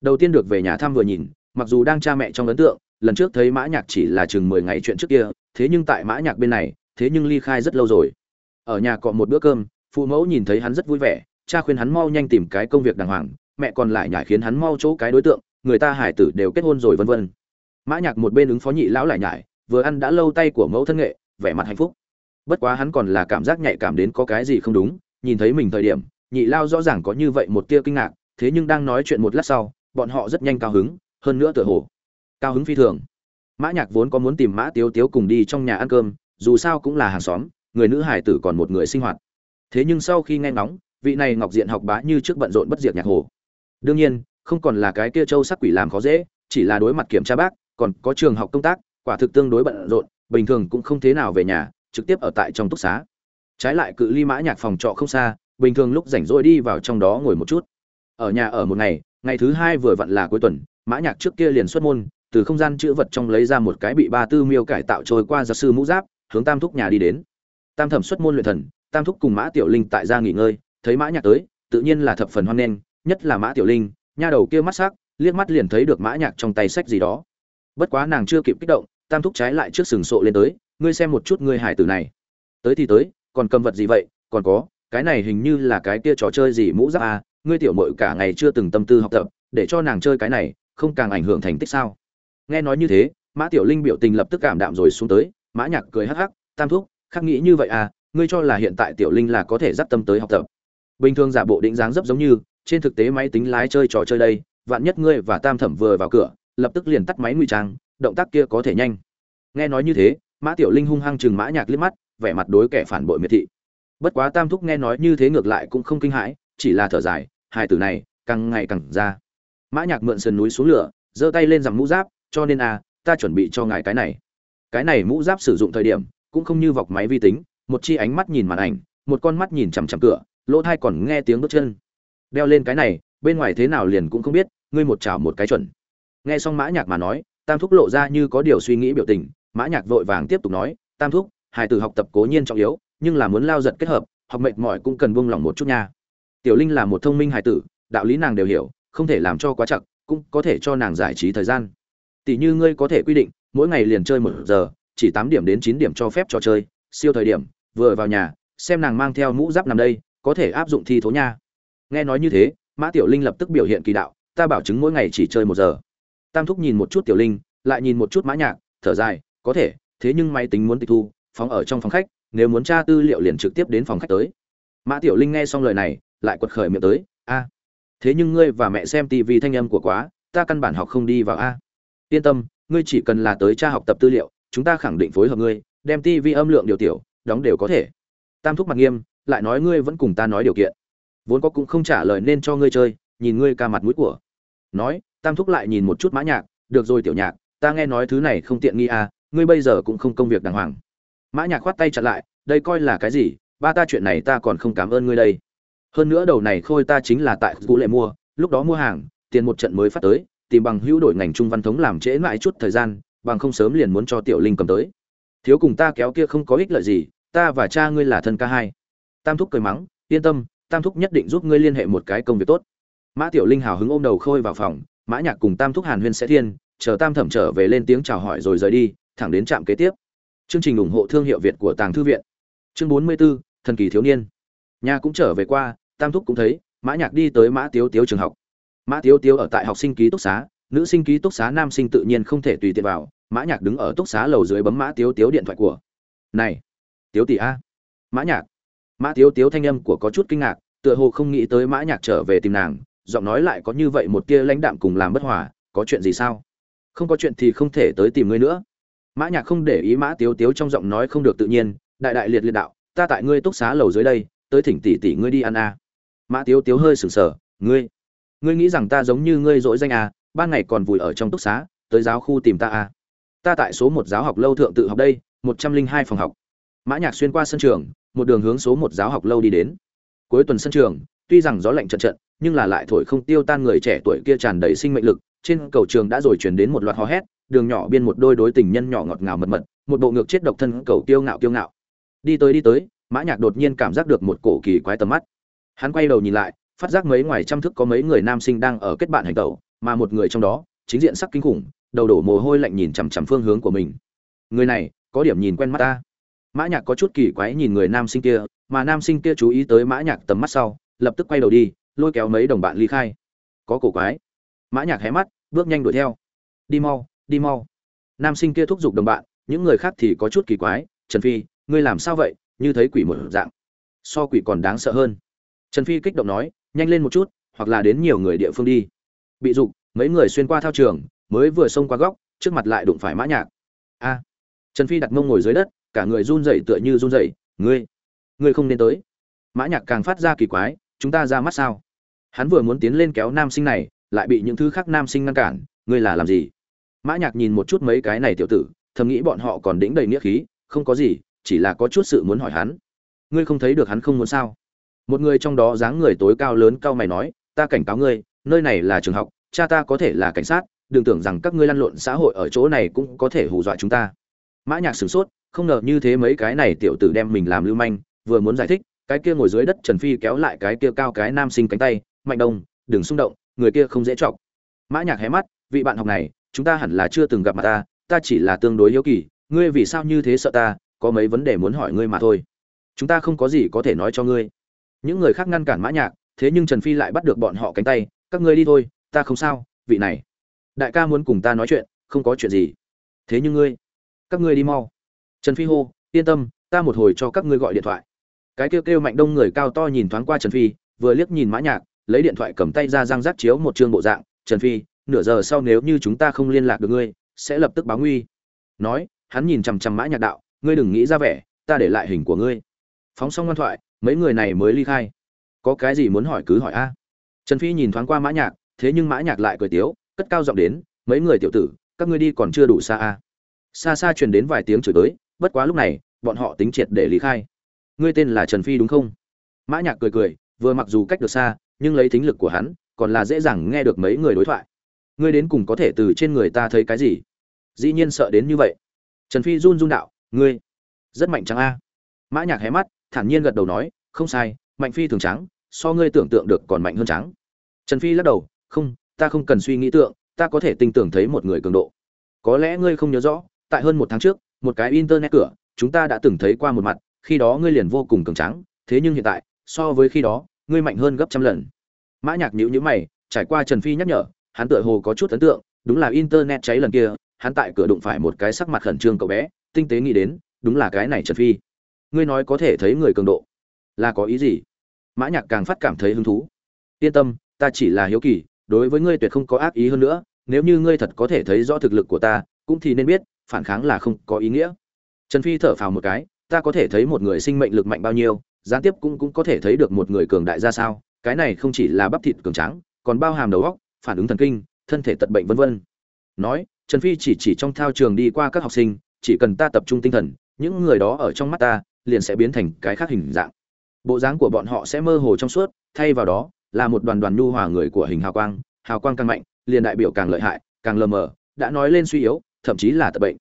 Đầu tiên được về nhà thăm vừa nhìn, mặc dù đang cha mẹ trong ấn tượng, lần trước thấy mã nhạc chỉ là chừng mười ngày chuyện trước kia, thế nhưng tại mã nhạc bên này, thế nhưng ly khai rất lâu rồi. Ở nhà cọ một bữa cơm, phụ mẫu nhìn thấy hắn rất vui vẻ, cha khuyên hắn mau nhanh tìm cái công việc đàng hoàng, mẹ còn lại nhảy khiến hắn mau chỗ cái đối tượng, người ta hải tử đều kết hôn rồi vân vân. Mã nhạc một bên ứng phó nhị lão lại nhảy vừa ăn đã lâu tay của mẫu thân nghệ, vẻ mặt hạnh phúc. Bất quá hắn còn là cảm giác nhạy cảm đến có cái gì không đúng, nhìn thấy mình thời điểm, nhị lao rõ ràng có như vậy một tia kinh ngạc, thế nhưng đang nói chuyện một lát sau, bọn họ rất nhanh cao hứng, hơn nữa tựa hồ cao hứng phi thường. Mã nhạc vốn có muốn tìm mã tiếu tiếu cùng đi trong nhà ăn cơm, dù sao cũng là hàng xóm, người nữ hải tử còn một người sinh hoạt. Thế nhưng sau khi nghe ngóng, vị này ngọc diện học bá như trước bận rộn bất diệt nhạc hồ. Đương nhiên, không còn là cái kia châu sắc quỷ làm khó dễ, chỉ là đối mặt kiểm tra bác, còn có trường học công tác quả thực tương đối bận rộn, bình thường cũng không thế nào về nhà, trực tiếp ở tại trong túc xá. Trái lại cự ly mã nhạc phòng trọ không xa, bình thường lúc rảnh rỗi đi vào trong đó ngồi một chút. Ở nhà ở một ngày ngày thứ hai vừa vặn là cuối tuần, mã nhạc trước kia liền xuất môn, từ không gian chữ vật trong lấy ra một cái bị ba tư miêu cải tạo trôi qua giáo sư mũ giáp, hướng tam thúc nhà đi đến. Tam thẩm xuất môn luyện thần, tam thúc cùng mã tiểu linh tại gia nghỉ ngơi, thấy mã nhạc tới, tự nhiên là thập phần hoan nghênh, nhất là mã tiểu linh, nha đầu kia mắt sắc, liếc mắt liền thấy được mã nhạc trong tay sách gì đó. Bất quá nàng chưa kịp kích động tam thúc trái lại trước sừng sộ lên tới, ngươi xem một chút ngươi hải tử này. Tới thì tới, còn cầm vật gì vậy? Còn có, cái này hình như là cái kia trò chơi gì mũ giáp à? Ngươi tiểu muội cả ngày chưa từng tâm tư học tập, để cho nàng chơi cái này, không càng ảnh hưởng thành tích sao? Nghe nói như thế, mã tiểu linh biểu tình lập tức cảm đạm rồi xuống tới, mã nhạc cười hắc hắc, tam thúc, khắc nghĩ như vậy à? Ngươi cho là hiện tại tiểu linh là có thể dắt tâm tới học tập. Bình thường giả bộ định dáng dấp giống như, trên thực tế máy tính lái chơi trò chơi đây, vạn nhất ngươi và tam thẩm vừa vào cửa, lập tức liền tắt máy ngụy trang động tác kia có thể nhanh. Nghe nói như thế, mã tiểu linh hung hăng chừng mã nhạc liếc mắt, vẻ mặt đối kẻ phản bội miệt thị. Bất quá tam thúc nghe nói như thế ngược lại cũng không kinh hãi, chỉ là thở dài, hai từ này, càng ngày càng ra. Mã nhạc mượn sườn núi xuống lửa, giơ tay lên rằng mũ giáp, cho nên à ta chuẩn bị cho ngài cái này. Cái này mũ giáp sử dụng thời điểm, cũng không như vọc máy vi tính, một chi ánh mắt nhìn màn ảnh, một con mắt nhìn chằm chằm cửa, lỗ thai còn nghe tiếng bước chân. Đeo lên cái này, bên ngoài thế nào liền cũng không biết, ngươi một chảo một cái chuẩn. Nghe xong mã nhạc mà nói tam thúc lộ ra như có điều suy nghĩ biểu tình, mã nhạc vội vàng tiếp tục nói, tam thúc hải tử học tập cố nhiên trọng yếu, nhưng là muốn lao giật kết hợp, học mệt mỏi cũng cần buông lỏng một chút nha. Tiểu linh là một thông minh hải tử, đạo lý nàng đều hiểu, không thể làm cho quá chặt, cũng có thể cho nàng giải trí thời gian. Tỷ như ngươi có thể quy định, mỗi ngày liền chơi một giờ, chỉ tám điểm đến chín điểm cho phép trò chơi, siêu thời điểm, vừa vào nhà, xem nàng mang theo mũ giáp nằm đây, có thể áp dụng thi thố nha. Nghe nói như thế, mã tiểu linh lập tức biểu hiện kỳ đạo, ta bảo chứng mỗi ngày chỉ chơi một giờ tam thúc nhìn một chút tiểu linh, lại nhìn một chút mã nhạc, thở dài, có thể, thế nhưng máy tính muốn tịch thu, phóng ở trong phòng khách, nếu muốn tra tư liệu liền trực tiếp đến phòng khách tới. Mã tiểu linh nghe xong lời này, lại quật khởi miệng tới, a, thế nhưng ngươi và mẹ xem tivi thanh âm của quá, ta căn bản học không đi vào a. Yên tâm, ngươi chỉ cần là tới tra học tập tư liệu, chúng ta khẳng định phối hợp ngươi, đem tivi âm lượng điều tiểu, đóng đều có thể. Tam thúc mặt nghiêm, lại nói, ngươi vẫn cùng ta nói điều kiện. Vốn có cũng không trả lời nên cho ngươi chơi, nhìn ngươi ca mặt mũi của. Nói tam thúc lại nhìn một chút mã nhạc, được rồi tiểu nhạc, ta nghe nói thứ này không tiện nghi à ngươi bây giờ cũng không công việc đàng hoàng. Mã nhạc khoát tay chặn lại, đây coi là cái gì? Ba ta chuyện này ta còn không cảm ơn ngươi đây. Hơn nữa đầu này khôi ta chính là tại vũ lệ mua, lúc đó mua hàng, tiền một trận mới phát tới, tìm bằng hữu đổi ngành trung văn thống làm trễ mãi chút thời gian, bằng không sớm liền muốn cho tiểu linh cầm tới. Thiếu cùng ta kéo kia không có ích lợi gì, ta và cha ngươi là thân ca hai. Tam thúc cười mắng, yên tâm, tam thúc nhất định giúp ngươi liên hệ một cái công việc tốt. Mã tiểu linh hào hứng ôm đầu khôi vào phòng mã nhạc cùng tam thúc hàn huyên sẽ thiên chờ tam thẩm trở về lên tiếng chào hỏi rồi rời đi thẳng đến trạm kế tiếp. Chương trình ủng hộ thương hiệu việt của tàng thư viện. Chương bốn mươi 44, thần kỳ thiếu niên. Nhà cũng trở về qua tam thúc cũng thấy mã nhạc đi tới mã tiếu tiếu trường học. Mã tiếu tiếu ở tại học sinh ký túc xá nữ sinh ký túc xá nam sinh tự nhiên không thể tùy tiện vào mã nhạc đứng ở túc xá lầu dưới bấm mã tiếu tiếu điện thoại của. Này tiếu tỷ a. Mã nhạc. Mã tiếu tiếu thanh âm của có chút kinh ngạc tựa hồ không nghĩ tới mã nhạc trở về tìm nàng giọng nói lại có như vậy một tia lãnh đạm cùng làm bất hòa, có chuyện gì sao? Không có chuyện thì không thể tới tìm ngươi nữa. Mã nhạc không để ý mã tiếu tiếu trong giọng nói không được tự nhiên, đại đại liệt liệt đạo, ta tại ngươi túc xá lầu dưới đây, tới thỉnh tỷ tỷ ngươi đi ăn a. Mã tiếu tiếu hơi sừng sờ ngươi ngươi nghĩ rằng ta giống như ngươi dỗi danh à ban ngày còn vùi ở trong túc xá, tới giáo khu tìm ta à ta tại số một giáo học lâu thượng tự học đây, một trăm linh hai phòng học. Mã nhạc xuyên qua sân trường, một đường hướng số một giáo học lâu đi đến cuối tuần sân trường, tuy rằng gió lạnh trận trận, nhưng là lại thổi không tiêu tan người trẻ tuổi kia tràn đầy sinh mệnh lực. Trên cầu trường đã rồi truyền đến một loạt hò hét, đường nhỏ biên một đôi đối tình nhân nhỏ ngọt ngào mật mật, một bộ ngược chết độc thân cầu tiêu ngạo tiêu ngạo. Đi tới đi tới, mã nhạc đột nhiên cảm giác được một cổ kỳ quái tầm mắt. Hắn quay đầu nhìn lại, phát giác mấy ngoài trăm thức có mấy người nam sinh đang ở kết bạn hành tẩu, mà một người trong đó, chính diện sắc kinh khủng, đầu đổ mồ hôi lạnh nhìn chằm chằm phương hướng của mình. Người này, có điểm nhìn quen mắt ta. Mã nhạc có chút kỳ quái nhìn người nam sinh kia mà nam sinh kia chú ý tới mã nhạc tầm mắt sau, lập tức quay đầu đi, lôi kéo mấy đồng bạn ly khai. Có cổ quái. Mã nhạc hé mắt, bước nhanh đuổi theo. Đi mau đi mau. Nam sinh kia thúc giục đồng bạn, những người khác thì có chút kỳ quái, trần phi, ngươi làm sao vậy? Như thấy quỷ một dạng. So quỷ còn đáng sợ hơn. Trần phi kích động nói, nhanh lên một chút, hoặc là đến nhiều người địa phương đi. Bị dục, mấy người xuyên qua thao trường, mới vừa xông qua góc, trước mặt lại đụng phải mã nhạc. A. Trần phi đặt mông ngồi dưới đất, cả người run rẩy tựa như run rẩy, ngươi ngươi không nên tới. Mã nhạc càng phát ra kỳ quái, chúng ta ra mắt sao? Hắn vừa muốn tiến lên kéo nam sinh này, lại bị những thứ khác nam sinh ngăn cản, ngươi là làm gì? Mã nhạc nhìn một chút mấy cái này tiểu tử, thầm nghĩ bọn họ còn đĩnh đầy nghĩa khí, không có gì, chỉ là có chút sự muốn hỏi hắn. Ngươi không thấy được hắn không muốn sao? Một người trong đó dáng người tối cao lớn cao mày nói, ta cảnh cáo ngươi, nơi này là trường học, cha ta có thể là cảnh sát, đừng tưởng rằng các ngươi lăn lộn xã hội ở chỗ này cũng có thể hù dọa chúng ta. Mã nhạc sửng sốt, không ngờ như thế mấy cái này tiểu tử đem mình làm lưu manh vừa muốn giải thích, cái kia ngồi dưới đất trần phi kéo lại cái kia cao cái nam sinh cánh tay, mạnh đông, đừng xung động, người kia không dễ chọc. Mã nhạc hé mắt, vị bạn học này, chúng ta hẳn là chưa từng gặp mặt ta ta chỉ là tương đối hiếu kỳ, ngươi vì sao như thế sợ ta, có mấy vấn đề muốn hỏi ngươi mà thôi. Chúng ta không có gì có thể nói cho ngươi. Những người khác ngăn cản mã nhạc, thế nhưng trần phi lại bắt được bọn họ cánh tay, các ngươi đi thôi, ta không sao, vị này, đại ca muốn cùng ta nói chuyện, không có chuyện gì. Thế nhưng ngươi, các ngươi đi mau. Trần phi hô, yên tâm, ta một hồi cho các ngươi gọi điện thoại cái kêu kêu mạnh đông người cao to nhìn thoáng qua trần phi, vừa liếc nhìn mã nhạc, lấy điện thoại cầm tay ra răng rác chiếu một trương bộ dạng, trần phi, nửa giờ sau nếu như chúng ta không liên lạc được ngươi, sẽ lập tức báo nguy. Nói, hắn nhìn chằm chằm mã nhạc đạo, ngươi đừng nghĩ ra vẻ, ta để lại hình của ngươi. Phóng xong ngoan thoại, mấy người này mới ly khai. Có cái gì muốn hỏi cứ hỏi a. Trần phi nhìn thoáng qua mã nhạc, thế nhưng mã nhạc lại cười tiếu, cất cao giọng đến, mấy người tiểu tử, các ngươi đi còn chưa đủ xa a. Xa xa truyền đến vài tiếng chửi tới bất quá lúc này, bọn họ tính triệt để ly khai ngươi tên là trần phi đúng không? Mã nhạc cười cười, vừa mặc dù cách được xa, nhưng lấy thính lực của hắn, còn là dễ dàng nghe được mấy người đối thoại. Ngươi đến cùng có thể từ trên người ta thấy cái gì? Dĩ nhiên sợ đến như vậy. Trần phi run run đạo, ngươi, rất mạnh trắng a? Mã nhạc hé mắt, thản nhiên gật đầu nói, không sai, mạnh phi thường trắng, so ngươi tưởng tượng được còn mạnh hơn trắng. Trần phi lắc đầu, không, ta không cần suy nghĩ tượng, ta có thể tinh tưởng thấy một người cường độ. Có lẽ ngươi không nhớ rõ, tại hơn một tháng trước, một cái internet cửa, chúng ta đã từng thấy qua một mặt khi đó ngươi liền vô cùng cường tráng. thế nhưng hiện tại, so với khi đó, ngươi mạnh hơn gấp trăm lần. Mã nhạc nhíu nhíu mày, trải qua trần phi nhắc nhở, hắn tựa hồ có chút ấn tượng, đúng là internet cháy lần kia, hắn tại cửa đụng phải một cái sắc mặt khẩn trương cậu bé, tinh tế nghĩ đến, đúng là cái này trần phi. Ngươi nói có thể thấy người cường độ, là có ý gì? Mã nhạc càng phát cảm thấy hứng thú. Yên tâm, ta chỉ là hiếu kỳ, đối với ngươi tuyệt không có ác ý hơn nữa, nếu như ngươi thật có thể thấy rõ thực lực của ta, cũng thì nên biết, phản kháng là không có ý nghĩa. Trần phi thở phào một cái ta có thể thấy một người sinh mệnh lực mạnh bao nhiêu, gián tiếp cũng cũng có thể thấy được một người cường đại ra sao, cái này không chỉ là bắp thịt cường tráng, còn bao hàm đầu óc, phản ứng thần kinh, thân thể tật bệnh vân vân. Nói, trần phi chỉ chỉ trong thao trường đi qua các học sinh, chỉ cần ta tập trung tinh thần, những người đó ở trong mắt ta, liền sẽ biến thành cái khác hình dạng. Bộ dáng của bọn họ sẽ mơ hồ trong suốt, thay vào đó, là một đoàn đoàn nhu hòa người của hình hào quang hào quang càng mạnh, liền đại biểu càng lợi hại, càng lờ mờ, đã nói lên suy yếu, thậm chí là tật bệnh.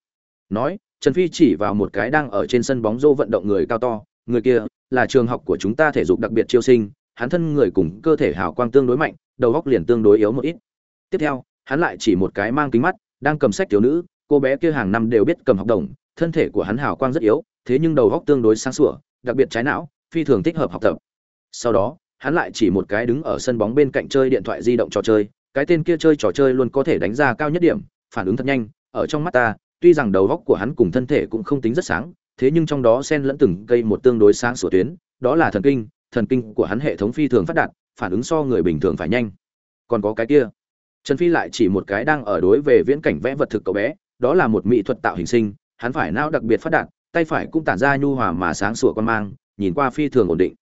Nói trần phi chỉ vào một cái đang ở trên sân bóng rô vận động người cao to, người kia là trường học của chúng ta thể dục đặc biệt chiêu sinh, hắn thân người cùng cơ thể hào quang tương đối mạnh, đầu óc liền tương đối yếu một ít. Tiếp theo, hắn lại chỉ một cái mang kính mắt, đang cầm sách thiếu nữ, cô bé kia hàng năm đều biết cầm học đồng, thân thể của hắn hào quang rất yếu, thế nhưng đầu óc tương đối sáng sủa, đặc biệt trái não, phi thường thích hợp học tập. Sau đó, hắn lại chỉ một cái đứng ở sân bóng bên cạnh chơi điện thoại di động trò chơi, cái tên kia chơi trò chơi luôn có thể đánh ra cao nhất điểm, phản ứng thật nhanh, ở trong mắt ta tuy rằng đầu góc của hắn cùng thân thể cũng không tính rất sáng, thế nhưng trong đó xen lẫn từng cây một tương đối sáng sủa tuyến, đó là thần kinh thần kinh của hắn hệ thống phi thường phát đạt, phản ứng so người bình thường phải nhanh. Còn có cái kia, trần phi lại chỉ một cái đang ở đối về viễn cảnh vẽ vật thực cậu bé, đó là một mỹ thuật tạo hình sinh, hắn phải não đặc biệt phát đạt, tay phải cũng tản ra nhu hòa mà sáng sủa quan mang, nhìn qua phi thường ổn định.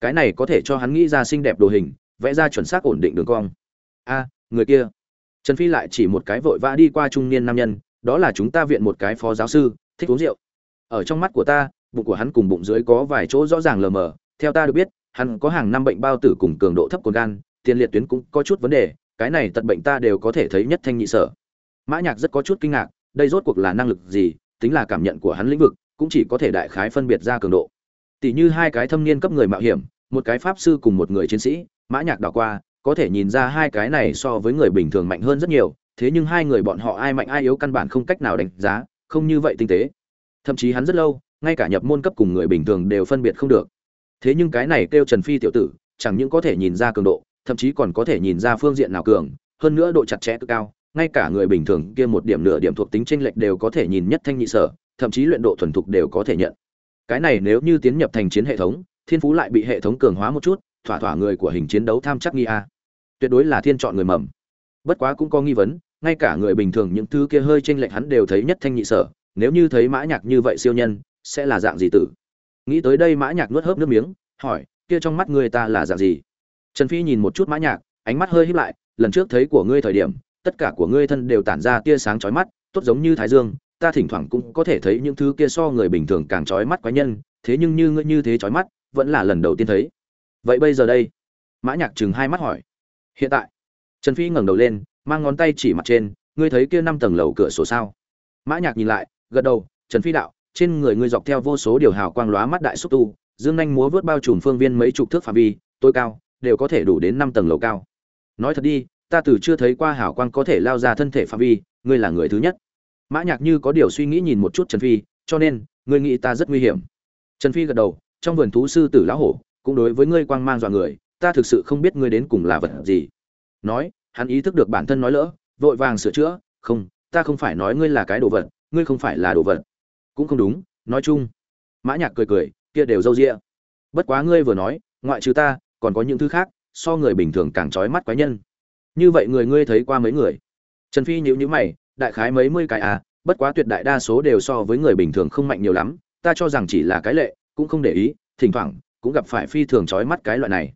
Cái này có thể cho hắn nghĩ ra xinh đẹp đồ hình, vẽ ra chuẩn xác ổn định đường cong. A, người kia. Trần phi lại chỉ một cái vội vã đi qua trung niên nam nhân đó là chúng ta viện một cái phó giáo sư, thích uống rượu. Ở trong mắt của ta, bụng của hắn cùng bụng dưới có vài chỗ rõ ràng lờ mờ. Theo ta được biết, hắn có hàng năm bệnh bao tử cùng cường độ thấp cồn gan, tiền liệt tuyến cũng có chút vấn đề, cái này tật bệnh ta đều có thể thấy nhất thanh nhị sở. Mã nhạc rất có chút kinh ngạc, đây rốt cuộc là năng lực gì, tính là cảm nhận của hắn lĩnh vực, cũng chỉ có thể đại khái phân biệt ra cường độ. Tỷ như hai cái thâm niên cấp người mạo hiểm, một cái pháp sư cùng một người chiến sĩ, mã nhạc đảo qua, có thể nhìn ra hai cái này so với người bình thường mạnh hơn rất nhiều thế nhưng hai người bọn họ ai mạnh ai yếu căn bản không cách nào đánh giá, không như vậy tinh tế. Thậm chí hắn rất lâu, ngay cả nhập môn cấp cùng người bình thường đều phân biệt không được. Thế nhưng cái này kêu trần phi tiểu tử, chẳng những có thể nhìn ra cường độ, thậm chí còn có thể nhìn ra phương diện nào cường, hơn nữa độ chặt chẽ cực cao, ngay cả người bình thường kia một điểm nửa điểm thuộc tính chênh lệch đều có thể nhìn nhất thanh nhị sở, thậm chí luyện độ thuần thục đều có thể nhận. Cái này nếu như tiến nhập thành chiến hệ thống, thiên phú lại bị hệ thống cường hóa một chút, thỏa thỏa người của hình chiến đấu tham chắc nghi a. Tuyệt đối là thiên chọn người mầm. Bất quá cũng có nghi vấn ngay cả người bình thường những thứ kia hơi chênh lệch hắn đều thấy nhất thanh nhị sở, nếu như thấy mã nhạc như vậy siêu nhân, sẽ là dạng gì tử? Nghĩ tới đây mã nhạc nuốt hớp nước miếng, hỏi, kia trong mắt người ta là dạng gì? Trần phi nhìn một chút mã nhạc, ánh mắt hơi híp lại, lần trước thấy của ngươi thời điểm, tất cả của ngươi thân đều tản ra tia sáng chói mắt, tốt giống như thái dương, ta thỉnh thoảng cũng có thể thấy những thứ kia so người bình thường càng chói mắt quái nhân, thế nhưng như ngươi như thế chói mắt, vẫn là lần đầu tiên thấy. Vậy bây giờ đây? Mã nhạc chừng hai mắt hỏi. Hiện tại. Trần phi ngẩng đầu lên mang ngón tay chỉ mặt trên, ngươi thấy kia năm tầng lầu cửa sổ sao? Mã nhạc nhìn lại, gật đầu, trần phi đạo, trên người ngươi dọc theo vô số điều hào quang lóa mắt đại xúc tu, dương nhanh múa vớt bao trùm phương viên mấy chục thước phạm vi, tối cao, đều có thể đủ đến năm tầng lầu cao. Nói thật đi, ta từ chưa thấy qua hào quang có thể lao ra thân thể phạm vi, ngươi là người thứ nhất. Mã nhạc như có điều suy nghĩ nhìn một chút trần phi, cho nên, ngươi nghĩ ta rất nguy hiểm. Trần phi gật đầu, trong vườn thú sư tử lão hổ, cũng đối với ngươi quang mang dọa người, ta thực sự không biết ngươi đến cùng là vật gì. Nói hắn ý thức được bản thân nói lỡ, vội vàng sửa chữa, không, ta không phải nói ngươi là cái đồ vật, ngươi không phải là đồ vật. Cũng không đúng, nói chung. Mã nhạc cười cười, kia đều dâu dịa. Bất quá ngươi vừa nói, ngoại trừ ta, còn có những thứ khác, so người bình thường càng chói mắt quái nhân. Như vậy người ngươi thấy qua mấy người? Trần phi nhíu nhíu mày, đại khái mấy mươi cái à bất quá tuyệt đại đa số đều so với người bình thường không mạnh nhiều lắm, ta cho rằng chỉ là cái lệ, cũng không để ý, thỉnh thoảng cũng gặp phải phi thường trói mắt cái loại này.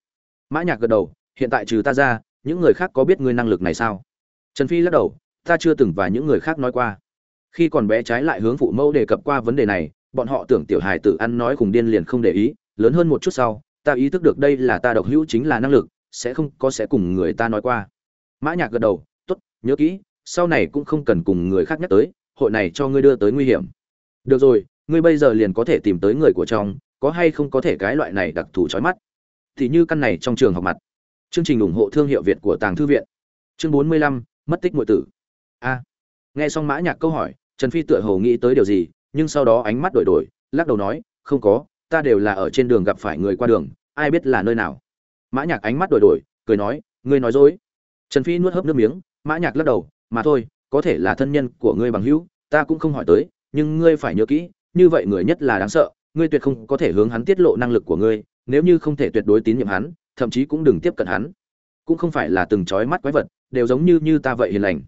Mã nhạc gật đầu, hiện tại trừ ta ra những người khác có biết ngươi năng lực này sao? Trần phi lắc đầu, ta chưa từng và những người khác nói qua. Khi còn bé trái lại hướng phụ mẫu đề cập qua vấn đề này, bọn họ tưởng tiểu hài tử ăn nói khùng điên liền không để ý, lớn hơn một chút sau, ta ý thức được đây là ta độc hữu chính là năng lực, sẽ không có sẽ cùng người ta nói qua. Mã nhạc gật đầu, tốt, nhớ kỹ, sau này cũng không cần cùng người khác nhắc tới, hội này cho ngươi đưa tới nguy hiểm. Được rồi, ngươi bây giờ liền có thể tìm tới người của trong có hay không có thể cái loại này đặc thù chói mắt? Thì như căn này trong trường học mặt chương trình ủng hộ thương hiệu việt của tàng thư viện. Chương bốn mươi lăm, mất tích muội tử. A. Nghe xong mã nhạc câu hỏi, trần phi tựa hồ nghĩ tới điều gì, nhưng sau đó ánh mắt đổi đổi, lắc đầu nói, không có, ta đều là ở trên đường gặp phải người qua đường, ai biết là nơi nào. Mã nhạc ánh mắt đổi đổi, cười nói, ngươi nói dối. Trần phi nuốt hớp nước miếng, mã nhạc lắc đầu, mà thôi, có thể là thân nhân của ngươi bằng hữu, ta cũng không hỏi tới, nhưng ngươi phải nhớ kỹ, như vậy người nhất là đáng sợ, ngươi tuyệt không có thể hướng hắn tiết lộ năng lực của ngươi, nếu như không thể tuyệt đối tín nhiệm hắn thậm chí cũng đừng tiếp cận hắn. Cũng không phải là từng chói mắt quái vật, đều giống như như ta vậy hiền lành.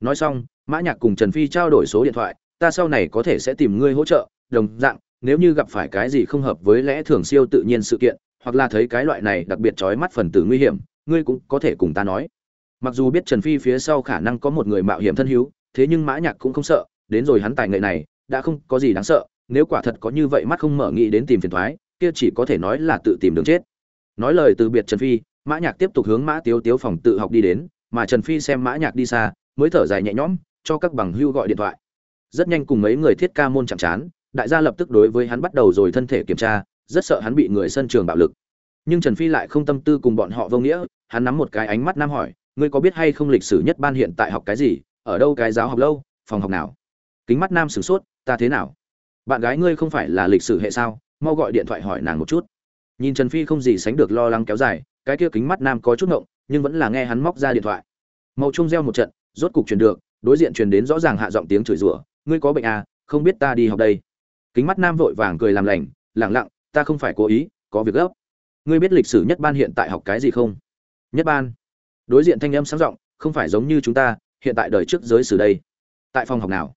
Nói xong, mã nhạc cùng trần phi trao đổi số điện thoại, ta sau này có thể sẽ tìm ngươi hỗ trợ. Đồng dạng, nếu như gặp phải cái gì không hợp với lẽ thường siêu tự nhiên sự kiện, hoặc là thấy cái loại này đặc biệt chói mắt phần tử nguy hiểm, ngươi cũng có thể cùng ta nói. Mặc dù biết trần phi phía sau khả năng có một người mạo hiểm thân hữu, thế nhưng mã nhạc cũng không sợ, đến rồi hắn tài nghệ này, đã không có gì đáng sợ, nếu quả thật có như vậy mắt không mở nghĩ đến tìm phiền toái kia chỉ có thể nói là tự tìm đường chết nói lời từ biệt trần phi, mã nhạc tiếp tục hướng mã tiếu tiếu phòng tự học đi đến, mà trần phi xem mã nhạc đi xa, mới thở dài nhẹ nhõm, cho các bằng hưu gọi điện thoại. Rất nhanh cùng mấy người thiết ca môn chạm chán, đại gia lập tức đối với hắn bắt đầu rồi thân thể kiểm tra, rất sợ hắn bị người sân trường bạo lực. Nhưng trần phi lại không tâm tư cùng bọn họ vô nghĩa, hắn nắm một cái ánh mắt nam hỏi, ngươi có biết hay không lịch sử nhất ban hiện tại học cái gì, ở đâu cái giáo học lâu, phòng học nào? Kính mắt nam sửng sốt, ta thế nào? Bạn gái ngươi không phải là lịch sử hệ sao? Mau gọi điện thoại hỏi nàng một chút nhìn trần phi không gì sánh được lo lắng kéo dài, cái kia kính mắt nam có chút ngộng, nhưng vẫn là nghe hắn móc ra điện thoại. Màu trung reo một trận, rốt cục truyền được, đối diện truyền đến rõ ràng hạ giọng tiếng chửi rủa, ngươi có bệnh à không biết ta đi học đây. Kính mắt nam vội vàng cười làm lành lẳng lặng, ta không phải cố ý, có việc gấp. Ngươi biết lịch sử nhất ban hiện tại học cái gì không? Nhất ban? Đối diện thanh âm sáng giọng, không phải giống như chúng ta, hiện tại đời trước giới sử đây. Tại phòng học nào?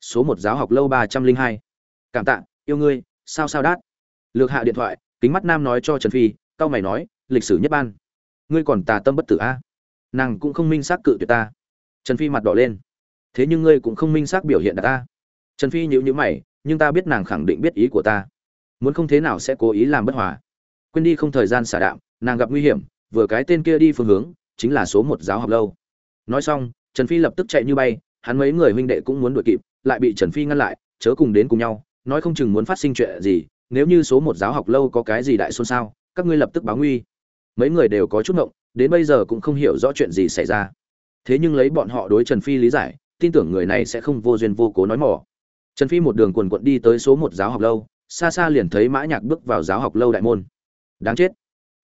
Số một giáo học lâu ba trăm linh hai. Cảm tạ, yêu ngươi, sao sao đát? Lược hạ điện thoại kính mắt nam nói cho trần phi, cao mày nói, lịch sử nhất ban. Ngươi còn tà tâm bất tử a? Nàng cũng không minh xác cự tuyệt ta. Trần phi mặt đỏ lên. Thế nhưng ngươi cũng không minh xác biểu hiện đạt ta. Trần phi nhíu nhíu mày, nhưng ta biết nàng khẳng định biết ý của ta. Muốn không thế nào sẽ cố ý làm bất hòa. Quên đi không thời gian xả đạm, nàng gặp nguy hiểm, vừa cái tên kia đi phương hướng, chính là số một giáo học lâu. Nói xong, trần phi lập tức chạy như bay, hắn mấy người huynh đệ cũng muốn đuổi kịp, lại bị trần phi ngăn lại, chớ cùng đến cùng nhau, nói không chừng muốn phát sinh chuyện gì nếu như số một giáo học lâu có cái gì đại xôn xao, các ngươi lập tức báo nguy. Mấy người đều có chút ngộng, đến bây giờ cũng không hiểu rõ chuyện gì xảy ra. Thế nhưng lấy bọn họ đối trần phi lý giải, tin tưởng người này sẽ không vô duyên vô cố nói mỏ. Trần phi một đường quần quận đi tới số một giáo học lâu, xa xa liền thấy mã nhạc bước vào giáo học lâu đại môn. Đáng chết.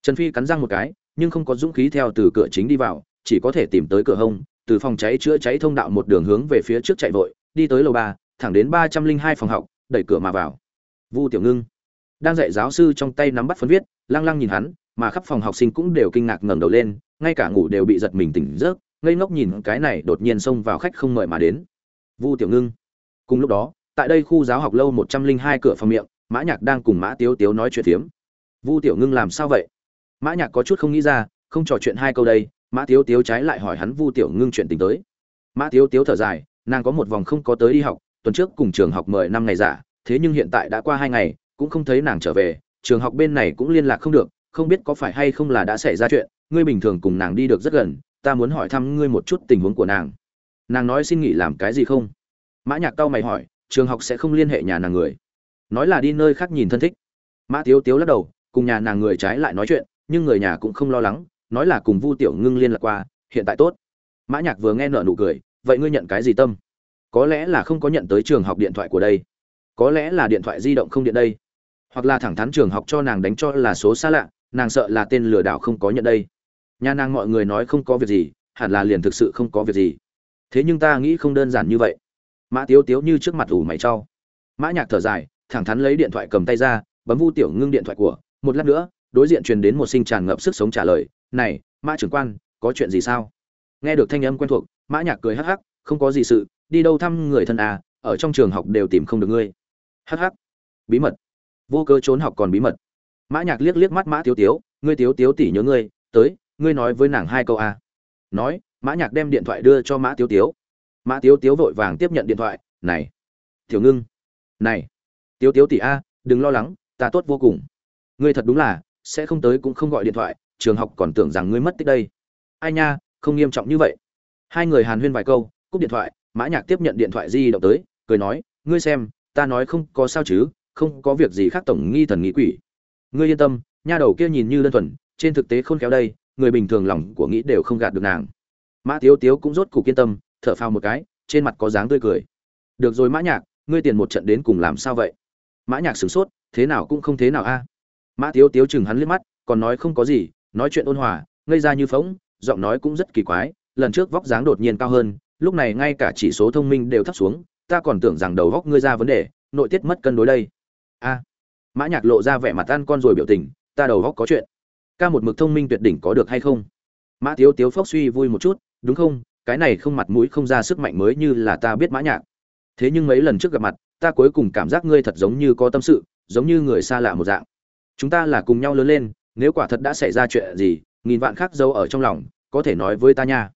Trần phi cắn răng một cái, nhưng không có dũng khí theo từ cửa chính đi vào, chỉ có thể tìm tới cửa hông, từ phòng cháy chữa cháy thông đạo một đường hướng về phía trước chạy vội, đi tới lầu ba, thẳng đến ba trăm linh hai phòng học, đẩy cửa mà vào. Vu tiểu ngưng đang dạy giáo sư trong tay nắm bắt phấn viết, lăng lăng nhìn hắn, mà khắp phòng học sinh cũng đều kinh ngạc ngẩng đầu lên, ngay cả ngủ đều bị giật mình tỉnh giấc, ngây ngốc nhìn cái này đột nhiên xông vào khách không mời mà đến. Vu tiểu ngưng. Cùng lúc đó, tại đây khu giáo học lâu một trăm linh hai cửa phòng miệng, mã nhạc đang cùng mã tiếu tiếu nói chuyện phiếm. Vu tiểu ngưng làm sao vậy? Mã nhạc có chút không nghĩ ra, không trò chuyện hai câu đây, mã tiếu tiếu trái lại hỏi hắn vu tiểu ngưng chuyện tình tới. Mã tiếu tiếu thở dài, nàng có một vòng không có tới đi học, tuần trước cùng trường học mời năm ngày giả, thế nhưng hiện tại đã qua hai ngày cũng không thấy nàng trở về, trường học bên này cũng liên lạc không được, không biết có phải hay không là đã xảy ra chuyện, ngươi bình thường cùng nàng đi được rất gần, ta muốn hỏi thăm ngươi một chút tình huống của nàng. Nàng nói xin nghỉ làm cái gì không? Mã nhạc cao mày hỏi, trường học sẽ không liên hệ nhà nàng người. Nói là đi nơi khác nhìn thân thích. Mã tiếu tiếu lắc đầu, cùng nhà nàng người trái lại nói chuyện, nhưng người nhà cũng không lo lắng, nói là cùng vu tiểu ngưng liên lạc qua, hiện tại tốt. Mã nhạc vừa nghe nở nụ cười, vậy ngươi nhận cái gì tâm? Có lẽ là không có nhận tới trường học điện thoại của đây. Có lẽ là điện thoại di động không điện đây hoặc là thẳng thắn trường học cho nàng đánh cho là số xa lạ, nàng sợ là tên lừa đảo không có nhận đây. Nhà nàng mọi người nói không có việc gì, hẳn là liền thực sự không có việc gì. Thế nhưng ta nghĩ không đơn giản như vậy. Mã tiếu tiếu như trước mặt ủ mày trau mã nhạc thở dài, thẳng thắn lấy điện thoại cầm tay ra, bấm vu tiểu ngưng điện thoại của. Một lát nữa, đối diện truyền đến một sinh tràn ngập sức sống trả lời, này, mã trưởng quan, có chuyện gì sao? Nghe được thanh âm quen thuộc, mã nhạc cười hắc hắc, không có gì sự, đi đâu thăm người thân à ở trong trường học đều tìm không được ngươi. Hắc hắc. Bí mật vô cơ trốn học còn bí mật. Mã nhạc liếc liếc mắt mã tiếu tiếu, ngươi tiếu tiếu tỷ nhớ ngươi, tới, ngươi nói với nàng hai câu a. Nói, mã nhạc đem điện thoại đưa cho mã tiếu tiếu. Mã tiếu tiếu vội vàng tiếp nhận điện thoại, này, tiểu ngưng, này, tiếu tiếu tỷ a, đừng lo lắng, ta tốt vô cùng. Ngươi thật đúng là, sẽ không tới cũng không gọi điện thoại, trường học còn tưởng rằng ngươi mất tích đây. Ai nha, không nghiêm trọng như vậy. Hai người hàn huyên vài câu, cúp điện thoại, mã nhạc tiếp nhận điện thoại di động tới, cười nói, ngươi xem, ta nói không có sao chứ không có việc gì khác tổng nghi thần nghĩ quỷ. Ngươi yên tâm, nha đầu kia nhìn như đơn thuần, trên thực tế khôn khéo đây, người bình thường lòng của nghĩ đều không gạt được nàng. Mã tiếu tiếu cũng rốt cục yên tâm, thở phào một cái, trên mặt có dáng tươi cười. Được rồi mã nhạc, ngươi tiền một trận đến cùng làm sao vậy? Mã nhạc sửng sốt, thế nào cũng không thế nào a. Mã tiếu tiếu chừng hắn liếc mắt, còn nói không có gì, nói chuyện ôn hòa, ngây ra như phóng giọng nói cũng rất kỳ quái, lần trước vóc dáng đột nhiên cao hơn, lúc này ngay cả chỉ số thông minh đều thấp xuống, ta còn tưởng rằng đầu góc ngươi ra vấn đề, nội tiết mất cân đối đây a. Mã nhạc lộ ra vẻ mặt ăn con rồi biểu tình, ta đầu góc có chuyện. Ca một mực thông minh tuyệt đỉnh có được hay không? Mã tiếu tiếu phốc suy vui một chút, đúng không? Cái này không mặt mũi không ra sức mạnh mới như là ta biết mã nhạc. Thế nhưng mấy lần trước gặp mặt, ta cuối cùng cảm giác ngươi thật giống như có tâm sự, giống như người xa lạ một dạng. Chúng ta là cùng nhau lớn lên, nếu quả thật đã xảy ra chuyện gì, nghìn vạn khác dâu ở trong lòng, có thể nói với ta nha.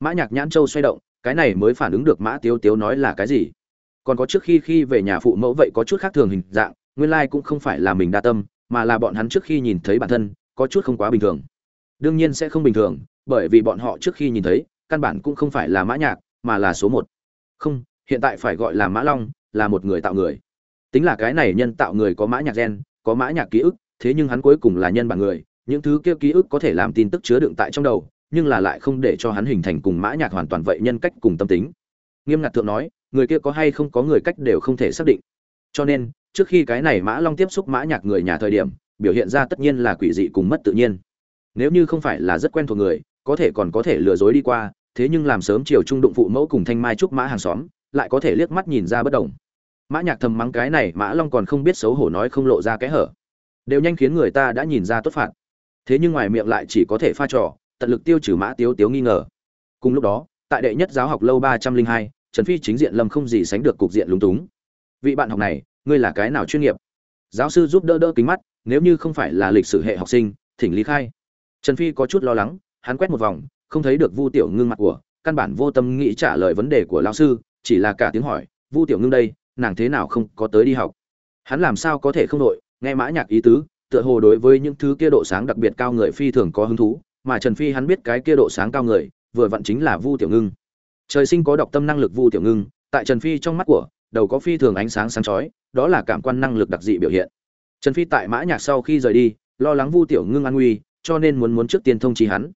Mã nhạc nhãn châu xoay động, cái này mới phản ứng được mã tiếu tiếu nói là cái gì. Còn có trước khi khi về nhà phụ mẫu vậy có chút khác thường hình dạng nguyên lai like cũng không phải là mình đa tâm, mà là bọn hắn trước khi nhìn thấy bản thân, có chút không quá bình thường. Đương nhiên sẽ không bình thường, bởi vì bọn họ trước khi nhìn thấy, căn bản cũng không phải là mã nhạc, mà là số một. Không, hiện tại phải gọi là mã long, là một người tạo người. Tính là cái này nhân tạo người có mã nhạc gen, có mã nhạc ký ức, thế nhưng hắn cuối cùng là nhân bản người, những thứ kia ký ức có thể làm tin tức chứa đựng tại trong đầu, nhưng là lại không để cho hắn hình thành cùng mã nhạc hoàn toàn vậy nhân cách cùng tâm tính. Nghiêm ngặt thượng nói, người kia có hay không có người cách đều không thể xác định. Cho nên trước khi cái này mã long tiếp xúc mã nhạc người nhà thời điểm, biểu hiện ra tất nhiên là quỷ dị cùng mất tự nhiên. Nếu như không phải là rất quen thuộc người, có thể còn có thể lừa dối đi qua, thế nhưng làm sớm chiều trung đụng phụ mẫu cùng thanh mai trúc mã hàng xóm, lại có thể liếc mắt nhìn ra bất đồng. Mã nhạc thầm mắng cái này, mã long còn không biết xấu hổ nói không lộ ra cái hở. Đều nhanh khiến người ta đã nhìn ra tốt phạt. Thế nhưng ngoài miệng lại chỉ có thể pha trò, tận lực tiêu trừ mã tiếu tiếu nghi ngờ. Cùng lúc đó, tại đệ nhất giáo học lâu ba trăm linh hai, trần phi chính diện lâm không gì sánh được cục diện lúng túng. Vị bạn học này ngươi là cái nào chuyên nghiệp? Giáo sư giúp đỡ đỡ kính mắt, nếu như không phải là lịch sử hệ học sinh, thỉnh lý khai. Trần phi có chút lo lắng, hắn quét một vòng, không thấy được vu tiểu ngưng mặt của, căn bản vô tâm nghĩ trả lời vấn đề của lão sư, chỉ là cả tiếng hỏi, vu tiểu ngưng đây, nàng thế nào không có tới đi học? Hắn làm sao có thể không đội, nghe mã nhạc ý tứ, tựa hồ đối với những thứ kia độ sáng đặc biệt cao người phi thường có hứng thú, mà trần phi hắn biết cái kia độ sáng cao người, vừa vặn chính là vu tiểu ngưng. Trời sinh có đọc tâm năng lực vu tiểu ngưng, tại trần phi trong mắt của đầu có phi thường ánh sáng sáng chói, đó là cảm quan năng lực đặc dị biểu hiện. Trần phi tại mã nhạc sau khi rời đi, lo lắng vu tiểu ngưng an nguy, cho nên muốn muốn trước tiên thông chi hắn.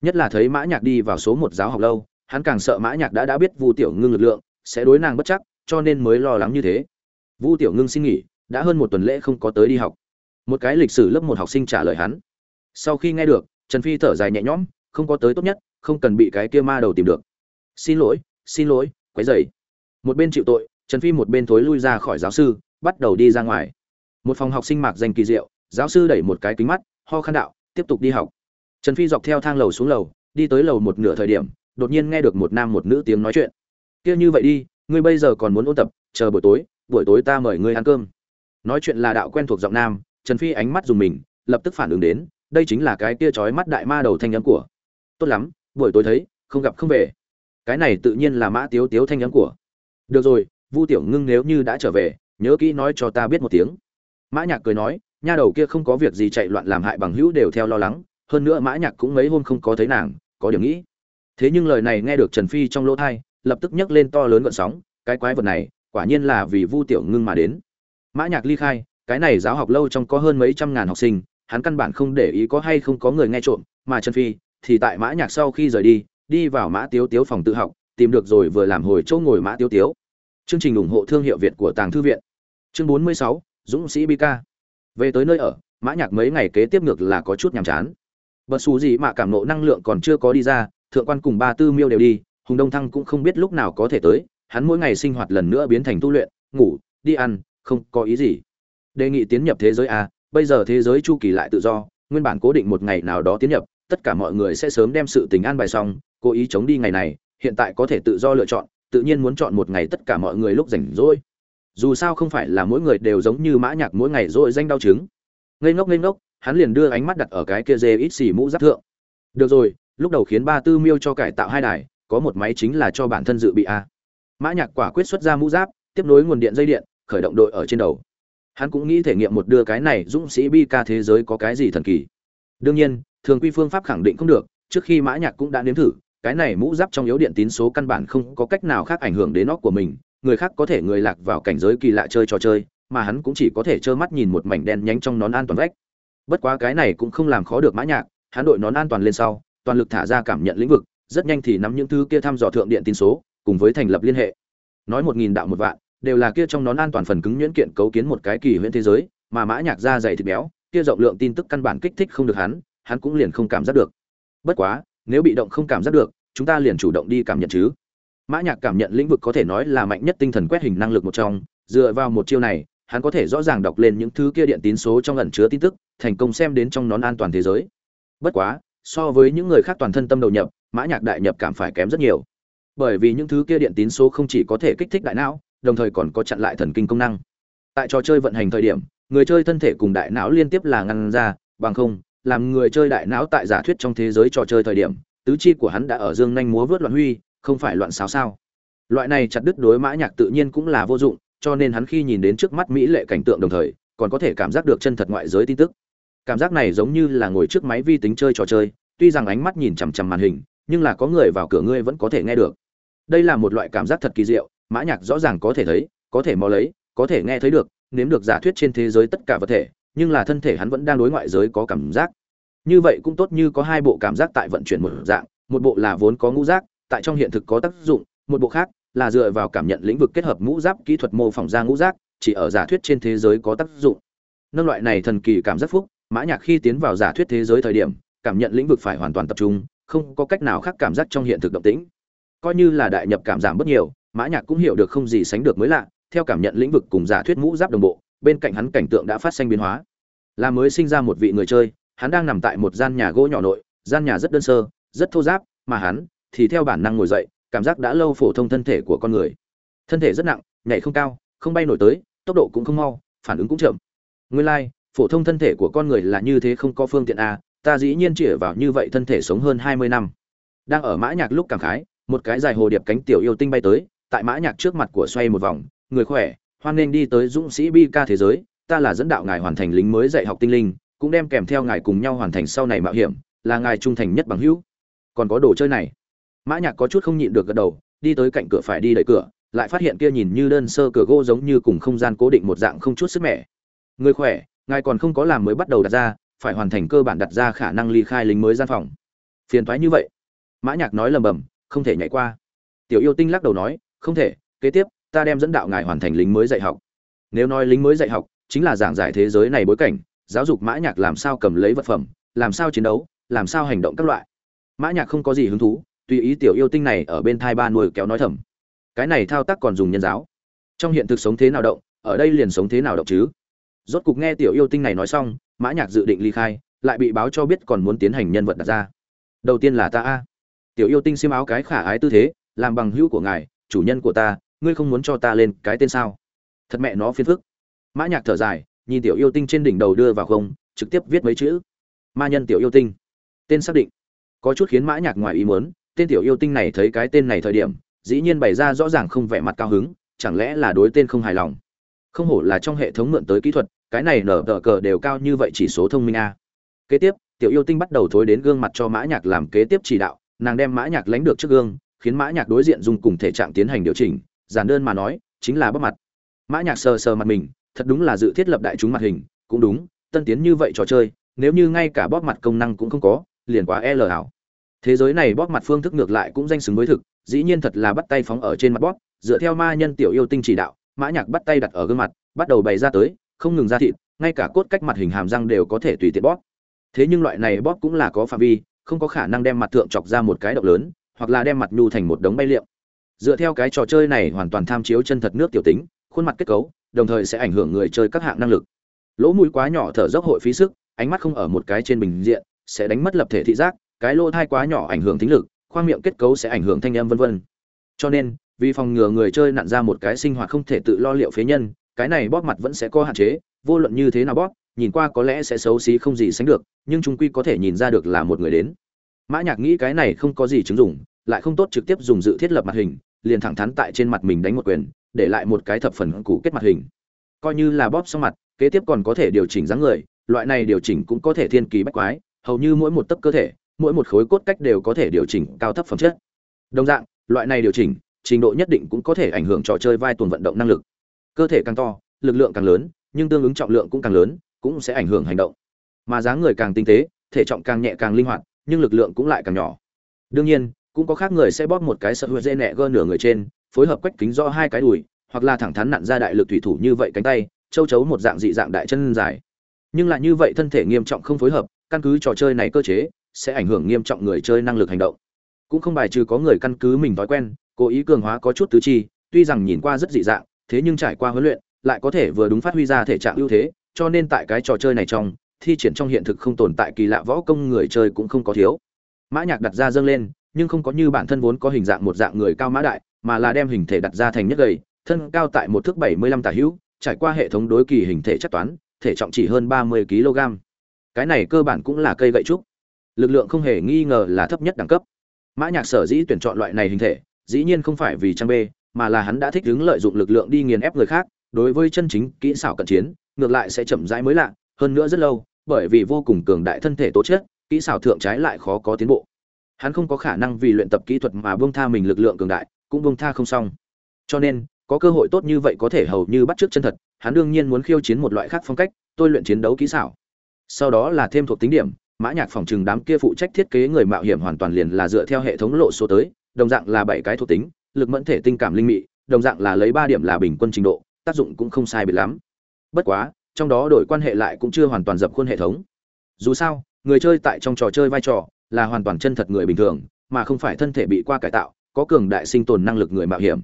Nhất là thấy mã nhạc đi vào số một giáo học lâu, hắn càng sợ mã nhạc đã đã biết vu tiểu ngưng lực lượng, sẽ đối nàng bất chắc, cho nên mới lo lắng như thế. Vu tiểu ngưng xin nghỉ, đã hơn một tuần lễ không có tới đi học. Một cái lịch sử lớp một học sinh trả lời hắn. Sau khi nghe được, trần phi thở dài nhẹ nhõm, không có tới tốt nhất, không cần bị cái kia ma đầu tìm được. Xin lỗi xin lỗi, quấy rầy. Một bên chịu tội trần phi một bên thối lui ra khỏi giáo sư, bắt đầu đi ra ngoài. Một phòng học sinh mạc danh kỳ diệu, giáo sư đẩy một cái kính mắt, ho khan đạo, tiếp tục đi học. Trần phi dọc theo thang lầu xuống lầu, đi tới lầu một nửa thời điểm, đột nhiên nghe được một nam một nữ tiếng nói chuyện. Kia như vậy đi, ngươi bây giờ còn muốn ôn tập, chờ buổi tối buổi tối ta mời ngươi ăn cơm. Nói chuyện là đạo quen thuộc giọng nam, trần phi ánh mắt dùng mình, lập tức phản ứng đến, đây chính là cái kia chói mắt đại ma đầu thanh âm của. Tốt lắm, buổi tối thấy, không gặp không về. Cái này tự nhiên là mã tiếu tiếu thanh âm của. Được rồi vu tiểu ngưng nếu như đã trở về, nhớ kỹ nói cho ta biết một tiếng. Mã nhạc cười nói, nha đầu kia không có việc gì chạy loạn làm hại bằng hữu đều theo lo lắng, hơn nữa mã nhạc cũng mấy hôm không có thấy nàng, có điểm nghĩ. Thế nhưng lời này nghe được trần phi trong lỗ thay lập tức nhấc lên to lớn gợn sóng, cái quái vật này, quả nhiên là vì vu tiểu ngưng mà đến. Mã nhạc ly khai, cái này giáo học lâu trong có hơn mấy trăm ngàn học sinh, hắn căn bản không để ý có hay không có người nghe trộm, mà trần phi thì tại mã nhạc sau khi rời đi đi vào mã tiếu tiếu phòng tự học, tìm được rồi vừa làm hồi chỗ ngồi mã tiếu tiếu chương trình ủng hộ thương hiệu việt của tàng thư viện. Chương 46, dũng sĩ Bika về tới nơi ở mã nhạc mấy ngày kế tiếp ngược là có chút nhàm chán. Bất xù gì mà cảm nộ năng lượng còn chưa có đi ra thượng quan cùng ba tư miêu đều đi hùng đông thăng cũng không biết lúc nào có thể tới hắn mỗi ngày sinh hoạt lần nữa biến thành tu luyện ngủ đi ăn không có ý gì. Đề nghị tiến nhập thế giới a bây giờ thế giới chu kỳ lại tự do nguyên bản cố định một ngày nào đó tiến nhập tất cả mọi người sẽ sớm đem sự tình an bài xong cố ý chống đi ngày này hiện tại có thể tự do lựa chọn tự nhiên muốn chọn một ngày tất cả mọi người lúc rảnh rỗi. Dù sao không phải là mỗi người đều giống như mã nhạc mỗi ngày rồi danh đau chứng ngây ngốc ngây ngốc, hắn liền đưa ánh mắt đặt ở cái kia dê ít xì mũ giáp thượng. Được rồi, lúc đầu khiến ba tư miêu cho cải tạo hai đài, có một máy chính là cho bản thân dự bị a. Mã nhạc quả quyết xuất ra mũ giáp, tiếp nối nguồn điện dây điện, khởi động đội ở trên đầu. Hắn cũng nghĩ thể nghiệm một đưa cái này dũng sĩ bi ca thế giới có cái gì thần kỳ. Đương nhiên, thường quy phương pháp khẳng định không được, trước khi mã nhạc cũng đã nếm thử cái này mũ giáp trong yếu điện tín số căn bản không có cách nào khác ảnh hưởng đến óc của mình, người khác có thể người lạc vào cảnh giới kỳ lạ chơi trò chơi, mà hắn cũng chỉ có thể trơ mắt nhìn một mảnh đen nhánh trong nón an toàn vách. Bất quá cái này cũng không làm khó được mã nhạc, hắn đội nón an toàn lên sau, toàn lực thả ra cảm nhận lĩnh vực, rất nhanh thì nắm những thứ kia thăm dò thượng điện tín số, cùng với thành lập liên hệ. Nói một nghìn đạo một vạn, đều là kia trong nón an toàn phần cứng nhuyễn kiện cấu kiến một cái kỳ huyễn thế giới, mà mã nhạc da dày thịt béo, kia rộng lượng tin tức căn bản kích thích không được hắn hắn cũng liền không cảm giác được. Bất quá nếu bị động không cảm giác được, chúng ta liền chủ động đi cảm nhận chứ. Mã nhạc cảm nhận lĩnh vực có thể nói là mạnh nhất tinh thần quét hình năng lực một trong, dựa vào một chiêu này, hắn có thể rõ ràng đọc lên những thứ kia điện tín số trong ẩn chứa tin tức, thành công xem đến trong nón an toàn thế giới. Bất quá, so với những người khác toàn thân tâm đầu nhập, mã nhạc đại nhập cảm phải kém rất nhiều. Bởi vì những thứ kia điện tín số không chỉ có thể kích thích đại não, đồng thời còn có chặn lại thần kinh công năng. Tại trò chơi vận hành thời điểm, người chơi thân thể cùng đại não liên tiếp là ngăn ra, bằng không làm người chơi đại não tại giả thuyết trong thế giới trò chơi thời điểm, tứ chi của hắn đã ở dương nhanh múa vớt loạn huy, không phải loạn xáo sao. Loại này chặt đứt đối mã nhạc tự nhiên cũng là vô dụng, cho nên hắn khi nhìn đến trước mắt mỹ lệ cảnh tượng đồng thời, còn có thể cảm giác được chân thật ngoại giới tin tức. Cảm giác này giống như là ngồi trước máy vi tính chơi trò chơi, tuy rằng ánh mắt nhìn chằm chằm màn hình, nhưng là có người vào cửa ngươi vẫn có thể nghe được. Đây là một loại cảm giác thật kỳ diệu, mã nhạc rõ ràng có thể thấy, có thể mò lấy, có thể nghe thấy được, nếm được giả thuyết trên thế giới tất cả vật thể nhưng là thân thể hắn vẫn đang đối ngoại giới có cảm giác. Như vậy cũng tốt như có hai bộ cảm giác tại vận chuyển một dạng, một bộ là vốn có ngũ giác, tại trong hiện thực có tác dụng, một bộ khác là dựa vào cảm nhận lĩnh vực kết hợp ngũ giác kỹ thuật mô phỏng ra ngũ giác, chỉ ở giả thuyết trên thế giới có tác dụng. Nâng loại này thần kỳ cảm giác phúc, mã nhạc khi tiến vào giả thuyết thế giới thời điểm, cảm nhận lĩnh vực phải hoàn toàn tập trung, không có cách nào khác cảm giác trong hiện thực động tĩnh. Coi như là đại nhập cảm giảm bất nhiều, mã nhạc cũng hiểu được không gì sánh được mới lạ, theo cảm nhận lĩnh vực cùng giả thuyết ngũ giáp đồng bộ bên cạnh hắn cảnh tượng đã phát sinh biến hóa. Là mới sinh ra một vị người chơi hắn đang nằm tại một gian nhà gỗ nhỏ nội gian nhà rất đơn sơ rất thô ráp, mà hắn thì theo bản năng ngồi dậy cảm giác đã lâu phổ thông thân thể của con người. Thân thể rất nặng nhảy không cao không bay nổi tới tốc độ cũng không mau phản ứng cũng chậm. Nguyên lai、like, phổ thông thân thể của con người là như thế không có phương tiện a ta dĩ nhiên chỉ vào như vậy thân thể sống hơn hai mươi năm. Đang ở mã nhạc lúc cảm khái một cái dài hồ điệp cánh tiểu yêu tinh bay tới tại mã nhạc trước mặt của xoay một vòng người khỏe hoan nên đi tới dũng sĩ bi ca thế giới, ta là dẫn đạo ngài hoàn thành lính mới dạy học tinh linh, cũng đem kèm theo ngài cùng nhau hoàn thành sau này mạo hiểm, là ngài trung thành nhất bằng hữu. Còn có đồ chơi này. Mã nhạc có chút không nhịn được gật đầu, đi tới cạnh cửa phải đi đẩy cửa, lại phát hiện kia nhìn như đơn sơ cửa gỗ giống như cùng không gian cố định một dạng không chút sức mẻ. Người khỏe, ngài còn không có làm mới bắt đầu đặt ra, phải hoàn thành cơ bản đặt ra khả năng ly khai lính mới gian phòng. Phiền toái như vậy. Mã nhạc nói lầm bầm, không thể nhảy qua. Tiểu yêu tinh lắc đầu nói, không thể, kế tiếp ta đem dẫn đạo ngài hoàn thành lính mới dạy học. Nếu nói lính mới dạy học, chính là giảng giải thế giới này bối cảnh, giáo dục mã nhạc làm sao cầm lấy vật phẩm, làm sao chiến đấu, làm sao hành động các loại. Mã nhạc không có gì hứng thú, tùy ý tiểu yêu tinh này ở bên thai ba nuôi kéo nói thầm. Cái này thao tác còn dùng nhân giáo. Trong hiện thực sống thế nào động, ở đây liền sống thế nào động chứ? Rốt cục nghe tiểu yêu tinh này nói xong, mã nhạc dự định ly khai, lại bị báo cho biết còn muốn tiến hành nhân vật đặt ra. Đầu tiên là ta a. Tiểu yêu tinh xiêm áo cái khả ái tư thế, làm bằng hữu của ngài, chủ nhân của ta ngươi không muốn cho ta lên cái tên sao? Thật mẹ nó phiền phức. Mã nhạc thở dài, nhìn tiểu yêu tinh trên đỉnh đầu đưa vào không, trực tiếp viết mấy chữ. Ma nhân tiểu yêu tinh. Tên xác định. Có chút khiến mã nhạc ngoài ý muốn, tên tiểu yêu tinh này thấy cái tên này thời điểm, dĩ nhiên bày ra rõ ràng không vẻ mặt cao hứng, chẳng lẽ là đối tên không hài lòng? Không hổ là trong hệ thống mượn tới kỹ thuật, cái này nở tờ cờ đều cao như vậy chỉ số thông minh a. Kế tiếp, tiểu yêu tinh bắt đầu thối đến gương mặt cho mã nhạc làm kế tiếp chỉ đạo, nàng đem mã nhạc lánh được trước gương, khiến mã nhạc đối diện dùng cùng thể trạng tiến hành điều chỉnh giản đơn mà nói, chính là bóp mặt. Mã nhạc sờ sờ mặt mình, thật đúng là dự thiết lập đại chúng mặt hình, cũng đúng, tân tiến như vậy trò chơi, nếu như ngay cả bóp mặt công năng cũng không có, liền quá e l ảo thế giới này bóp mặt phương thức ngược lại cũng danh xứng với thực, dĩ nhiên thật là bắt tay phóng ở trên mặt bóp, dựa theo ma nhân tiểu yêu tinh chỉ đạo, mã nhạc bắt tay đặt ở gương mặt, bắt đầu bày ra tới, không ngừng ra thịt, ngay cả cốt cách mặt hình hàm răng đều có thể tùy tiện bóp. Thế nhưng loại này bóp cũng là có phạm vi, không có khả năng đem mặt thượng chọc ra một cái độc lớn, hoặc là đem mặt nhu thành một đống bay liệm dựa theo cái trò chơi này hoàn toàn tham chiếu chân thật nước tiểu tính, khuôn mặt kết cấu, đồng thời sẽ ảnh hưởng người chơi các hạng năng lực. Lỗ mũi quá nhỏ thở dốc hội phí sức, ánh mắt không ở một cái trên bình diện, sẽ đánh mất lập thể thị giác, cái lỗ thai quá nhỏ ảnh hưởng thính lực, khoang miệng kết cấu sẽ ảnh hưởng thanh âm vân vân. Cho nên, vì phòng ngừa người chơi nặn ra một cái sinh hoạt không thể tự lo liệu phế nhân, cái này bóp mặt vẫn sẽ có hạn chế, vô luận như thế nào bóp, nhìn qua có lẽ sẽ xấu xí không gì sánh được, nhưng chúng quy có thể nhìn ra được là một người đến. Mã nhạc nghĩ cái này không có gì chứng dụng lại không tốt trực tiếp dùng dự thiết lập mặt hình, liền thẳng thắn tại trên mặt mình đánh một quyền, để lại một cái thập phần cũ kết mặt hình. Coi như là bóp xong mặt, kế tiếp còn có thể điều chỉnh dáng người, loại này điều chỉnh cũng có thể thiên kỳ bách quái, hầu như mỗi một tấc cơ thể, mỗi một khối cốt cách đều có thể điều chỉnh cao thấp phẩm chất. Đồng dạng, loại này điều chỉnh, trình độ nhất định cũng có thể ảnh hưởng trò chơi vai tuần vận động năng lực. Cơ thể càng to, lực lượng càng lớn, nhưng tương ứng trọng lượng cũng càng lớn, cũng sẽ ảnh hưởng hành động. Mà dáng người càng tinh tế, thể trọng càng nhẹ càng linh hoạt, nhưng lực lượng cũng lại càng nhỏ. Đương nhiên cũng có khác người sẽ bóp một cái sợ hụt dê nẹ gơ nửa người trên, phối hợp quách kính do hai cái đùi, hoặc là thẳng thắn nặn ra đại lực thủy thủ như vậy cánh tay, châu chấu một dạng dị dạng đại chân dài. Nhưng lại như vậy thân thể nghiêm trọng không phối hợp, căn cứ trò chơi này cơ chế, sẽ ảnh hưởng nghiêm trọng người chơi năng lực hành động. Cũng không bài trừ có người căn cứ mình thói quen, cố ý cường hóa có chút tứ chi, tuy rằng nhìn qua rất dị dạng, thế nhưng trải qua huấn luyện, lại có thể vừa đúng phát huy ra thể trạng ưu thế, cho nên tại cái trò chơi này trong, thi triển trong hiện thực không tồn tại kỳ lạ võ công người chơi cũng không có thiếu. Mã nhạc đặt ra dâng lên nhưng không có như bản thân vốn có hình dạng một dạng người cao mã đại, mà là đem hình thể đặt ra thành nhất gầy, thân cao tại một thước bảy mươi lăm tả hữu, trải qua hệ thống đối kỳ hình thể chất toán, thể trọng chỉ hơn ba mươi kg cái này cơ bản cũng là cây gậy trúc. Lực lượng không hề nghi ngờ là thấp nhất đẳng cấp. Mã nhạc sở dĩ tuyển chọn loại này hình thể, dĩ nhiên không phải vì trang bê, mà là hắn đã thích ứng lợi dụng lực lượng đi nghiền ép người khác, đối với chân chính kỹ xảo cận chiến, ngược lại sẽ chậm rãi mới lạ, hơn nữa rất lâu, bởi vì vô cùng cường đại thân thể tố chất, kỹ xảo thượng trái lại khó có tiến bộ hắn không có khả năng vì luyện tập kỹ thuật mà buông tha mình lực lượng cường đại, cũng buông tha không xong. Cho nên, có cơ hội tốt như vậy có thể hầu như bắt trước chân thật, hắn đương nhiên muốn khiêu chiến một loại khác phong cách, tôi luyện chiến đấu kỹ xảo. Sau đó là thêm thuộc tính điểm, mã nhạc phòng trừng đám kia phụ trách thiết kế người mạo hiểm hoàn toàn liền là dựa theo hệ thống lộ số tới, đồng dạng là bảy cái thuộc tính, lực mẫn thể tinh cảm linh mị, đồng dạng là lấy ba điểm là bình quân trình độ, tác dụng cũng không sai biệt lắm. Bất quá, trong đó đổi quan hệ lại cũng chưa hoàn toàn dập khuôn hệ thống. Dù sao, người chơi tại trong trò chơi vai trò là hoàn toàn chân thật người bình thường, mà không phải thân thể bị qua cải tạo, có cường đại sinh tồn năng lực người mạo hiểm.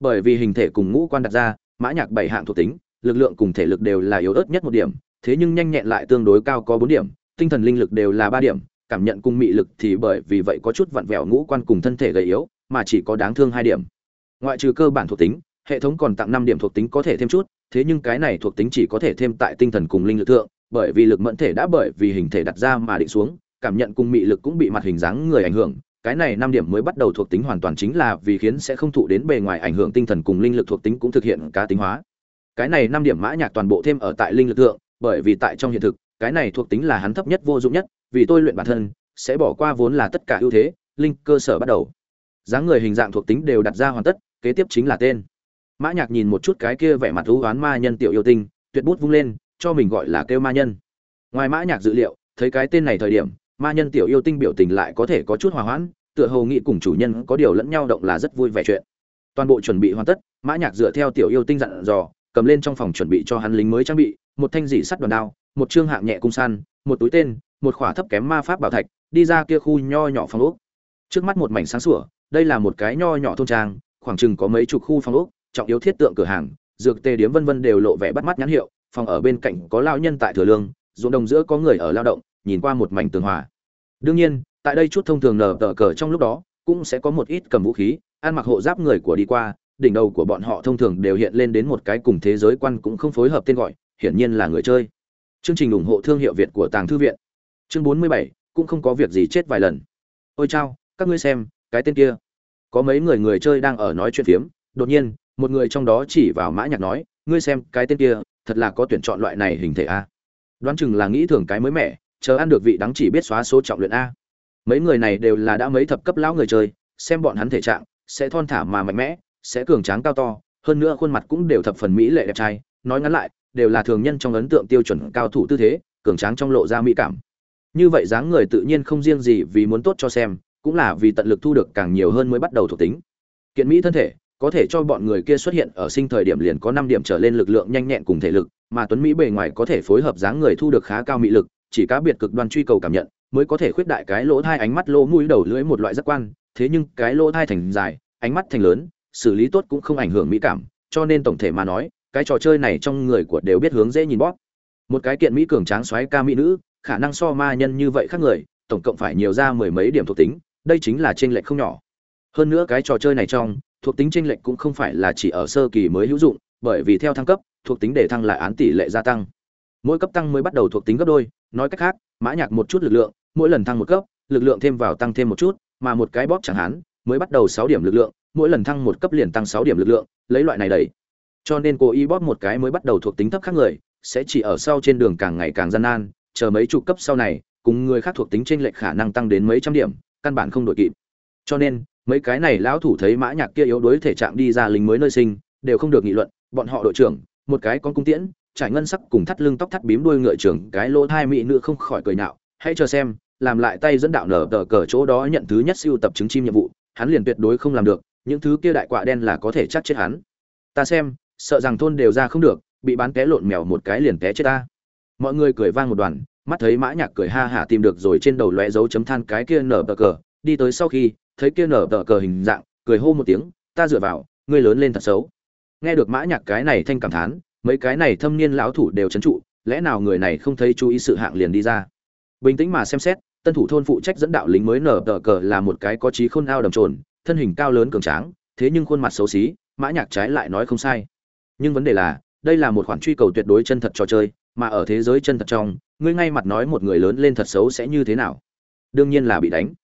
Bởi vì hình thể cùng ngũ quan đặt ra, mã nhạc bảy hạng thuộc tính, lực lượng cùng thể lực đều là yếu ớt nhất một điểm, thế nhưng nhanh nhẹn lại tương đối cao có bốn điểm, tinh thần linh lực đều là ba điểm, cảm nhận cùng mị lực thì bởi vì vậy có chút vặn vẹo ngũ quan cùng thân thể gầy yếu, mà chỉ có đáng thương hai điểm. Ngoại trừ cơ bản thuộc tính, hệ thống còn tặng năm điểm thuộc tính có thể thêm chút, thế nhưng cái này thuộc tính chỉ có thể thêm tại tinh thần cùng linh lực thượng, bởi vì lực mẫn thể đã bởi vì hình thể đặt ra mà định xuống cảm nhận cùng mị lực cũng bị mặt hình dáng người ảnh hưởng, cái này năm điểm mới bắt đầu thuộc tính hoàn toàn chính là vì khiến sẽ không thụ đến bề ngoài ảnh hưởng tinh thần cùng linh lực thuộc tính cũng thực hiện cá tính hóa. Cái này năm điểm mã nhạc toàn bộ thêm ở tại linh lực thượng, bởi vì tại trong hiện thực, cái này thuộc tính là hắn thấp nhất vô dụng nhất, vì tôi luyện bản thân, sẽ bỏ qua vốn là tất cả ưu thế, linh cơ sở bắt đầu. Dáng người hình dạng thuộc tính đều đặt ra hoàn tất, kế tiếp chính là tên. Mã nhạc nhìn một chút cái kia vẻ mặt u ám ma nhân tiểu yêu tinh, tuyệt bút vung lên, cho mình gọi là kêu ma nhân. Ngoài mã nhạc dự liệu, thấy cái tên này thời điểm ma nhân tiểu yêu tinh biểu tình lại có thể có chút hòa hoãn, tựa hồ nghĩ cùng chủ nhân có điều lẫn nhau động là rất vui vẻ chuyện. Toàn bộ chuẩn bị hoàn tất, mã nhạc dựa theo tiểu yêu tinh dặn dò, cầm lên trong phòng chuẩn bị cho hắn lính mới trang bị, một thanh dị sắt đòn đao, một trương hạng nhẹ cung săn, một túi tên, một khỏa thấp kém ma pháp bảo thạch, đi ra kia khu nho nhỏ phòng ốc. Trước mắt một mảnh sáng sủa, đây là một cái nho nhỏ thôn trang, khoảng chừng có mấy chục khu phòng ốc, trọng yếu thiết tượng cửa hàng, dược tê điếm vân vân đều lộ vẻ bắt mắt nhãn hiệu, phòng ở bên cạnh có lao nhân tại thừa lương, ruộng đồng giữa có người ở lao động nhìn qua một mảnh tường hòa. Đương nhiên, tại đây chút thông thường nở tờ cờ trong lúc đó, cũng sẽ có một ít cầm vũ khí, ăn mặc hộ giáp người của đi qua, đỉnh đầu của bọn họ thông thường đều hiện lên đến một cái cùng thế giới quan cũng không phối hợp tên gọi, hiển nhiên là người chơi. Chương trình ủng hộ thương hiệu việt của tàng thư viện. Chương bốn mươi bảy, cũng không có việc gì chết vài lần. Ôi chao, các ngươi xem, cái tên kia. Có mấy người người chơi đang ở nói chuyện phiếm, đột nhiên, một người trong đó chỉ vào mã nhạc nói, ngươi xem, cái tên kia, thật là có tuyển chọn loại này hình thể a. Đoán chừng là nghĩ thường cái mới mẻ chờ ăn được vị đắng chỉ biết xóa số trọng luyện a. Mấy người này đều là đã mấy thập cấp lão người chơi, xem bọn hắn thể trạng, sẽ thon thả mà mạnh mẽ, sẽ cường tráng cao to, hơn nữa khuôn mặt cũng đều thập phần mỹ lệ đẹp trai, nói ngắn lại, đều là thường nhân trong ấn tượng tiêu chuẩn cao thủ tư thế, cường tráng trong lộ ra mỹ cảm. Như vậy dáng người tự nhiên không riêng gì vì muốn tốt cho xem, cũng là vì tận lực thu được càng nhiều hơn mới bắt đầu thuộc tính. Kiện mỹ thân thể, có thể cho bọn người kia xuất hiện ở sinh thời điểm liền có năm điểm trở lên lực lượng nhanh nhẹn cùng thể lực, mà tuấn mỹ bề ngoài có thể phối hợp dáng người thu được khá cao mỹ lực chỉ cá biệt cực đoan truy cầu cảm nhận mới có thể khuyết đại cái lỗ thai ánh mắt lỗ mũi đầu lưỡi một loại giác quan. Thế nhưng cái lỗ thai thành dài ánh mắt thành lớn xử lý tốt cũng không ảnh hưởng mỹ cảm cho nên tổng thể mà nói cái trò chơi này trong người của đều biết hướng dễ nhìn bóp. Một cái kiện mỹ cường tráng xoáy ca mỹ nữ khả năng so ma nhân như vậy khác người tổng cộng phải nhiều ra mười mấy điểm thuộc tính đây chính là trên lệch không nhỏ. Hơn nữa cái trò chơi này trong thuộc tính chênh lệch cũng không phải là chỉ ở sơ kỳ mới hữu dụng, bởi vì theo thăng cấp, thuộc tính để thăng lại án tỷ lệ gia tăng. Mỗi cấp tăng mới bắt đầu thuộc tính gấp đôi, nói cách khác, mã nhạc một chút lực lượng, mỗi lần thăng một cấp, lực lượng thêm vào tăng thêm một chút, mà một cái bóp chẳng hạn, mới bắt đầu 6 điểm lực lượng, mỗi lần thăng một cấp liền tăng 6 điểm lực lượng, lấy loại này đẩy. Cho nên cô y bóp một cái mới bắt đầu thuộc tính thấp khác người, sẽ chỉ ở sau trên đường càng ngày càng gian nan, chờ mấy chục cấp sau này, cùng người khác thuộc tính trên lệch khả năng tăng đến mấy trăm điểm, căn bản không đổi kịp. Cho nên, mấy cái này lão thủ thấy Mã Nhạc kia yếu đuối thể trạng đi ra lính mới nơi sinh, đều không được nghị luận, bọn họ đội trưởng, một cái con cung tiễn, trải ngân sắc cùng thắt lưng tóc thắt bím đuôi ngựa trưởng, cái lỗ thai mỹ nữ không khỏi cười nhạo, hãy chờ xem, làm lại tay dẫn đạo nở tờ cờ chỗ đó nhận thứ nhất siêu tập chứng chim nhiệm vụ, hắn liền tuyệt đối không làm được, những thứ kia đại quạ đen là có thể chắc chết hắn. Ta xem, sợ rằng thôn đều ra không được, bị bán té lộn mèo một cái liền té chết ta. Mọi người cười vang một đoàn, mắt thấy Mã Nhạc cười ha hả tìm được rồi trên đầu lóe dấu chấm than cái kia nở tờ cờ, đi tới sau khi, thấy kia nở tờ cờ hình dạng, cười hô một tiếng, ta dựa vào, ngươi lớn lên thật xấu. Nghe được Mã Nhạc cái này thanh cảm thán, mấy cái này thâm niên lão thủ đều chấn trụ, lẽ nào người này không thấy chú ý sự hạng liền đi ra. Bình tĩnh mà xem xét, tân thủ thôn phụ trách dẫn đạo lính mới nở tờ cờ là một cái có trí khôn ao đầm trồn, thân hình cao lớn cường tráng, thế nhưng khuôn mặt xấu xí, Mã Nhạc trái lại nói không sai. Nhưng vấn đề là, đây là một khoản truy cầu tuyệt đối chân thật trò chơi, mà ở thế giới chân thật trong, ngươi ngay mặt nói một người lớn lên thật xấu sẽ như thế nào? Đương nhiên là bị đánh.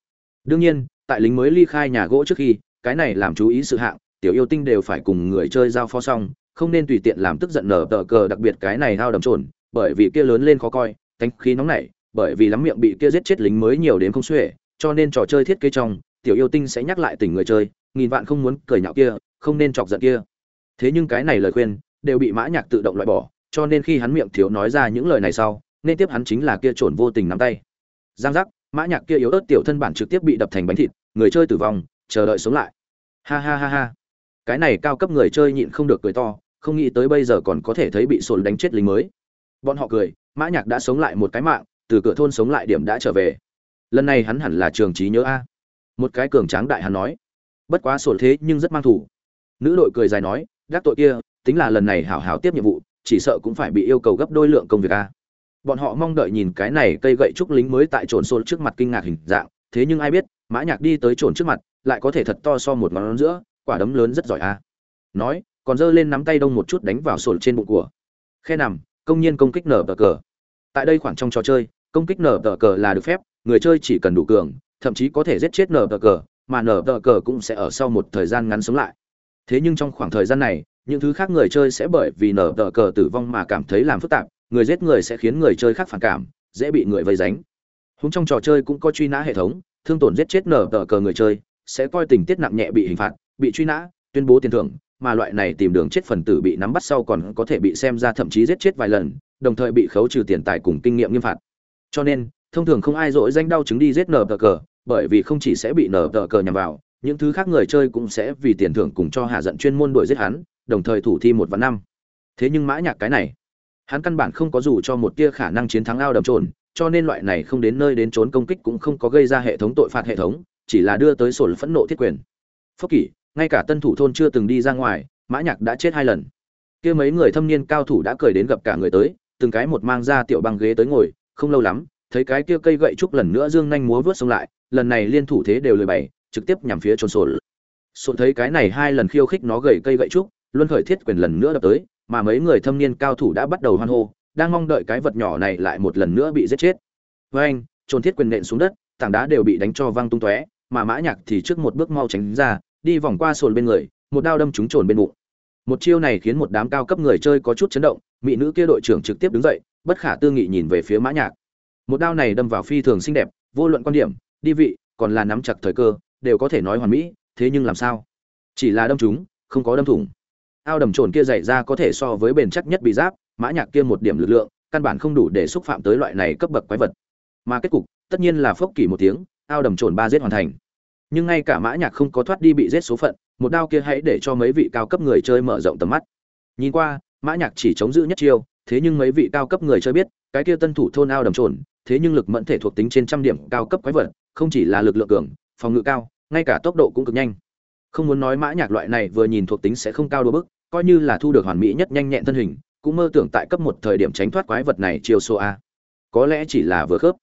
Đương nhiên, tại lính mới ly khai nhà gỗ trước khi, cái này làm chú ý sự hạng, tiểu yêu tinh đều phải cùng người chơi giao phó xong, không nên tùy tiện làm tức giận nở tờ cờ đặc biệt cái này hao đầm trồn, bởi vì kia lớn lên khó coi, thanh khí nóng nảy, bởi vì lắm miệng bị kia giết chết lính mới nhiều đến không xuể, cho nên trò chơi thiết kế trong, tiểu yêu tinh sẽ nhắc lại tỉnh người chơi, nghìn vạn không muốn cười nhạo kia, không nên chọc giận kia. Thế nhưng cái này lời khuyên đều bị Mã Nhạc tự động loại bỏ, cho nên khi hắn miệng thiếu nói ra những lời này sau, nên tiếp hắn chính là kia trồn vô tình nắm tay. Giang giác, Mã Nhạc kia yếu ớt tiểu thân bản trực tiếp bị đập thành bánh thịt, người chơi tử vong, chờ đợi sống lại. Ha ha ha ha. Cái này cao cấp người chơi nhịn không được cười to, không nghĩ tới bây giờ còn có thể thấy bị sồn đánh chết lính mới. Bọn họ cười, Mã Nhạc đã sống lại một cái mạng, từ cửa thôn sống lại điểm đã trở về. Lần này hắn hẳn là trường trí nhớ a. Một cái cường tráng đại hắn nói. Bất quá sồn thế nhưng rất mang thủ. Nữ đội cười dài nói, gác tội kia, tính là lần này hảo hảo tiếp nhiệm vụ, chỉ sợ cũng phải bị yêu cầu gấp đôi lượng công việc a. Bọn họ mong đợi nhìn cái này cây gậy trúc lính mới tại trồn sồn trước mặt kinh ngạc hình dạng, thế nhưng ai biết, Mã Nhạc đi tới trồn trước mặt, lại có thể thật to so một ngón giữa, quả đấm lớn rất giỏi a. Nói, còn giơ lên nắm tay đông một chút đánh vào sổ trên bụng của. Khe nằm, công nhiên công kích nở tờ cờ. Tại đây khoảng trong trò chơi, công kích nở tờ cờ là được phép, người chơi chỉ cần đủ cường, thậm chí có thể giết chết nở tờ cờ, mà nở tờ cờ cũng sẽ ở sau một thời gian ngắn sống lại. Thế nhưng trong khoảng thời gian này, những thứ khác người chơi sẽ bởi vì nở tờ cờ tử vong mà cảm thấy làm phức tạp, người giết người sẽ khiến người chơi khác phản cảm, dễ bị người vây đánh. Húng trong trò chơi cũng có truy nã hệ thống, thương tổn giết chết nở tờ cờ người chơi, sẽ coi tình tiết nặng nhẹ bị hình phạt, bị truy nã, tuyên bố tiền thưởng, mà loại này tìm đường chết phần tử bị nắm bắt sau còn có thể bị xem ra thậm chí giết chết vài lần, đồng thời bị khấu trừ tiền tài cùng kinh nghiệm nghiêm phạt. Cho nên, thông thường không ai dỗi danh đau chứng đi giết nở tờ cờ, bởi vì không chỉ sẽ bị nở tờ cờ nhằm vào, những thứ khác người chơi cũng sẽ vì tiền thưởng cùng cho hạ giận chuyên môn đuổi giết hắn, đồng thời thủ thi một và năm. Thế nhưng mã nhạc cái này, hắn căn bản không có dù cho một tia khả năng chiến thắng ao đầm trồn, cho nên loại này không đến nơi đến trốn công kích cũng không có gây ra hệ thống tội phạt hệ thống, chỉ là đưa tới sổ phẫn nộ thiết quyền. Phốc kỷ, ngay cả tân thủ thôn chưa từng đi ra ngoài, mã nhạc đã chết hai lần. Kia mấy người thâm niên cao thủ đã cười đến gặp cả người tới, từng cái một mang ra tiểu băng ghế tới ngồi, không lâu lắm, thấy cái kia cây gậy trúc lần nữa dương nhanh múa vớt xông lại, lần này liên thủ thế đều lười bày, trực tiếp nhằm phía trôn sồn. Sồn thấy cái này hai lần khiêu khích nó gậy cây gậy trúc, luân khởi thiết quyền lần nữa đập tới, mà mấy người thâm niên cao thủ đã bắt đầu hoan hô, đang mong đợi cái vật nhỏ này lại một lần nữa bị giết chết. Với anh, trôn thiết quyền nện xuống đất, tảng đá đều bị đánh cho văng tung tóe, mà Mã Nhạc thì trước một bước mau tránh ra, đi vòng qua sồn bên người, một đao đâm trúng trồn bên bụng. Một chiêu này khiến một đám cao cấp người chơi có chút chấn động, mỹ nữ kia đội trưởng trực tiếp đứng dậy, bất khả tư nghị nhìn về phía Mã Nhạc. Một đao này đâm vào phi thường xinh đẹp, vô luận quan điểm, đi vị, còn là nắm chặt thời cơ, đều có thể nói hoàn mỹ, thế nhưng làm sao? Chỉ là đâm trúng, không có đâm thủng ao đầm trồn kia dày ra có thể so với bền chắc nhất bị giáp mã nhạc kia một điểm lực lượng căn bản không đủ để xúc phạm tới loại này cấp bậc quái vật mà kết cục tất nhiên là phốc kỳ một tiếng ao đầm trồn ba giết hoàn thành nhưng ngay cả mã nhạc không có thoát đi bị giết số phận, một đao kia hãy để cho mấy vị cao cấp người chơi mở rộng tầm mắt. Nhìn qua, mã nhạc chỉ chống giữ nhất chiêu, thế nhưng mấy vị cao cấp người chơi biết, cái kia tân thủ thôn ao đầm trồn, thế nhưng lực mẫn thể thuộc tính trên trăm điểm cao cấp quái vật, không chỉ là lực lượng cường, phòng ngự cao, ngay cả tốc độ cũng cực nhanh. Không muốn nói mã nhạc loại này vừa nhìn thuộc tính sẽ không cao đua bước coi như là thu được hoàn mỹ nhất nhanh nhẹn thân hình, cũng mơ tưởng tại cấp một thời điểm tránh thoát quái vật này chiêu số a. Có lẽ chỉ là vừa khớp.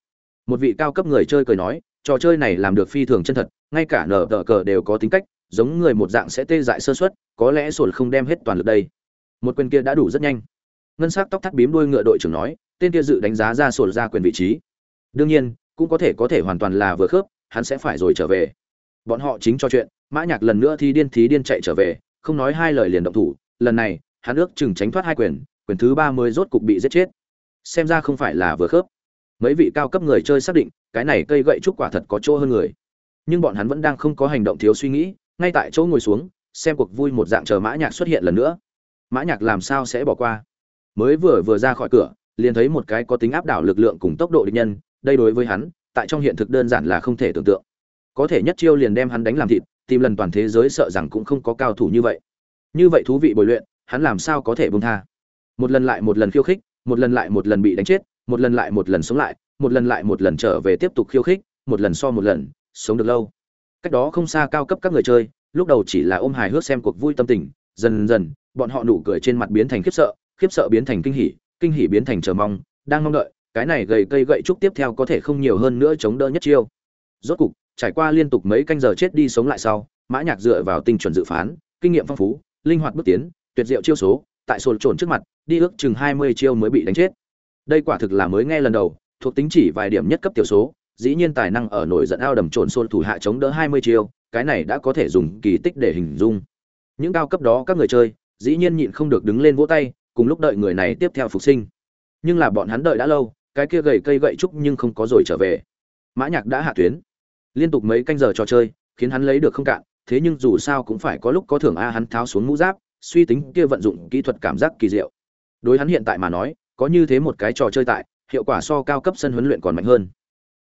Một vị cao cấp người chơi cười nói trò chơi này làm được phi thường chân thật, ngay cả nở tờ cờ đều có tính cách, giống người một dạng sẽ tê dại sơ suất, có lẽ sổn không đem hết toàn lực đây. Một quyền kia đã đủ rất nhanh. Ngân s ắ c tóc thắt bím đuôi ngựa đội trưởng nói, tên kia dự đánh giá ra sổn ra quyền vị trí. Đương nhiên, cũng có thể có thể hoàn toàn là vừa khớp, hắn sẽ phải rồi trở về. Bọn họ chính cho chuyện, mã nhạc lần nữa thì điên thí điên chạy trở về, không nói hai lời liền động thủ, lần này, hắn ước chừng tránh thoát hai quyền quyền thứ ba mới rốt cục bị giết chết. Xem ra không phải là vừa khớp mấy vị cao cấp người chơi xác định, cái này cây gậy trúc quả thật có chỗ hơn người. Nhưng bọn hắn vẫn đang không có hành động thiếu suy nghĩ, ngay tại chỗ ngồi xuống, xem cuộc vui một dạng chờ mã nhạc xuất hiện lần nữa. Mã nhạc làm sao sẽ bỏ qua? Mới vừa vừa ra khỏi cửa, liền thấy một cái có tính áp đảo lực lượng cùng tốc độ địch nhân, đây đối với hắn, tại trong hiện thực đơn giản là không thể tưởng tượng. Có thể nhất chiêu liền đem hắn đánh làm thịt, tìm lần toàn thế giới sợ rằng cũng không có cao thủ như vậy. Như vậy thú vị bồi luyện, hắn làm sao có thể buông tha? Một lần lại một lần khiêu khích, một lần lại một lần bị đánh chết một lần lại một lần sống lại, một lần lại một lần trở về tiếp tục khiêu khích, một lần so một lần, sống được lâu. Cách đó không xa cao cấp các người chơi, lúc đầu chỉ là ôm hài hước xem cuộc vui tâm tình, dần dần, bọn họ nụ cười trên mặt biến thành khiếp sợ khiếp sợ biến thành kinh hỉ kinh hỉ biến thành chờ mong, đang mong đợi, cái này gầy cây gậy trúc tiếp theo có thể không nhiều hơn nữa chống đỡ nhất chiêu. Rốt cục, trải qua liên tục mấy canh giờ chết đi sống lại sau, mã nhạc dựa vào tinh chuẩn dự phán, kinh nghiệm phong phú, linh hoạt bước tiến, tuyệt diệu chiêu số, tại sồn trồn trước mặt, đi ước chừng hai mươi chiêu mới bị đánh chết đây quả thực là mới nghe lần đầu, thuộc tính chỉ vài điểm nhất cấp tiểu số, dĩ nhiên tài năng ở nổi giận ao đầm trồn xôn thủ hạ chống đỡ hai mươi chiêu, cái này đã có thể dùng kỳ tích để hình dung. Những cao cấp đó các người chơi, dĩ nhiên nhịn không được đứng lên vỗ tay, cùng lúc đợi người này tiếp theo phục sinh. Nhưng là bọn hắn đợi đã lâu, cái kia gầy cây gậy trúc nhưng không có rồi trở về. Mã nhạc đã hạ tuyến. Liên tục mấy canh giờ trò chơi, khiến hắn lấy được không cạn, thế nhưng dù sao cũng phải có lúc có thưởng a hắn tháo xuống mũ giáp, suy tính kia vận dụng kỹ thuật cảm giác kỳ diệu. Đối hắn hiện tại mà nói có như thế một cái trò chơi tại, hiệu quả so cao cấp sân huấn luyện còn mạnh hơn.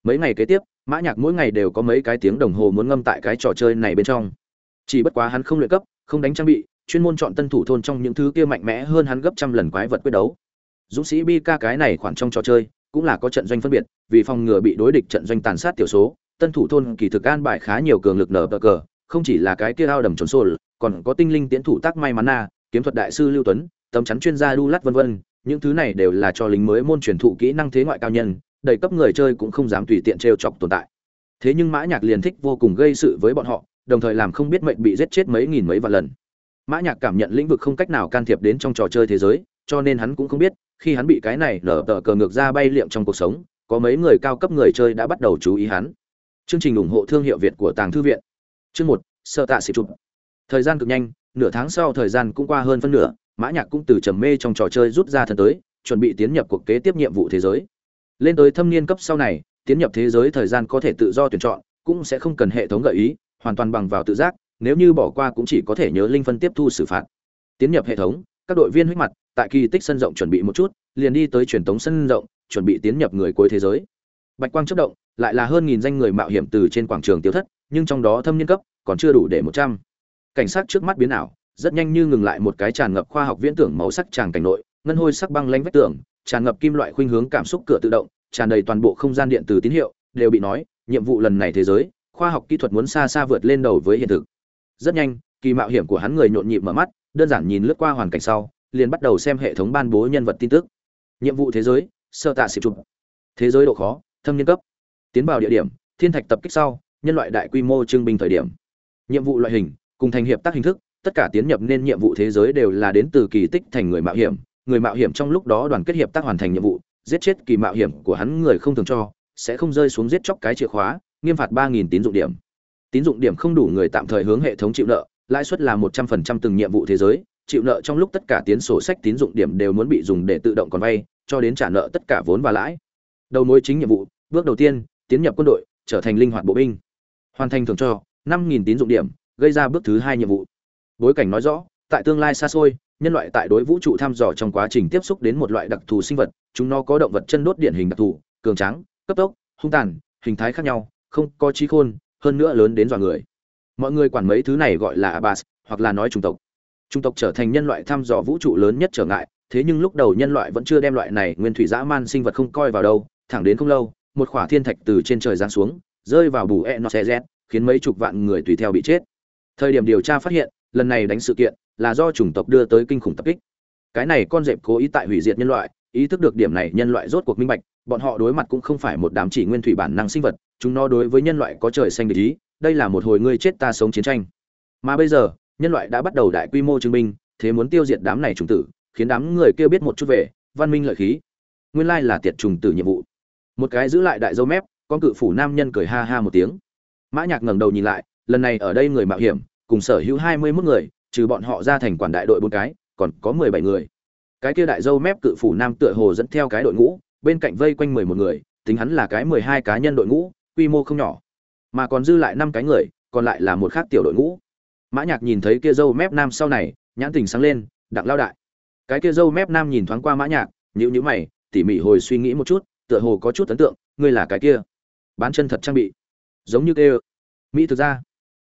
Mấy ngày kế tiếp, mã nhạc mỗi ngày đều có mấy cái tiếng đồng hồ muốn ngâm tại cái trò chơi này bên trong. Chỉ bất quá hắn không luyện cấp, không đánh trang bị, chuyên môn chọn tân thủ thôn trong những thứ kia mạnh mẽ hơn hắn gấp trăm lần quái vật quyết đấu. Dũng sĩ bi ca cái này khoảng trong trò chơi, cũng là có trận doanh phân biệt, vì phòng ngừa bị đối địch trận doanh tàn sát tiểu số, tân thủ thôn kỳ thực an bài khá nhiều cường lực nở bờ cờ, không chỉ là cái kia ao đầm trốn xô còn có tinh linh tiến thủ tác may mắn na, kiếm thuật đại sư lưu tuấn, tấm chắn chuyên gia đu lát vân vân những thứ này đều là cho lính mới môn truyền thụ kỹ năng thế ngoại cao nhân, đầy cấp người chơi cũng không dám tùy tiện trêu chọc tồn tại. Thế nhưng mã nhạc liền thích vô cùng gây sự với bọn họ, đồng thời làm không biết mệnh bị giết chết mấy nghìn mấy vạn lần. Mã nhạc cảm nhận lĩnh vực không cách nào can thiệp đến trong trò chơi thế giới, cho nên hắn cũng không biết, khi hắn bị cái này nở tờ cờ ngược ra bay liệm trong cuộc sống, có mấy người cao cấp người chơi đã bắt đầu chú ý hắn. Chương trình ủng hộ thương hiệu việt của tàng thư viện. Chương một sợ tạ sĩ chụp thời gian cực nhanh, nửa tháng sau thời gian cũng qua hơn phân nửa mã nhạc cũng từ trầm mê trong trò chơi rút ra thân tới, chuẩn bị tiến nhập cuộc kế tiếp nhiệm vụ thế giới. Lên tới thâm niên cấp sau này, tiến nhập thế giới thời gian có thể tự do tuyển chọn, cũng sẽ không cần hệ thống gợi ý, hoàn toàn bằng vào tự giác, nếu như bỏ qua cũng chỉ có thể nhớ linh phân tiếp thu xử phạt. Tiến nhập hệ thống, các đội viên huyết mặt tại kỳ tích sân rộng chuẩn bị một chút, liền đi tới truyền tống sân rộng, chuẩn bị tiến nhập người cuối thế giới. Bạch quang chất động, lại là hơn nghìn danh người mạo hiểm từ trên quảng trường tiêu thất, nhưng trong đó thâm niên cấp còn chưa đủ để một trăm. Cảnh sát trước mắt biến ảo rất nhanh như ngừng lại một cái tràn ngập khoa học viễn tưởng màu sắc tràng cảnh nội, ngân hôi sắc băng lanh vách tường, tràn ngập kim loại khuynh hướng cảm xúc cửa tự động, tràn đầy toàn bộ không gian điện từ tín hiệu, đều bị nói, nhiệm vụ lần này thế giới, khoa học kỹ thuật muốn xa xa vượt lên đầu với hiện thực. Rất nhanh, kỳ mạo hiểm của hắn người nhộn nhịp mở mắt, đơn giản nhìn lướt qua hoàn cảnh sau, liền bắt đầu xem hệ thống ban bố nhân vật tin tức. Nhiệm vụ thế giới, sơ tạ xịp chụp. Thế giới độ khó, thâm niên cấp. Tiến vào địa điểm, thiên thạch tập kích sau, nhân loại đại quy mô trưng binh thời điểm. Nhiệm vụ loại hình, cùng thành hiệp tác hình thức tất cả tiến nhập nên nhiệm vụ thế giới đều là đến từ kỳ tích thành người mạo hiểm. Người mạo hiểm trong lúc đó đoàn kết hiệp tác hoàn thành nhiệm vụ, giết chết kỳ mạo hiểm của hắn người không thường cho, sẽ không rơi xuống giết chóc cái chìa khóa, nghiêm phạt ba nghìn tín dụng điểm. Tín dụng điểm không đủ người tạm thời hướng hệ thống chịu nợ, lãi suất là một trăm phần trăm từng nhiệm vụ thế giới, chịu nợ trong lúc tất cả tiến sổ sách tín dụng điểm đều muốn bị dùng để tự động còn vay, cho đến trả nợ tất cả vốn và lãi. Đầu mối chính nhiệm vụ, bước đầu tiên, tiến nhập quân đội, trở thành linh hoạt bộ binh. Hoàn thành thường cho, năm nghìn tín dụng điểm, gây ra bước thứ hai nhiệm vụ bối cảnh nói rõ, tại tương lai xa xôi, nhân loại tại đối vũ trụ thăm dò trong quá trình tiếp xúc đến một loại đặc thù sinh vật, chúng nó có động vật chân đốt điển hình đặc thù, cường tráng, cấp tốc, hung tàn, hình thái khác nhau, không có trí khôn, hơn nữa lớn đến dọa người. Mọi người quản mấy thứ này gọi là abbas, hoặc là nói chủng tộc. Chủng tộc trở thành nhân loại thăm dò vũ trụ lớn nhất trở ngại, thế nhưng lúc đầu nhân loại vẫn chưa đem loại này nguyên thủy dã man sinh vật không coi vào đâu, thẳng đến không lâu, một khỏa thiên thạch từ trên trời giáng xuống, rơi vào bù e nó xe z, khiến mấy chục vạn người tùy theo bị chết. Thời điểm điều tra phát hiện lần này đánh sự kiện là do chủng tộc đưa tới kinh khủng tập kích. Cái này con dẹp cố ý tại hủy diệt nhân loại, ý thức được điểm này nhân loại rốt cuộc minh bạch, bọn họ đối mặt cũng không phải một đám chỉ nguyên thủy bản năng sinh vật, chúng nó đối với nhân loại có trời xanh địch ý, đây là một hồi ngươi chết ta sống chiến tranh. Mà bây giờ, nhân loại đã bắt đầu đại quy mô chứng minh, thế muốn tiêu diệt đám này trùng tử, khiến đám người kia biết một chút về, văn minh lợi khí. Nguyên lai là tiệt trùng tử nhiệm vụ. Một cái giữ lại đại dâu mép, con cự phủ nam nhân cười ha ha một tiếng. Mã nhạc ngẩng đầu nhìn lại, lần này ở đây người mạo hiểm cùng sở hữu hai mươi 21 người, trừ bọn họ ra thành quản đại đội bốn cái, còn có mười bảy người. Cái kia đại dâu mép cự phủ nam tựa hồ dẫn theo cái đội ngũ, bên cạnh vây quanh mười một người, tính hắn là cái mười hai cá nhân đội ngũ, quy mô không nhỏ. Mà còn dư lại năm cái người, còn lại là một khác tiểu đội ngũ. Mã nhạc nhìn thấy kia dâu mép nam sau này, nhãn tình sáng lên, đặng lao đại. Cái kia dâu mép nam nhìn thoáng qua mã nhạc, nhíu nhíu mày, tỉ mỉ hồi suy nghĩ một chút, tựa hồ có chút ấn tượng, ngươi là cái kia. Bán chân thật trang bị. Giống như kia mỹ thực ra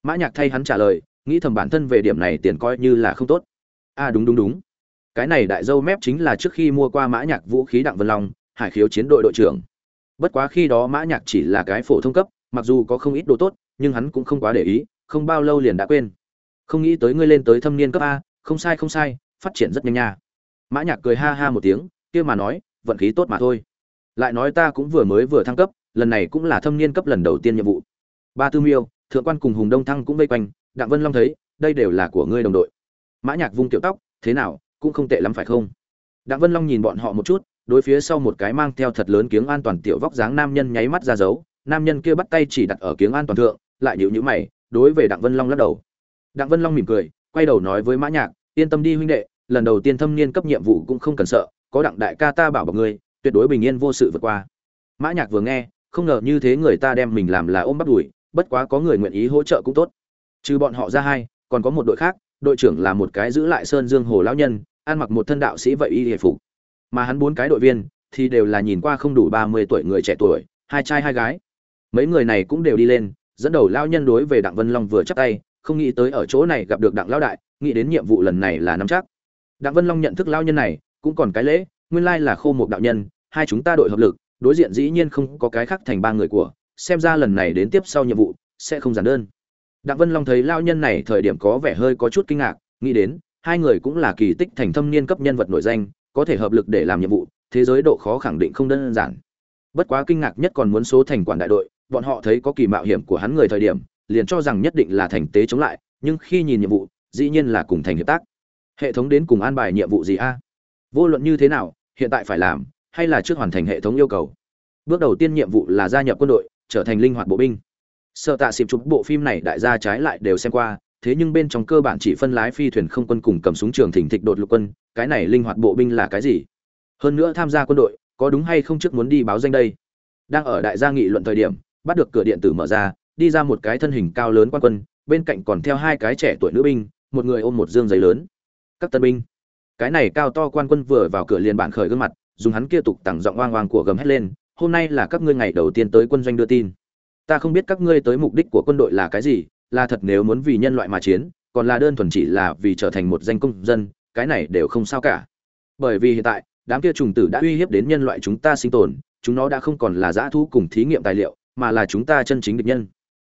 mã nhạc thay hắn trả lời nghĩ thầm bản thân về điểm này tiền coi như là không tốt. A à, đúng đúng đúng. Cái này đại dâu mép chính là trước khi mua qua mã nhạc vũ khí đặng vân long hải khiếu chiến đội đội trưởng. Bất quá khi đó mã nhạc chỉ là cái phổ thông cấp mặc dù có không ít đồ tốt nhưng hắn cũng không quá để ý không bao lâu liền đã quên. Không nghĩ tới ngươi lên tới thâm niên cấp a không sai không sai phát triển rất nhanh nha. Mã nhạc cười ha ha một tiếng kia mà nói vận khí tốt mà thôi. Lại nói ta cũng vừa mới vừa thăng cấp lần này cũng là thâm niên cấp lần đầu tiên nhiệm vụ. Ba tư miêu thượng quan cùng hùng đông thăng cũng vây quanh, đặng vân long thấy, đây đều là của ngươi đồng đội. Mã nhạc vung tiểu tóc, thế nào, cũng không tệ lắm phải không? Đặng vân long nhìn bọn họ một chút, đối phía sau một cái mang theo thật lớn kiếng an toàn tiểu vóc dáng nam nhân nháy mắt ra dấu, nam nhân kia bắt tay chỉ đặt ở kiếng an toàn thượng, lại nhíu nhíu mày, đối về đặng vân long lắc đầu. Đặng vân long mỉm cười, quay đầu nói với mã nhạc, yên tâm đi huynh đệ, lần đầu tiên thâm niên cấp nhiệm vụ cũng không cần sợ, có đặng đại ca ta bảo bọc ngươi, tuyệt đối bình yên vô sự vượt qua. Mã nhạc vừa nghe, không ngờ như thế người ta đem mình làm là ôm bắt đuổi bất quá có người nguyện ý hỗ trợ cũng tốt. Trừ bọn họ ra hai, còn có một đội khác, đội trưởng là một cái giữ lại sơn dương hồ lão nhân, ăn mặc một thân đạo sĩ vậy y hề phục. Mà hắn bốn cái đội viên thì đều là nhìn qua không đủ ba mươi tuổi người trẻ tuổi, hai trai hai gái. Mấy người này cũng đều đi lên, dẫn đầu lao nhân đối về đặng vân long vừa chắc tay, không nghĩ tới ở chỗ này gặp được đặng lão đại, nghĩ đến nhiệm vụ lần này là nắm chắc. Đặng vân long nhận thức lao nhân này, cũng còn cái lễ, nguyên lai là khô một đạo nhân, hai chúng ta đội hợp lực, đối diện dĩ nhiên không có cái khác thành ba người của xem ra lần này đến tiếp sau nhiệm vụ, sẽ không giản đơn. Đặng vân long thấy lao nhân này thời điểm có vẻ hơi có chút kinh ngạc, nghĩ đến, hai người cũng là kỳ tích thành thâm niên cấp nhân vật nổi danh, có thể hợp lực để làm nhiệm vụ, thế giới độ khó khẳng định không đơn giản. Bất quá kinh ngạc nhất còn muốn số thành quản đại đội, bọn họ thấy có kỳ mạo hiểm của hắn người thời điểm, liền cho rằng nhất định là thành tế chống lại, nhưng khi nhìn nhiệm vụ, dĩ nhiên là cùng thành hiệp tác. Hệ thống đến cùng an bài nhiệm vụ gì a? Vô luận như thế nào, hiện tại phải làm, hay là trước hoàn thành hệ thống yêu cầu? Bước đầu tiên nhiệm vụ là gia nhập quân đội trở thành linh hoạt bộ binh. Sợ tạ xịp chụp bộ phim này đại gia trái lại đều xem qua, thế nhưng bên trong cơ bản chỉ phân lái phi thuyền không quân cùng cầm súng trường thỉnh thịch đột lục quân, cái này linh hoạt bộ binh là cái gì? Hơn nữa tham gia quân đội, có đúng hay không trước muốn đi báo danh đây? Đang ở đại gia nghị luận thời điểm, bắt được cửa điện tử mở ra, đi ra một cái thân hình cao lớn quan quân, bên cạnh còn theo hai cái trẻ tuổi nữ binh, một người ôm một dương giấy lớn. Các tân binh. Cái này cao to quan quân vừa vào cửa liền bản khởi gương mặt, dùng hắn kia tục tặng giọng oang oang của gầm hét lên hôm nay là các ngươi ngày đầu tiên tới quân doanh đưa tin. Ta không biết các ngươi tới mục đích của quân đội là cái gì, là thật nếu muốn vì nhân loại mà chiến, còn là đơn thuần chỉ là vì trở thành một danh công dân, cái này đều không sao cả. Bởi vì hiện tại, đám kia trùng tử đã uy hiếp đến nhân loại chúng ta sinh tồn, chúng nó đã không còn là dã thu cùng thí nghiệm tài liệu, mà là chúng ta chân chính địch nhân.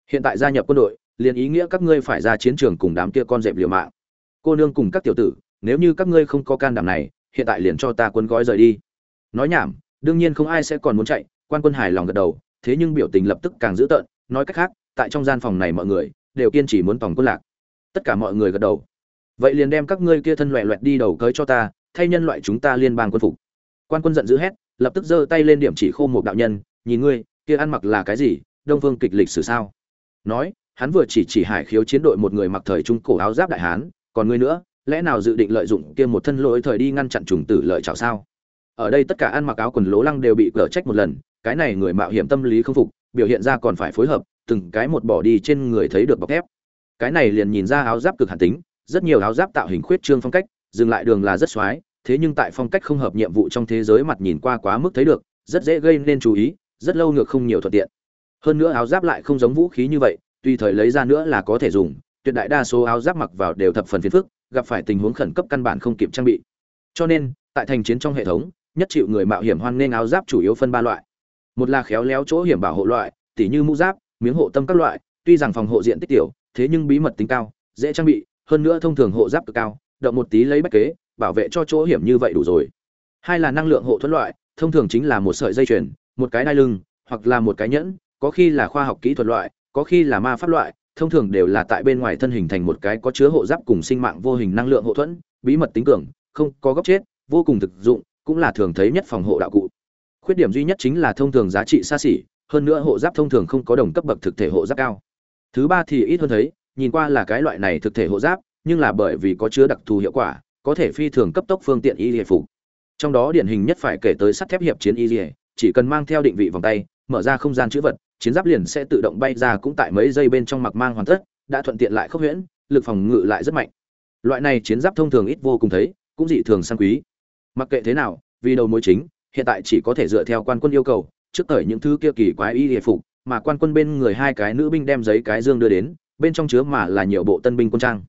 Hiện tại gia nhập quân đội, liền ý nghĩa các ngươi phải ra chiến trường cùng đám kia con dẹp liều mạng. Cô nương cùng các tiểu tử, nếu như các ngươi không có can đảm này, hiện tại liền cho ta quân gói rời đi. Nói nhảm đương nhiên không ai sẽ còn muốn chạy, quan quân hài lòng gật đầu, thế nhưng biểu tình lập tức càng dữ tợn, nói cách khác, tại trong gian phòng này mọi người đều kiên trì muốn tòng quân lạc. Tất cả mọi người gật đầu. Vậy liền đem các ngươi kia thân loẹ loẹt đi đầu cưới cho ta, thay nhân loại chúng ta liên bang quân phục. Quan quân giận dữ hét, lập tức giơ tay lên điểm chỉ khô một đạo nhân, nhìn ngươi, kia ăn mặc là cái gì? Đông phương kịch lịch sử sao? Nói, hắn vừa chỉ chỉ hải khiếu chiến đội một người mặc thời trung cổ áo giáp đại hán, còn ngươi nữa, lẽ nào dự định lợi dụng kia một thân lỗi thời đi ngăn chặn trùng tử lợi chảo sao? Ở đây tất cả ăn mặc áo quần lố lăng đều bị cở trách một lần, cái này người mạo hiểm tâm lý không phục, biểu hiện ra còn phải phối hợp, từng cái một bỏ đi trên người thấy được bọc thép. Cái này liền nhìn ra áo giáp cực hàn tính, rất nhiều áo giáp tạo hình khuyết trương phong cách, dừng lại đường là rất xoái, thế nhưng tại phong cách không hợp nhiệm vụ trong thế giới mặt nhìn qua quá mức thấy được, rất dễ gây nên chú ý, rất lâu ngược không nhiều thuận tiện. Hơn nữa áo giáp lại không giống vũ khí như vậy, tùy thời lấy ra nữa là có thể dùng, tuyệt đại đa số áo giáp mặc vào đều thập phần phiền phức, gặp phải tình huống khẩn cấp căn bản không kịp trang bị. Cho nên, tại thành chiến trong hệ thống nhất chịu người mạo hiểm hoan nghênh áo giáp chủ yếu phân ba loại. Một là khéo léo chỗ hiểm bảo hộ loại, tỉ như mũ giáp, miếng hộ tâm các loại, tuy rằng phòng hộ diện tích tiểu, thế nhưng bí mật tính cao, dễ trang bị, hơn nữa thông thường hộ giáp cực cao, động một tí lấy bách kế, bảo vệ cho chỗ hiểm như vậy đủ rồi. Hai là năng lượng hộ thuẫn loại, thông thường chính là một sợi dây chuyền, một cái đai lưng, hoặc là một cái nhẫn, có khi là khoa học kỹ thuật loại, có khi là ma pháp loại, thông thường đều là tại bên ngoài thân hình thành một cái có chứa hộ giáp cùng sinh mạng vô hình năng lượng hộ thuẫn, bí mật tính cường, không có góc chết, vô cùng thực dụng cũng là thường thấy nhất phòng hộ đạo cụ. Khuyết điểm duy nhất chính là thông thường giá trị xa xỉ, hơn nữa hộ giáp thông thường không có đồng cấp bậc thực thể hộ giáp cao. Thứ ba thì ít hơn thấy, nhìn qua là cái loại này thực thể hộ giáp, nhưng là bởi vì có chứa đặc thù hiệu quả, có thể phi thường cấp tốc phương tiện y hệ phục. Trong đó điển hình nhất phải kể tới sắt thép hiệp chiến y hệ chỉ cần mang theo định vị vòng tay, mở ra không gian chữ vật, chiến giáp liền sẽ tự động bay ra cũng tại mấy giây bên trong mặc mang hoàn tất, đã thuận tiện lại khốc huyễn, lực phòng ngự lại rất mạnh. Loại này chiến giáp thông thường ít vô cùng thấy, cũng dị thường sang quý mặc kệ thế nào, vì đầu mối chính, hiện tại chỉ có thể dựa theo quan quân yêu cầu, trước thời những thứ kia kỳ quái y hệ phục, mà quan quân bên người hai cái nữ binh đem giấy cái dương đưa đến, bên trong chứa mà là nhiều bộ tân binh quân trang.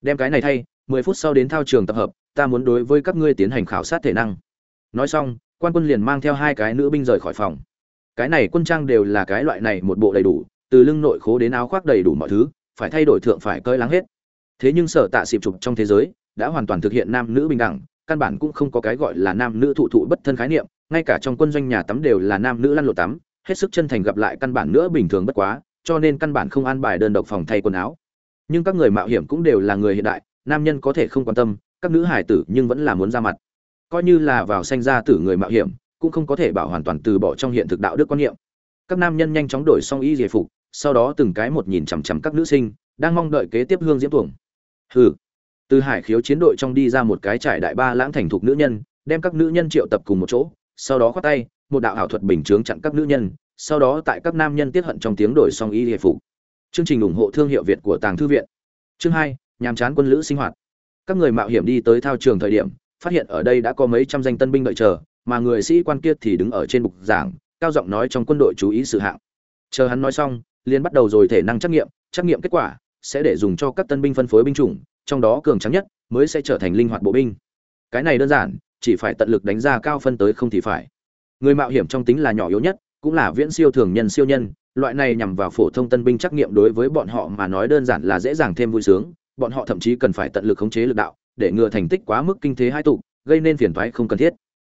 Đem cái này thay, mười phút sau đến thao trường tập hợp, ta muốn đối với các ngươi tiến hành khảo sát thể năng. Nói xong, quan quân liền mang theo hai cái nữ binh rời khỏi phòng. Cái này quân trang đều là cái loại này một bộ đầy đủ, từ lưng nội khố đến áo khoác đầy đủ mọi thứ, phải thay đổi thượng phải cơi lắng hết. Thế nhưng sở tạ xịp chụp trong thế giới, đã hoàn toàn thực hiện nam nữ bình đẳng căn bản cũng không có cái gọi là nam nữ thụ thụ bất thân khái niệm, ngay cả trong quân doanh nhà tắm đều là nam nữ lăn lộn tắm, hết sức chân thành gặp lại căn bản nữa bình thường bất quá, cho nên căn bản không an bài đơn độc phòng thay quần áo. Nhưng các người mạo hiểm cũng đều là người hiện đại, nam nhân có thể không quan tâm, các nữ hải tử nhưng vẫn là muốn ra mặt. Coi như là vào sanh ra tử người mạo hiểm, cũng không có thể bảo hoàn toàn từ bỏ trong hiện thực đạo đức quan niệm. Các nam nhân nhanh chóng đổi xong y giải phục, sau đó từng cái một nhìn chằm chằm các nữ sinh, đang mong đợi kế tiếp hương diễm tuồng. Hừ từ hải khiếu chiến đội trong đi ra một cái trải đại ba lãng thành thục nữ nhân, đem các nữ nhân triệu tập cùng một chỗ, sau đó khoát tay, một đạo ảo thuật bình chướng chặn các nữ nhân, sau đó tại các nam nhân tiết hận trong tiếng đổi song y hệ phục. Chương trình ủng hộ thương hiệu việt của tàng thư viện. Chương hai, nhàm chán quân lữ sinh hoạt. Các người mạo hiểm đi tới thao trường thời điểm, phát hiện ở đây đã có mấy trăm danh tân binh đợi chờ, mà người sĩ quan kia thì đứng ở trên bục giảng, cao giọng nói trong quân đội chú ý sự hạng. Chờ hắn nói xong, liền bắt đầu rồi thể năng trắc nghiệm trắc nghiệm kết quả, sẽ để dùng cho các tân binh phân phối binh chủng trong đó cường trắng nhất mới sẽ trở thành linh hoạt bộ binh. Cái này đơn giản, chỉ phải tận lực đánh ra cao phân tới không thì phải. Người mạo hiểm trong tính là nhỏ yếu nhất, cũng là viễn siêu thường nhân siêu nhân, loại này nhằm vào phổ thông tân binh trắc nghiệm đối với bọn họ mà nói đơn giản là dễ dàng thêm vui sướng, bọn họ thậm chí cần phải tận lực khống chế lực đạo, để ngừa thành tích quá mức kinh thế hai tụ, gây nên phiền toái không cần thiết.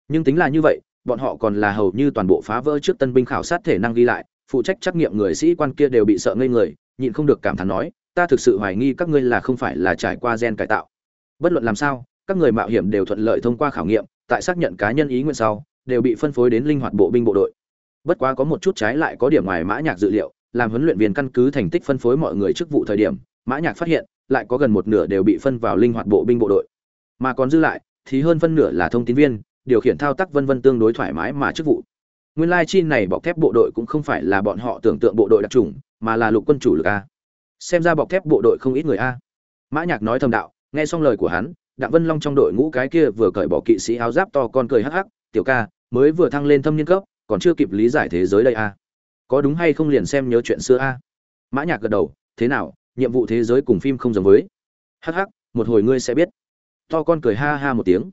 Nhưng tính là như vậy, bọn họ còn là hầu như toàn bộ phá vỡ trước tân binh khảo sát thể năng ghi lại, phụ trách trắc nghiệm người sĩ quan kia đều bị sợ ngây người, nhịn không được cảm thán nói ta thực sự hoài nghi các ngươi là không phải là trải qua gen cải tạo. Bất luận làm sao, các người mạo hiểm đều thuận lợi thông qua khảo nghiệm, tại xác nhận cá nhân ý nguyện sau, đều bị phân phối đến linh hoạt bộ binh bộ đội. Bất quá có một chút trái lại có điểm ngoài mã nhạc dự liệu, làm huấn luyện viên căn cứ thành tích phân phối mọi người chức vụ thời điểm, mã nhạc phát hiện, lại có gần một nửa đều bị phân vào linh hoạt bộ binh bộ đội. Mà còn dư lại, thì hơn phân nửa là thông tin viên, điều khiển thao tác vân vân tương đối thoải mái mà chức vụ. Nguyên lai chi này bọc thép bộ đội cũng không phải là bọn họ tưởng tượng bộ đội đặc trùng, mà là lục quân chủ lực a xem ra bọc thép bộ đội không ít người a. Mã nhạc nói thầm đạo, nghe xong lời của hắn, đặng vân long trong đội ngũ cái kia vừa cởi bỏ kỵ sĩ áo giáp to con cười hắc hắc, tiểu ca, mới vừa thăng lên thâm niên cấp, còn chưa kịp lý giải thế giới đây a. Có đúng hay không liền xem nhớ chuyện xưa a? Mã nhạc gật đầu, thế nào, nhiệm vụ thế giới cùng phim không giống với? Hắc hắc, một hồi ngươi sẽ biết. To con cười ha ha một tiếng.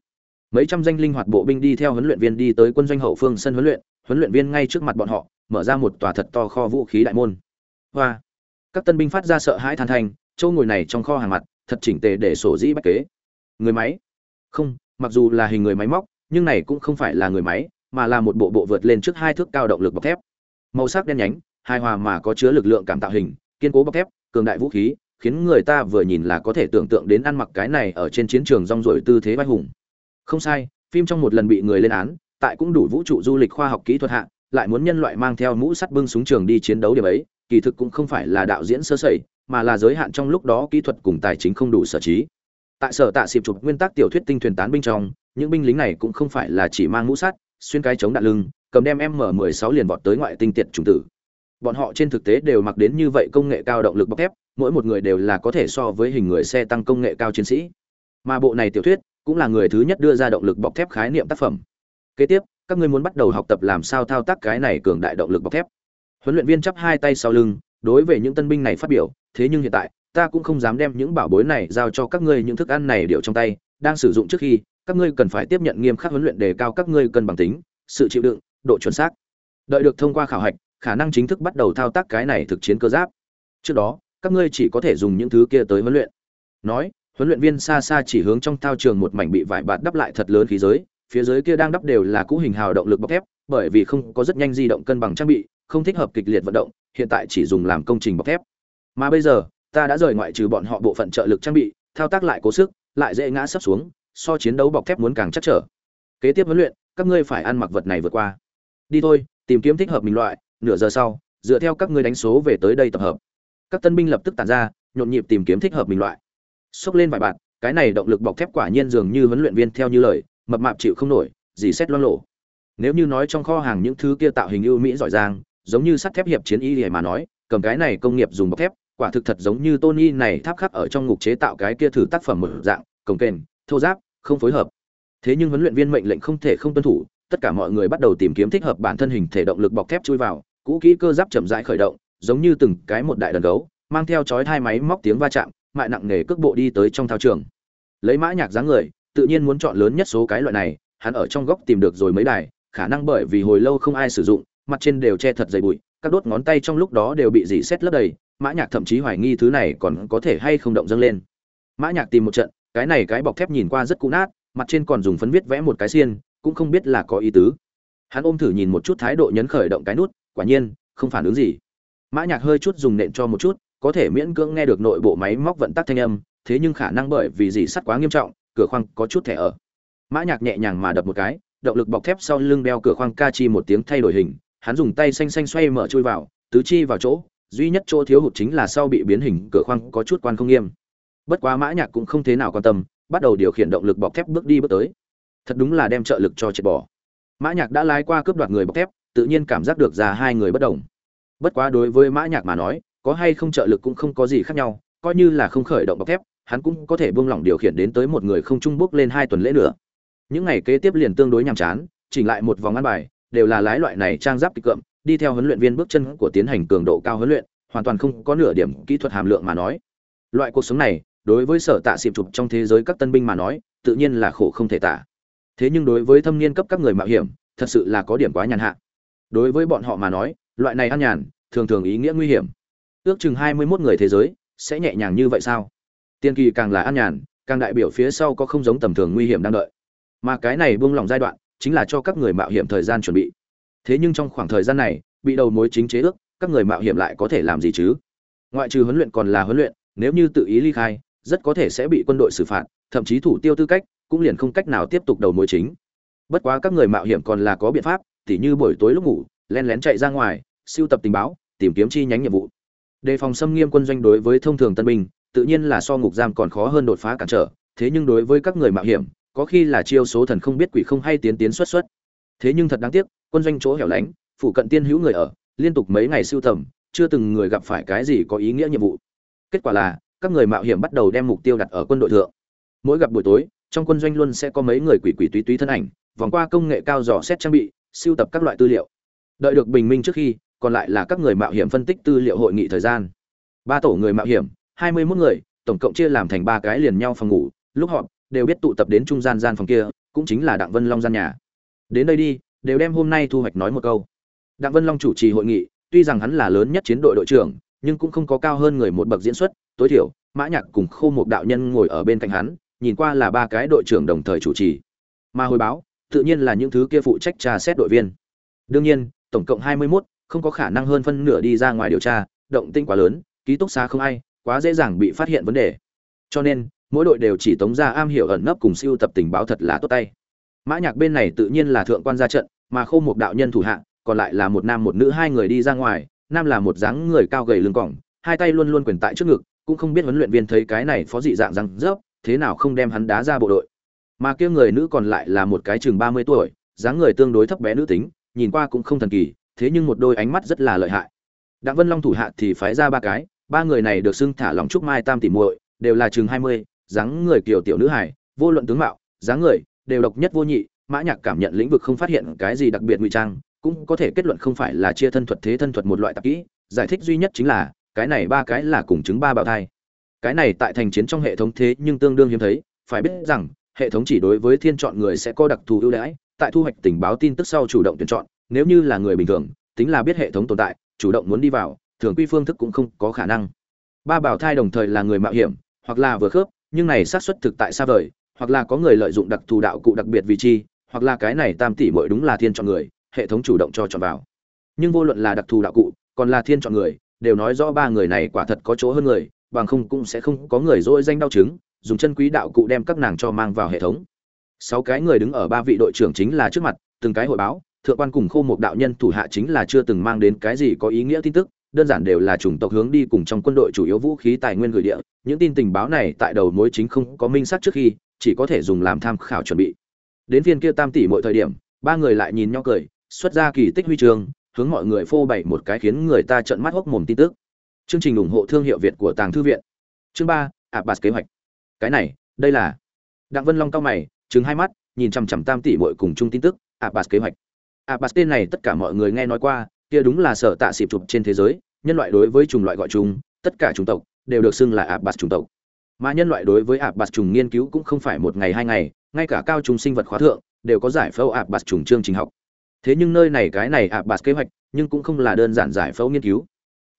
Mấy trăm danh linh hoạt bộ binh đi theo huấn luyện viên đi tới quân doanh hậu phương sân huấn luyện huấn luyện viên ngay trước mặt bọn họ, mở ra một tòa thật to kho vũ khí đại môn. Hoa! Các tân binh phát ra sợ hãi than thành châu ngồi này trong kho hàng mặt, thật chỉnh tề để sổ dĩ bách kế. Người máy? Không, mặc dù là hình người máy móc, nhưng này cũng không phải là người máy, mà là một bộ bộ vượt lên trước hai thước cao động lực bọc thép. Màu sắc đen nhánh, hài hòa mà có chứa lực lượng cảm tạo hình, kiên cố bọc thép, cường đại vũ khí, khiến người ta vừa nhìn là có thể tưởng tượng đến ăn mặc cái này ở trên chiến trường rong ruổi tư thế vai hùng. Không sai, phim trong một lần bị người lên án, tại cũng đủ vũ trụ du lịch khoa học kỹ thuật hạ, lại muốn nhân loại mang theo mũ sắt bưng súng trường đi chiến đấu điểm ấy kỳ thực cũng không phải là đạo diễn sơ sẩy, mà là giới hạn trong lúc đó kỹ thuật cùng tài chính không đủ sở trí. Tại sở tạ xịp chụp nguyên tắc tiểu thuyết tinh thuyền tán binh trong, những binh lính này cũng không phải là chỉ mang mũ sắt, xuyên cái chống đạn lưng, cầm đem m 16 liền vọt tới ngoại tinh tiệt trùng tử. Bọn họ trên thực tế đều mặc đến như vậy công nghệ cao động lực bọc thép, mỗi một người đều là có thể so với hình người xe tăng công nghệ cao chiến sĩ. Mà bộ này tiểu thuyết cũng là người thứ nhất đưa ra động lực bọc thép khái niệm tác phẩm. Kế tiếp, các ngươi muốn bắt đầu học tập làm sao thao tác cái này cường đại động lực bọc thép huấn luyện viên chắp hai tay sau lưng, đối với những tân binh này phát biểu, thế nhưng hiện tại, ta cũng không dám đem những bảo bối này giao cho các ngươi những thức ăn này điệu trong tay, đang sử dụng trước khi, các ngươi cần phải tiếp nhận nghiêm khắc huấn luyện đề cao các ngươi cân bằng tính, sự chịu đựng, độ chuẩn xác. Đợi được thông qua khảo hạch, khả năng chính thức bắt đầu thao tác cái này thực chiến cơ giáp. Trước đó, các ngươi chỉ có thể dùng những thứ kia tới huấn luyện. Nói, huấn luyện viên xa xa chỉ hướng trong thao trường một mảnh bị vải bạt đắp lại thật lớn khí giới phía dưới kia đang đắp đều là cũ hình hào động lực bọc thép, bởi vì không có rất nhanh di động cân bằng trang bị, không thích hợp kịch liệt vận động, hiện tại chỉ dùng làm công trình bọc thép. Mà bây giờ, ta đã rời ngoại trừ bọn họ bộ phận trợ lực trang bị, thao tác lại cố sức, lại dễ ngã sấp xuống, so chiến đấu bọc thép muốn càng chắc trở. Kế tiếp huấn luyện, các ngươi phải ăn mặc vật này vượt qua. Đi thôi, tìm kiếm thích hợp mình loại, nửa giờ sau, dựa theo các ngươi đánh số về tới đây tập hợp. Các tân binh lập tức tản ra, nhộn nhịp tìm kiếm thích hợp mình loại. Xốc lên vài bạn, cái này động lực bọc thép quả nhiên dường như huấn luyện viên theo như lời mập mạp chịu không nổi, dì xét loang lộ. Nếu như nói trong kho hàng những thứ kia tạo hình ưu mỹ giỏi giang, giống như sắt thép hiệp chiến y để mà nói, cầm cái này công nghiệp dùng bọc thép, quả thực thật giống như Tony này tháp khắc ở trong ngục chế tạo cái kia thử tác phẩm một dạng, cồng kềnh, thô giáp, không phối hợp. Thế nhưng huấn luyện viên mệnh lệnh không thể không tuân thủ, tất cả mọi người bắt đầu tìm kiếm thích hợp bản thân hình thể động lực bọc thép chui vào, cũ kỹ cơ giáp chậm rãi khởi động, giống như từng cái một đại đần gấu, mang theo chói hai máy móc tiếng va chạm, mại nặng nề cước bộ đi tới trong thao trường. Lấy mã nhạc dáng người tự nhiên muốn chọn lớn nhất số cái loại này, hắn ở trong góc tìm được rồi mấy đài, khả năng bởi vì hồi lâu không ai sử dụng, mặt trên đều che thật dày bụi, các đốt ngón tay trong lúc đó đều bị dỉ xét lấp đầy, mã nhạc thậm chí hoài nghi thứ này còn có thể hay không động dâng lên. Mã nhạc tìm một trận, cái này cái bọc thép nhìn qua rất cũ nát, mặt trên còn dùng phấn viết vẽ một cái xiên, cũng không biết là có ý tứ. Hắn ôm thử nhìn một chút thái độ nhấn khởi động cái nút, quả nhiên, không phản ứng gì. Mã nhạc hơi chút dùng nện cho một chút, có thể miễn cưỡng nghe được nội bộ máy móc vận tắc thanh âm, thế nhưng khả năng bởi vì dỉ sắt quá nghiêm trọng cửa khoang có chút thẻ ở. Mã nhạc nhẹ nhàng mà đập một cái, động lực bọc thép sau lưng đeo cửa khoang ca chi một tiếng thay đổi hình, hắn dùng tay xanh xanh xoay mở chui vào, tứ chi vào chỗ, duy nhất chỗ thiếu hụt chính là sau bị biến hình cửa khoang có chút quan không nghiêm. Bất quá mã nhạc cũng không thế nào quan tâm, bắt đầu điều khiển động lực bọc thép bước đi bước tới. Thật đúng là đem trợ lực cho triệt bỏ. Mã nhạc đã lái qua cướp đoạt người bọc thép, tự nhiên cảm giác được ra hai người bất động. bất quá đối với mã nhạc mà nói, có hay không trợ lực cũng không có gì khác nhau, coi như là không khởi động bọc thép hắn cũng có thể buông lỏng điều khiển đến tới một người không trung bước lên hai tuần lễ nữa. Những ngày kế tiếp liền tương đối nhàm chán, chỉnh lại một vòng ăn bài, đều là lái loại này trang giáp kịch cộm đi theo huấn luyện viên bước chân của tiến hành cường độ cao huấn luyện, hoàn toàn không có nửa điểm kỹ thuật hàm lượng mà nói. Loại cuộc sống này, đối với sở tạ xịp chụp trong thế giới các tân binh mà nói, tự nhiên là khổ không thể tả. Thế nhưng đối với thâm niên cấp các người mạo hiểm, thật sự là có điểm quá nhàn hạ. Đối với bọn họ mà nói, loại này ăn nhàn, thường thường ý nghĩa nguy hiểm. Ước chừng hai mươi 21 người thế giới sẽ nhẹ nhàng như vậy sao? Tiên kỳ càng là an nhàn, càng đại biểu phía sau có không giống tầm thường nguy hiểm đang đợi. Mà cái này buông lỏng giai đoạn, chính là cho các người mạo hiểm thời gian chuẩn bị. Thế nhưng trong khoảng thời gian này, bị đầu mối chính chế ước, các người mạo hiểm lại có thể làm gì chứ? Ngoại trừ huấn luyện còn là huấn luyện, nếu như tự ý ly khai, rất có thể sẽ bị quân đội xử phạt, thậm chí thủ tiêu tư cách, cũng liền không cách nào tiếp tục đầu mối chính. Bất quá các người mạo hiểm còn là có biện pháp, tỉ như buổi tối lúc ngủ len lén chạy ra ngoài siêu tập tình báo, tìm kiếm chi nhánh nhiệm vụ. Đề phòng xâm nghiêm quân doanh đối với thông thường tân binh tự nhiên là so ngục giam còn khó hơn đột phá cản trở, thế nhưng đối với các người mạo hiểm, có khi là chiêu số thần không biết quỷ không hay tiến tiến xuất xuất. Thế nhưng thật đáng tiếc, quân doanh chỗ hẻo lánh phụ cận tiên hữu người ở, liên tục mấy ngày siêu tầm, chưa từng người gặp phải cái gì có ý nghĩa nhiệm vụ. Kết quả là, các người mạo hiểm bắt đầu đem mục tiêu đặt ở quân đội thượng. Mỗi gặp buổi tối, trong quân doanh luôn sẽ có mấy người quỷ quỷ túy túy thân ảnh, vòng qua công nghệ cao dò xét trang bị siêu tập các loại tư liệu. Đợi được bình minh trước khi, còn lại là các người mạo hiểm phân tích tư liệu hội nghị thời gian. Ba tổ người mạo hiểm hai mươi 21 người tổng cộng chia làm thành ba cái liền nhau phòng ngủ. Lúc họp đều biết tụ tập đến trung gian gian phòng kia cũng chính là đặng vân long gian nhà. Đến đây đi đều đem hôm nay thu hoạch nói một câu. Đặng vân long chủ trì hội nghị tuy rằng hắn là lớn nhất chiến đội đội trưởng nhưng cũng không có cao hơn người một bậc diễn xuất tối thiểu mã nhạc cùng khô một đạo nhân ngồi ở bên cạnh hắn nhìn qua là ba cái đội trưởng đồng thời chủ trì. Mà hồi báo tự nhiên là những thứ kia phụ trách trà xét đội viên. Đương nhiên tổng cộng hai mươi 21, không có khả năng hơn phân nửa đi ra ngoài điều tra động tĩnh quá lớn ký túc xá không ai quá dễ dàng bị phát hiện vấn đề. Cho nên, mỗi đội đều chỉ tống ra am hiểu ẩn nấp cùng siêu tập tình báo thật là tốt tay. Mã nhạc bên này tự nhiên là thượng quan ra trận, mà khô một đạo nhân thủ hạ, còn lại là một nam một nữ hai người đi ra ngoài, nam là một dáng người cao gầy lưng còng hai tay luôn luôn quyền tại trước ngực, cũng không biết huấn luyện viên thấy cái này phó dị dạng răng rớp, thế nào không đem hắn đá ra bộ đội. Mà kia người nữ còn lại là một cái chừng ba mươi tuổi, dáng người tương đối thấp bé nữ tính, nhìn qua cũng không thần kỳ, thế nhưng một đôi ánh mắt rất là lợi hại. Đặng vân long thủ hạ thì phái ra ba cái ba người này được xưng thả lòng trúc mai tam tỷ muội, đều là chừng hai mươi, dáng người kiểu tiểu nữ hải vô luận tướng mạo, dáng người, đều độc nhất vô nhị, mã nhạc cảm nhận lĩnh vực không phát hiện cái gì đặc biệt ngụy trang, cũng có thể kết luận không phải là chia thân thuật thế thân thuật một loại tạp kỹ, giải thích duy nhất chính là, cái này ba cái là cùng chứng ba bào thai. Cái này tại thành chiến trong hệ thống thế nhưng tương đương hiếm thấy, phải biết rằng, hệ thống chỉ đối với thiên chọn người sẽ có đặc thù ưu đãi, tại thu hoạch tình báo tin tức sau chủ động tuyển chọn, nếu như là người bình thường, tính là biết hệ thống tồn tại, chủ động muốn đi vào thường quy phương thức cũng không có khả năng. Ba bảo thai đồng thời là người mạo hiểm, hoặc là vừa khớp, nhưng này xác suất thực tại xa vời, hoặc là có người lợi dụng đặc thù đạo cụ đặc biệt vị trí hoặc là cái này tam tỷ muội đúng là thiên chọn người, hệ thống chủ động cho chọn vào. Nhưng vô luận là đặc thù đạo cụ, còn là thiên chọn người, đều nói rõ ba người này quả thật có chỗ hơn người, bằng không cũng sẽ không có người dỗi danh đau chứng, dùng chân quý đạo cụ đem các nàng cho mang vào hệ thống. Sáu cái người đứng ở ba vị đội trưởng chính là trước mặt, từng cái hội báo, thượng quan cùng khô một đạo nhân thủ hạ chính là chưa từng mang đến cái gì có ý nghĩa tin tức đơn giản đều là chủng tộc hướng đi cùng trong quân đội chủ yếu vũ khí tài nguyên gửi địa. Những tin tình báo này tại đầu mối chính không có minh xác trước khi, chỉ có thể dùng làm tham khảo chuẩn bị. Đến phiên kia tam tỷ mọi thời điểm, ba người lại nhìn nhau cười, xuất ra kỳ tích huy trường hướng mọi người phô bày một cái khiến người ta trợn mắt hốc mồm tin tức. Chương trình ủng hộ thương hiệu việt của tàng thư viện. Chương ba abbas kế hoạch. Cái này, đây là. Đặng vân long cao mày chứng hai mắt, nhìn chằm chằm tam tỷ mỗi cùng chung tin tức abbas kế hoạch. Abbas tên này tất cả mọi người nghe nói qua kia đúng là sở tạ xịp chụp trên thế giới, nhân loại đối với chủng loại gọi chung, tất cả chủng tộc đều được xưng là abbas chủng tộc. Mà nhân loại đối với abbas trùng nghiên cứu cũng không phải một ngày hai ngày, ngay cả cao trùng sinh vật khóa thượng đều có giải phẫu abbas trùng chương trình học. Thế nhưng nơi này cái này abbas kế hoạch nhưng cũng không là đơn giản giải phẫu nghiên cứu.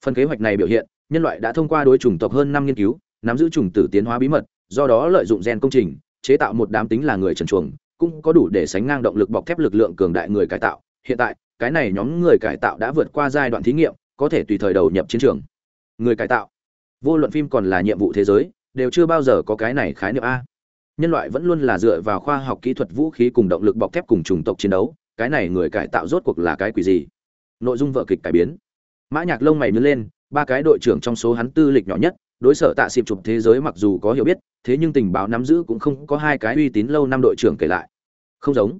Phần kế hoạch này biểu hiện, nhân loại đã thông qua đối chủng tộc hơn năm nghiên cứu, nắm giữ chủng tử tiến hóa bí mật, do đó lợi dụng gen công trình, chế tạo một đám tính là người trần chuồng, cũng có đủ để sánh ngang động lực bọc thép lực lượng cường đại người cải tạo. Hiện tại cái này nhóm người cải tạo đã vượt qua giai đoạn thí nghiệm, có thể tùy thời đầu nhập chiến trường. Người cải tạo, vô luận phim còn là nhiệm vụ thế giới, đều chưa bao giờ có cái này khái niệm a. Nhân loại vẫn luôn là dựa vào khoa học kỹ thuật vũ khí cùng động lực bọc thép cùng chủng tộc chiến đấu, cái này người cải tạo rốt cuộc là cái quỷ gì? Nội dung vợ kịch cải biến. Mã nhạc lông mày nhướng lên, ba cái đội trưởng trong số hắn tư lịch nhỏ nhất, đối sở tạ xịp chụp thế giới mặc dù có hiểu biết, thế nhưng tình báo nắm giữ cũng không có hai cái uy tín lâu năm đội trưởng kể lại. Không giống.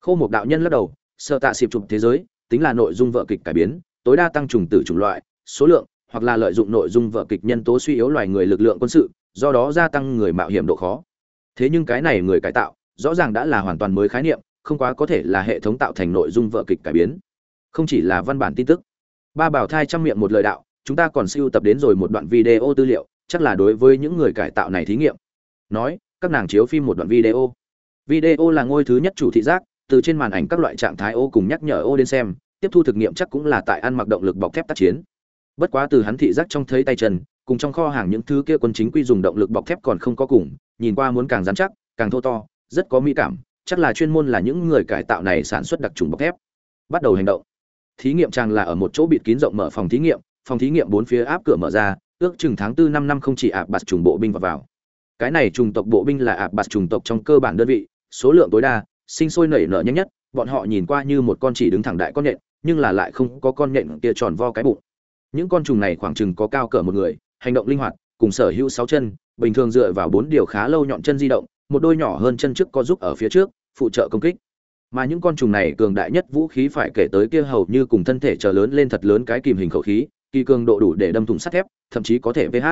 Khâu một đạo nhân lắc đầu sở tạ xịp chụp thế giới, tính là nội dung vợ kịch cải biến, tối đa tăng trùng tử chủng loại, số lượng, hoặc là lợi dụng nội dung vợ kịch nhân tố suy yếu loài người lực lượng quân sự, do đó gia tăng người mạo hiểm độ khó. Thế nhưng cái này người cải tạo, rõ ràng đã là hoàn toàn mới khái niệm, không quá có thể là hệ thống tạo thành nội dung vợ kịch cải biến. Không chỉ là văn bản tin tức. Ba bảo thai chăm miệng một lời đạo, chúng ta còn siêu tập đến rồi một đoạn video tư liệu, chắc là đối với những người cải tạo này thí nghiệm. Nói, các nàng chiếu phim một đoạn video. Video là ngôi thứ nhất chủ thị giác từ trên màn ảnh các loại trạng thái ô cùng nhắc nhở ô đến xem tiếp thu thực nghiệm chắc cũng là tại ăn mặc động lực bọc thép tác chiến. Bất quá từ hắn thị giác trong thấy tay chân cùng trong kho hàng những thứ kia quân chính quy dùng động lực bọc thép còn không có cùng nhìn qua muốn càng dán chắc càng thô to rất có mỹ cảm chắc là chuyên môn là những người cải tạo này sản xuất đặc trùng bọc thép. Bắt đầu hành động. Thí nghiệm trang là ở một chỗ bịt kín rộng mở phòng thí nghiệm phòng thí nghiệm bốn phía áp cửa mở ra ước chừng tháng tư năm năm không chỉ ạp bạt trùng bộ binh vào, vào. Cái này trùng tộc bộ binh là ạp bạt trùng tộc trong cơ bản đơn vị số lượng tối đa sinh sôi nảy nở nhanh nhất, bọn họ nhìn qua như một con chỉ đứng thẳng đại con nhện, nhưng là lại không có con nhện kia tròn vo cái bụng. Những con trùng này khoảng chừng có cao cỡ một người, hành động linh hoạt, cùng sở hữu sáu chân, bình thường dựa vào bốn điều khá lâu nhọn chân di động, một đôi nhỏ hơn chân trước có giúp ở phía trước, phụ trợ công kích. Mà những con trùng này cường đại nhất vũ khí phải kể tới kia hầu như cùng thân thể trở lớn lên thật lớn cái kìm hình khẩu khí, kỳ cường độ đủ để đâm thủng sắt thép, thậm chí có thể vh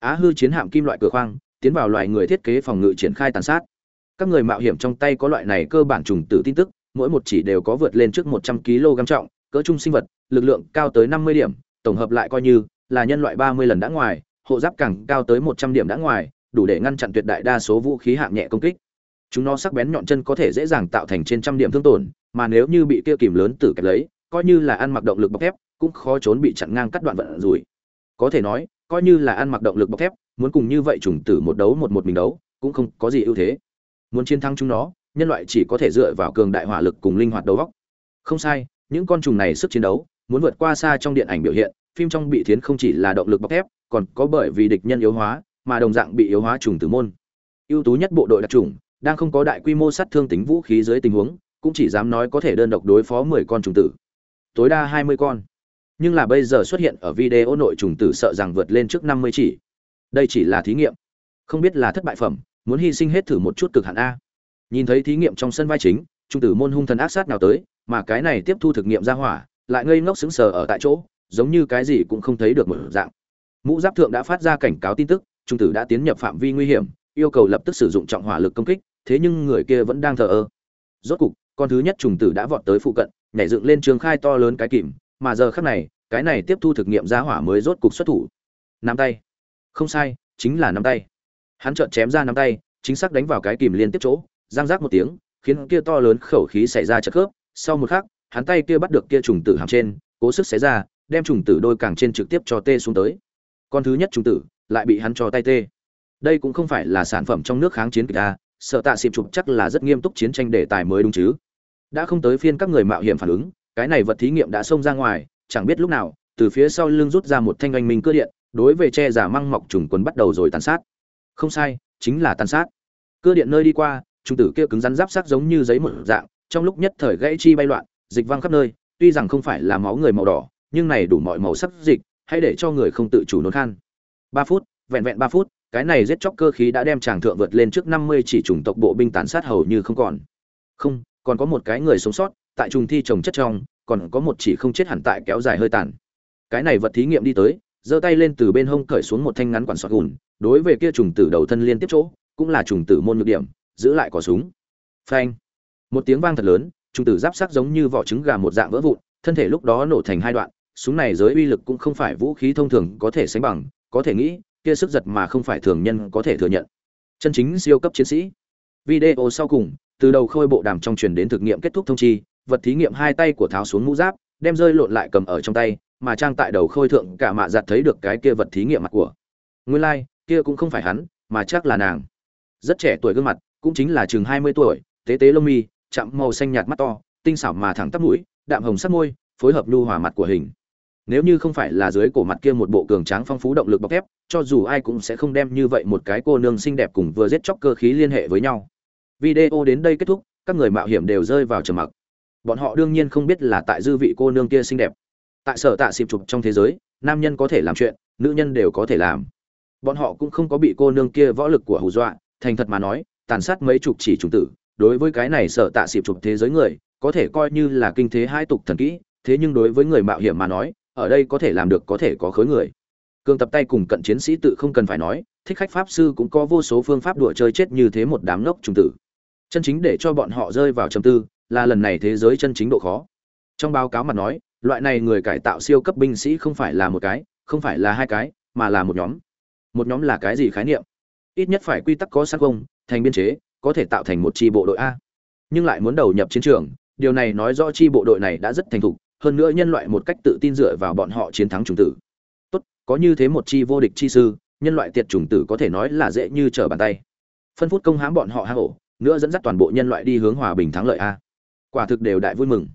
á hư chiến hạm kim loại cửa khoang, tiến vào loài người thiết kế phòng ngự triển khai tàn sát các người mạo hiểm trong tay có loại này cơ bản trùng tử tin tức, mỗi một chỉ đều có vượt lên trước một trăm kg trọng, cỡ trung sinh vật, lực lượng cao tới năm mươi điểm, tổng hợp lại coi như là nhân loại ba mươi lần đã ngoài, hộ giáp càng cao tới một trăm điểm đã ngoài, đủ để ngăn chặn tuyệt đại đa số vũ khí hạng nhẹ công kích. Chúng nó sắc bén nhọn chân có thể dễ dàng tạo thành trên trăm điểm thương tổn, mà nếu như bị kia kìm lớn tử kẹp lấy, coi như là ăn mặc động lực bọc thép, cũng khó trốn bị chặn ngang cắt đoạn vận rủi. Có thể nói, coi như là ăn mặc động lực bọc thép, muốn cùng như vậy trùng tử một đấu một một mình đấu, cũng không có gì ưu thế muốn chiến thắng chúng nó, nhân loại chỉ có thể dựa vào cường đại hỏa lực cùng linh hoạt đấu góc không sai, những con trùng này sức chiến đấu, muốn vượt qua xa trong điện ảnh biểu hiện, phim trong bị thiến không chỉ là động lực bọc thép, còn có bởi vì địch nhân yếu hóa, mà đồng dạng bị yếu hóa trùng tử môn. Ưu tú nhất bộ đội đặc trùng, đang không có đại quy mô sát thương tính vũ khí dưới tình huống, cũng chỉ dám nói có thể đơn độc đối phó mười con trùng tử. Tối đa hai mươi con. Nhưng là bây giờ xuất hiện ở video nội trùng tử sợ rằng vượt lên trước năm mươi chỉ. Đây chỉ là thí nghiệm. Không biết là thất bại phẩm muốn hy sinh hết thử một chút cực hạn a. Nhìn thấy thí nghiệm trong sân vai chính, trung tử môn hung thần ác sát nào tới, mà cái này tiếp thu thực nghiệm ra hỏa, lại ngây ngốc sững sờ ở tại chỗ, giống như cái gì cũng không thấy được một dạng. Mũ giáp thượng đã phát ra cảnh cáo tin tức, trung tử đã tiến nhập phạm vi nguy hiểm, yêu cầu lập tức sử dụng trọng hỏa lực công kích, thế nhưng người kia vẫn đang thờ ơ. Rốt cục, con thứ nhất trùng tử đã vọt tới phụ cận, nhảy dựng lên trường khai to lớn cái kìm, mà giờ khắc này, cái này tiếp thu thực nghiệm ra hỏa mới rốt cục xuất thủ. Nắm tay. Không sai, chính là nắm tay hắn trợn chém ra nắm tay, chính xác đánh vào cái kìm liên tiếp chỗ, giang rác một tiếng, khiến kia to lớn khẩu khí xảy ra chật khớp. Sau một khắc, hắn tay kia bắt được kia trùng tử hàm trên, cố sức xé ra, đem trùng tử đôi càng trên trực tiếp cho tê xuống tới. Con thứ nhất trùng tử lại bị hắn cho tay tê. Đây cũng không phải là sản phẩm trong nước kháng chiến kịch a, sợ tạ xịp chụp chắc là rất nghiêm túc chiến tranh đề tài mới đúng chứ. Đã không tới phiên các người mạo hiểm phản ứng, cái này vật thí nghiệm đã xông ra ngoài, chẳng biết lúc nào, từ phía sau lưng rút ra một thanh oanh minh cơ điện, đối về che giả măng mọc trùng quần bắt đầu rồi tàn sát không sai, chính là tàn sát. Cơ điện nơi đi qua, trung tử kia cứng rắn giáp sắc giống như giấy một dạng, trong lúc nhất thời gãy chi bay loạn, dịch văng khắp nơi, tuy rằng không phải là máu người màu đỏ, nhưng này đủ mọi màu sắc dịch, hãy để cho người không tự chủ nôn khan. Ba phút, vẹn vẹn ba phút, cái này giết chóc cơ khí đã đem chàng thượng vượt lên trước năm mươi chỉ chủng tộc bộ binh tàn sát hầu như không còn. Không, còn có một cái người sống sót, tại trùng thi trồng chất trong, còn có một chỉ không chết hẳn tại kéo dài hơi tàn. Cái này vật thí nghiệm đi tới, giơ tay lên từ bên hông cởi xuống một thanh ngắn quản sọt gùn đối về kia trùng tử đầu thân liên tiếp chỗ cũng là trùng tử môn nhược điểm giữ lại cỏ súng. Phanh. Một tiếng vang thật lớn trùng tử giáp sắc giống như vỏ trứng gà một dạng vỡ vụn thân thể lúc đó nổ thành hai đoạn súng này giới uy lực cũng không phải vũ khí thông thường có thể sánh bằng có thể nghĩ kia sức giật mà không phải thường nhân có thể thừa nhận. Chân chính siêu cấp chiến sĩ. Video sau cùng từ đầu khôi bộ đàm trong truyền đến thực nghiệm kết thúc thông chi vật thí nghiệm hai tay của tháo xuống mũ giáp đem rơi lộn lại cầm ở trong tay mà trang tại đầu khôi thượng cả mạ giặt thấy được cái kia vật thí nghiệm mặt của. Nguyên lai like, kia cũng không phải hắn, mà chắc là nàng. Rất trẻ tuổi gương mặt, cũng chính là chừng hai mươi tuổi, tế tế lông mi, chạm màu xanh nhạt mắt to, tinh xảo mà thẳng tắp mũi, đạm hồng sắc môi, phối hợp lưu hòa mặt của hình. Nếu như không phải là dưới cổ mặt kia một bộ cường tráng phong phú động lực bọc thép, cho dù ai cũng sẽ không đem như vậy một cái cô nương xinh đẹp cùng vừa giết chóc cơ khí liên hệ với nhau. Video đến đây kết thúc, các người mạo hiểm đều rơi vào trầm mặc. Bọn họ đương nhiên không biết là tại dư vị cô nương kia xinh đẹp. Tại sở tạ xịp chụp trong thế giới, nam nhân có thể làm chuyện, nữ nhân đều có thể làm bọn họ cũng không có bị cô nương kia võ lực của hù dọa, thành thật mà nói, tàn sát mấy chục chỉ trùng tử, đối với cái này sở tạ xịp chụp thế giới người, có thể coi như là kinh thế hai tục thần kỹ, thế nhưng đối với người mạo hiểm mà nói, ở đây có thể làm được có thể có khối người. Cường tập tay cùng cận chiến sĩ tự không cần phải nói, thích khách pháp sư cũng có vô số phương pháp đùa chơi chết như thế một đám ngốc trùng tử. Chân chính để cho bọn họ rơi vào trầm tư, là lần này thế giới chân chính độ khó. Trong báo cáo mà nói, loại này người cải tạo siêu cấp binh sĩ không phải là một cái, không phải là hai cái, mà là một nhóm một nhóm là cái gì khái niệm? Ít nhất phải quy tắc có sắc công thành biên chế, có thể tạo thành một tri bộ đội a. Nhưng lại muốn đầu nhập chiến trường, điều này nói rõ tri bộ đội này đã rất thành thục, hơn nữa nhân loại một cách tự tin dựa vào bọn họ chiến thắng trùng tử. Tốt, có như thế một chi vô địch chi sư, nhân loại tiệt trùng tử có thể nói là dễ như trở bàn tay. Phân phút công hãm bọn họ hang ổ nữa dẫn dắt toàn bộ nhân loại đi hướng hòa bình thắng lợi a. Quả thực đều đại vui mừng.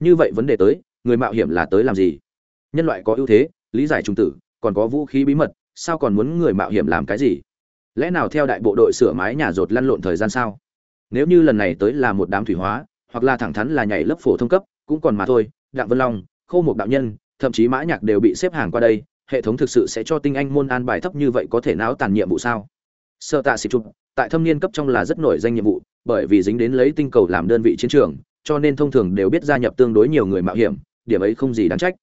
Như vậy vấn đề tới, người mạo hiểm là tới làm gì? Nhân loại có ưu thế, lý giải trùng tử, còn có vũ khí bí mật sao còn muốn người mạo hiểm làm cái gì? Lẽ nào theo đại bộ đội sửa mái nhà rột lăn lộn thời gian sao? Nếu như lần này tới là một đám thủy hóa, hoặc là thẳng thắn là nhảy lớp phổ thông cấp, cũng còn mà thôi, đặng vân long, khô một đạo nhân, thậm chí mã nhạc đều bị xếp hàng qua đây, hệ thống thực sự sẽ cho tinh anh môn an bài thấp như vậy có thể não tàn nhiệm vụ sao? Sơ tạ xịt chụp tại thâm niên cấp trong là rất nổi danh nhiệm vụ, bởi vì dính đến lấy tinh cầu làm đơn vị chiến trường, cho nên thông thường đều biết gia nhập tương đối nhiều người mạo hiểm, điểm ấy không gì đáng trách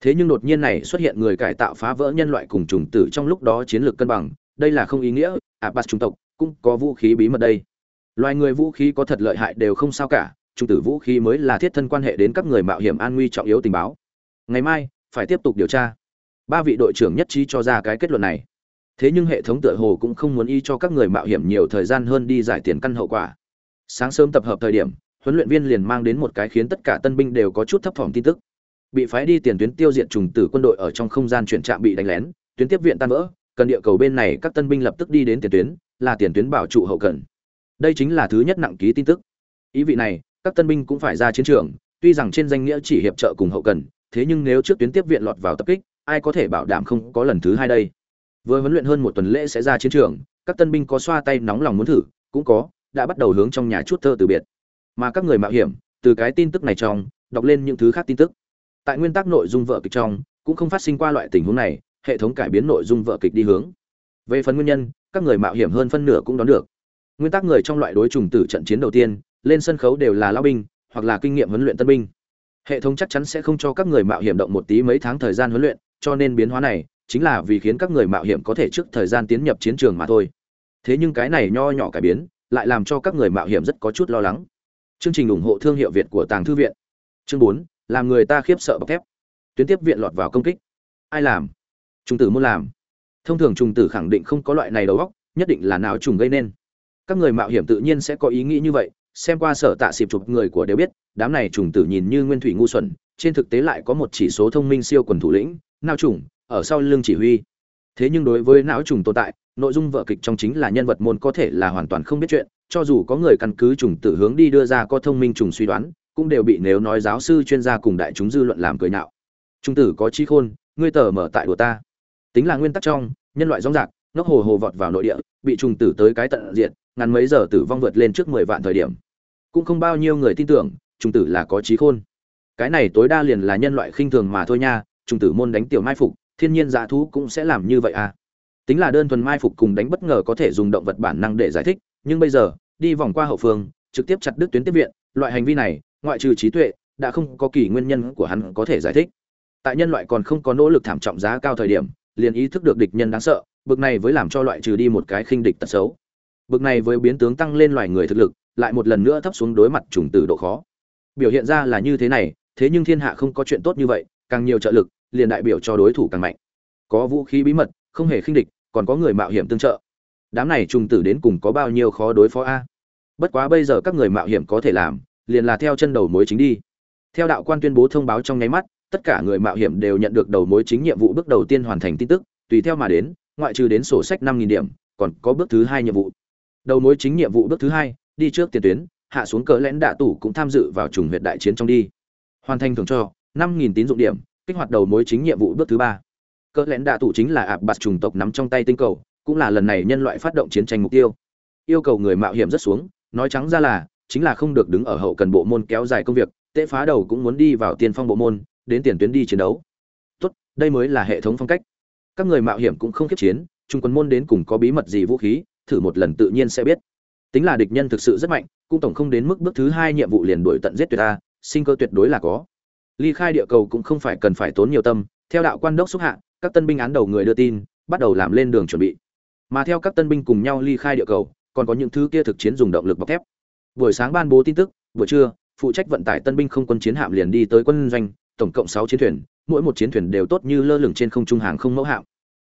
thế nhưng đột nhiên này xuất hiện người cải tạo phá vỡ nhân loại cùng trùng tử trong lúc đó chiến lược cân bằng, đây là không ý nghĩa, abbas chủng tộc cũng có vũ khí bí mật đây. Loài người vũ khí có thật lợi hại đều không sao cả, chủng tử vũ khí mới là thiết thân quan hệ đến các người mạo hiểm an nguy trọng yếu tình báo. Ngày mai, phải tiếp tục điều tra. Ba vị đội trưởng nhất trí cho ra cái kết luận này. Thế nhưng hệ thống tựa hồ cũng không muốn y cho các người mạo hiểm nhiều thời gian hơn đi giải tiền căn hậu quả. Sáng sớm tập hợp thời điểm, huấn luyện viên liền mang đến một cái khiến tất cả tân binh đều có chút thấp thỏm tin tức bị phái đi tiền tuyến tiêu diệt trùng tử quân đội ở trong không gian chuyển trạm bị đánh lén, tuyến tiếp viện tan vỡ, cần địa cầu bên này các tân binh lập tức đi đến tiền tuyến, là tiền tuyến bảo trụ hậu cần. Đây chính là thứ nhất nặng ký tin tức. Ý vị này, các tân binh cũng phải ra chiến trường, tuy rằng trên danh nghĩa chỉ hiệp trợ cùng hậu cần, thế nhưng nếu trước tuyến tiếp viện lọt vào tập kích, ai có thể bảo đảm không có lần thứ hai đây? Vừa huấn luyện hơn một tuần lễ sẽ ra chiến trường, các tân binh có xoa tay nóng lòng muốn thử, cũng có, đã bắt đầu hướng trong nhà chút thơ từ biệt. Mà các người mạo hiểm, từ cái tin tức này trong, đọc lên những thứ khác tin tức tại nguyên tắc nội dung vợ kịch trong, cũng không phát sinh qua loại tình huống này, hệ thống cải biến nội dung vợ kịch đi hướng. Về phần nguyên nhân, các người mạo hiểm hơn phân nửa cũng đón được. Nguyên tắc người trong loại đối trùng tử trận chiến đầu tiên, lên sân khấu đều là lao binh, hoặc là kinh nghiệm huấn luyện tân binh. Hệ thống chắc chắn sẽ không cho các người mạo hiểm động một tí mấy tháng thời gian huấn luyện, cho nên biến hóa này chính là vì khiến các người mạo hiểm có thể trước thời gian tiến nhập chiến trường mà thôi. Thế nhưng cái này nho nhỏ cải biến, lại làm cho các người mạo hiểm rất có chút lo lắng. Chương trình ủng hộ thương hiệu việt của tàng thư viện. Chương bốn làm người ta khiếp sợ bọc thép. Tuyến tiếp viện lọt vào công kích. Ai làm? Trùng tử muốn làm. Thông thường trùng tử khẳng định không có loại này đầu óc, nhất định là nào trùng gây nên. Các người mạo hiểm tự nhiên sẽ có ý nghĩ như vậy, xem qua sở tạ xịp chụp người của đều biết, đám này trùng tử nhìn như nguyên thủy ngu xuẩn, trên thực tế lại có một chỉ số thông minh siêu quần thủ lĩnh, nào trùng, ở sau lưng chỉ huy. Thế nhưng đối với não trùng tồn tại, nội dung vở kịch trong chính là nhân vật môn có thể là hoàn toàn không biết chuyện, cho dù có người căn cứ trùng tử hướng đi đưa ra có thông minh trùng suy đoán cũng đều bị nếu nói giáo sư chuyên gia cùng đại chúng dư luận làm cười nhạo trung tử có trí khôn, ngươi tờ mở tại đùa ta. Tính là nguyên tắc trong, nhân loại rong rạc, ngốc hồ hồ vọt vào nội địa, bị trùng tử tới cái tận diện ngắn mấy giờ tử vong vượt lên trước mười vạn thời điểm. Cũng không bao nhiêu người tin tưởng trùng tử là có trí khôn. Cái này tối đa liền là nhân loại khinh thường mà thôi nha trùng tử môn đánh tiểu mai phục, thiên nhiên dã thú cũng sẽ làm như vậy à. Tính là đơn thuần mai phục cùng đánh bất ngờ có thể dùng động vật bản năng để giải thích, nhưng bây giờ, đi vòng qua hậu phương, trực tiếp chặt đứt tuyến tiếp viện, loại hành vi này ngoại trừ trí tuệ, đã không có kỳ nguyên nhân của hắn có thể giải thích. Tại nhân loại còn không có nỗ lực thảm trọng giá cao thời điểm, liền ý thức được địch nhân đáng sợ, bực này với làm cho loại trừ đi một cái khinh địch tật xấu. Bực này với biến tướng tăng lên loài người thực lực, lại một lần nữa thấp xuống đối mặt trùng tử độ khó. Biểu hiện ra là như thế này, thế nhưng thiên hạ không có chuyện tốt như vậy, càng nhiều trợ lực, liền đại biểu cho đối thủ càng mạnh. Có vũ khí bí mật, không hề khinh địch, còn có người mạo hiểm tương trợ. Đám này trùng tử đến cùng có bao nhiêu khó đối phó a? Bất quá bây giờ các người mạo hiểm có thể làm liền là theo chân đầu mối chính đi. Theo đạo quan tuyên bố thông báo trong nháy mắt, tất cả người mạo hiểm đều nhận được đầu mối chính nhiệm vụ bước đầu tiên hoàn thành tin tức, tùy theo mà đến, ngoại trừ đến sổ sách năm nghìn điểm, còn có bước thứ hai nhiệm vụ. Đầu mối chính nhiệm vụ bước thứ hai, đi trước tiền tuyến, hạ xuống cỡ lẽn đạ tủ cũng tham dự vào trùng huyệt đại chiến trong đi. Hoàn thành thưởng cho, năm nghìn tín dụng điểm, kích hoạt đầu mối chính nhiệm vụ bước thứ ba. Cỡ lẽn đạ tủ chính là ạp bạt trùng tộc nắm trong tay tinh cầu, cũng là lần này nhân loại phát động chiến tranh mục tiêu. Yêu cầu người mạo hiểm rất xuống, nói trắng ra là chính là không được đứng ở hậu cần bộ môn kéo dài công việc tệ phá đầu cũng muốn đi vào tiên phong bộ môn, đến tiền tuyến đi chiến đấu. Tốt, đây mới là hệ thống phong cách. Các người mạo hiểm cũng không khiếp chiến, trung quân môn đến cùng có bí mật gì vũ khí, thử một lần tự nhiên sẽ biết. Tính là địch nhân thực sự rất mạnh, cũng tổng không đến mức bước thứ hai nhiệm vụ liền đuổi tận giết tuyệt ta, sinh cơ tuyệt đối là có. Ly khai địa cầu cũng không phải cần phải tốn nhiều tâm, theo đạo quan đốc xúc hạ, các tân binh án đầu người đưa tin, bắt đầu làm lên đường chuẩn bị. Mà theo các tân binh cùng nhau ly khai địa cầu, còn có những thứ kia thực chiến dùng động lực bọc thép buổi sáng ban bố tin tức, buổi trưa, phụ trách vận tải tân binh không quân chiến hạm liền đi tới quân doanh, tổng cộng sáu chiến thuyền, mỗi một chiến thuyền đều tốt như lơ lửng trên không trung hàng không mẫu hạm.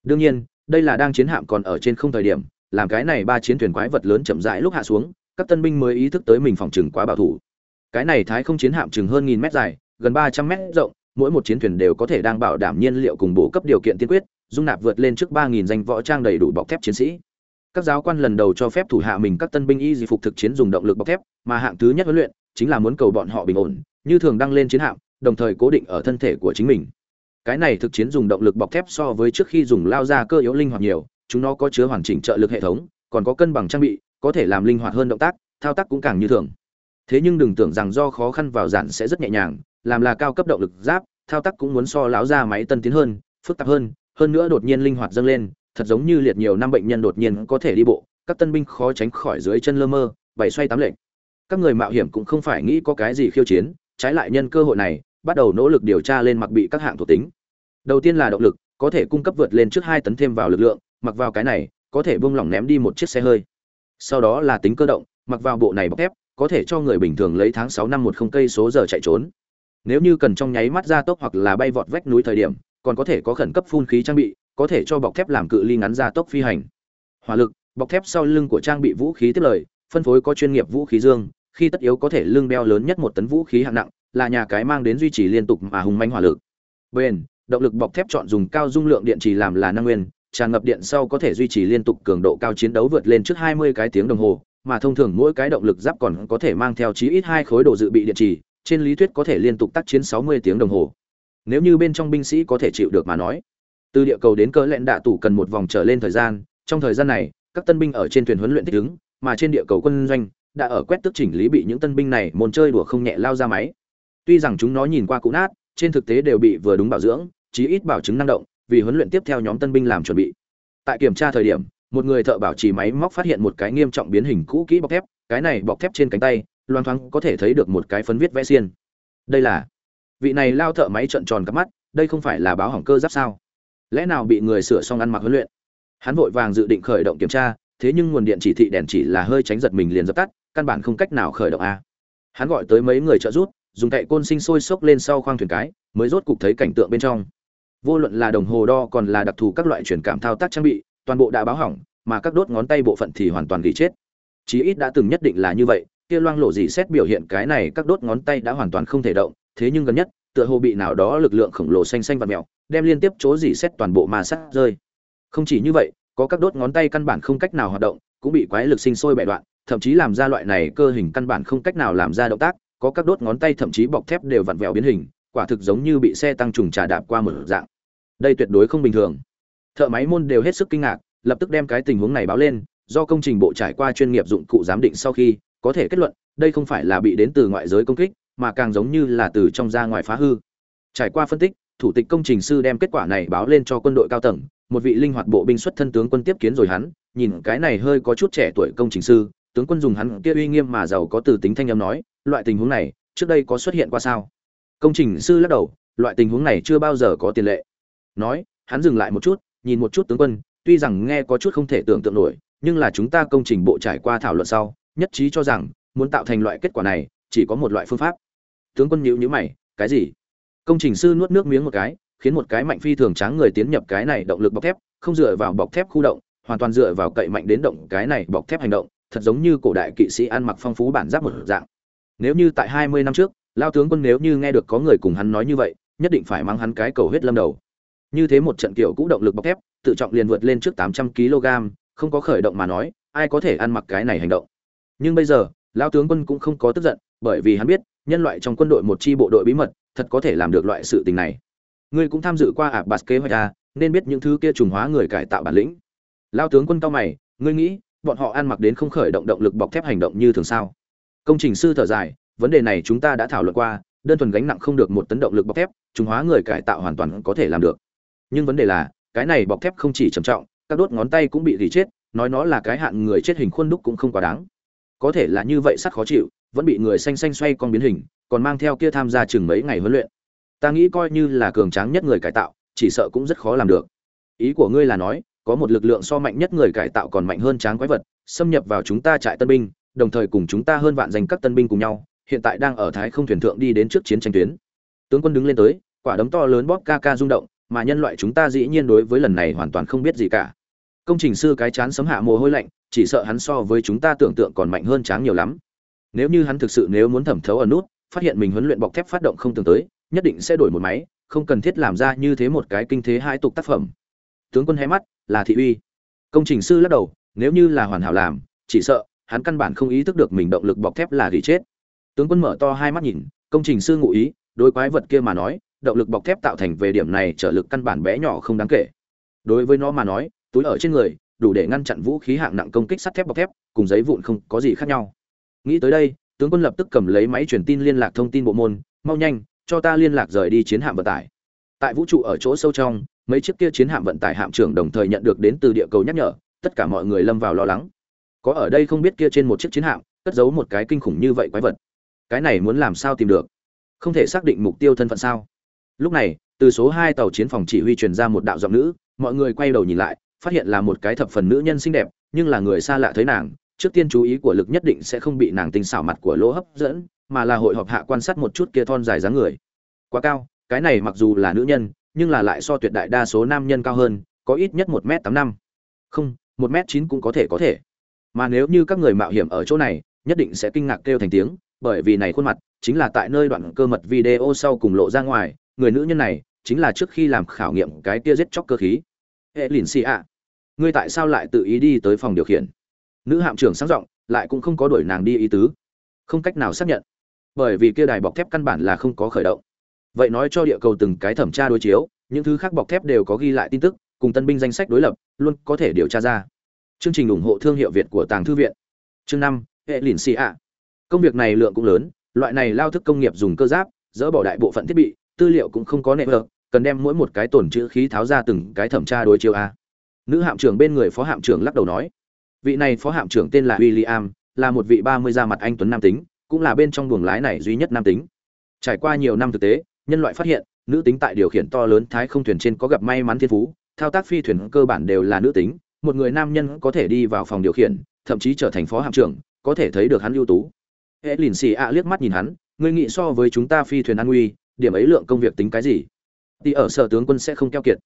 Đương nhiên, đây là đang chiến hạm còn ở trên không thời điểm, làm cái này ba chiến thuyền quái vật lớn chậm rãi lúc hạ xuống, các tân binh mới ý thức tới mình phòng trừng quá bảo thủ. Cái này thái không chiến hạm chừng hơn nghìn mét dài, gần ba trăm mét rộng, mỗi một chiến thuyền đều có thể đang bảo đảm nhiên liệu cùng bổ cấp điều kiện tiên quyết, dung nạp vượt lên trước ba nghìn danh võ trang đầy đủ bọc thép chiến sĩ các giáo quan lần đầu cho phép thủ hạ mình các tân binh y di phục thực chiến dùng động lực bọc thép, mà hạng thứ nhất huấn luyện chính là muốn cầu bọn họ bình ổn, như thường đăng lên chiến hạm, đồng thời cố định ở thân thể của chính mình. Cái này thực chiến dùng động lực bọc thép so với trước khi dùng lao ra cơ yếu linh hoạt nhiều, chúng nó có chứa hoàn chỉnh trợ lực hệ thống, còn có cân bằng trang bị, có thể làm linh hoạt hơn động tác, thao tác cũng càng như thường. Thế nhưng đừng tưởng rằng do khó khăn vào giản sẽ rất nhẹ nhàng, làm là cao cấp động lực giáp, thao tác cũng muốn so láo ra máy tân tiến hơn, phức tạp hơn hơn nữa đột nhiên linh hoạt dâng lên thật giống như liệt nhiều năm bệnh nhân đột nhiên có thể đi bộ, các tân binh khó tránh khỏi dưới chân lơ mơ bảy xoay tám lệnh. Các người mạo hiểm cũng không phải nghĩ có cái gì khiêu chiến, trái lại nhân cơ hội này, bắt đầu nỗ lực điều tra lên mặc bị các hạng thuộc tính. Đầu tiên là động lực, có thể cung cấp vượt lên trước hai tấn thêm vào lực lượng, mặc vào cái này, có thể buông lỏng ném đi một chiếc xe hơi. Sau đó là tính cơ động, mặc vào bộ này bọc thép, có thể cho người bình thường lấy tháng sáu năm một không cây số giờ chạy trốn. Nếu như cần trong nháy mắt ra tốc hoặc là bay vọt vách núi thời điểm, còn có thể có khẩn cấp phun khí trang bị có thể cho bọc thép làm cự ly ngắn ra tốc phi hành. Hỏa lực, bọc thép sau lưng của trang bị vũ khí tiếp lời, phân phối có chuyên nghiệp vũ khí dương, khi tất yếu có thể lưng đeo lớn nhất một tấn vũ khí hạng nặng, là nhà cái mang đến duy trì liên tục mà hùng manh hỏa lực. Bền, động lực bọc thép chọn dùng cao dung lượng điện trì làm là năng nguyên, tràn ngập điện sau có thể duy trì liên tục cường độ cao chiến đấu vượt lên trước 20 cái tiếng đồng hồ, mà thông thường mỗi cái động lực giáp còn có thể mang theo chí ít hai khối đồ dự bị điện trì trên lý thuyết có thể liên tục tác chiến 60 tiếng đồng hồ. Nếu như bên trong binh sĩ có thể chịu được mà nói từ địa cầu đến cỡ lẹn đạ tủ cần một vòng trở lên thời gian, trong thời gian này, các tân binh ở trên thuyền huấn luyện thích ứng, mà trên địa cầu quân doanh đã ở quét tức chỉnh lý bị những tân binh này môn chơi đùa không nhẹ lao ra máy. Tuy rằng chúng nó nhìn qua cũ nát, trên thực tế đều bị vừa đúng bảo dưỡng, chí ít bảo chứng năng động, vì huấn luyện tiếp theo nhóm tân binh làm chuẩn bị. Tại kiểm tra thời điểm, một người thợ bảo trì máy móc phát hiện một cái nghiêm trọng biến hình cũ kỹ bọc thép, cái này bọc thép trên cánh tay, loang thoáng có thể thấy được một cái phấn viết vẽ xiên. Đây là vị này lao thợ máy trợn tròn cắp mắt, đây không phải là báo hỏng cơ giáp sao? Lẽ nào bị người sửa xong ăn mặc huấn luyện? Hắn vội vàng dự định khởi động kiểm tra, thế nhưng nguồn điện chỉ thị đèn chỉ là hơi tránh giật mình liền dập tắt, căn bản không cách nào khởi động a. Hắn gọi tới mấy người trợ giúp, dùng cậy côn sinh sôi sốc lên sau khoang thuyền cái, mới rốt cục thấy cảnh tượng bên trong. Vô luận là đồng hồ đo còn là đặc thù các loại truyền cảm thao tác trang bị, toàn bộ đã báo hỏng, mà các đốt ngón tay bộ phận thì hoàn toàn gỉ chết chí ít đã từng nhất định là như vậy, kia loang lộ gì xét biểu hiện cái này các đốt ngón tay đã hoàn toàn không thể động, thế nhưng gần nhất, tựa hồ bị nào đó lực lượng khổng lồ xanh xanh và mèo đem liên tiếp chỗ dỉ xét toàn bộ ma sát rơi. Không chỉ như vậy, có các đốt ngón tay căn bản không cách nào hoạt động, cũng bị quái lực sinh sôi bẻ đoạn, thậm chí làm ra loại này cơ hình căn bản không cách nào làm ra động tác, có các đốt ngón tay thậm chí bọc thép đều vặn vẹo biến hình, quả thực giống như bị xe tăng trùng trà đạp qua một dạng. Đây tuyệt đối không bình thường. Thợ máy môn đều hết sức kinh ngạc, lập tức đem cái tình huống này báo lên, do công trình bộ trải qua chuyên nghiệp dụng cụ giám định sau khi, có thể kết luận, đây không phải là bị đến từ ngoại giới công kích, mà càng giống như là từ trong ra ngoài phá hư. Trải qua phân tích thủ tịch công trình sư đem kết quả này báo lên cho quân đội cao tầng, một vị linh hoạt bộ binh xuất thân tướng quân tiếp kiến rồi hắn, nhìn cái này hơi có chút trẻ tuổi công trình sư, tướng quân dùng hắn kia uy nghiêm mà giàu có từ tính thanh âm nói, loại tình huống này, trước đây có xuất hiện qua sao? Công trình sư lắc đầu, loại tình huống này chưa bao giờ có tiền lệ. Nói, hắn dừng lại một chút, nhìn một chút tướng quân, tuy rằng nghe có chút không thể tưởng tượng nổi, nhưng là chúng ta công trình bộ trải qua thảo luận sau, nhất trí cho rằng, muốn tạo thành loại kết quả này, chỉ có một loại phương pháp. Tướng quân nhíu nhíu mày, cái gì? Công trình sư nuốt nước miếng một cái, khiến một cái mạnh phi thường tráng người tiến nhập cái này động lực bọc thép, không dựa vào bọc thép khu động, hoàn toàn dựa vào cậy mạnh đến động cái này bọc thép hành động, thật giống như cổ đại kỵ sĩ ăn mặc phong phú bản giáp một dạng. Nếu như tại hai mươi năm trước, lao tướng quân nếu như nghe được có người cùng hắn nói như vậy, nhất định phải mang hắn cái cầu huyết lâm đầu. Như thế một trận kiểu cũ động lực bọc thép, tự trọng liền vượt lên trước tám trăm kg, không có khởi động mà nói, ai có thể ăn mặc cái này hành động. Nhưng bây giờ, lao tướng quân cũng không có tức giận, bởi vì hắn biết, nhân loại trong quân đội một chi bộ đội bí mật thật có thể làm được loại sự tình này. Ngươi cũng tham dự qua ạ, bạt kế hoạch à nên biết những thứ kia trùng hóa người cải tạo bản lĩnh. Lao tướng quân cao mày, ngươi nghĩ, bọn họ ăn mặc đến không khởi động động lực bọc thép hành động như thường sao? Công trình sư thở dài, vấn đề này chúng ta đã thảo luận qua, đơn thuần gánh nặng không được một tấn động lực bọc thép, trùng hóa người cải tạo hoàn toàn có thể làm được. Nhưng vấn đề là, cái này bọc thép không chỉ trầm trọng, các đốt ngón tay cũng bị rỉ chết, nói nó là cái hạn người chết hình khuôn đúc cũng không quá đáng. Có thể là như vậy sắt khó chịu vẫn bị người xanh xanh xoay con biến hình, còn mang theo kia tham gia chừng mấy ngày huấn luyện. Ta nghĩ coi như là cường tráng nhất người cải tạo, chỉ sợ cũng rất khó làm được. Ý của ngươi là nói, có một lực lượng so mạnh nhất người cải tạo còn mạnh hơn tráng quái vật, xâm nhập vào chúng ta trại tân binh, đồng thời cùng chúng ta hơn vạn danh các tân binh cùng nhau, hiện tại đang ở thái không thuyền thượng đi đến trước chiến tranh tuyến. Tướng quân đứng lên tới, quả đấm to lớn bóp ca ca rung động, mà nhân loại chúng ta dĩ nhiên đối với lần này hoàn toàn không biết gì cả. Công trình sư cái chán sấm hạ mồ hôi lạnh, chỉ sợ hắn so với chúng ta tưởng tượng còn mạnh hơn tráng nhiều lắm nếu như hắn thực sự nếu muốn thẩm thấu ở nút, phát hiện mình huấn luyện bọc thép phát động không tưởng tới, nhất định sẽ đổi một máy, không cần thiết làm ra như thế một cái kinh thế hai tục tác phẩm. Tướng quân hé mắt, là thị uy. Công trình sư lắc đầu, nếu như là hoàn hảo làm, chỉ sợ, hắn căn bản không ý thức được mình động lực bọc thép là gỉ chết tướng quân mở to hai mắt nhìn, công trình sư ngụ ý, đối quái vật kia mà nói, động lực bọc thép tạo thành về điểm này trở lực căn bản bé nhỏ không đáng kể. Đối với nó mà nói, túi ở trên người, đủ để ngăn chặn vũ khí hạng nặng công kích sắt thép bọc thép, cùng giấy vụn không có gì khác nhau nghĩ tới đây, tướng quân lập tức cầm lấy máy truyền tin liên lạc thông tin bộ môn, mau nhanh, cho ta liên lạc rời đi chiến hạm vận tải. Tại vũ trụ ở chỗ sâu trong, mấy chiếc kia chiến hạm vận tải hạm trưởng đồng thời nhận được đến từ địa cầu nhắc nhở, tất cả mọi người lâm vào lo lắng. Có ở đây không biết kia trên một chiếc chiến hạm, cất giấu một cái kinh khủng như vậy quái vật. Cái này muốn làm sao tìm được? Không thể xác định mục tiêu thân phận sao? Lúc này, từ số hai tàu chiến phòng chỉ huy truyền ra một đạo giọng nữ, mọi người quay đầu nhìn lại, phát hiện là một cái thập phần nữ nhân xinh đẹp, nhưng là người xa lạ thấy nàng trước tiên chú ý của lực nhất định sẽ không bị nàng tinh xảo mặt của lỗ hấp dẫn, mà là hội họp hạ quan sát một chút kia thon dài dáng người. Quá cao, cái này mặc dù là nữ nhân, nhưng là lại so tuyệt đại đa số nam nhân cao hơn, có ít nhất một m tám năm. Không, một m chín cũng có thể có thể. Mà nếu như các người mạo hiểm ở chỗ này, nhất định sẽ kinh ngạc kêu thành tiếng, bởi vì này khuôn mặt chính là tại nơi đoạn cơ mật video sau cùng lộ ra ngoài, người nữ nhân này chính là trước khi làm khảo nghiệm cái kia giết chóc cơ khí. Hệ lìn xì ạ, ngươi tại sao lại tự ý đi tới phòng điều khiển? Nữ hạm trưởng sáng giọng, lại cũng không có đuổi nàng đi ý tứ. Không cách nào xác nhận, bởi vì kia đài bọc thép căn bản là không có khởi động. Vậy nói cho địa cầu từng cái thẩm tra đối chiếu, những thứ khác bọc thép đều có ghi lại tin tức, cùng tân binh danh sách đối lập, luôn có thể điều tra ra. Chương trình ủng hộ thương hiệu việt của tàng thư viện. Chương năm, hệ lìn xì ạ. Công việc này lượng cũng lớn, loại này lao thức công nghiệp dùng cơ giáp, dỡ bỏ đại bộ phận thiết bị, tư liệu cũng không có nệ vợ, cần đem mỗi một cái tổn chữ khí tháo ra từng cái thẩm tra đối chiếu a. Nữ hạm trưởng bên người phó hạm trưởng lắc đầu nói vị này phó hạm trưởng tên là William, là một vị ba mươi da mặt anh tuấn nam tính cũng là bên trong buồng lái này duy nhất nam tính. Trải qua nhiều năm thực tế nhân loại phát hiện nữ tính tại điều khiển to lớn thái không thuyền trên có gặp may mắn thiên phú thao tác phi thuyền cơ bản đều là nữ tính một người nam nhân có thể đi vào phòng điều khiển thậm chí trở thành phó hạm trưởng có thể thấy được hắn ưu tú. Hễ lìn xì ạ liếc mắt nhìn hắn ngươi nghĩ so với chúng ta phi thuyền an nguy điểm ấy lượng công việc tính cái gì? Thì ở sở tướng quân sẽ không keo kiệt.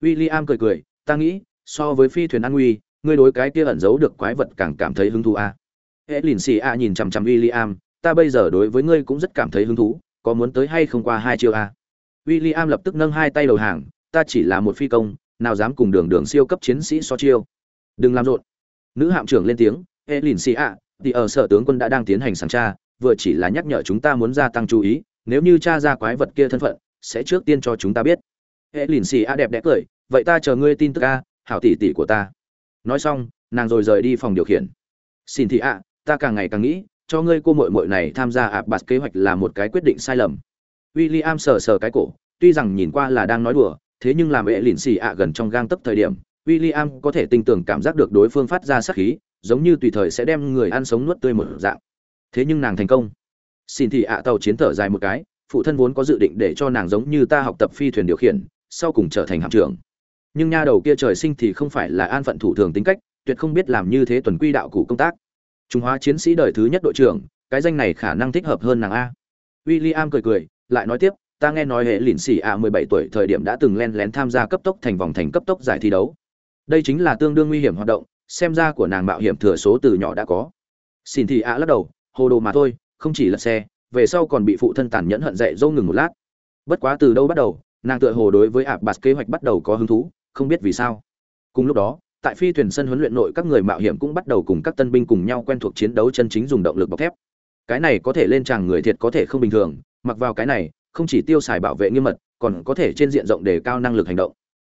William cười cười ta nghĩ so với phi thuyền an nguy ngươi đối cái kia ẩn giấu được quái vật càng cảm thấy hứng thú a à. hệ lìn xì a nhìn chằm chằm William ta bây giờ đối với ngươi cũng rất cảm thấy hứng thú có muốn tới hay không qua hai chiêu a à? William lập tức nâng hai tay đầu hàng ta chỉ là một phi công nào dám cùng đường đường siêu cấp chiến sĩ so chiêu đừng làm rộn nữ hạm trưởng lên tiếng hệ lìn xì a, thì ở sở tướng quân đã đang tiến hành sàng tra vừa chỉ là nhắc nhở chúng ta muốn gia tăng chú ý nếu như tra ra quái vật kia thân phận sẽ trước tiên cho chúng ta biết hệ lìn xì a đẹp đẽ cười vậy ta chờ ngươi tin tức a hảo tỷ tỷ của ta nói xong nàng rồi rời đi phòng điều khiển. Xin thị ạ, ta càng ngày càng nghĩ cho ngươi cô mội mội này tham gia ạ, bạt kế hoạch là một cái quyết định sai lầm. W i l l i am sờ sờ cái cổ tuy rằng nhìn qua là đang nói đùa thế nhưng làm hệ lìn xì ạ gần trong gang tấp thời điểm w i l l i am có thể tin tưởng cảm giác được đối phương phát ra sát khí giống như tùy thời sẽ đem người ăn sống nuốt tươi một dạng. Thế nhưng nàng thành công. Xin thị ạ tàu chiến thở dài một cái phụ thân vốn có dự định để cho nàng giống như ta học tập phi thuyền điều khiển sau cùng trở thành hạm trưởng nhưng nha đầu kia trời sinh thì không phải là an phận thủ thường tính cách, tuyệt không biết làm như thế tuần quy đạo cụ công tác. Trung hóa chiến sĩ đời thứ nhất đội trưởng, cái danh này khả năng thích hợp hơn nàng a. W i l l i am cười cười, lại nói tiếp, ta nghe nói hệ lìn xì a mười bảy tuổi thời điểm đã từng len lén tham gia cấp tốc thành vòng thành cấp tốc giải thi đấu. Đây chính là tương đương nguy hiểm hoạt động, xem ra của nàng mạo hiểm thừa số từ nhỏ đã có. Xin thì a lắc đầu, hồ đồ mà thôi, không chỉ là xe, về sau còn bị phụ thân tàn nhẫn hận dạy dâu ngừng một lát. Bất quá từ đâu bắt đầu, nàng tựa hồ đối với ạp bạt kế hoạch bắt đầu có hứng thú không biết vì sao. Cùng lúc đó, tại phi thuyền sân huấn luyện nội các người mạo hiểm cũng bắt đầu cùng các tân binh cùng nhau quen thuộc chiến đấu chân chính dùng động lực bọc thép. Cái này có thể lên tràng người thiệt có thể không bình thường, mặc vào cái này, không chỉ tiêu xài bảo vệ nghiêm mật, còn có thể trên diện rộng đề cao năng lực hành động.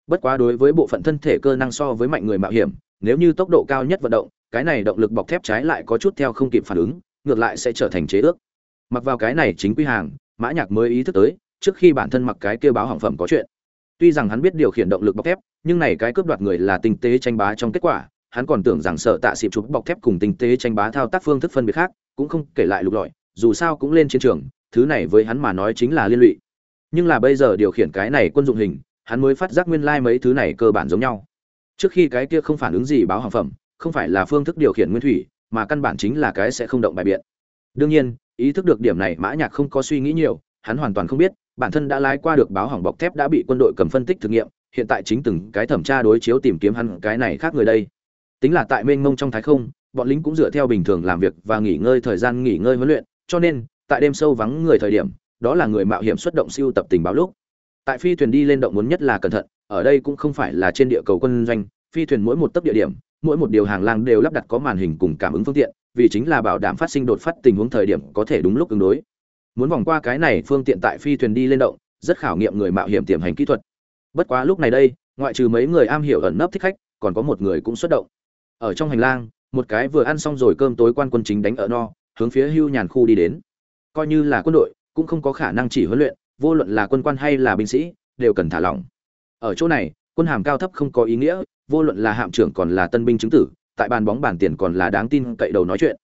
Bất quá đối với bộ phận thân thể cơ năng so với mạnh người mạo hiểm, nếu như tốc độ cao nhất vận động, cái này động lực bọc thép trái lại có chút theo không kịp phản ứng, ngược lại sẽ trở thành chế ước. Mặc vào cái này chính quy hàng, mã nhạc mới ý thức tới, trước khi bản thân mặc cái kia báo hỏng phẩm có chuyện tuy rằng hắn biết điều khiển động lực bọc thép, nhưng này cái cướp đoạt người là tinh tế tranh bá trong kết quả, hắn còn tưởng rằng sợ tạ xịp chụp bọc thép cùng tinh tế tranh bá thao tác phương thức phân biệt khác, cũng không kể lại lục lọi, dù sao cũng lên chiến trường, thứ này với hắn mà nói chính là liên lụy. Nhưng là bây giờ điều khiển cái này quân dụng hình, hắn mới phát giác nguyên lai mấy thứ này cơ bản giống nhau. Trước khi cái kia không phản ứng gì báo hàng phẩm, không phải là phương thức điều khiển nguyên thủy, mà căn bản chính là cái sẽ không động bài biện. Đương nhiên, ý thức được điểm này mã nhạc không có suy nghĩ nhiều, hắn hoàn toàn không biết bản thân đã lái qua được báo hỏng bọc thép đã bị quân đội cầm phân tích thử nghiệm, hiện tại chính từng cái thẩm tra đối chiếu tìm kiếm hắn cái này khác người đây. Tính là tại mênh mông trong thái không, bọn lính cũng dựa theo bình thường làm việc và nghỉ ngơi thời gian nghỉ ngơi huấn luyện, cho nên, tại đêm sâu vắng người thời điểm, đó là người mạo hiểm xuất động siêu tập tình báo lúc. Tại phi thuyền đi lên động muốn nhất là cẩn thận, ở đây cũng không phải là trên địa cầu quân doanh, phi thuyền mỗi một tấc địa điểm, mỗi một điều hàng lang đều lắp đặt có màn hình cùng cảm ứng phương tiện, vì chính là bảo đảm phát sinh đột phát tình huống thời điểm có thể đúng lúc ứng đối muốn vòng qua cái này phương tiện tại phi thuyền đi lên động, rất khảo nghiệm người mạo hiểm tiềm hành kỹ thuật. Bất quá lúc này đây, ngoại trừ mấy người am hiểu ẩn nấp thích khách, còn có một người cũng xuất động. Ở trong hành lang, một cái vừa ăn xong rồi cơm tối quan quân chính đánh ở no, hướng phía hưu nhàn khu đi đến. Coi như là quân đội, cũng không có khả năng chỉ huấn luyện, vô luận là quân quan hay là binh sĩ, đều cần thả lỏng. Ở chỗ này, quân hàm cao thấp không có ý nghĩa, vô luận là hạm trưởng còn là tân binh chứng tử, tại bàn bóng bàn tiền còn là đáng tin cậy đầu nói chuyện.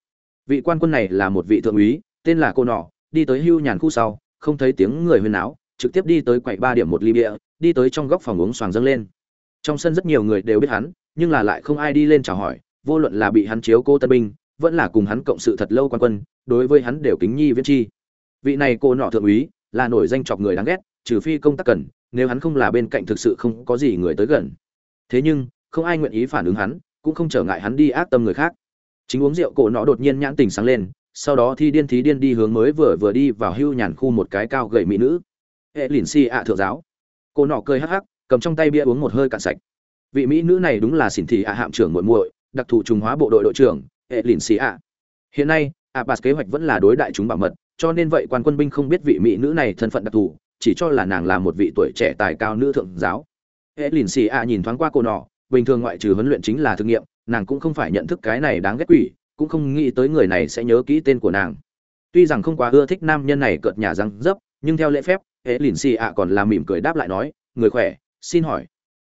Vị quan quân này là một vị thượng úy, tên là cô nọ đi tới hưu nhàn khu sau không thấy tiếng người huyên náo, trực tiếp đi tới quầy ba điểm một ly bia đi tới trong góc phòng uống xoàng dâng lên. Trong sân rất nhiều người đều biết hắn nhưng là lại không ai đi lên chào hỏi vô luận là bị hắn chiếu cô tân binh vẫn là cùng hắn cộng sự thật lâu quan quân đối với hắn đều kính nhi viễn chi. Vị này cô nọ thượng úy là nổi danh chọc người đáng ghét trừ phi công tác cần nếu hắn không là bên cạnh thực sự không có gì người tới gần. Thế nhưng không ai nguyện ý phản ứng hắn cũng không trở ngại hắn đi ác tâm người khác. Chính uống rượu cổ nọ đột nhiên nhãn tình sáng lên sau đó thi điên thí điên đi hướng mới vừa vừa đi vào hưu nhàn khu một cái cao gầy mỹ nữ. Hệ lìn si ạ thượng giáo. Cô nọ cười hắc hắc, cầm trong tay bia uống một hơi cạn sạch. Vị mỹ nữ này đúng là xỉn thị ạ hạm trưởng muội muội, đặc thù trùng hóa bộ đội đội trưởng, hệ lìn si ạ. Hiện nay, ạ abbas kế hoạch vẫn là đối đại chúng bảo mật, cho nên vậy quan quân binh không biết vị mỹ nữ này thân phận đặc thù, chỉ cho là nàng là một vị tuổi trẻ tài cao nữ thượng giáo. Hệ lìn xì ạ nhìn thoáng qua cô nọ, bình thường ngoại trừ huấn luyện chính là thực nghiệm, nàng cũng không phải nhận thức cái này đáng ghét quỷ cũng không nghĩ tới người này sẽ nhớ kỹ tên của nàng. Tuy rằng không quá ưa thích nam nhân này cợt nhà răng dấp, nhưng theo lễ phép hệ lìn xì ạ còn làm mỉm cười đáp lại nói, người khỏe, xin hỏi.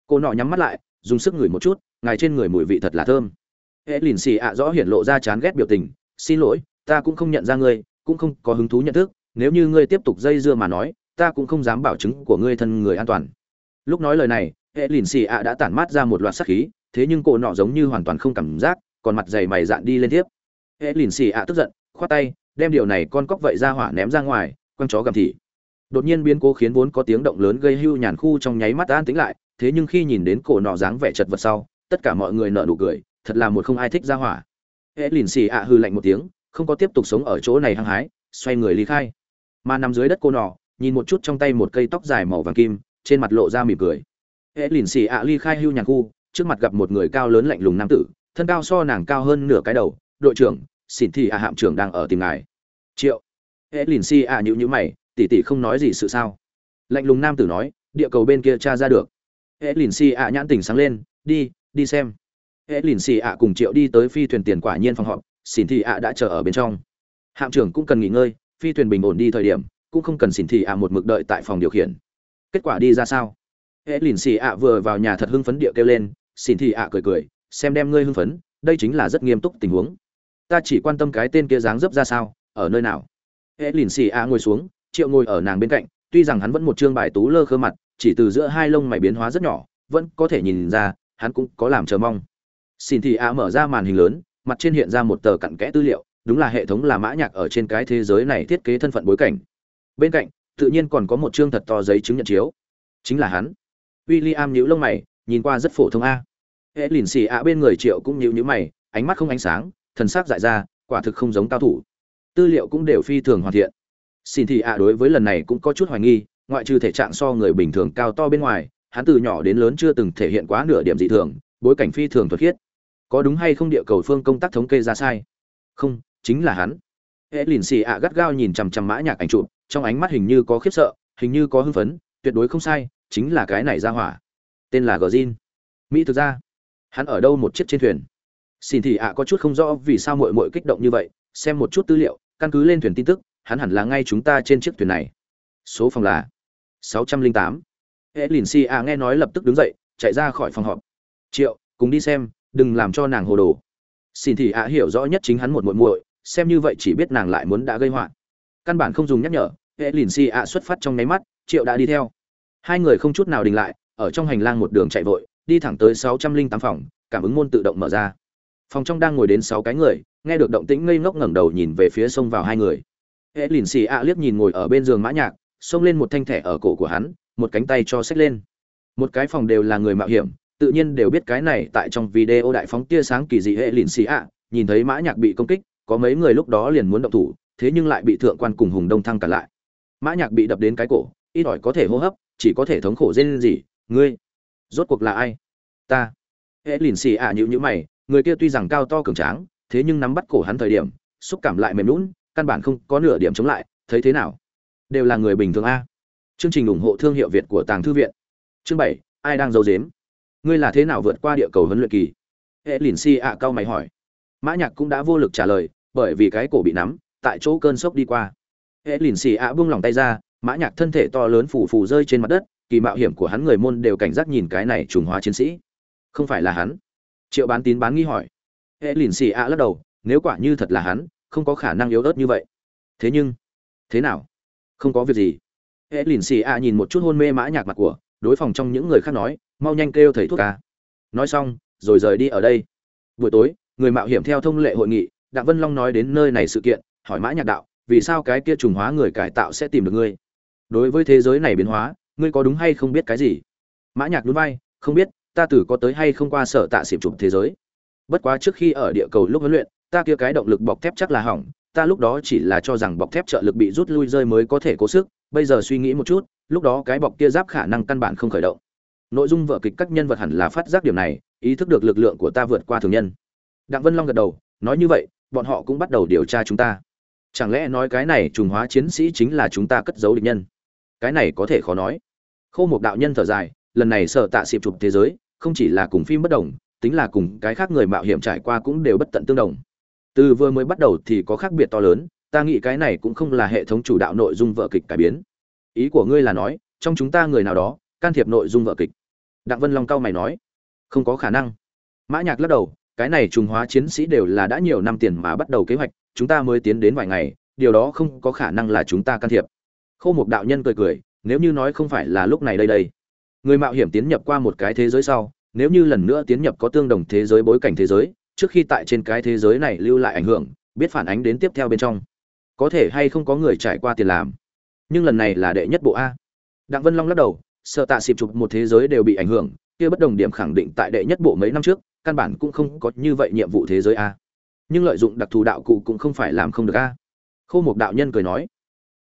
Cô nọ nhắm mắt lại, dùng sức ngửi một chút, ngài trên người mùi vị thật là thơm. Hệ lìn xì ạ rõ hiển lộ ra chán ghét biểu tình, xin lỗi, ta cũng không nhận ra ngươi, cũng không có hứng thú nhận thức, nếu như ngươi tiếp tục dây dưa mà nói, ta cũng không dám bảo chứng của ngươi thân người an toàn. Lúc nói lời này hệ lìn xì ạ đã tản mát ra một loạt sắc khí, thế nhưng cô nọ giống như hoàn toàn không cảm giác còn mặt dày mày dạn đi lên tiếp. Hệ lìn xì ạ tức giận, khoát tay, đem điều này con cóc vậy ra hỏa ném ra ngoài, quăng chó gầm thị đột nhiên biến cố khiến vốn có tiếng động lớn gây hưu nhàn khu trong nháy mắt an tĩnh lại, thế nhưng khi nhìn đến cổ nọ dáng vẻ chật vật sau, tất cả mọi người nở nụ cười, thật là một không ai thích ra hỏa. Hệ lìn xì ạ hư lạnh một tiếng, không có tiếp tục sống ở chỗ này hăng hái, xoay người ly khai. Mà nằm dưới đất cô nọ, nhìn một chút trong tay một cây tóc dài màu vàng kim, trên mặt lộ ra mỉm cười. Hệ lìn xì ạ ly khai hưu nhàn khu, trước mặt gặp một người cao lớn lạnh lùng nam tử thân cao so nàng cao hơn nửa cái đầu, đội trưởng xỉn thị à hạm trưởng đang ở tìm ngài. Triệu. E lìn si à nhữ nhữ mày, tỷ tỷ không nói gì sự sao? Lạnh lùng nam tử nói, địa cầu bên kia tra ra được. E lìn si à nhãn tình sáng lên, đi đi xem. E lìn si à cùng triệu đi tới phi thuyền tiền quả nhiên phòng họp xỉn thị à đã chờ ở bên trong. Hạm trưởng cũng cần nghỉ ngơi, phi thuyền bình ổn đi thời điểm, cũng không cần xỉn thị ạ một mực đợi tại phòng điều khiển. Kết quả đi ra sao? E lìn xì ạ vừa vào nhà thật hưng phấn địa kêu lên xỉn thị ạ cười cười xem đem ngươi hưng phấn, đây chính là rất nghiêm túc tình huống. Ta chỉ quan tâm cái tên kia dáng dấp ra sao, ở nơi nào? Hệ lìn xì a ngồi xuống, triệu ngồi ở nàng bên cạnh, tuy rằng hắn vẫn một trương bài tú lơ khơ mặt, chỉ từ giữa hai lông mày biến hóa rất nhỏ, vẫn có thể nhìn ra, hắn cũng có làm chờ mong. Xin thì a mở ra màn hình lớn, mặt trên hiện ra một tờ cặn kẽ tư liệu, đúng là hệ thống là mã nhạc ở trên cái thế giới này thiết kế thân phận bối cảnh. Bên cạnh, tự nhiên còn có một trương thật to giấy chứng nhận chiếu. Chính là hắn. William nhíu lông mày, nhìn qua rất phổ thông a hệ lìn xì ạ bên người triệu cũng nhíu nhíu mày, ánh mắt không ánh sáng, thần sắc dại ra, quả thực không giống cao thủ. Tư liệu cũng đều phi thường hoàn thiện. Xin thị ạ đối với lần này cũng có chút hoài nghi, ngoại trừ thể trạng so người bình thường cao to bên ngoài, hắn từ nhỏ đến lớn chưa từng thể hiện quá nửa điểm dị thường, bối cảnh phi thường thuật khiết. Có đúng hay không địa cầu phương công tác thống kê ra sai? Không, chính là hắn. Hệ lìn xì ạ gắt gao nhìn chằm chằm mã nhạc ảnh chụp, trong ánh mắt hình như có khiếp sợ, hình như có hưng phấn, tuyệt đối không sai, chính là cái này ra hỏa. Tên là gờ mỹ thực ra hắn ở đâu một chiếc trên thuyền? Xin thì ạ có chút không rõ vì sao muội muội kích động như vậy, xem một chút tư liệu, căn cứ lên thuyền tin tức, hắn hẳn là ngay chúng ta trên chiếc thuyền này. Số phòng là 608. E lìn xì ạ nghe nói lập tức đứng dậy, chạy ra khỏi phòng họp. Triệu, cùng đi xem, đừng làm cho nàng hồ đồ. Xin thì ạ hiểu rõ nhất chính hắn một muội muội, xem như vậy chỉ biết nàng lại muốn đã gây họa. Căn bản không dùng nhắc nhở, hệ lìn xì ạ xuất phát trong nháy mắt, triệu đã đi theo. Hai người không chút nào đình lại, ở trong hành lang một đường chạy vội đi thẳng tới 608 phòng, cảm ứng môn tự động mở ra. Phòng trong đang ngồi đến sáu cái người, nghe được động tĩnh ngây ngốc ngẩng đầu nhìn về phía sông vào hai người. Hệ lìn xì ạ liếc nhìn ngồi ở bên giường mã nhạc, xông lên một thanh thẻ ở cổ của hắn, một cánh tay cho xách lên. Một cái phòng đều là người mạo hiểm, tự nhiên đều biết cái này tại trong video đại phóng tia sáng kỳ dị hệ lìn xì ạ, nhìn thấy mã nhạc bị công kích, có mấy người lúc đó liền muốn động thủ, thế nhưng lại bị thượng quan cùng hùng đông thăng cả lại. Mã nhạc bị đập đến cái cổ, ít ỏi có thể hô hấp, chỉ có thể thống khổ rên gì ngươi rốt cuộc là ai? Ta. Hễ lìn xì ạ nhữ nhữ mày, người kia tuy rằng cao to cường tráng, thế nhưng nắm bắt cổ hắn thời điểm, xúc cảm lại mềm lún căn bản không có nửa điểm chống lại, thấy thế nào? Đều là người bình thường a. Chương trình ủng hộ thương hiệu việt của tàng thư viện. Chương bảy, ai đang giấu dếm ngươi là thế nào vượt qua địa cầu huấn luyện kỳ? Hệ lìn xì ạ cao mày hỏi. Mã nhạc cũng đã vô lực trả lời, bởi vì cái cổ bị nắm, tại chỗ cơn sốc đi qua. Hệ lìn xì ạ buông lòng tay ra, mã nhạc thân thể to lớn phủ phủ rơi trên mặt đất kỳ mạo hiểm của hắn người môn đều cảnh giác nhìn cái này trùng hóa chiến sĩ. Không phải là hắn? Triệu bán tín bán nghi hỏi. Hệ lìn xì ạ lắc đầu, nếu quả như thật là hắn, không có khả năng yếu ớt như vậy. Thế nhưng, thế nào? Không có việc gì. Hệ lìn xì ạ nhìn một chút hôn mê mã nhạc mặt của, đối phòng trong những người khác nói, mau nhanh kêu thầy thuốc ca. Nói xong, rồi rời đi ở đây. Buổi tối, người mạo hiểm theo thông lệ hội nghị, đặng vân long nói đến nơi này sự kiện, hỏi mã nhạc đạo, vì sao cái kia trùng hóa người cải tạo sẽ tìm được ngươi? Đối với thế giới này biến hóa ngươi có đúng hay không biết cái gì? Mã nhạc nhún vai, không biết, ta tử có tới hay không qua sở tạ xịp chụp thế giới. Bất quá trước khi ở địa cầu lúc huấn luyện, ta kia cái động lực bọc thép chắc là hỏng, ta lúc đó chỉ là cho rằng bọc thép trợ lực bị rút lui rơi mới có thể cố sức, bây giờ suy nghĩ một chút, lúc đó cái bọc kia giáp khả năng căn bản không khởi động. Nội dung vở kịch các nhân vật hẳn là phát giác điểm này, ý thức được lực lượng của ta vượt qua thường nhân. Đặng vân long gật đầu, nói như vậy, bọn họ cũng bắt đầu điều tra chúng ta. Chẳng lẽ nói cái này trùng hóa chiến sĩ chính là chúng ta cất giấu địch nhân? Cái này có thể khó nói. Khâu một đạo nhân thở dài, lần này sợ tạ xịp chụp thế giới, không chỉ là cùng phim bất đồng, tính là cùng cái khác người mạo hiểm trải qua cũng đều bất tận tương đồng. Từ vừa mới bắt đầu thì có khác biệt to lớn, ta nghĩ cái này cũng không là hệ thống chủ đạo nội dung vợ kịch cải biến. Ý của ngươi là nói, trong chúng ta người nào đó, can thiệp nội dung vợ kịch. Đặng vân long cao mày nói, không có khả năng. Mã nhạc lắc đầu, cái này trùng hóa chiến sĩ đều là đã nhiều năm tiền mà bắt đầu kế hoạch, chúng ta mới tiến đến vài ngày, điều đó không có khả năng là chúng ta can thiệp. Khô Mục đạo nhân cười cười, nếu như nói không phải là lúc này đây đây. Người mạo hiểm tiến nhập qua một cái thế giới sau, nếu như lần nữa tiến nhập có tương đồng thế giới bối cảnh thế giới, trước khi tại trên cái thế giới này lưu lại ảnh hưởng, biết phản ánh đến tiếp theo bên trong. Có thể hay không có người trải qua tiền làm. Nhưng lần này là đệ nhất bộ a. Đặng vân long lắc đầu, sợ tạ xịp chụp một thế giới đều bị ảnh hưởng, kia bất đồng điểm khẳng định tại đệ nhất bộ mấy năm trước, căn bản cũng không có như vậy nhiệm vụ thế giới a. Nhưng lợi dụng đặc thù đạo cụ cũng không phải làm không được a. Khô Mục đạo nhân cười nói